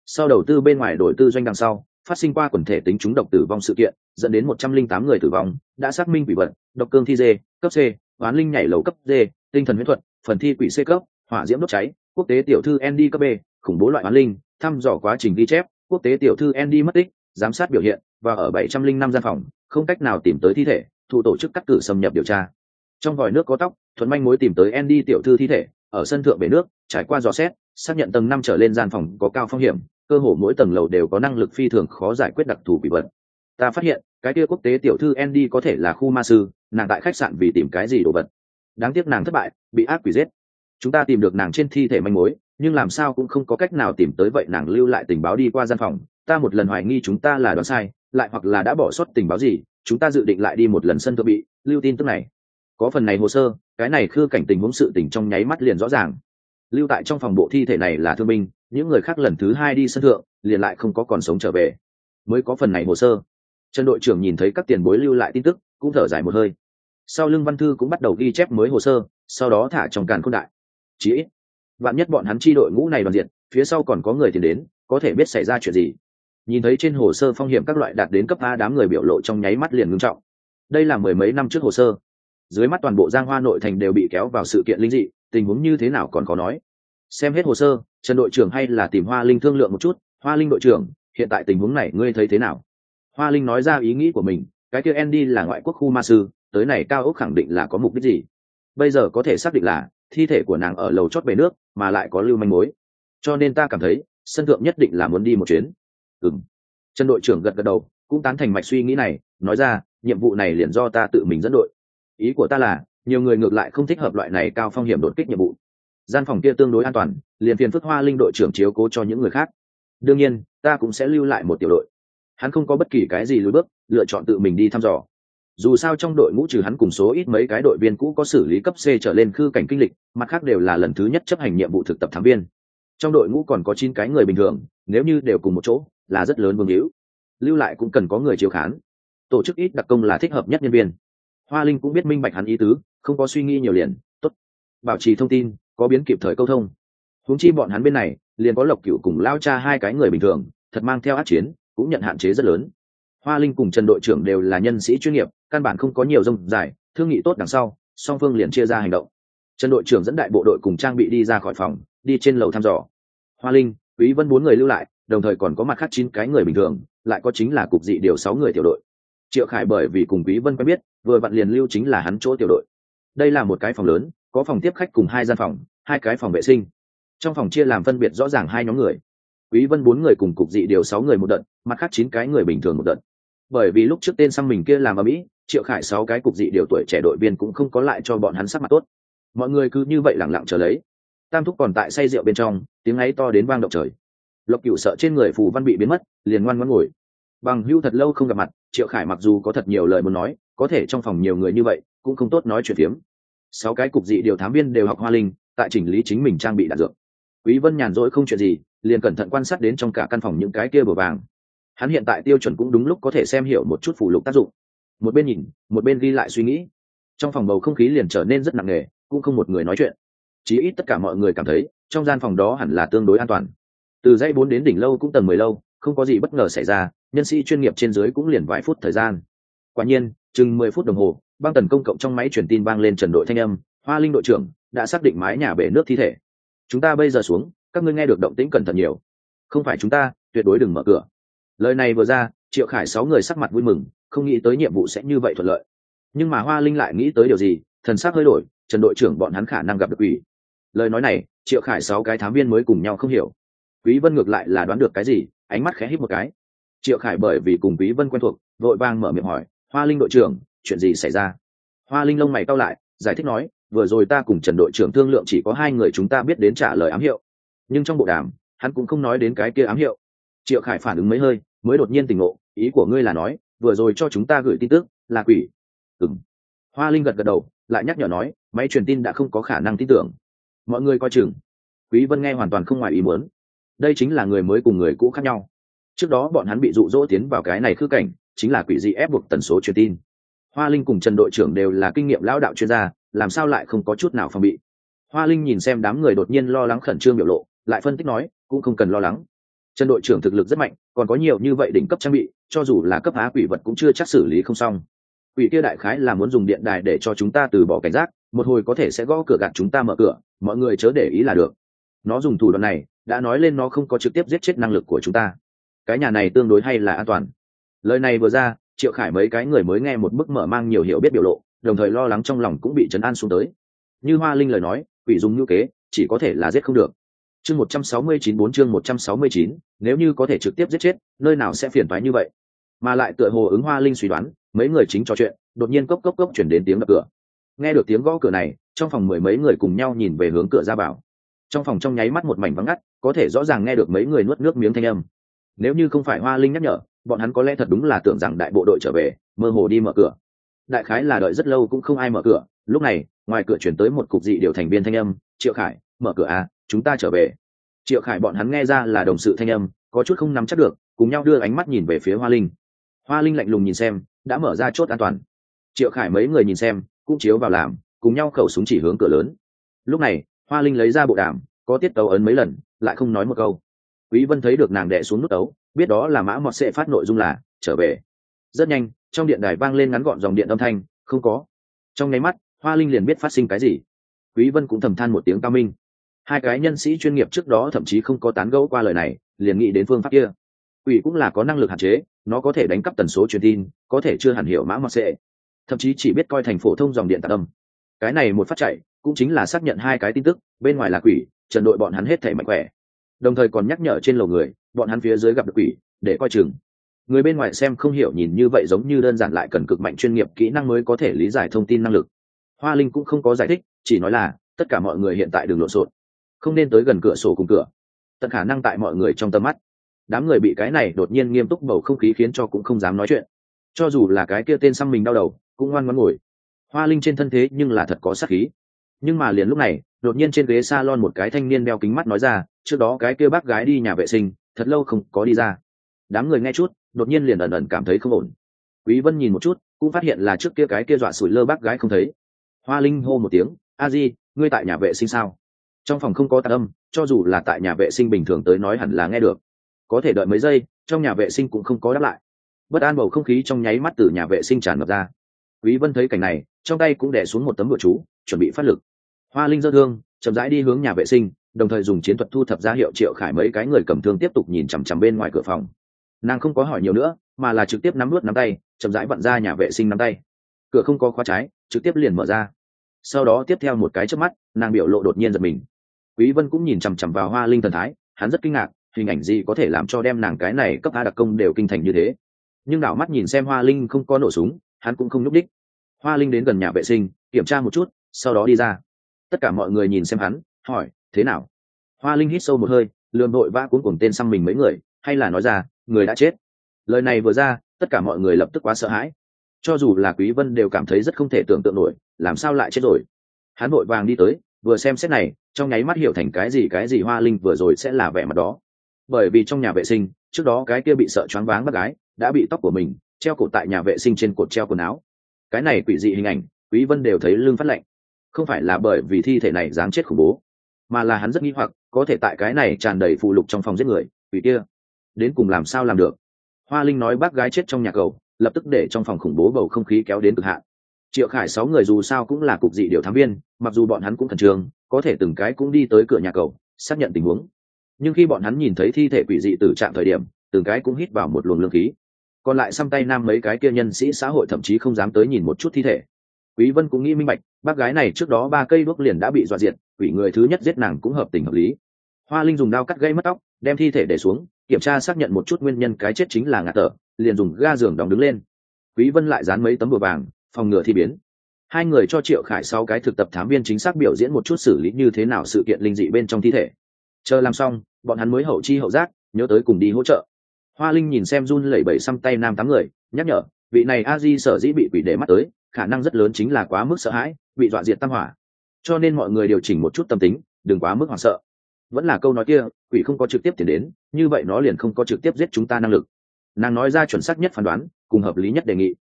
Sau đầu tư bên ngoài đổi tư doanh đằng sau phát sinh qua quần thể tính chúng độc tử vong sự kiện dẫn đến 108 người tử vong đã xác minh quỷ vật độc cương thi dê, cấp c oán linh nhảy lầu cấp d tinh thần huyễn thuật phần thi quỷ c cấp hỏa diễm đốt cháy quốc tế tiểu thư nd cấp b khủng bố loại oán linh thăm dò quá trình ghi chép quốc tế tiểu thư nd mất tích giám sát biểu hiện và ở 705 gian phòng không cách nào tìm tới thi thể thủ tổ chức cắt cử xâm nhập điều tra trong vòi nước có tóc thuấn manh mối tìm tới Andy tiểu thư thi thể, ở sân thượng bể nước, trải qua dò xét, xác nhận tầng năm trở lên gian phòng có cao phong hiểm, cơ hồ mỗi tầng lầu đều có năng lực phi thường khó giải quyết đặc thù bị vật. Ta phát hiện, cái kia quốc tế tiểu thư Andy có thể là khu ma sư, nàng tại khách sạn vì tìm cái gì đồ vật. Đáng tiếc nàng thất bại, bị ác quỷ giết. Chúng ta tìm được nàng trên thi thể manh mối, nhưng làm sao cũng không có cách nào tìm tới vậy nàng lưu lại tình báo đi qua gian phòng. Ta một lần hoài nghi chúng ta là đoán sai, lại hoặc là đã bỏ sót tình báo gì, chúng ta dự định lại đi một lần sân thượng bị, lưu tin tức này có phần này hồ sơ, cái này khư cảnh tình huống sự tình trong nháy mắt liền rõ ràng. Lưu tại trong phòng bộ thi thể này là thương binh, những người khác lần thứ hai đi sân thượng, liền lại không có còn sống trở về. Mới có phần này hồ sơ. Trần đội trưởng nhìn thấy các tiền bối lưu lại tin tức, cũng thở dài một hơi. Sau lưng văn thư cũng bắt đầu ghi chép mới hồ sơ, sau đó thả trong càn k h ô n đại. Chí ít bạn nhất bọn hắn chi đội ngũ này đoàn diện, phía sau còn có người tìm đến, có thể biết xảy ra chuyện gì. Nhìn thấy trên hồ sơ phong hiểm các loại đạt đến cấp a đám người biểu lộ trong nháy mắt liền ngưng trọng. Đây là mười mấy năm trước hồ sơ dưới mắt toàn bộ giang hoa nội thành đều bị kéo vào sự kiện linh dị, tình huống như thế nào còn có nói. Xem hết hồ sơ, trần đội trưởng hay là tìm hoa linh thương lượng một chút. Hoa linh đội trưởng, hiện tại tình huống này ngươi thấy thế nào? Hoa linh nói ra ý nghĩ của mình, cái kia andy là ngoại quốc khu ma sư, tới này cao ốc khẳng định là có mục đích gì? Bây giờ có thể xác định là thi thể của nàng ở lầu chót bể nước, mà lại có lưu manh mối. Cho nên ta cảm thấy, sân thượng nhất định là muốn đi một chuyến. Ừng trần đội trưởng gật gật đầu, cũng tán thành mạch suy nghĩ này, nói ra, nhiệm vụ này liền do ta tự mình dẫn đội ý của ta là, nhiều người ngược lại không thích hợp loại này cao phong hiểm đột kích nhiệm vụ. Gian phòng kia tương đối an toàn, liền phiền phức hoa linh đội trưởng chiếu cố cho những người khác. Đương nhiên, ta cũng sẽ lưu lại một tiểu đội. Hắn không có bất kỳ cái gì lùi bước, lựa chọn tự mình đi thăm dò. Dù sao trong đội ngũ trừ hắn cùng số ít mấy cái đội viên cũ có xử lý cấp c trở lên khư cảnh kinh lịch, mặt khác đều là lần thứ nhất chấp hành nhiệm vụ thực tập thám viên. Trong đội ngũ còn có chín cái người bình thường, nếu như đều cùng một chỗ, là rất lớn vương hữu. Lưu lại cũng cần có người chiếu khán. Tổ chức ít đặc công là thích hợp nhất nhân viên hoa linh cũng biết minh bạch hắn ý tứ, không có suy nghĩ nhiều liền, tốt, bảo trì thông tin, có biến kịp thời câu thông. Huống chi bọn hắn bên này, liền có lộc cựu cùng lao cha hai cái người bình thường, thật mang theo át chiến, cũng nhận hạn chế rất lớn. Hoa linh cùng trần đội trưởng đều là nhân sĩ chuyên nghiệp, căn bản không có nhiều rông dài, thương nghị tốt đằng sau, song phương liền chia ra hành động. Trần đội trưởng dẫn đại bộ đội cùng trang bị đi ra khỏi phòng, đi trên lầu thăm dò. Hoa linh, quý vân bốn người lưu lại, đồng thời còn có mặt khác chín cái người bình thường, lại có chính là cục dị điều sáu người tiểu đội triệu khải bởi vì cùng quý vân quen biết, vừa vặn liền lưu chính là hắn chỗ tiểu đội. Đây là một cái phòng lớn, có phòng tiếp khách cùng hai gian phòng, hai cái phòng vệ sinh. Trong phòng chia làm phân biệt rõ ràng hai nhóm người. Quý vân bốn người cùng cục dị điều sáu người một đợt, mặt khác chín cái người bình thường một đợt. Bởi vì lúc trước tên xăm mình kia làm ở mỹ, triệu khải sáu cái cục dị điều tuổi trẻ đội viên cũng không có lại cho bọn hắn sắc mặt tốt. Mọi người cứ như vậy lẳng lặng chờ lấy. Tam thúc còn tại say rượu bên trong, tiếng ấy to đến vang động trời. Lộc Cửu sợ trên người phù văn bị biến mất, liền ngoan ngoãn ngồi. Bằng hưu thật lâu không gặp mặt triệu khải mặc dù có thật nhiều lời muốn nói, có thể trong phòng nhiều người như vậy, cũng không tốt nói chuyện phiếm. Sáu cái cục dị điều thám viên đều học hoa linh, tại chỉnh lý chính mình trang bị đạn dược. Quý vân nhàn rỗi không chuyện gì, liền cẩn thận quan sát đến trong cả căn phòng những cái kia bờ vàng. Hắn hiện tại tiêu chuẩn cũng đúng lúc có thể xem hiểu một chút phụ lục tác dụng. Một bên nhìn, một bên ghi lại suy nghĩ. Trong phòng bầu không khí liền trở nên rất nặng nề, cũng không một người nói chuyện. Chí ít tất cả mọi người cảm thấy, trong gian phòng đó hẳn là tương đối an toàn. Từ dãy bốn đến đỉnh lâu cũng tầng mười lâu không có gì bất ngờ xảy ra, nhân sĩ chuyên nghiệp trên dưới cũng liền vài phút thời gian. Quả nhiên, chừng mười phút đồng hồ, băng tần công cộng trong máy truyền tin vang lên trần đội thanh âm, hoa linh đội trưởng, đã xác định mái nhà bể nước thi thể. Chúng ta bây giờ xuống, các ngươi nghe được động tĩnh cẩn thận nhiều. Không phải chúng ta, tuyệt đối đừng mở cửa. Lời này vừa ra, triệu khải sáu người sắc mặt vui mừng, không nghĩ tới nhiệm vụ sẽ như vậy thuận lợi. Nhưng mà hoa linh lại nghĩ tới điều gì, thần sắc hơi đổi, trần đội trưởng bọn hắn khả năng gặp được quỷ. Lời nói này, triệu khải sáu cái thám viên mới cùng nhau không hiểu. Quý vân ngược lại là đoán được cái gì? Ánh mắt khẽ hít một cái. Triệu khải bởi vì cùng quý vân quen thuộc, vội vang mở miệng hỏi, hoa linh đội trưởng, chuyện gì xảy ra? Hoa linh lông mày cau lại, giải thích nói, vừa rồi ta cùng trần đội trưởng thương lượng chỉ có hai người chúng ta biết đến trả lời ám hiệu. Nhưng trong bộ đàm, hắn cũng không nói đến cái kia ám hiệu. Triệu khải phản ứng mấy hơi, mới đột nhiên tỉnh ngộ, ý của ngươi là nói, vừa rồi cho chúng ta gửi tin tức là quỷ. Ừng hoa linh gật gật đầu, lại nhắc nhở nói, máy truyền tin đã không có khả năng tin tưởng. Mọi người coi chừng. Quý vân nghe hoàn toàn không ngoài ý muốn đây chính là người mới cùng người cũ khác nhau. Trước đó bọn hắn bị dụ dỗ tiến vào cái này khư cảnh, chính là quỷ dị ép buộc tần số truyền tin. Hoa linh cùng trần đội trưởng đều là kinh nghiệm lão đạo chuyên gia, làm sao lại không có chút nào phòng bị? Hoa linh nhìn xem đám người đột nhiên lo lắng khẩn trương biểu lộ, lại phân tích nói, cũng không cần lo lắng. Trần đội trưởng thực lực rất mạnh, còn có nhiều như vậy đỉnh cấp trang bị, cho dù là cấp á quỷ vật cũng chưa chắc xử lý không xong. Quỷ kia đại khái là muốn dùng điện đài để cho chúng ta từ bỏ cảnh giác, một hồi có thể sẽ gõ cửa gạt chúng ta mở cửa, mọi người chớ để ý là được. Nó dùng thủ đoạn này đã nói lên nó không có trực tiếp giết chết năng lực của chúng ta. Cái nhà này tương đối hay là an toàn. Lời này vừa ra, triệu khải mấy cái người mới nghe một bức mở mang nhiều hiểu biết biểu lộ, đồng thời lo lắng trong lòng cũng bị chấn an xuống tới. Như hoa linh lời nói, quỷ dùng ngữ kế, chỉ có thể là giết không được. Chương một trăm sáu mươi chín bốn chương một trăm sáu mươi chín, nếu như có thể trực tiếp giết chết, nơi nào sẽ phiền thoái như vậy? Mà lại tựa hồ ứng hoa linh suy đoán, mấy người chính trò chuyện, đột nhiên cốc cốc cốc chuyển đến tiếng đập cửa. Nghe được tiếng gõ cửa này, trong phòng mười mấy người cùng nhau nhìn về hướng cửa ra vào trong phòng trong nháy mắt một mảnh vắng ngắt, có thể rõ ràng nghe được mấy người nuốt nước miếng thanh âm. Nếu như không phải hoa linh nhắc nhở, bọn hắn có lẽ thật đúng là tưởng rằng đại bộ đội trở về, mơ hồ đi mở cửa. Đại khái là đợi rất lâu cũng không ai mở cửa. Lúc này, ngoài cửa chuyển tới một cục dị điều thành viên thanh âm, triệu khải, mở cửa à chúng ta trở về. Triệu khải bọn hắn nghe ra là đồng sự thanh âm, có chút không nắm chắc được, cùng nhau đưa ánh mắt nhìn về phía hoa linh. Hoa linh lạnh lùng nhìn xem, đã mở ra chốt an toàn. Triệu khải mấy người nhìn xem, cũng chiếu vào làm, cùng nhau khẩu súng chỉ hướng cửa lớn. Lúc này hoa linh lấy ra bộ đàm, có tiết tấu ấn mấy lần, lại không nói một câu. Quý vân thấy được nàng đè xuống nút tấu, biết đó là mã mọt sẽ phát nội dung là, trở về. Rất nhanh, trong điện đài vang lên ngắn gọn dòng điện âm thanh, không có. Trong nháy mắt, hoa linh liền biết phát sinh cái gì. Quý vân cũng thầm than một tiếng cao minh. Hai cái nhân sĩ chuyên nghiệp trước đó thậm chí không có tán gẫu qua lời này, liền nghĩ đến phương pháp kia. Quỷ cũng là có năng lực hạn chế, nó có thể đánh cắp tần số truyền tin, có thể chưa hẳn hiểu mã mọt sẽ. Thậm chí chỉ biết coi thành phổ thông dòng điện tạc âm. Cái này một phát chạy cũng chính là xác nhận hai cái tin tức, bên ngoài là quỷ trần đội bọn hắn hết thể mạnh khỏe. Đồng thời còn nhắc nhở trên lầu người, bọn hắn phía dưới gặp được quỷ, để coi chừng. Người bên ngoài xem không hiểu nhìn như vậy giống như đơn giản lại cần cực mạnh chuyên nghiệp kỹ năng mới có thể lý giải thông tin năng lực. Hoa linh cũng không có giải thích, chỉ nói là, tất cả mọi người hiện tại đừng lộn xộn. Không nên tới gần cửa sổ cùng cửa. Tận khả năng tại mọi người trong tầm mắt. Đám người bị cái này đột nhiên nghiêm túc bầu không khí khiến cho cũng không dám nói chuyện. Cho dù là cái kia tên xăm mình đau đầu, cũng ngoan ngoãn ngồi. Hoa linh trên thân thế nhưng là thật có sát khí nhưng mà liền lúc này, đột nhiên trên ghế s a lon một cái thanh niên đeo kính mắt nói ra, trước đó cái kia bác gái đi nhà vệ sinh, thật lâu không có đi ra. Đám người nghe chút, đột nhiên liền ẩn ẩn cảm thấy không ổn. Quý vân nhìn một chút, cũng phát hiện là trước kia cái kia dọa sủi lơ bác gái không thấy. Hoa linh hô một tiếng, a di, ngươi tại nhà vệ sinh sao? Trong phòng không có tạc âm, cho dù là tại nhà vệ sinh bình thường tới nói hẳn là nghe được. Có thể đợi mấy giây, trong nhà vệ sinh cũng không có đáp lại. Bất an bầu không khí trong nháy mắt từ nhà vệ sinh tràn ngập ra. Quý vân thấy cảnh này trong tay cũng đè xuống một tấm bụa chú, chuẩn bị phát lực. Hoa linh dơ thương, chậm rãi đi hướng nhà vệ sinh, đồng thời dùng chiến thuật thu thập ra hiệu triệu khải mấy cái người cầm thương tiếp tục nhìn chằm chằm bên ngoài cửa phòng. Nàng không có hỏi nhiều nữa, mà là trực tiếp nắm nuốt nắm tay, chậm rãi vặn ra nhà vệ sinh nắm tay. Cửa không có khóa trái, trực tiếp liền mở ra. Sau đó tiếp theo một cái trước mắt, nàng biểu lộ đột nhiên giật mình. Quý vân cũng nhìn chằm chằm vào hoa linh thần thái, hắn rất kinh ngạc, hình ảnh gì có thể làm cho đem nàng cái này cấp a đặc công đều kinh thành như thế. Nhưng đảo mắt nhìn xem hoa linh không có nổ súng, hắn cũng không nhúc đích hoa linh đến gần nhà vệ sinh, kiểm tra một chút, sau đó đi ra. Tất cả mọi người nhìn xem hắn, hỏi, thế nào? Hoa linh hít sâu một hơi lượm đội vã cuốn cùng tên xăm mình mấy người, hay là nói ra, người đã chết. Lời này vừa ra, tất cả mọi người lập tức quá sợ hãi. Cho dù là quý vân đều cảm thấy rất không thể tưởng tượng nổi, làm sao lại chết rồi? Hắn vội vàng đi tới, vừa xem xét này, trong nháy mắt hiểu thành cái gì cái gì hoa linh vừa rồi sẽ là vẻ mặt đó. Bởi vì trong nhà vệ sinh, trước đó cái kia bị sợ choáng váng bác gái, đã bị tóc của mình treo cổ tại nhà vệ sinh trên cột treo quần áo cái này quỷ dị hình ảnh, quý vân đều thấy lưng phát lạnh. Không phải là bởi vì thi thể này dáng chết khủng bố, mà là hắn rất nghi hoặc, có thể tại cái này tràn đầy phụ lục trong phòng giết người, quỷ kia, đến cùng làm sao làm được? Hoa linh nói bác gái chết trong nhà cầu, lập tức để trong phòng khủng bố bầu không khí kéo đến cực hạn. Triệu khải sáu người dù sao cũng là cục dị điều thám viên, mặc dù bọn hắn cũng thần trường có thể từng cái cũng đi tới cửa nhà cầu, xác nhận tình huống. Nhưng khi bọn hắn nhìn thấy thi thể quỷ dị từ trạng thời điểm, từng cái cũng hít vào một luồng lương khí còn lại xăm tay nam mấy cái kia nhân sĩ xã hội thậm chí không dám tới nhìn một chút thi thể. Quý vân cũng nghĩ minh bạch, bác gái này trước đó ba cây đuốc liền đã bị dọa diệt, quỷ người thứ nhất giết nàng cũng hợp tình hợp lý. Hoa linh dùng dao cắt gây mất tóc, đem thi thể để xuống, kiểm tra xác nhận một chút nguyên nhân cái chết chính là ngạt tở liền dùng ga giường đóng đứng lên. Quý vân lại dán mấy tấm bùa vàng, phòng ngừa thi biến. Hai người cho triệu khải sau cái thực tập thám viên chính xác biểu diễn một chút xử lý như thế nào sự kiện linh dị bên trong thi thể. Chờ làm xong, bọn hắn mới hậu chi hậu giác, nhớ tới cùng đi hỗ trợ hoa linh nhìn xem run lẩy bẩy xăm tay nam tám người, nhắc nhở, vị này a di sở dĩ bị quỷ để mắt tới, khả năng rất lớn chính là quá mức sợ hãi, bị dọa diệt tam hỏa. Cho nên mọi người điều chỉnh một chút tâm tính, đừng quá mức hoảng sợ. Vẫn là câu nói kia, quỷ không có trực tiếp tiền đến, như vậy nó liền không có trực tiếp giết chúng ta năng lực. Nàng nói ra chuẩn xác nhất phán đoán, cùng hợp lý nhất đề nghị.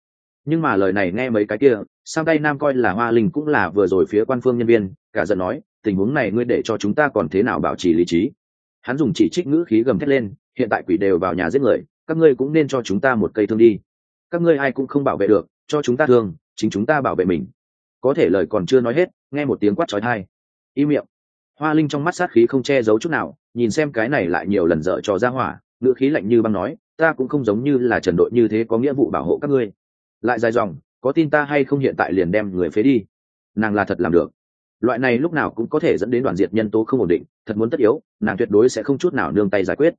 Nhưng mà lời này nghe mấy cái kia sang tay nam coi là hoa linh cũng là vừa rồi phía quan phương nhân viên, cả giận nói, tình huống này ngươi để cho chúng ta còn thế nào bảo trì lý trí? Hắn dùng chỉ trích ngữ khí gầm thét lên hiện tại quỷ đều vào nhà giết người, các ngươi cũng nên cho chúng ta một cây thương đi. Các ngươi ai cũng không bảo vệ được, cho chúng ta thương, chính chúng ta bảo vệ mình. Có thể lời còn chưa nói hết, nghe một tiếng quát trói thai im miệng. Hoa linh trong mắt sát khí không che giấu chút nào, nhìn xem cái này lại nhiều lần dở trò ra hỏa, ngữ khí lạnh như băng nói, ta cũng không giống như là trần đội như thế có nghĩa vụ bảo hộ các ngươi. Lại dài dòng, có tin ta hay không hiện tại liền đem người phế đi? Nàng là thật làm được. Loại này lúc nào cũng có thể dẫn đến đoàn diệt nhân tố không ổn định, thật muốn tất yếu, nàng tuyệt đối sẽ không chút nào nương tay giải quyết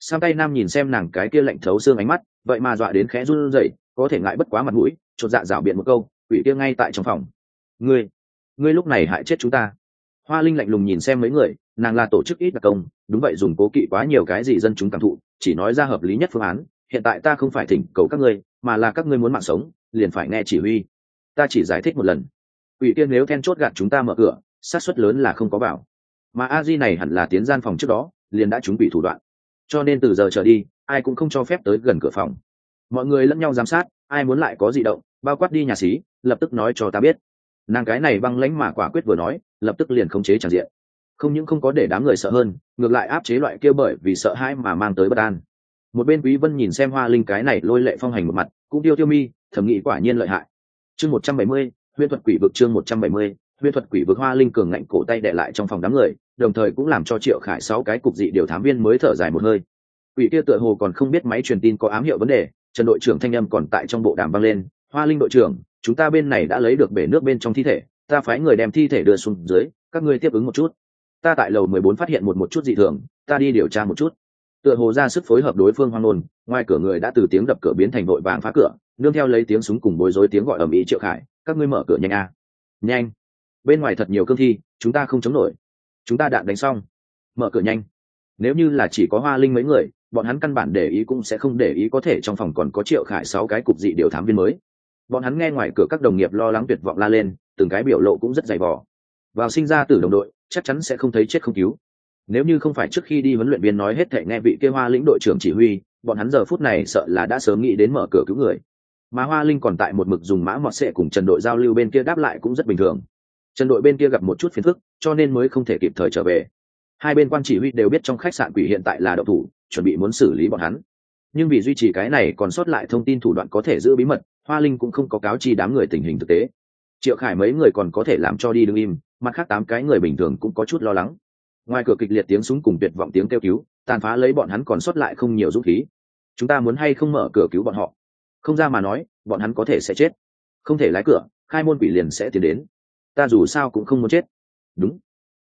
sang tay nam nhìn xem nàng cái kia lạnh thấu xương ánh mắt, vậy mà dọa đến khẽ run rẩy, có thể ngại bất quá mặt mũi, chột dạ rảo biện một câu, quỷ kia ngay tại trong phòng. Ngươi ngươi lúc này hại chết chúng ta. Hoa linh lạnh lùng nhìn xem mấy người, nàng là tổ chức ít đặc công, đúng vậy dùng cố kỵ quá nhiều cái gì dân chúng cảm thụ, chỉ nói ra hợp lý nhất phương án, hiện tại ta không phải thỉnh cầu các ngươi, mà là các ngươi muốn mạng sống, liền phải nghe chỉ huy. Ta chỉ giải thích một lần. Quỷ kia nếu then chốt gạt chúng ta mở cửa, xác suất lớn là không có bảo mà a di này hẳn là tiến gian phòng trước đó, liền đã trúng bị thủ đoạn cho nên từ giờ trở đi ai cũng không cho phép tới gần cửa phòng. Mọi người lẫn nhau giám sát ai muốn lại có gì động bao quát đi nhà xí lập tức nói cho ta biết. Nàng cái này băng lãnh mà quả quyết vừa nói lập tức liền khống chế tràn diện. Không những không có để đám người sợ hơn ngược lại áp chế loại kia bởi vì sợ hãi mà mang tới bất an. Một bên quý vân nhìn xem hoa linh cái này lôi lệ phong hành một mặt cũng tiêu tiêu mi thẩm nghĩ quả nhiên lợi hại. Chương 170, huyễn thuật quỷ vực chương 170, huyễn thuật quỷ vực hoa linh cường ngạnh cổ tay đè lại trong phòng đám người, đồng thời cũng làm cho triệu khải sáu cái cục dị điều thám viên mới thở dài một hơi. Quỷ kia tựa hồ còn không biết máy truyền tin có ám hiệu vấn đề, trần đội trưởng thanh âm còn tại trong bộ đàm vang lên, hoa linh đội trưởng, chúng ta bên này đã lấy được bể nước bên trong thi thể, ta phái người đem thi thể đưa xuống dưới, các ngươi tiếp ứng một chút. Ta tại lầu mười bốn phát hiện một một chút dị thường, ta đi điều tra một chút. Tựa hồ ra sức phối hợp đối phương hoang nôn ngoài cửa người đã từ tiếng đập cửa biến thành vội vàng phá cửa, nương theo lấy tiếng súng cùng bối rối tiếng gọi ầm ĩ triệu khải, các ngươi mở cửa nhanh a. Nhanh bên ngoài thật nhiều cương thi, chúng ta không chống nổi. Chúng ta đạn đánh xong. Mở cửa nhanh. Nếu như là chỉ có hoa linh mấy người, bọn hắn căn bản để ý cũng sẽ không để ý có thể trong phòng còn có triệu khải sáu cái cục dị điều thám viên mới. Bọn hắn nghe ngoài cửa các đồng nghiệp lo lắng tuyệt vọng la lên, từng cái biểu lộ cũng rất dày vỏ vào sinh ra từ đồng đội, chắc chắn sẽ không thấy chết không cứu. Nếu như không phải trước khi đi huấn luyện viên nói hết thể nghe vị kia hoa lĩnh đội trưởng chỉ huy, bọn hắn giờ phút này sợ là đã sớm nghĩ đến mở cửa cứu người. Mà hoa linh còn tại một mực dùng mã mọt sệ cùng trần đội giao lưu bên kia đáp lại cũng rất bình thường trần đội bên kia gặp một chút phiền phức, cho nên mới không thể kịp thời trở về. Hai bên quan chỉ huy đều biết trong khách sạn quỷ hiện tại là đậu thủ, chuẩn bị muốn xử lý bọn hắn. Nhưng vì duy trì cái này còn sót lại thông tin thủ đoạn có thể giữ bí mật, hoa linh cũng không có cáo chi đám người tình hình thực tế. Triệu khải mấy người còn có thể làm cho đi đứng im, mặt khác tám cái người bình thường cũng có chút lo lắng. Ngoài cửa kịch liệt tiếng súng cùng tuyệt vọng tiếng kêu cứu, tàn phá lấy bọn hắn còn sót lại không nhiều dũng khí. Chúng ta muốn hay không mở cửa cứu bọn họ? Không ra mà nói, bọn hắn có thể sẽ chết. Không thể lái cửa, khai môn quỷ liền sẽ tiến đến ta dù sao cũng không muốn chết. Đúng.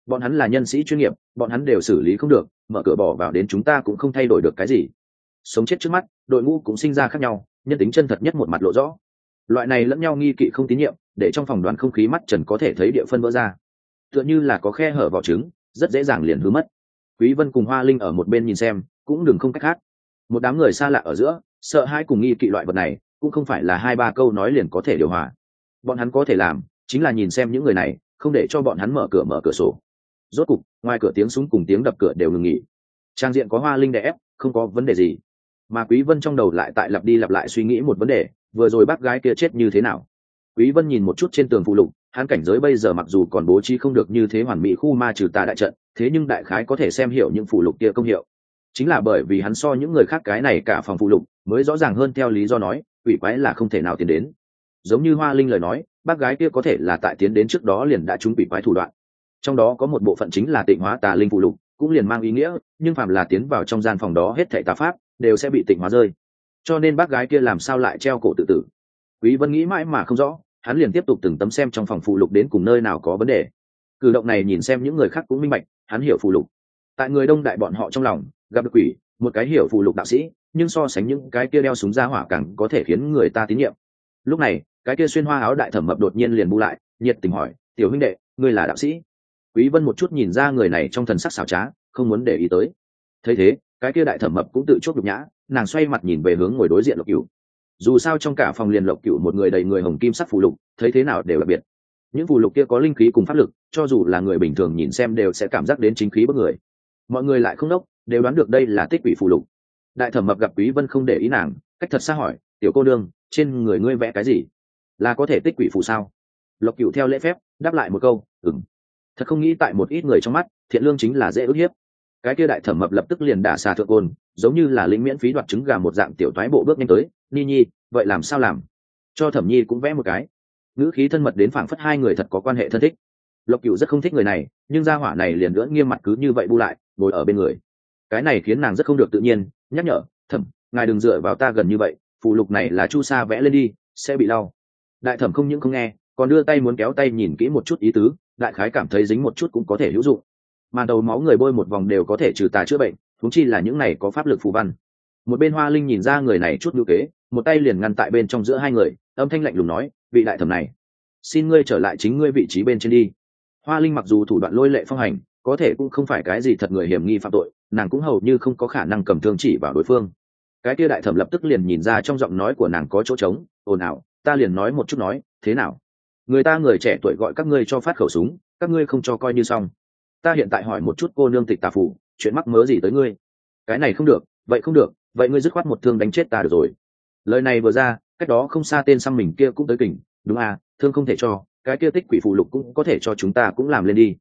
Bọn hắn là nhân sĩ chuyên nghiệp, bọn hắn đều xử lý không được, mở cửa bỏ vào đến chúng ta cũng không thay đổi được cái gì. Sống chết trước mắt, đội ngũ cũng sinh ra khác nhau, nhân tính chân thật nhất một mặt lộ rõ. Loại này lẫn nhau nghi kỵ không tín nhiệm, để trong phòng đoàn không khí mắt trần có thể thấy địa phân vỡ ra. Tựa như là có khe hở vào trứng, rất dễ dàng liền hứa mất. Quý vân cùng hoa linh ở một bên nhìn xem, cũng đừng không cách khác. Một đám người xa lạ ở giữa, sợ hai cùng nghi kỵ loại vật này, cũng không phải là hai ba câu nói liền có thể điều hòa. Bọn hắn có thể làm chính là nhìn xem những người này, không để cho bọn hắn mở cửa mở cửa sổ. Rốt cục, ngoài cửa tiếng súng cùng tiếng đập cửa đều ngừng nghỉ. Trang diện có hoa linh đè ép, không có vấn đề gì. Mà quý vân trong đầu lại tại lặp đi lặp lại suy nghĩ một vấn đề, vừa rồi bác gái kia chết như thế nào? Quý vân nhìn một chút trên tường phụ lục, hắn cảnh giới bây giờ mặc dù còn bố trí không được như thế hoàn mỹ khu ma trừ tà đại trận, thế nhưng đại khái có thể xem hiểu những phụ lục kia công hiệu. Chính là bởi vì hắn so những người khác cái này cả phòng phụ lục, mới rõ ràng hơn theo lý do nói, quỷ quái là không thể nào tiến đến. Giống như hoa linh lời nói bác gái kia có thể là tại tiến đến trước đó liền đã trúng bị quái thủ đoạn. Trong đó có một bộ phận chính là tịnh hóa tà linh phụ lục, cũng liền mang ý nghĩa, nhưng phạm là tiến vào trong gian phòng đó hết thảy tà pháp, đều sẽ bị tịnh hóa rơi. Cho nên bác gái kia làm sao lại treo cổ tự tử? Quý vân nghĩ mãi mà không rõ, hắn liền tiếp tục từng tấm xem trong phòng phụ lục đến cùng nơi nào có vấn đề. Cử động này nhìn xem những người khác cũng minh bạch, hắn hiểu phụ lục. Tại người đông đại bọn họ trong lòng, gặp được quỷ, một cái hiểu phụ lục đạo sĩ, nhưng so sánh những cái kia đeo súng ra hỏa càng có thể khiến người ta tín nhiệm. Lúc này cái kia xuyên hoa áo đại thẩm mập đột nhiên liền bu lại, nhiệt tình hỏi, tiểu huynh đệ, ngươi là đạo sĩ? Quý vân một chút nhìn ra người này trong thần sắc xảo trá, không muốn để ý tới. Thấy thế, cái kia đại thẩm mập cũng tự chốt nhục nhã, nàng xoay mặt nhìn về hướng ngồi đối diện lộc cửu. Dù sao trong cả phòng liền lộc cửu một người đầy người hồng kim sắc phù lục, thấy thế nào đều đặc biệt. Những phù lục kia có linh khí cùng pháp lực, cho dù là người bình thường nhìn xem đều sẽ cảm giác đến chính khí bất người. Mọi người lại không đốc, đều đoán được đây là tích quỷ phù lục. Đại thẩm mập gặp quý vân không để ý nàng, cách thật xa hỏi, tiểu cô đương trên người ngươi vẽ cái gì? Là có thể tích quỷ phù sao? Lộc Cựu theo lễ phép, đáp lại một câu, ừm. Thật không nghĩ tại một ít người trong mắt, thiện lương chính là dễ ức hiếp. Cái kia đại thẩm mập lập tức liền đả xà thượng côn, giống như là lĩnh miễn phí đoạt trứng gà một dạng tiểu thoái bộ bước nhanh tới, ni nhi, vậy làm sao làm? Cho thẩm nhi cũng vẽ một cái. Ngữ khí thân mật đến phảng phất hai người thật có quan hệ thân thích. Lộc cựu rất không thích người này, nhưng gia hỏa này liền lưỡng nghiêm mặt cứ như vậy bu lại, ngồi ở bên người. Cái này khiến nàng rất không được tự nhiên, nhắc nhở, thẩm, ngài đừng dựa vào ta gần như vậy, phụ lục này là chu sa vẽ lên đi, sẽ bị đau đại thẩm không những không nghe, còn đưa tay muốn kéo tay nhìn kỹ một chút ý tứ, đại khái cảm thấy dính một chút cũng có thể hữu dụng. Mà đầu máu người bôi một vòng đều có thể trừ tà chữa bệnh thúng chi là những này có pháp lực phù văn. Một bên hoa linh nhìn ra người này chút ngữ kế, một tay liền ngăn tại bên trong giữa hai người, âm thanh lạnh lùng nói, vị đại thẩm này, xin ngươi trở lại chính ngươi vị trí bên trên đi. Hoa linh mặc dù thủ đoạn lôi lệ phong hành, có thể cũng không phải cái gì thật người hiểm nghi phạm tội, nàng cũng hầu như không có khả năng cầm thương chỉ vào đối phương. Cái kia đại thẩm lập tức liền nhìn ra trong giọng nói của nàng có chỗ trống, ồn ào ta liền nói một chút nói, thế nào? Người ta người trẻ tuổi gọi các ngươi cho phát khẩu súng, các ngươi không cho coi như xong. Ta hiện tại hỏi một chút cô nương tịch tà phủ chuyện mắc mớ gì tới ngươi? Cái này không được, vậy không được, vậy ngươi dứt khoát một thương đánh chết ta được rồi. Lời này vừa ra, cách đó không xa tên xăm mình kia cũng tới kỉnh, đúng à thương không thể cho, cái kia tích quỷ phụ lục cũng có thể cho chúng ta cũng làm lên đi.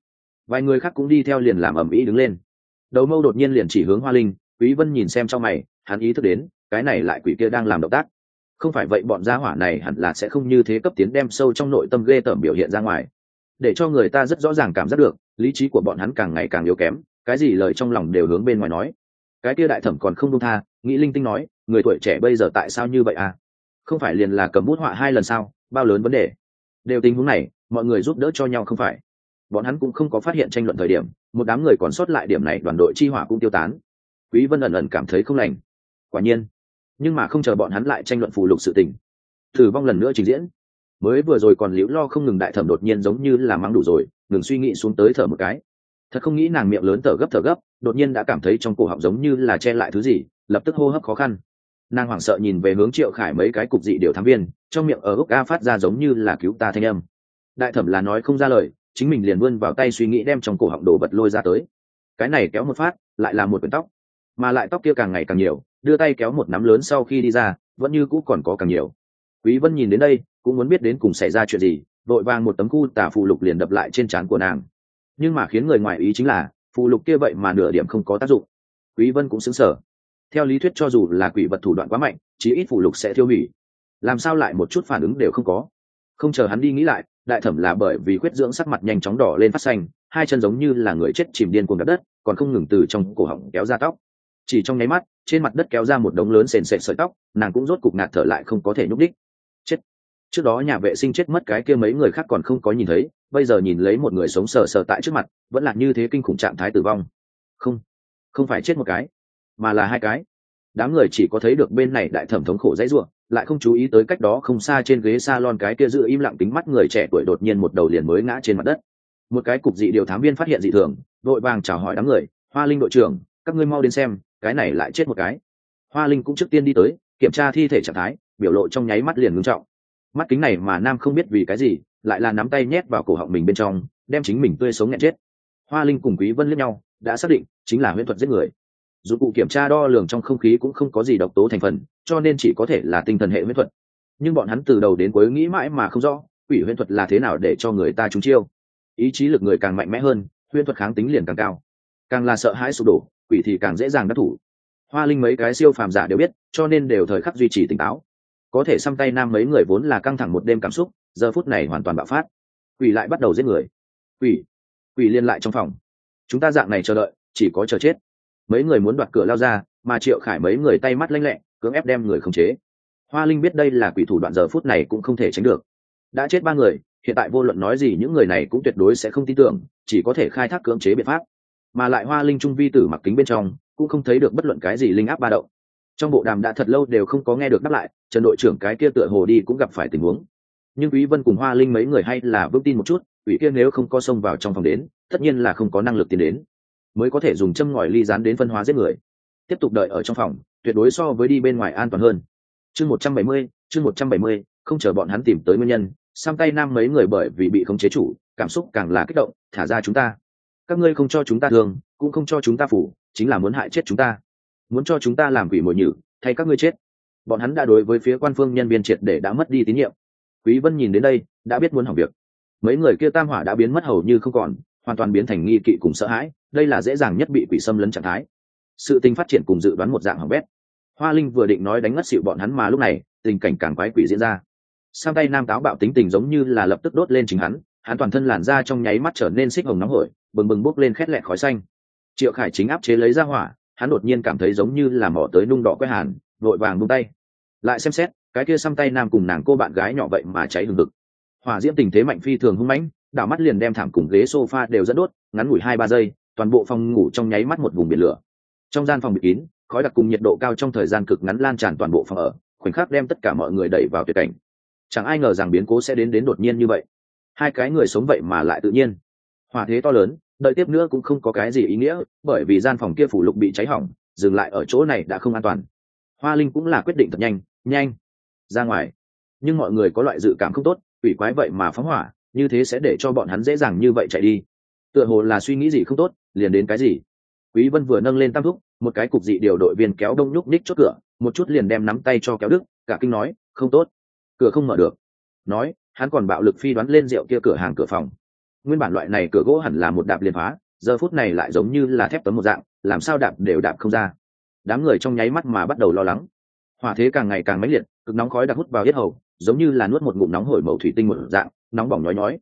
Vài người khác cũng đi theo liền làm ầm ĩ đứng lên. Đầu mâu đột nhiên liền chỉ hướng hoa linh, quý vân nhìn xem trong mày, hắn ý thức đến, cái này lại quỷ kia đang làm động tác không phải vậy bọn gia hỏa này hẳn là sẽ không như thế cấp tiến đem sâu trong nội tâm ghê tởm biểu hiện ra ngoài. Để cho người ta rất rõ ràng cảm giác được, lý trí của bọn hắn càng ngày càng yếu kém, cái gì lời trong lòng đều hướng bên ngoài nói. Cái kia đại thẩm còn không đông tha, nghĩ linh tinh nói, người tuổi trẻ bây giờ tại sao như vậy à? Không phải liền là cầm bút họa hai lần sao, bao lớn vấn đề? Đều tình huống này, mọi người giúp đỡ cho nhau không phải. Bọn hắn cũng không có phát hiện tranh luận thời điểm, một đám người còn sót lại điểm này đoàn đội chi hỏa cũng tiêu tán. Quý vân ẩn ẩn cảm thấy không lành. Quả nhiên nhưng mà không chờ bọn hắn lại tranh luận phù lục sự tình. Thử vong lần nữa trình diễn. Mới vừa rồi còn liễu lo không ngừng đại thẩm đột nhiên giống như là mắng đủ rồi, ngừng suy nghĩ xuống tới thở một cái. Thật không nghĩ nàng miệng lớn thở gấp thở gấp, đột nhiên đã cảm thấy trong cổ họng giống như là che lại thứ gì, lập tức hô hấp khó khăn. Nàng hoảng sợ nhìn về hướng triệu khải mấy cái cục dị điều thám viên, trong miệng ở gốc a phát ra giống như là cứu ta thanh âm. Đại thẩm là nói không ra lời, chính mình liền vươn vào tay suy nghĩ đem trong cổ họng đồ vật lôi ra tới. Cái này kéo một phát, lại là một quyển tóc. Mà lại tóc kia càng ngày càng nhiều đưa tay kéo một nắm lớn sau khi đi ra, vẫn như cũ còn có càng nhiều. Quý vân nhìn đến đây, cũng muốn biết đến cùng xảy ra chuyện gì, vội vàng một tấm khu tả phù lục liền đập lại trên trán của nàng. Nhưng mà khiến người ngoài ý chính là, phù lục kia vậy mà nửa điểm không có tác dụng. Quý vân cũng sững sờ. Theo lý thuyết cho dù là quỷ vật thủ đoạn quá mạnh, chí ít phù lục sẽ thiêu hủy. Làm sao lại một chút phản ứng đều không có? Không chờ hắn đi nghĩ lại, đại thẩm là bởi vì khuyết dưỡng sắc mặt nhanh chóng đỏ lên phát xanh, hai chân giống như là người chết chìm điên cuồng đất đất, còn không ngừng từ trong cổ họng kéo ra tóc chỉ trong nháy mắt, trên mặt đất kéo ra một đống lớn sền sệt sợi tóc, nàng cũng rốt cục ngạt thở lại không có thể nhúc đích chết. Trước đó nhà vệ sinh chết mất cái kia mấy người khác còn không có nhìn thấy, bây giờ nhìn lấy một người sống sờ sờ tại trước mặt, vẫn là như thế kinh khủng trạng thái tử vong. Không. Không phải chết một cái, mà là hai cái. Đám người chỉ có thấy được bên này đại thẩm thống khổ dãy ruộng lại không chú ý tới cách đó không xa trên ghế s a lon cái kia giữ im lặng tính mắt người trẻ tuổi đột nhiên một đầu liền mới ngã trên mặt đất. Một cái cục dị điều thám viên phát hiện dị thường, đội vàng chào hỏi đám người, hoa linh đội trưởng, các ngươi mau đến xem cái này lại chết một cái. Hoa linh cũng trước tiên đi tới, kiểm tra thi thể trạng thái, biểu lộ trong nháy mắt liền ngưng trọng. Mắt kính này mà nam không biết vì cái gì, lại là nắm tay nhét vào cổ họng mình bên trong, đem chính mình tươi sống nghẹn chết. Hoa linh cùng quý vân lẫn nhau, đã xác định chính là huyễn thuật giết người. Dụng cụ kiểm tra đo lường trong không khí cũng không có gì độc tố thành phần, cho nên chỉ có thể là tinh thần hệ huyễn thuật. Nhưng bọn hắn từ đầu đến cuối nghĩ mãi mà không rõ, quỷ huyễn thuật là thế nào để cho người ta trúng chiêu. Ý chí lực người càng mạnh mẽ hơn, huyễn thuật kháng tính liền càng cao. Càng là sợ hãi sụp đổ quỷ thì càng dễ dàng đắc thủ. Hoa linh mấy cái siêu phàm giả đều biết, cho nên đều thời khắc duy trì tỉnh táo. Có thể xăm tay nam mấy người vốn là căng thẳng một đêm cảm xúc, giờ phút này hoàn toàn bạo phát. Quỷ lại bắt đầu giết người. Quỷ quỷ liên lại trong phòng. Chúng ta dạng này chờ đợi, chỉ có chờ chết. Mấy người muốn đoạt cửa lao ra, mà triệu khải mấy người tay mắt lanh lẹ, cưỡng ép đem người khống chế. Hoa linh biết đây là quỷ thủ đoạn giờ phút này cũng không thể tránh được. Đã chết ba người, hiện tại vô luận nói gì những người này cũng tuyệt đối sẽ không tin tưởng, chỉ có thể khai thác cưỡng chế biện pháp mà lại hoa linh trung vi tử mặc kính bên trong cũng không thấy được bất luận cái gì linh áp ba động. Trong bộ đàm đã thật lâu đều không có nghe được đáp lại trần đội trưởng cái kia tựa hồ đi cũng gặp phải tình huống. Nhưng quý vân cùng hoa linh mấy người hay là vững tin một chút ủy kia nếu không có xông vào trong phòng đến tất nhiên là không có năng lực tiến đến mới có thể dùng châm ngòi ly rán đến phân hóa giết người. Tiếp tục đợi ở trong phòng tuyệt đối so với đi bên ngoài an toàn hơn. Chương 170, chương 170, không chờ bọn hắn tìm tới nguyên nhân sam tay nam mấy người bởi vì bị khống chế chủ cảm xúc càng là kích động thả ra chúng ta các ngươi không cho chúng ta thường, cũng không cho chúng ta phủ chính là muốn hại chết chúng ta. Muốn cho chúng ta làm quỷ mồi nhử thay các ngươi chết. Bọn hắn đã đối với phía quan phương nhân viên triệt để đã mất đi tín nhiệm. Quý vân nhìn đến đây đã biết muốn hỏng việc. Mấy người kia tam hỏa đã biến mất hầu như không còn hoàn toàn biến thành nghi kỵ cùng sợ hãi đây là dễ dàng nhất bị quỷ xâm lấn trạng thái. Sự tình phát triển cùng dự đoán một dạng hỏng bét. Hoa linh vừa định nói đánh ngất xịu bọn hắn mà lúc này tình cảnh càng quái quỷ diễn ra. Sang tay nam táo bạo tính tình giống như là lập tức đốt lên chính hắn hắn toàn thân làn da trong nháy mắt trở nên xích hồng nóng hổi bừng bừng bốc lên khét lẹt khói xanh. Triệu khải chính áp chế lấy ra hỏa, hắn đột nhiên cảm thấy giống như là mỏ tới nung đỏ quét hàn, vội vàng bung tay. Lại xem xét, cái kia xăm tay nam cùng nàng cô bạn gái nhỏ vậy mà cháy hừng hực. Hỏa diễm tình thế mạnh phi thường hung mãnh, đảo mắt liền đem thảm cùng ghế sofa đều dẫn đốt, ngắn ngủi hai ba giây, toàn bộ phòng ngủ trong nháy mắt một vùng biển lửa. Trong gian phòng bị kín, khói đặc cùng nhiệt độ cao trong thời gian cực ngắn lan tràn toàn bộ phòng ở, khoảnh khắc đem tất cả mọi người đẩy vào tuyệt cảnh. Chẳng ai ngờ rằng biến cố sẽ đến đến đột nhiên như vậy. Hai cái người sống vậy mà lại tự nhiên. Hỏa thế to lớn đợi tiếp nữa cũng không có cái gì ý nghĩa, bởi vì gian phòng kia phủ lục bị cháy hỏng, dừng lại ở chỗ này đã không an toàn. Hoa linh cũng là quyết định thật nhanh nhanh, ra ngoài. Nhưng mọi người có loại dự cảm không tốt ủy quái vậy mà phóng hỏa, như thế sẽ để cho bọn hắn dễ dàng như vậy chạy đi. Tựa hồ là suy nghĩ gì không tốt, liền đến cái gì. Quý vân vừa nâng lên tam thúc, một cái cục dị điều đội viên kéo đông nhúc ních chốt cửa, một chút liền đem nắm tay cho kéo đức cả kinh nói, không tốt, cửa không mở được. Nói, hắn còn bạo lực phi đoán lên rượu kia cửa hàng cửa phòng nguyên bản loại này cửa gỗ hẳn là một đạp liền phá, giờ phút này lại giống như là thép tấm một dạng, làm sao đạp đều đạp không ra. Đám người trong nháy mắt mà bắt đầu lo lắng. Hỏa thế càng ngày càng mãnh liệt, cực nóng khói đặc hút vào yết hầu, giống như là nuốt một ngụm nóng hổi màu thủy tinh một dạng, nóng bỏng nhói nhói.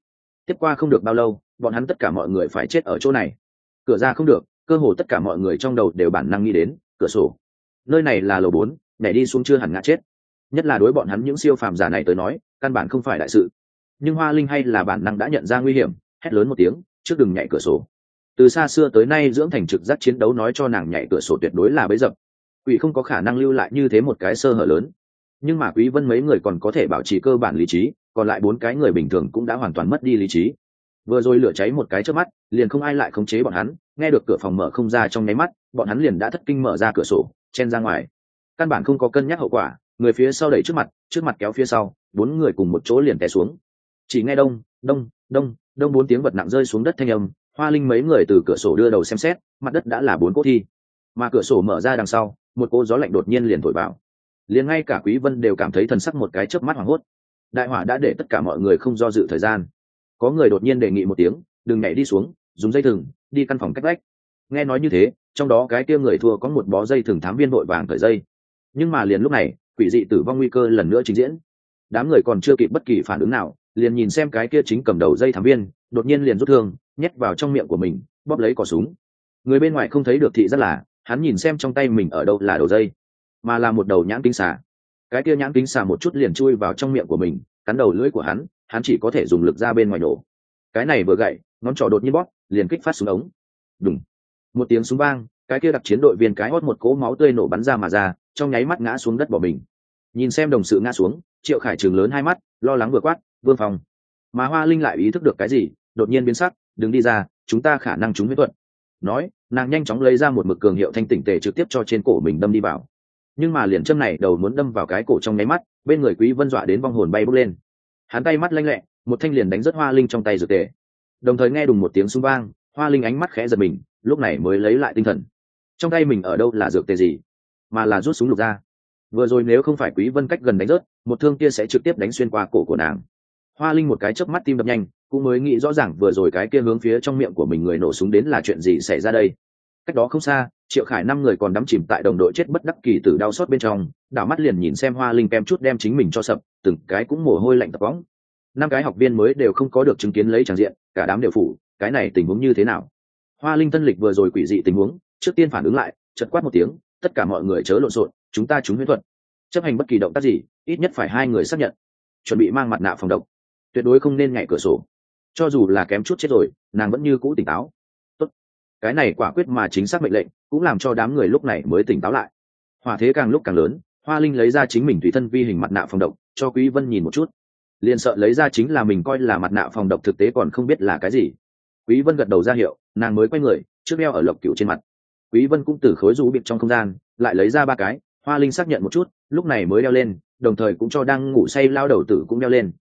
Tiếp qua không được bao lâu, bọn hắn tất cả mọi người phải chết ở chỗ này. Cửa ra không được, cơ hồ tất cả mọi người trong đầu đều bản năng nghĩ đến, cửa sổ. Nơi này là lầu bốn, nhảy đi xuống chưa hẳn ngã chết. Nhất là đối bọn hắn những siêu phàm giả này tới nói, căn bản không phải đại sự. Nhưng hoa linh hay là bản năng đã nhận ra nguy hiểm hét lớn một tiếng, trước đừng nhảy cửa sổ. Từ xa xưa tới nay dưỡng thành trực giác chiến đấu nói cho nàng nhảy cửa sổ tuyệt đối là bấy dập. Quỷ không có khả năng lưu lại như thế một cái sơ hở lớn. Nhưng mà quý vân mấy người còn có thể bảo trì cơ bản lý trí, còn lại bốn cái người bình thường cũng đã hoàn toàn mất đi lý trí. Vừa rồi lửa cháy một cái trước mắt, liền không ai lại khống chế bọn hắn, nghe được cửa phòng mở không ra trong nháy mắt, bọn hắn liền đã thất kinh mở ra cửa sổ, chen ra ngoài. Căn bản không có cân nhắc hậu quả, người phía sau đẩy trước mặt trước mặt kéo phía sau, bốn người cùng một chỗ liền té xuống. Chỉ nghe đông đông đông đông bốn tiếng vật nặng rơi xuống đất thanh âm, hoa linh mấy người từ cửa sổ đưa đầu xem xét, mặt đất đã là bốn cỗ thi. Mà cửa sổ mở ra đằng sau, một cô gió lạnh đột nhiên liền thổi vào. Liền ngay cả quý vân đều cảm thấy thần sắc một cái chớp mắt hoảng hốt. Đại hỏa đã để tất cả mọi người không do dự thời gian. Có người đột nhiên đề nghị một tiếng, đừng nhảy đi xuống, dùng dây thừng, đi căn phòng cách lách nghe nói như thế, trong đó cái kia người thua có một bó dây thừng thám viên vội vàng thời dây. Nhưng mà liền lúc này, quỷ dị tử vong nguy cơ lần nữa trình diễn. Đám người còn chưa kịp bất kỳ phản ứng nào liền nhìn xem cái kia chính cầm đầu dây thám viên, đột nhiên liền rút thương, nhét vào trong miệng của mình, bóp lấy cỏ súng. Người bên ngoài không thấy được thị rất là, hắn nhìn xem trong tay mình ở đâu là đầu dây, mà là một đầu nhãn kính xà. Cái kia nhãn kính xà một chút liền chui vào trong miệng của mình, cắn đầu lưỡi của hắn hắn chỉ có thể dùng lực ra bên ngoài nổ cái này vừa gậy, ngón trỏ đột nhiên bóp, liền kích phát xuống ống. Đúng một tiếng súng vang, cái kia đặc chiến đội viên cái hót một cỗ máu tươi nổ bắn ra mà ra, trong nháy mắt ngã xuống đất bỏ mình. Nhìn xem đồng sự ngã xuống, triệu khải trường lớn hai mắt, lo lắng vừa quát vương phong. Mà hoa linh lại ý thức được cái gì, đột nhiên biến sắc đừng đi ra, chúng ta khả năng chúng huyết thuật nói, nàng nhanh chóng lấy ra một mực cường hiệu thanh tỉnh tề trực tiếp cho trên cổ mình đâm đi vào. Nhưng mà liền châm này đầu muốn đâm vào cái cổ trong nháy mắt, bên người quý vân dọa đến vong hồn bay bốc lên. Hắn tay mắt lanh lẹ, một thanh liền đánh rất hoa linh trong tay dược tề. Đồng thời nghe đùng một tiếng xung vang, hoa linh ánh mắt khẽ giật mình, lúc này mới lấy lại tinh thần. Trong tay mình ở đâu là dược tề gì? Mà là rút súng lục ra. Vừa rồi nếu không phải quý vân cách gần đánh rớt, một thương kia sẽ trực tiếp đánh xuyên qua cổ của nàng hoa linh một cái chớp mắt tim đập nhanh, cũng mới nghĩ rõ ràng vừa rồi cái kia hướng phía trong miệng của mình người nổ súng đến là chuyện gì xảy ra đây. Cách đó không xa, triệu khải năm người còn đắm chìm tại đồng đội chết bất đắc kỳ tử đau xót bên trong, đảo mắt liền nhìn xem hoa linh kem chút đem chính mình cho sập, từng cái cũng mồ hôi lạnh tập bóng năm cái học viên mới đều không có được chứng kiến lấy tràng diện, cả đám đều phủ, cái này tình huống như thế nào? Hoa linh tân lịch vừa rồi quỷ dị tình huống, trước tiên phản ứng lại chật quát một tiếng, tất cả mọi người chớ lộn xộn, chúng ta chúng huyễn thuật. Chấp hành bất kỳ động tác gì, ít nhất phải hai người xác nhận. Chuẩn bị mang mặt nạ phòng độc tuyệt đối không nên nhảy cửa sổ. Cho dù là kém chút chết rồi, nàng vẫn như cũ tỉnh táo. Tốt. cái này quả quyết mà chính xác mệnh lệnh, cũng làm cho đám người lúc này mới tỉnh táo lại. Hòa thế càng lúc càng lớn, hoa linh lấy ra chính mình tùy thân vi hình mặt nạ phòng độc, cho quý vân nhìn một chút. Liền sợ lấy ra chính là mình coi là mặt nạ phòng độc thực tế còn không biết là cái gì. Quý vân gật đầu ra hiệu, nàng mới quay người, trước đeo ở lộc cửu trên mặt. Quý vân cũng từ khối rú biệt trong không gian, lại lấy ra ba cái, hoa linh xác nhận một chút, lúc này mới đeo lên, đồng thời cũng cho đang ngủ say lao đầu tử cũng đeo lên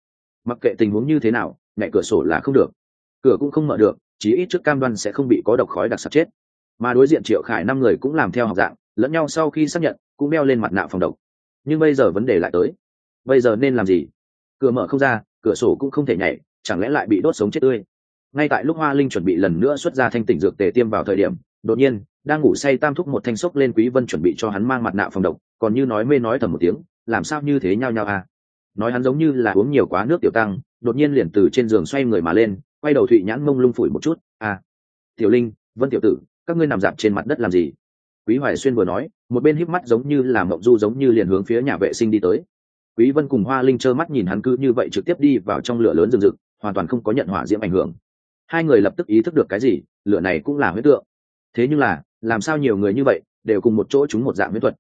mặc kệ tình huống như thế nào, nhảy cửa sổ là không được. Cửa cũng không mở được, chí ít trước cam đoan sẽ không bị có độc khói đặc sạt chết. Mà đối diện triệu khải năm người cũng làm theo học dạng, lẫn nhau sau khi xác nhận, cũng đeo lên mặt nạ phòng độc. Nhưng bây giờ vấn đề lại tới. Bây giờ nên làm gì? Cửa mở không ra, cửa sổ cũng không thể nhảy, chẳng lẽ lại bị đốt sống chết tươi? Ngay tại lúc hoa linh chuẩn bị lần nữa xuất ra thanh tỉnh dược tề tiêm vào thời điểm, đột nhiên, đang ngủ say tam thúc một thanh sốc lên quý vân chuẩn bị cho hắn mang mặt nạ phòng độc, còn như nói mê nói thầm một tiếng, làm sao như thế nhau nhau à? Nói hắn giống như là uống nhiều quá nước tiểu tăng, đột nhiên liền từ trên giường xoay người mà lên, quay đầu thụy nhãn mông lung phủi một chút à tiểu linh, vân tiểu tử, các ngươi nằm dạp trên mặt đất làm gì? Quý hoài xuyên vừa nói, một bên híp mắt giống như là mộng du giống như liền hướng phía nhà vệ sinh đi tới. Quý vân cùng hoa linh trơ mắt nhìn hắn cứ như vậy trực tiếp đi vào trong lửa lớn rừng rực, hoàn toàn không có nhận hỏa diễm ảnh hưởng. Hai người lập tức ý thức được cái gì, lửa này cũng là huyết tượng. Thế nhưng là, làm sao nhiều người như vậy, đều cùng một chỗ chúng một dạng huyết thuật?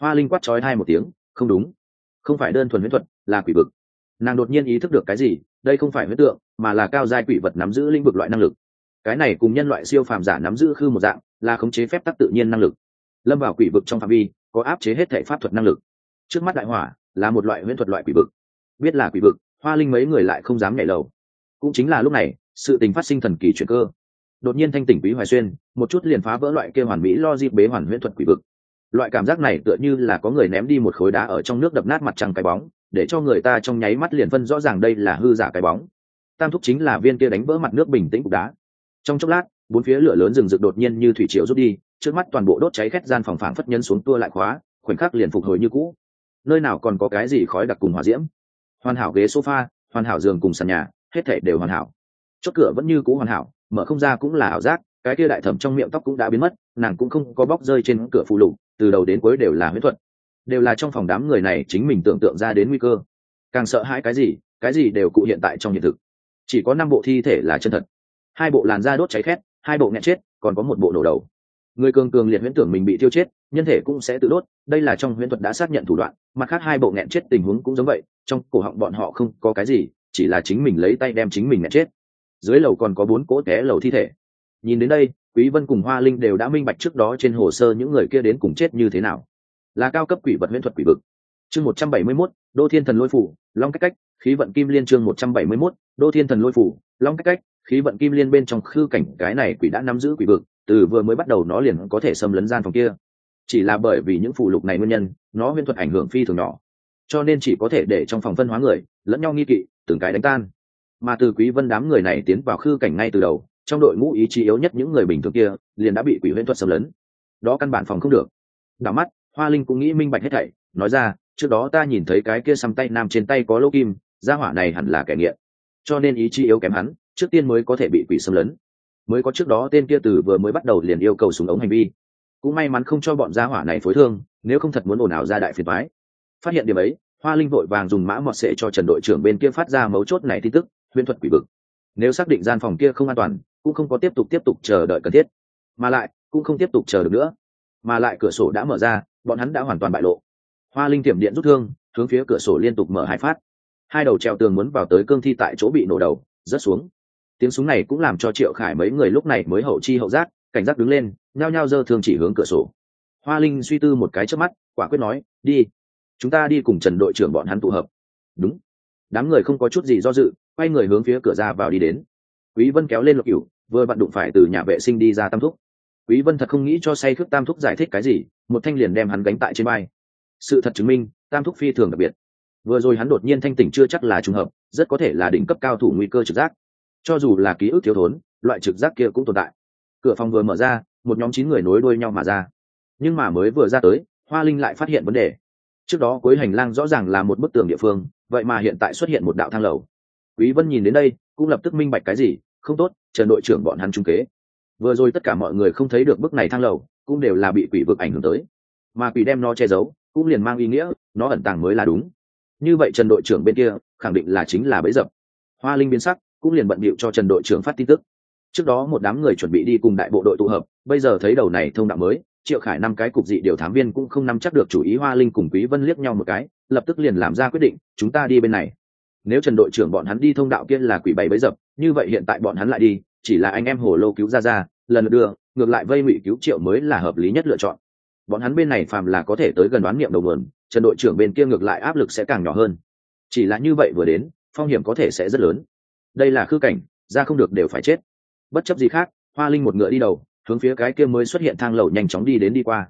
Hoa linh quát chói hai một tiếng, không đúng. Không phải đơn thuần huyết thuật là quỷ vực. Nàng đột nhiên ý thức được cái gì, đây không phải huyết tượng, mà là cao giai quỷ vật nắm giữ lĩnh vực loại năng lực. Cái này cùng nhân loại siêu phàm giả nắm giữ khư một dạng, là khống chế phép tắc tự nhiên năng lực. Lâm vào quỷ vực trong phạm vi, có áp chế hết thể pháp thuật năng lực. Trước mắt đại hỏa, là một loại huyễn thuật loại quỷ vực. Biết là quỷ vực, hoa linh mấy người lại không dám nhảy lầu. Cũng chính là lúc này, sự tình phát sinh thần kỳ chuyển cơ. Đột nhiên thanh tỉnh quý hoài xuyên, một chút liền phá vỡ loại kia hoàn mỹ lo dịp bế hoàn huyễn thuật quỷ vực. Loại cảm giác này tựa như là có người ném đi một khối đá ở trong nước đập nát mặt trăng cái bóng để cho người ta trong nháy mắt liền phân rõ ràng đây là hư giả cái bóng. Tam thúc chính là viên kia đánh vỡ mặt nước bình tĩnh cục đá. Trong chốc lát, bốn phía lửa lớn rừng rực đột nhiên như thủy triều rút đi, trước mắt toàn bộ đốt cháy khét gian phòng phảng phất nhân xuống tua lại khóa, khoảnh khắc liền phục hồi như cũ. Nơi nào còn có cái gì khói đặc cùng hòa diễm? Hoàn hảo ghế sofa, hoàn hảo giường cùng sàn nhà, hết thể đều hoàn hảo. Chốt cửa vẫn như cũ hoàn hảo, mở không ra cũng là ảo giác, cái kia đại thẩm trong miệng tóc cũng đã biến mất, nàng cũng không có bóc rơi trên cửa phụ lục, từ đầu đến cuối đều là huyết thuật đều là trong phòng đám người này chính mình tưởng tượng ra đến nguy cơ. Càng sợ hãi cái gì cái gì đều cụ hiện tại trong hiện thực. Chỉ có năm bộ thi thể là chân thật. Hai bộ làn da đốt cháy khét, hai bộ nghẹn chết, còn có một bộ nổ đầu. Người cường cường liệt huyễn tưởng mình bị tiêu chết, nhân thể cũng sẽ tự đốt, đây là trong huyễn thuật đã xác nhận thủ đoạn, mặt khác hai bộ nghẹn chết tình huống cũng giống vậy, trong cổ họng bọn họ không có cái gì, chỉ là chính mình lấy tay đem chính mình nghẹn chết. Dưới lầu còn có bốn cỗ té lầu thi thể. Nhìn đến đây, quý vân cùng hoa linh đều đã minh bạch trước đó trên hồ sơ những người kia đến cùng chết như thế nào là cao cấp quỷ vật huyễn thuật quỷ vực. Chương 171, đô thiên thần lôi phủ long cách cách khí vận kim liên chương 171, đô thiên thần lôi phủ long cách cách khí vận kim liên bên trong khư cảnh cái này quỷ đã nắm giữ quỷ vực từ vừa mới bắt đầu nó liền có thể xâm lấn gian phòng kia. Chỉ là bởi vì những phụ lục này nguyên nhân nó huyễn thuật ảnh hưởng phi thường nhỏ. Cho nên chỉ có thể để trong phòng phân hóa người lẫn nhau nghi kỵ từng cái đánh tan. Mà từ quý vân đám người này tiến vào khư cảnh ngay từ đầu trong đội ngũ ý chí yếu nhất những người bình thường kia liền đã bị quỷ huyễn thuật xâm lấn. Đó căn bản phòng không được. Đảo mắt hoa linh cũng nghĩ minh bạch hết thảy, nói ra, trước đó ta nhìn thấy cái kia xăm tay nam trên tay có lỗ kim, gia hỏa này hẳn là kẻ nghiện. Cho nên ý chí yếu kém hắn, trước tiên mới có thể bị quỷ xâm lấn. Mới có trước đó tên kia từ vừa mới bắt đầu liền yêu cầu súng ống hành vi. Cũng may mắn không cho bọn gia hỏa này phối thương, nếu không thật muốn ồn ào ra đại phiền thoái phát hiện điểm ấy, hoa linh vội vàng dùng mã mọt sệ cho trần đội trưởng bên kia phát ra mấu chốt này tin tức huyễn thuật quỷ vực. Nếu xác định gian phòng kia không an toàn, cũng không có tiếp tục tiếp tục chờ đợi cần thiết. Mà lại, cũng không tiếp tục chờ được nữa. Mà lại cửa sổ đã mở ra bọn hắn đã hoàn toàn bại lộ. Hoa linh tiệm điện rút thương, hướng phía cửa sổ liên tục mở hai phát. Hai đầu treo tường muốn vào tới cương thi tại chỗ bị nổ đầu, rớt xuống. Tiếng súng này cũng làm cho triệu khải mấy người lúc này mới hậu chi hậu giác, cảnh giác đứng lên, nhao nhao giơ thương chỉ hướng cửa sổ. Hoa linh suy tư một cái trước mắt, quả quyết nói, đi, chúng ta đi cùng trần đội trưởng bọn hắn tụ hợp. Đúng. Đám người không có chút gì do dự, quay người hướng phía cửa ra vào đi đến. Quý vân kéo lên lục cửu, vừa vặn đụng phải từ nhà vệ sinh đi ra tam thúc quý vân thật không nghĩ cho say khước tam thúc giải thích cái gì, một thanh liền đem hắn gánh tại trên vai. Sự thật chứng minh, tam thúc phi thường đặc biệt. Vừa rồi hắn đột nhiên thanh tỉnh chưa chắc là trùng hợp, rất có thể là đỉnh cấp cao thủ nguy cơ trực giác. Cho dù là ký ức thiếu thốn, loại trực giác kia cũng tồn tại. Cửa phòng vừa mở ra, một nhóm chín người nối đuôi nhau mà ra. Nhưng mà mới vừa ra tới, hoa linh lại phát hiện vấn đề. Trước đó cuối hành lang rõ ràng là một bức tường địa phương, vậy mà hiện tại xuất hiện một đạo thang lầu. Quý vân nhìn đến đây, cũng lập tức minh bạch cái gì, không tốt trần đội trưởng bọn hắn trung kế vừa rồi tất cả mọi người không thấy được bức này thang lầu, cũng đều là bị quỷ vực ảnh hưởng tới. Mà quỷ đem nó che giấu, cũng liền mang ý nghĩa, nó ẩn tàng mới là đúng. Như vậy trần đội trưởng bên kia, khẳng định là chính là bẫy dập. Hoa linh biến sắc, cũng liền bận bịu cho trần đội trưởng phát tin tức. Trước đó một đám người chuẩn bị đi cùng đại bộ đội tụ hợp, bây giờ thấy đầu này thông đạo mới, triệu khải năm cái cục dị điều thám viên cũng không nắm chắc được chủ ý hoa linh cùng quý vân liếc nhau một cái, lập tức liền làm ra quyết định, chúng ta đi bên này. Nếu trần đội trưởng bọn hắn đi thông đạo kia là quỷ bày bấy dập, như vậy hiện tại bọn hắn lại đi chỉ là anh em hồ lô cứu ra ra, lần lượt đưa, ngược lại vây ngụy cứu triệu mới là hợp lý nhất lựa chọn. Bọn hắn bên này phàm là có thể tới gần đoán niệm đầu nguồn, trần đội trưởng bên kia ngược lại áp lực sẽ càng nhỏ hơn. Chỉ là như vậy vừa đến, phong hiểm có thể sẽ rất lớn. Đây là khư cảnh, ra không được đều phải chết. Bất chấp gì khác, hoa linh một ngựa đi đầu, hướng phía cái kia mới xuất hiện thang lầu nhanh chóng đi đến đi qua.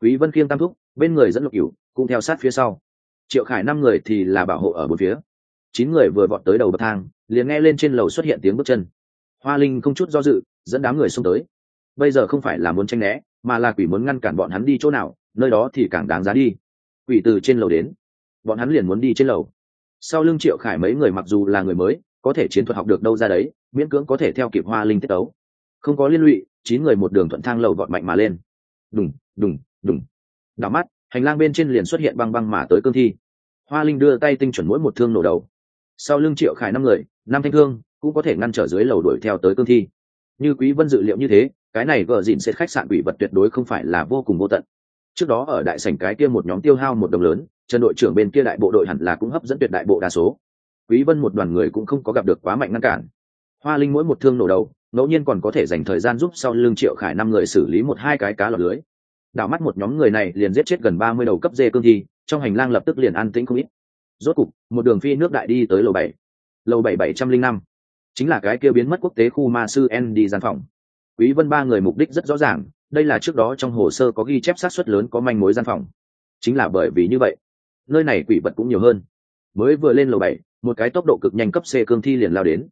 Quý vân khiêng tam thúc, bên người dẫn lục cửu, cũng theo sát phía sau. Triệu khải năm người thì là bảo hộ ở bốn phía. Chín người vừa vọt tới đầu bậc thang, liền nghe lên trên lầu xuất hiện tiếng bước chân hoa linh không chút do dự, dẫn đám người xông tới. Bây giờ không phải là muốn tranh né, mà là quỷ muốn ngăn cản bọn hắn đi chỗ nào, nơi đó thì càng đáng giá đi. Quỷ từ trên lầu đến. Bọn hắn liền muốn đi trên lầu. Sau lưng triệu khải mấy người mặc dù là người mới, có thể chiến thuật học được đâu ra đấy, miễn cưỡng có thể theo kịp hoa linh tiết tấu. Không có liên lụy, chín người một đường thuận thang lầu vọt mạnh mà lên. Đùng đùng đùng. Đảo mắt, hành lang bên trên liền xuất hiện băng băng mà tới cương thi. Hoa linh đưa tay tinh chuẩn mỗi một thương nổ đầu. Sau lưng triệu khải năm người, năm thanh thương cũng có thể ngăn trở dưới lầu đuổi theo tới cương thi. Như quý vân dự liệu như thế, cái này gờ dịn sẽ khách sạn quỷ vật tuyệt đối không phải là vô cùng vô tận. Trước đó ở đại sảnh cái kia một nhóm tiêu hao một đồng lớn, trần đội trưởng bên kia đại bộ đội hẳn là cũng hấp dẫn tuyệt đại bộ đa số. Quý vân một đoàn người cũng không có gặp được quá mạnh ngăn cản. Hoa linh mỗi một thương nổ đầu, ngẫu nhiên còn có thể dành thời gian giúp sau lưng triệu khải năm người xử lý một hai cái cá lọt lưới. Đảo mắt một nhóm người này liền giết chết gần ba mươi đầu cấp dê cương thi, trong hành lang lập tức liền an tĩnh không ít. Rốt cục, một đường phi nước đại đi tới lầu bảy. Lầu bảy bảy trăm linh năm chính là cái kia biến mất quốc tế khu ma sư n đi gian phòng. Quý vân ba người mục đích rất rõ ràng đây là trước đó trong hồ sơ có ghi chép sát xuất lớn có manh mối gian phòng. Chính là bởi vì như vậy nơi này quỷ vật cũng nhiều hơn. Mới vừa lên lầu bảy một cái tốc độ cực nhanh cấp c cương thi liền lao đến.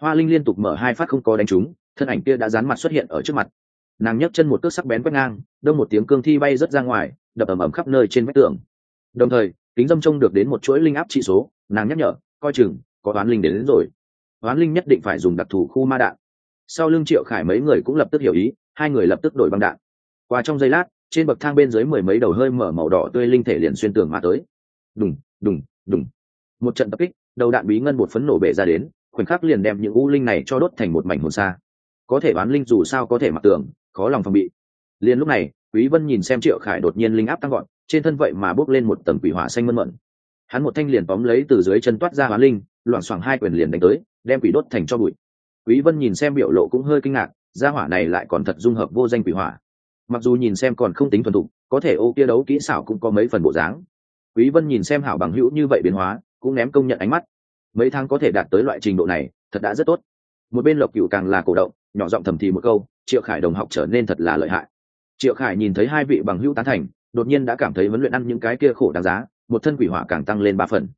Hoa linh liên tục mở hai phát không có đánh trúng thân ảnh kia đã dán mặt xuất hiện ở trước mặt. Nàng nhấc chân một cước sắc bén quét ngang đông một tiếng cương thi bay rớt ra ngoài đập ầm ầm khắp nơi trên vách tường. Đồng thời kính dâm trông được đến một chuỗi linh áp trị số nàng nhắc nhở coi chừng có toán linh đến, đến rồi oán linh nhất định phải dùng đặc thù khu ma đạn. Sau lưng triệu khải mấy người cũng lập tức hiểu ý, hai người lập tức đổi băng đạn. Qua trong giây lát, trên bậc thang bên dưới mười mấy đầu hơi mở màu đỏ tươi linh thể liền xuyên tường mà tới. Đùng đùng đùng. Một trận tập kích, đầu đạn bí ngân một phấn nổ bể ra đến, khoảnh khắc liền đem những u linh này cho đốt thành một mảnh hồn xa có thể bán linh dù sao có thể mặc tưởng khó lòng phòng bị. Liền lúc này, quý vân nhìn xem triệu khải đột nhiên linh áp tăng gọn, trên thân vậy mà bốc lên một tầng quỷ hỏa xanh mơn mận. Hắn một thanh liền tóm lấy từ dưới chân toát ra bán linh, loảng xoảng hai quyền liền đánh tới đem quỷ đốt thành cho bụi. Quý vân nhìn xem biểu lộ cũng hơi kinh ngạc, gia hỏa này lại còn thật dung hợp vô danh quỷ hỏa. Mặc dù nhìn xem còn không tính thuần thục, có thể ô kia đấu kỹ xảo cũng có mấy phần bộ dáng. Quý vân nhìn xem hảo bằng hữu như vậy biến hóa, cũng ném công nhận ánh mắt. Mấy tháng có thể đạt tới loại trình độ này, thật đã rất tốt. Một bên lộc cựu càng là cổ động, nhỏ giọng thầm thì một câu, triệu khải đồng học trở nên thật là lợi hại. Triệu khải nhìn thấy hai vị bằng hữu tán thành, đột nhiên đã cảm thấy vấn luyện ăn những cái kia khổ đáng giá, một thân quỷ hỏa càng tăng lên ba phần.